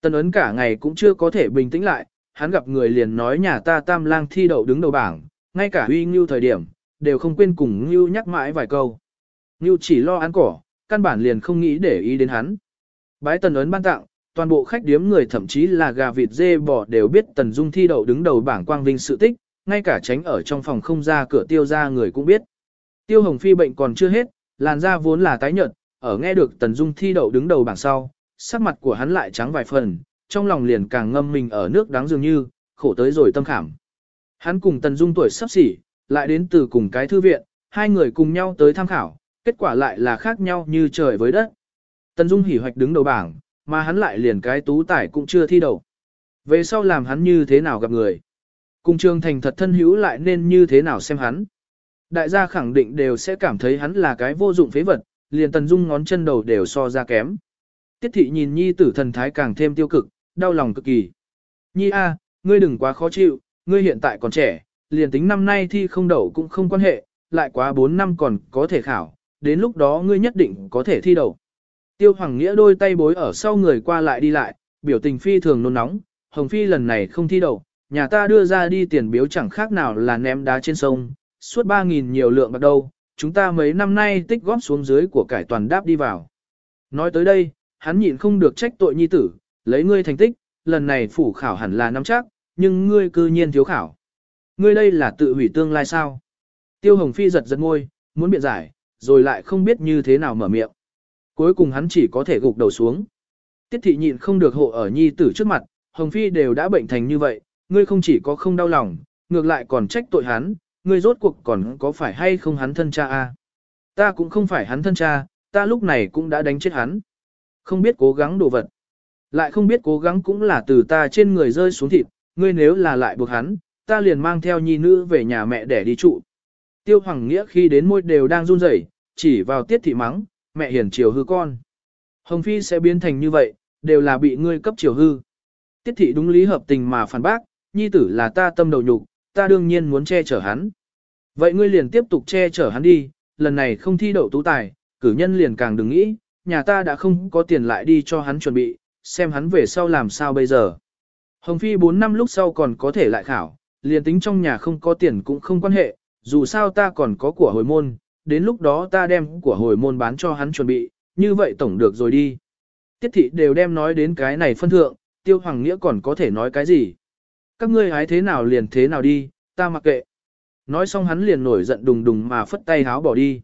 Tần ấn cả ngày cũng chưa có thể bình tĩnh lại, hắn gặp người liền nói nhà ta tam lang thi đậu đứng đầu bảng, ngay cả huy ngưu thời điểm, đều không quên cùng ngưu nhắc mãi vài câu. Ngưu chỉ lo ăn cỏ, căn bản liền không nghĩ để ý đến hắn. Bái tần ấn ban tặng, toàn bộ khách điếm người thậm chí là gà vịt dê bò đều biết tần dung thi đậu đứng đầu bảng quang vinh sự tích, ngay cả tránh ở trong phòng không ra cửa tiêu ra người cũng biết. Tiêu hồng phi bệnh còn chưa hết, làn da vốn là tái nhợt, ở nghe được tần dung thi đậu đứng đầu bảng sau, sắc mặt của hắn lại trắng vài phần, trong lòng liền càng ngâm mình ở nước đáng dường như, khổ tới rồi tâm khảm. Hắn cùng tần dung tuổi sắp xỉ, lại đến từ cùng cái thư viện, hai người cùng nhau tới tham khảo, kết quả lại là khác nhau như trời với đất. Tần dung hỉ hoạch đứng đầu bảng, mà hắn lại liền cái tú tải cũng chưa thi đầu. Về sau làm hắn như thế nào gặp người? Cùng trường thành thật thân hữu lại nên như thế nào xem hắn? Đại gia khẳng định đều sẽ cảm thấy hắn là cái vô dụng phế vật, liền tần dung ngón chân đầu đều so ra kém. Tiết thị nhìn nhi tử thần thái càng thêm tiêu cực, đau lòng cực kỳ. Nhi a, ngươi đừng quá khó chịu, ngươi hiện tại còn trẻ, liền tính năm nay thi không đậu cũng không quan hệ, lại quá 4 năm còn có thể khảo, đến lúc đó ngươi nhất định có thể thi đậu. Tiêu Hoàng Nghĩa đôi tay bối ở sau người qua lại đi lại, biểu tình phi thường nôn nóng, Hồng Phi lần này không thi đậu, nhà ta đưa ra đi tiền biếu chẳng khác nào là ném đá trên sông, suốt 3.000 nhiều lượng bạc đâu, chúng ta mấy năm nay tích góp xuống dưới của cải toàn đáp đi vào. Nói tới đây, hắn nhịn không được trách tội nhi tử, lấy ngươi thành tích, lần này phủ khảo hẳn là nắm chắc, nhưng ngươi cư nhiên thiếu khảo. Ngươi đây là tự hủy tương lai sao? Tiêu Hồng Phi giật giật môi, muốn biện giải, rồi lại không biết như thế nào mở miệng. Cuối cùng hắn chỉ có thể gục đầu xuống. Tiết thị nhịn không được hộ ở nhi tử trước mặt, Hồng Phi đều đã bệnh thành như vậy, ngươi không chỉ có không đau lòng, ngược lại còn trách tội hắn, ngươi rốt cuộc còn có phải hay không hắn thân cha a? À? Ta cũng không phải hắn thân cha, ta lúc này cũng đã đánh chết hắn. Không biết cố gắng đồ vật. Lại không biết cố gắng cũng là từ ta trên người rơi xuống thịt, ngươi nếu là lại buộc hắn, ta liền mang theo nhi nữ về nhà mẹ để đi trụ. Tiêu Hoàng Nghĩa khi đến môi đều đang run rẩy, chỉ vào tiết thị mắng, mẹ hiền chiều hư con. Hồng Phi sẽ biến thành như vậy, đều là bị ngươi cấp chiều hư. Tiết thị đúng lý hợp tình mà phản bác, nhi tử là ta tâm đầu nhục, ta đương nhiên muốn che chở hắn. Vậy ngươi liền tiếp tục che chở hắn đi, lần này không thi đậu tú tài, cử nhân liền càng đừng nghĩ, nhà ta đã không có tiền lại đi cho hắn chuẩn bị, xem hắn về sau làm sao bây giờ. Hồng Phi 4 năm lúc sau còn có thể lại khảo, liền tính trong nhà không có tiền cũng không quan hệ, dù sao ta còn có của hồi môn, đến lúc đó ta đem của hồi môn bán cho hắn chuẩn bị, như vậy tổng được rồi đi. Tiết thị đều đem nói đến cái này phân thượng, tiêu hoàng nghĩa còn có thể nói cái gì. Các ngươi hái thế nào liền thế nào đi, ta mặc kệ. Nói xong hắn liền nổi giận đùng đùng mà phất tay háo bỏ đi.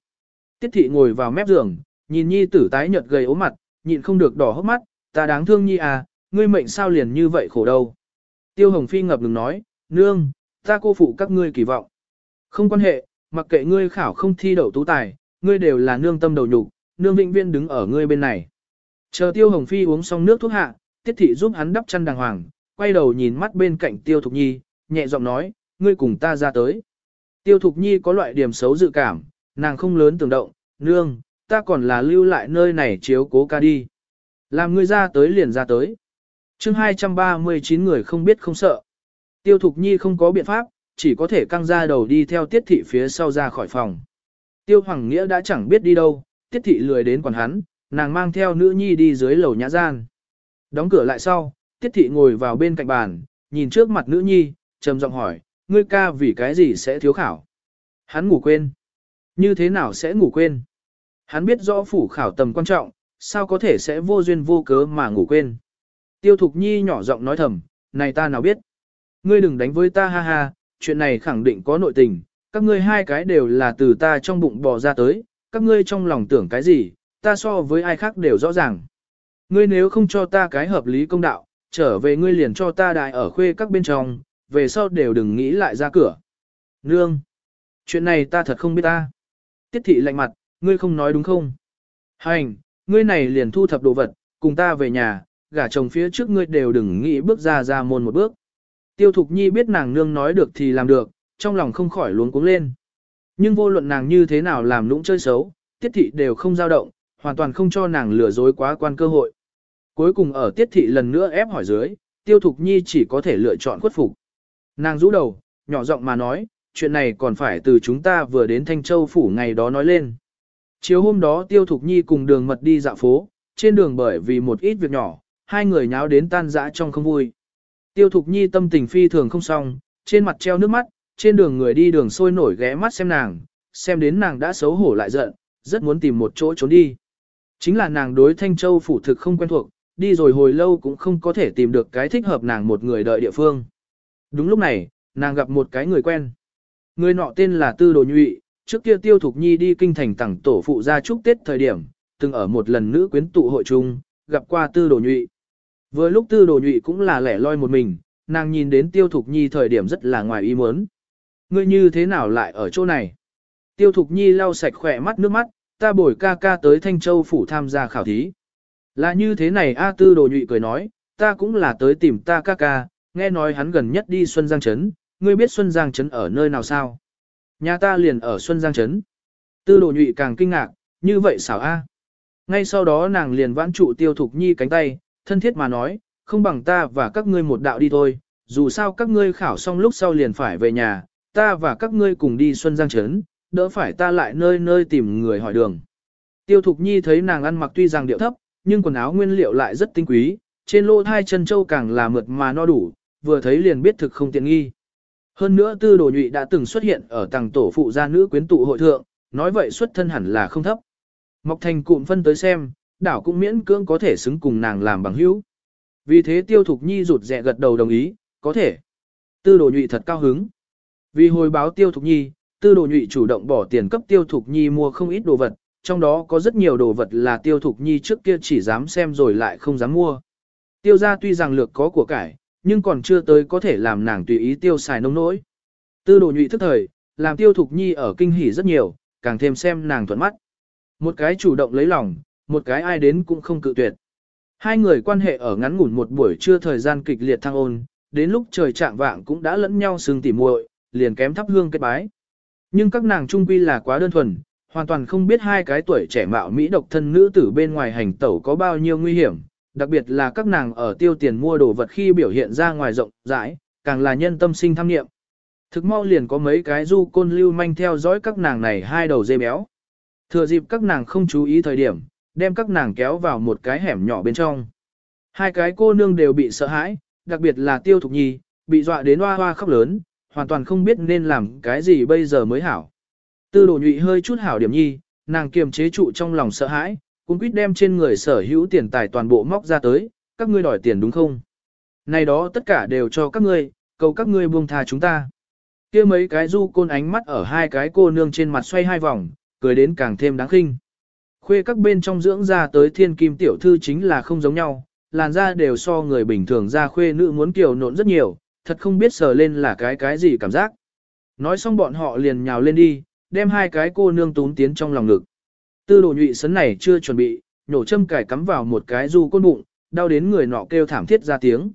Tiết thị ngồi vào mép giường, nhìn nhi tử tái nhợt gầy ốm mặt, nhịn không được đỏ hốc mắt, ta đáng thương nhi à, ngươi mệnh sao liền như vậy khổ đâu. Tiêu Hồng Phi ngập ngừng nói, nương, ta cô phụ các ngươi kỳ vọng. Không quan hệ, mặc kệ ngươi khảo không thi đậu tú tài, ngươi đều là nương tâm đầu nhục, nương vĩnh viên đứng ở ngươi bên này. Chờ Tiêu Hồng Phi uống xong nước thuốc hạ, Tiết thị giúp hắn đắp chăn đàng hoàng, quay đầu nhìn mắt bên cạnh Tiêu Thục Nhi, nhẹ giọng nói, ngươi cùng ta ra tới. Tiêu Thục Nhi có loại điểm xấu dự cảm, nàng không lớn tưởng động, nương, ta còn là lưu lại nơi này chiếu cố ca đi. Làm ngươi ra tới liền ra tới. chương 239 người không biết không sợ. Tiêu Thục Nhi không có biện pháp, chỉ có thể căng ra đầu đi theo tiết thị phía sau ra khỏi phòng. Tiêu Hoàng Nghĩa đã chẳng biết đi đâu, tiết thị lười đến quản hắn, nàng mang theo nữ nhi đi dưới lầu nhã gian. Đóng cửa lại sau, tiết thị ngồi vào bên cạnh bàn, nhìn trước mặt nữ nhi, trầm giọng hỏi, ngươi ca vì cái gì sẽ thiếu khảo? Hắn ngủ quên. Như thế nào sẽ ngủ quên? Hắn biết rõ phủ khảo tầm quan trọng, sao có thể sẽ vô duyên vô cớ mà ngủ quên? Tiêu Thục Nhi nhỏ giọng nói thầm, này ta nào biết? Ngươi đừng đánh với ta ha ha, chuyện này khẳng định có nội tình, các ngươi hai cái đều là từ ta trong bụng bò ra tới, các ngươi trong lòng tưởng cái gì, ta so với ai khác đều rõ ràng. Ngươi nếu không cho ta cái hợp lý công đạo, trở về ngươi liền cho ta đại ở khuê các bên trong, về sau đều đừng nghĩ lại ra cửa. Nương! Chuyện này ta thật không biết ta. Tiết thị lạnh mặt, ngươi không nói đúng không? Hành, ngươi này liền thu thập đồ vật, cùng ta về nhà, gả chồng phía trước ngươi đều đừng nghĩ bước ra ra môn một bước. Tiêu Thục Nhi biết nàng nương nói được thì làm được, trong lòng không khỏi luống cuống lên. Nhưng vô luận nàng như thế nào làm lũng chơi xấu, tiết thị đều không dao động, hoàn toàn không cho nàng lừa dối quá quan cơ hội. Cuối cùng ở tiết thị lần nữa ép hỏi dưới, Tiêu Thục Nhi chỉ có thể lựa chọn khuất phục. Nàng rũ đầu, nhỏ giọng mà nói, chuyện này còn phải từ chúng ta vừa đến Thanh Châu phủ ngày đó nói lên. Chiều hôm đó Tiêu Thục Nhi cùng đường mật đi dạo phố, trên đường bởi vì một ít việc nhỏ, hai người nháo đến tan rã trong không vui. Tiêu Thục Nhi tâm tình phi thường không xong, trên mặt treo nước mắt, trên đường người đi đường sôi nổi ghé mắt xem nàng, xem đến nàng đã xấu hổ lại giận, rất muốn tìm một chỗ trốn đi. Chính là nàng đối Thanh Châu phủ thực không quen thuộc, đi rồi hồi lâu cũng không có thể tìm được cái thích hợp nàng một người đợi địa phương. Đúng lúc này, nàng gặp một cái người quen. Người nọ tên là Tư Đồ Nhụy, trước kia Tiêu Thục Nhi đi kinh thành tặng tổ phụ ra chúc Tết thời điểm, từng ở một lần nữ quyến tụ hội chung, gặp qua Tư Đồ Nhụy. Vừa lúc tư đồ nhụy cũng là lẻ loi một mình, nàng nhìn đến tiêu thục nhi thời điểm rất là ngoài ý muốn. Ngươi như thế nào lại ở chỗ này? Tiêu thục nhi lau sạch khỏe mắt nước mắt, ta bồi ca ca tới Thanh Châu phủ tham gia khảo thí. Là như thế này A tư đồ nhụy cười nói, ta cũng là tới tìm ta ca ca, nghe nói hắn gần nhất đi Xuân Giang Trấn, ngươi biết Xuân Giang Trấn ở nơi nào sao? Nhà ta liền ở Xuân Giang Trấn. Tư đồ nhụy càng kinh ngạc, như vậy xảo A. Ngay sau đó nàng liền vãn trụ tiêu thục nhi cánh tay, thân thiết mà nói, không bằng ta và các ngươi một đạo đi thôi, dù sao các ngươi khảo xong lúc sau liền phải về nhà, ta và các ngươi cùng đi Xuân Giang Trấn, đỡ phải ta lại nơi nơi tìm người hỏi đường. Tiêu Thục Nhi thấy nàng ăn mặc tuy rằng điệu thấp, nhưng quần áo nguyên liệu lại rất tinh quý, trên lô thai chân châu càng là mượt mà no đủ, vừa thấy liền biết thực không tiện nghi. Hơn nữa tư đồ nhụy đã từng xuất hiện ở tàng tổ phụ gia nữ quyến tụ hội thượng, nói vậy xuất thân hẳn là không thấp. Mọc thành cụm phân tới xem, đảo cũng miễn cưỡng có thể xứng cùng nàng làm bằng hữu. Vì thế tiêu thục nhi rụt rẹ gật đầu đồng ý, có thể. Tư đồ nhụy thật cao hứng. Vì hồi báo tiêu thục nhi, tư đồ nhụy chủ động bỏ tiền cấp tiêu thục nhi mua không ít đồ vật, trong đó có rất nhiều đồ vật là tiêu thục nhi trước kia chỉ dám xem rồi lại không dám mua. Tiêu gia tuy rằng lược có của cải, nhưng còn chưa tới có thể làm nàng tùy ý tiêu xài nông nỗi. Tư đồ nhụy thức thời, làm tiêu thục nhi ở kinh hỉ rất nhiều, càng thêm xem nàng thuận mắt. Một cái chủ động lấy lòng, một cái ai đến cũng không cự tuyệt. Hai người quan hệ ở ngắn ngủn một buổi trưa thời gian kịch liệt thăng ôn, đến lúc trời trạng vạng cũng đã lẫn nhau sừng tỉ muội, liền kém thắp hương kết bái. Nhưng các nàng trung quy là quá đơn thuần, hoàn toàn không biết hai cái tuổi trẻ mạo Mỹ độc thân nữ tử bên ngoài hành tẩu có bao nhiêu nguy hiểm, đặc biệt là các nàng ở tiêu tiền mua đồ vật khi biểu hiện ra ngoài rộng rãi, càng là nhân tâm sinh tham nghiệm. Thực mau liền có mấy cái du côn lưu manh theo dõi các nàng này hai đầu dê béo. Thừa dịp các nàng không chú ý thời điểm, đem các nàng kéo vào một cái hẻm nhỏ bên trong. Hai cái cô nương đều bị sợ hãi, đặc biệt là tiêu thục nhi, bị dọa đến hoa hoa khóc lớn, hoàn toàn không biết nên làm cái gì bây giờ mới hảo. Tư đồ nhụy hơi chút hảo điểm nhi, nàng kiềm chế trụ trong lòng sợ hãi, cũng quýt đem trên người sở hữu tiền tài toàn bộ móc ra tới, các ngươi đòi tiền đúng không? Này đó tất cả đều cho các ngươi, cầu các ngươi buông tha chúng ta. kia mấy cái du côn ánh mắt ở hai cái cô nương trên mặt xoay hai vòng, cười đến càng thêm đáng khinh. Khuê các bên trong dưỡng ra tới thiên kim tiểu thư chính là không giống nhau, làn da đều so người bình thường ra khuê nữ muốn kiều nộn rất nhiều, thật không biết sờ lên là cái cái gì cảm giác. Nói xong bọn họ liền nhào lên đi, đem hai cái cô nương tún tiến trong lòng ngực. Tư đồ nhụy sấn này chưa chuẩn bị, nhổ châm cải cắm vào một cái du côn bụng, đau đến người nọ kêu thảm thiết ra tiếng.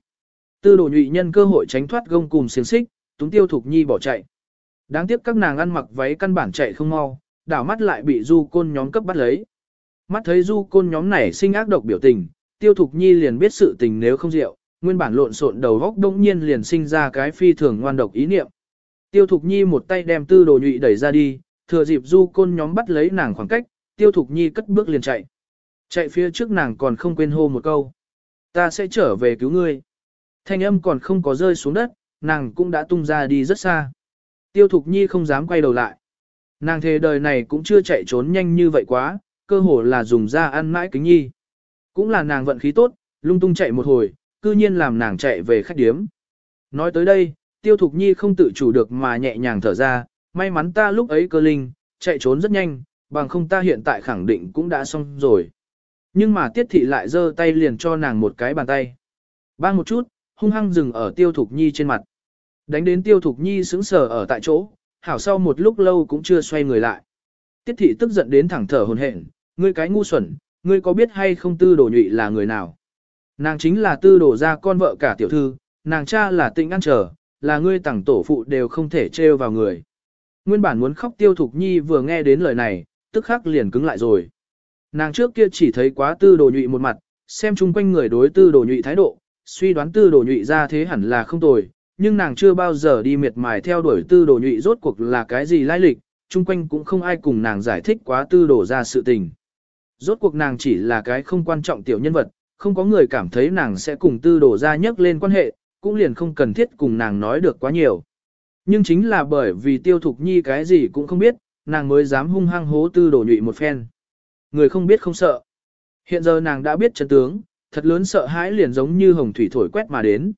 Tư đồ nhụy nhân cơ hội tránh thoát gông cùng xiềng xích, túng tiêu thục nhi bỏ chạy. Đáng tiếc các nàng ăn mặc váy căn bản chạy không mau, đảo mắt lại bị du côn nhóm cấp bắt lấy. Mắt thấy du côn nhóm này sinh ác độc biểu tình, tiêu thục nhi liền biết sự tình nếu không rượu, nguyên bản lộn xộn đầu góc đông nhiên liền sinh ra cái phi thường ngoan độc ý niệm. Tiêu thục nhi một tay đem tư đồ nhụy đẩy ra đi, thừa dịp du côn nhóm bắt lấy nàng khoảng cách, tiêu thục nhi cất bước liền chạy. Chạy phía trước nàng còn không quên hô một câu. Ta sẽ trở về cứu ngươi. Thanh âm còn không có rơi xuống đất, nàng cũng đã tung ra đi rất xa. Tiêu thục nhi không dám quay đầu lại. Nàng thề đời này cũng chưa chạy trốn nhanh như vậy quá, cơ hồ là dùng ra ăn mãi kính nhi. Cũng là nàng vận khí tốt, lung tung chạy một hồi, cư nhiên làm nàng chạy về khách điếm. Nói tới đây, tiêu thục nhi không tự chủ được mà nhẹ nhàng thở ra, may mắn ta lúc ấy cơ linh, chạy trốn rất nhanh, bằng không ta hiện tại khẳng định cũng đã xong rồi. Nhưng mà tiết thị lại giơ tay liền cho nàng một cái bàn tay. Bang một chút, hung hăng dừng ở tiêu thục nhi trên mặt. Đánh đến tiêu thục nhi sững sờ ở tại chỗ, hảo sau một lúc lâu cũng chưa xoay người lại. Tiết thị tức giận đến thẳng thở hồn hển, ngươi cái ngu xuẩn, ngươi có biết hay không tư đồ nhụy là người nào? Nàng chính là tư đồ ra con vợ cả tiểu thư, nàng cha là tịnh ăn trở, là ngươi tẳng tổ phụ đều không thể trêu vào người. Nguyên bản muốn khóc tiêu thục nhi vừa nghe đến lời này, tức khắc liền cứng lại rồi. Nàng trước kia chỉ thấy quá tư đồ nhụy một mặt, xem chung quanh người đối tư đồ nhụy thái độ, suy đoán tư đồ nhụy ra thế hẳn là không tồi, nhưng nàng chưa bao giờ đi miệt mài theo đuổi tư đồ nhụy rốt cuộc là cái gì lai lịch, chung quanh cũng không ai cùng nàng giải thích quá tư đồ ra sự tình. Rốt cuộc nàng chỉ là cái không quan trọng tiểu nhân vật, không có người cảm thấy nàng sẽ cùng tư đồ ra nhắc lên quan hệ, cũng liền không cần thiết cùng nàng nói được quá nhiều. Nhưng chính là bởi vì tiêu thục nhi cái gì cũng không biết, nàng mới dám hung hăng hố tư đồ nhụy một phen. Người không biết không sợ. Hiện giờ nàng đã biết chân tướng, thật lớn sợ hãi liền giống như hồng thủy thổi quét mà đến.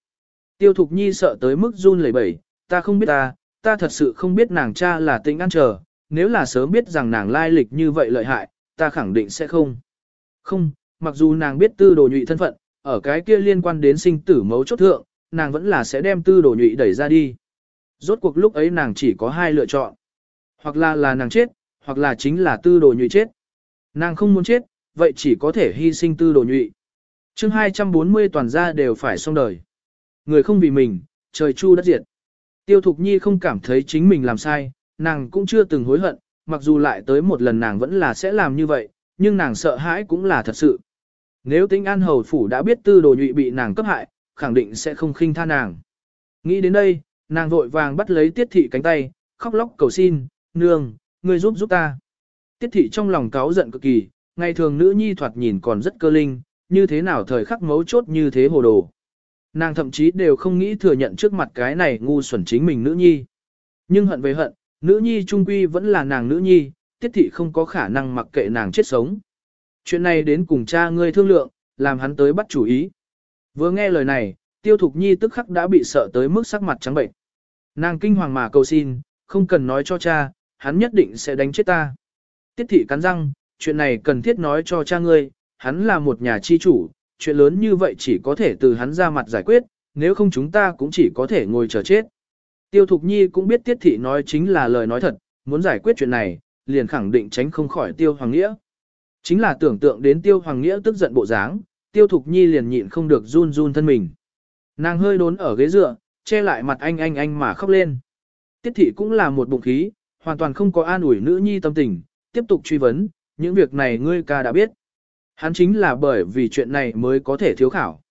Tiêu thục nhi sợ tới mức run lẩy bẩy, ta không biết ta, ta thật sự không biết nàng cha là tĩnh ăn chờ, nếu là sớm biết rằng nàng lai lịch như vậy lợi hại, ta khẳng định sẽ không. Không, mặc dù nàng biết tư đồ nhụy thân phận, ở cái kia liên quan đến sinh tử mấu chốt thượng, nàng vẫn là sẽ đem tư đồ nhụy đẩy ra đi. Rốt cuộc lúc ấy nàng chỉ có hai lựa chọn. Hoặc là là nàng chết, hoặc là chính là tư đồ nhụy chết. Nàng không muốn chết, vậy chỉ có thể hy sinh tư đồ nhụy. chương 240 toàn gia đều phải xong đời. Người không vì mình, trời chu đất diệt. Tiêu Thục Nhi không cảm thấy chính mình làm sai, nàng cũng chưa từng hối hận, mặc dù lại tới một lần nàng vẫn là sẽ làm như vậy, nhưng nàng sợ hãi cũng là thật sự. Nếu tính an hầu phủ đã biết tư đồ nhụy bị nàng cấp hại, khẳng định sẽ không khinh tha nàng. Nghĩ đến đây, nàng vội vàng bắt lấy tiết thị cánh tay, khóc lóc cầu xin, nương, ngươi giúp giúp ta. Tiết thị trong lòng cáu giận cực kỳ, ngày thường nữ nhi thoạt nhìn còn rất cơ linh, như thế nào thời khắc mấu chốt như thế hồ đồ. Nàng thậm chí đều không nghĩ thừa nhận trước mặt cái này ngu xuẩn chính mình nữ nhi. Nhưng hận về hận, nữ nhi trung quy vẫn là nàng nữ nhi, tiết thị không có khả năng mặc kệ nàng chết sống. Chuyện này đến cùng cha ngươi thương lượng, làm hắn tới bắt chủ ý. Vừa nghe lời này, tiêu thục nhi tức khắc đã bị sợ tới mức sắc mặt trắng bệnh. Nàng kinh hoàng mà cầu xin, không cần nói cho cha, hắn nhất định sẽ đánh chết ta. Tiết thị cắn răng, chuyện này cần thiết nói cho cha ngươi, hắn là một nhà chi chủ, chuyện lớn như vậy chỉ có thể từ hắn ra mặt giải quyết, nếu không chúng ta cũng chỉ có thể ngồi chờ chết. Tiêu Thục Nhi cũng biết Tiết Thị nói chính là lời nói thật, muốn giải quyết chuyện này, liền khẳng định tránh không khỏi Tiêu Hoàng Nghĩa. Chính là tưởng tượng đến Tiêu Hoàng Nghĩa tức giận bộ dáng, Tiêu Thục Nhi liền nhịn không được run run thân mình. Nàng hơi đốn ở ghế dựa, che lại mặt anh anh anh mà khóc lên. Tiết Thị cũng là một bụng khí, hoàn toàn không có an ủi nữ nhi tâm tình, tiếp tục truy vấn, những việc này ngươi ca đã biết. Hắn chính là bởi vì chuyện này mới có thể thiếu khảo.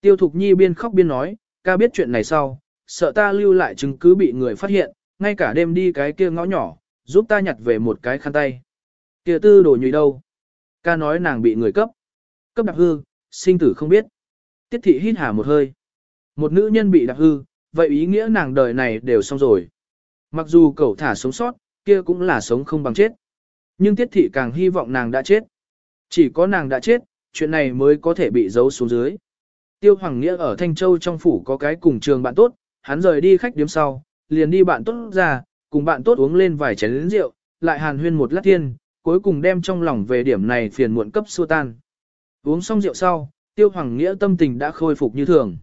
Tiêu Thục Nhi biên khóc biên nói, ca biết chuyện này sau, sợ ta lưu lại chứng cứ bị người phát hiện, ngay cả đêm đi cái kia ngõ nhỏ, giúp ta nhặt về một cái khăn tay. Kia tư đồ nhùi đâu? Ca nói nàng bị người cấp. Cấp đặc hư, sinh tử không biết. Tiết thị hít hà một hơi. Một nữ nhân bị đặc hư, vậy ý nghĩa nàng đời này đều xong rồi. Mặc dù cậu thả sống sót, kia cũng là sống không bằng chết. Nhưng tiết thị càng hy vọng nàng đã chết. Chỉ có nàng đã chết, chuyện này mới có thể bị giấu xuống dưới. Tiêu Hoàng Nghĩa ở Thanh Châu trong phủ có cái cùng trường bạn tốt, hắn rời đi khách điếm sau, liền đi bạn tốt ra, cùng bạn tốt uống lên vài chén rượu, lại hàn huyên một lát thiên, cuối cùng đem trong lòng về điểm này phiền muộn cấp xua tan. Uống xong rượu sau, Tiêu Hoàng Nghĩa tâm tình đã khôi phục như thường.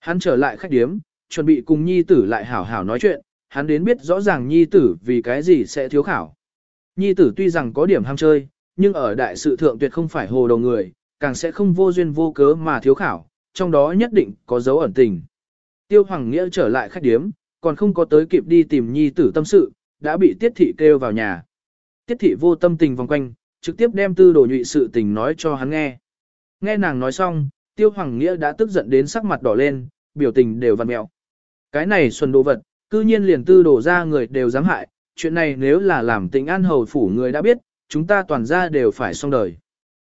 Hắn trở lại khách điếm, chuẩn bị cùng nhi tử lại hảo hảo nói chuyện, hắn đến biết rõ ràng nhi tử vì cái gì sẽ thiếu khảo. Nhi tử tuy rằng có điểm ham chơi, nhưng ở đại sự thượng tuyệt không phải hồ đầu người, càng sẽ không vô duyên vô cớ mà thiếu khảo, trong đó nhất định có dấu ẩn tình. Tiêu Hoàng Nghĩa trở lại khách điếm, còn không có tới kịp đi tìm nhi tử tâm sự, đã bị Tiết Thị kêu vào nhà. Tiết Thị vô tâm tình vòng quanh, trực tiếp đem tư đồ nhụy sự tình nói cho hắn nghe. Nghe nàng nói xong, Tiêu Hoàng Nghĩa đã tức giận đến sắc mặt đỏ lên, biểu tình đều vặn mẹo. Cái này xuân đồ vật, cư nhiên liền tư đổ ra người đều dám hại, chuyện này nếu là làm tình an hầu phủ người đã biết, chúng ta toàn ra đều phải xong đời.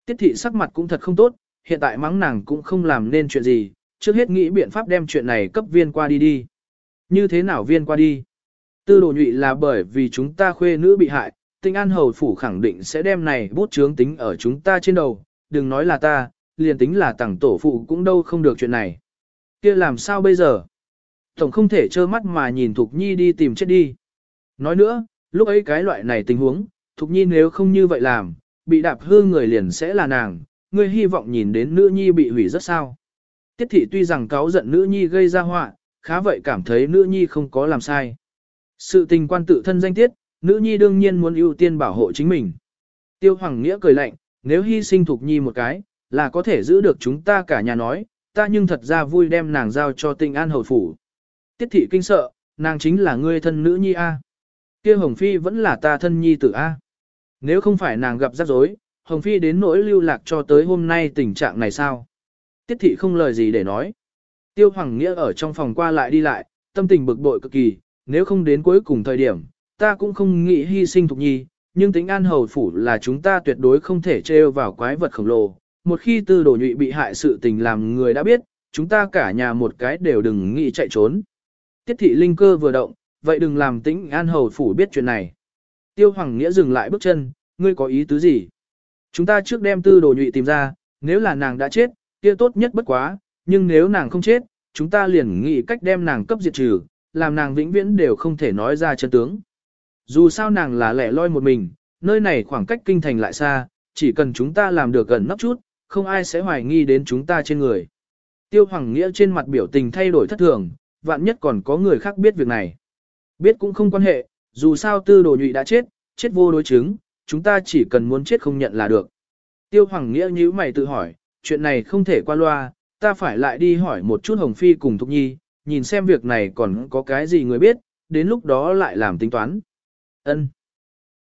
Tiết thị sắc mặt cũng thật không tốt, hiện tại mắng nàng cũng không làm nên chuyện gì, trước hết nghĩ biện pháp đem chuyện này cấp viên qua đi đi. Như thế nào viên qua đi? Tư đồ nhụy là bởi vì chúng ta khuê nữ bị hại, tinh an hầu phủ khẳng định sẽ đem này bút chướng tính ở chúng ta trên đầu, đừng nói là ta, liền tính là tàng tổ phụ cũng đâu không được chuyện này. kia làm sao bây giờ? Tổng không thể trơ mắt mà nhìn Thục Nhi đi tìm chết đi. Nói nữa, lúc ấy cái loại này tình huống, Thục Nhi nếu không như vậy làm, bị đạp hư người liền sẽ là nàng, ngươi hy vọng nhìn đến nữ nhi bị hủy rất sao. Tiết thị tuy rằng cáo giận nữ nhi gây ra họa, khá vậy cảm thấy nữ nhi không có làm sai. Sự tình quan tự thân danh tiết, nữ nhi đương nhiên muốn ưu tiên bảo hộ chính mình. Tiêu Hoàng Nghĩa cười lạnh, nếu hy sinh Thục Nhi một cái, là có thể giữ được chúng ta cả nhà nói, ta nhưng thật ra vui đem nàng giao cho tình an hầu phủ. Tiết thị kinh sợ, nàng chính là ngươi thân nữ nhi A. kia Hồng Phi vẫn là ta thân nhi tử A. Nếu không phải nàng gặp rắc rối, Hồng Phi đến nỗi lưu lạc cho tới hôm nay tình trạng này sao? Tiết thị không lời gì để nói. Tiêu Hoàng Nghĩa ở trong phòng qua lại đi lại, tâm tình bực bội cực kỳ, nếu không đến cuối cùng thời điểm, ta cũng không nghĩ hy sinh Thục Nhi, nhưng tính an hầu phủ là chúng ta tuyệt đối không thể trêu vào quái vật khổng lồ. Một khi tư đồ nhụy bị hại sự tình làm người đã biết, chúng ta cả nhà một cái đều đừng nghĩ chạy trốn. Tiết thị linh cơ vừa động, vậy đừng làm tĩnh an hầu phủ biết chuyện này. Tiêu Hoàng Nghĩa dừng lại bước chân, ngươi có ý tứ gì? Chúng ta trước đem tư đồ nhụy tìm ra, nếu là nàng đã chết, kia tốt nhất bất quá, nhưng nếu nàng không chết, chúng ta liền nghĩ cách đem nàng cấp diệt trừ, làm nàng vĩnh viễn đều không thể nói ra chân tướng. Dù sao nàng là lẻ loi một mình, nơi này khoảng cách kinh thành lại xa, chỉ cần chúng ta làm được gần nấp chút, không ai sẽ hoài nghi đến chúng ta trên người. Tiêu Hoàng Nghĩa trên mặt biểu tình thay đổi thất thường, vạn nhất còn có người khác biết việc này. Biết cũng không quan hệ, dù sao tư đồ nhụy đã chết, chết vô đối chứng, chúng ta chỉ cần muốn chết không nhận là được. Tiêu Hoàng Nghĩa nhíu mày tự hỏi, chuyện này không thể qua loa, ta phải lại đi hỏi một chút Hồng Phi cùng Thục Nhi, nhìn xem việc này còn có cái gì người biết, đến lúc đó lại làm tính toán. Ân.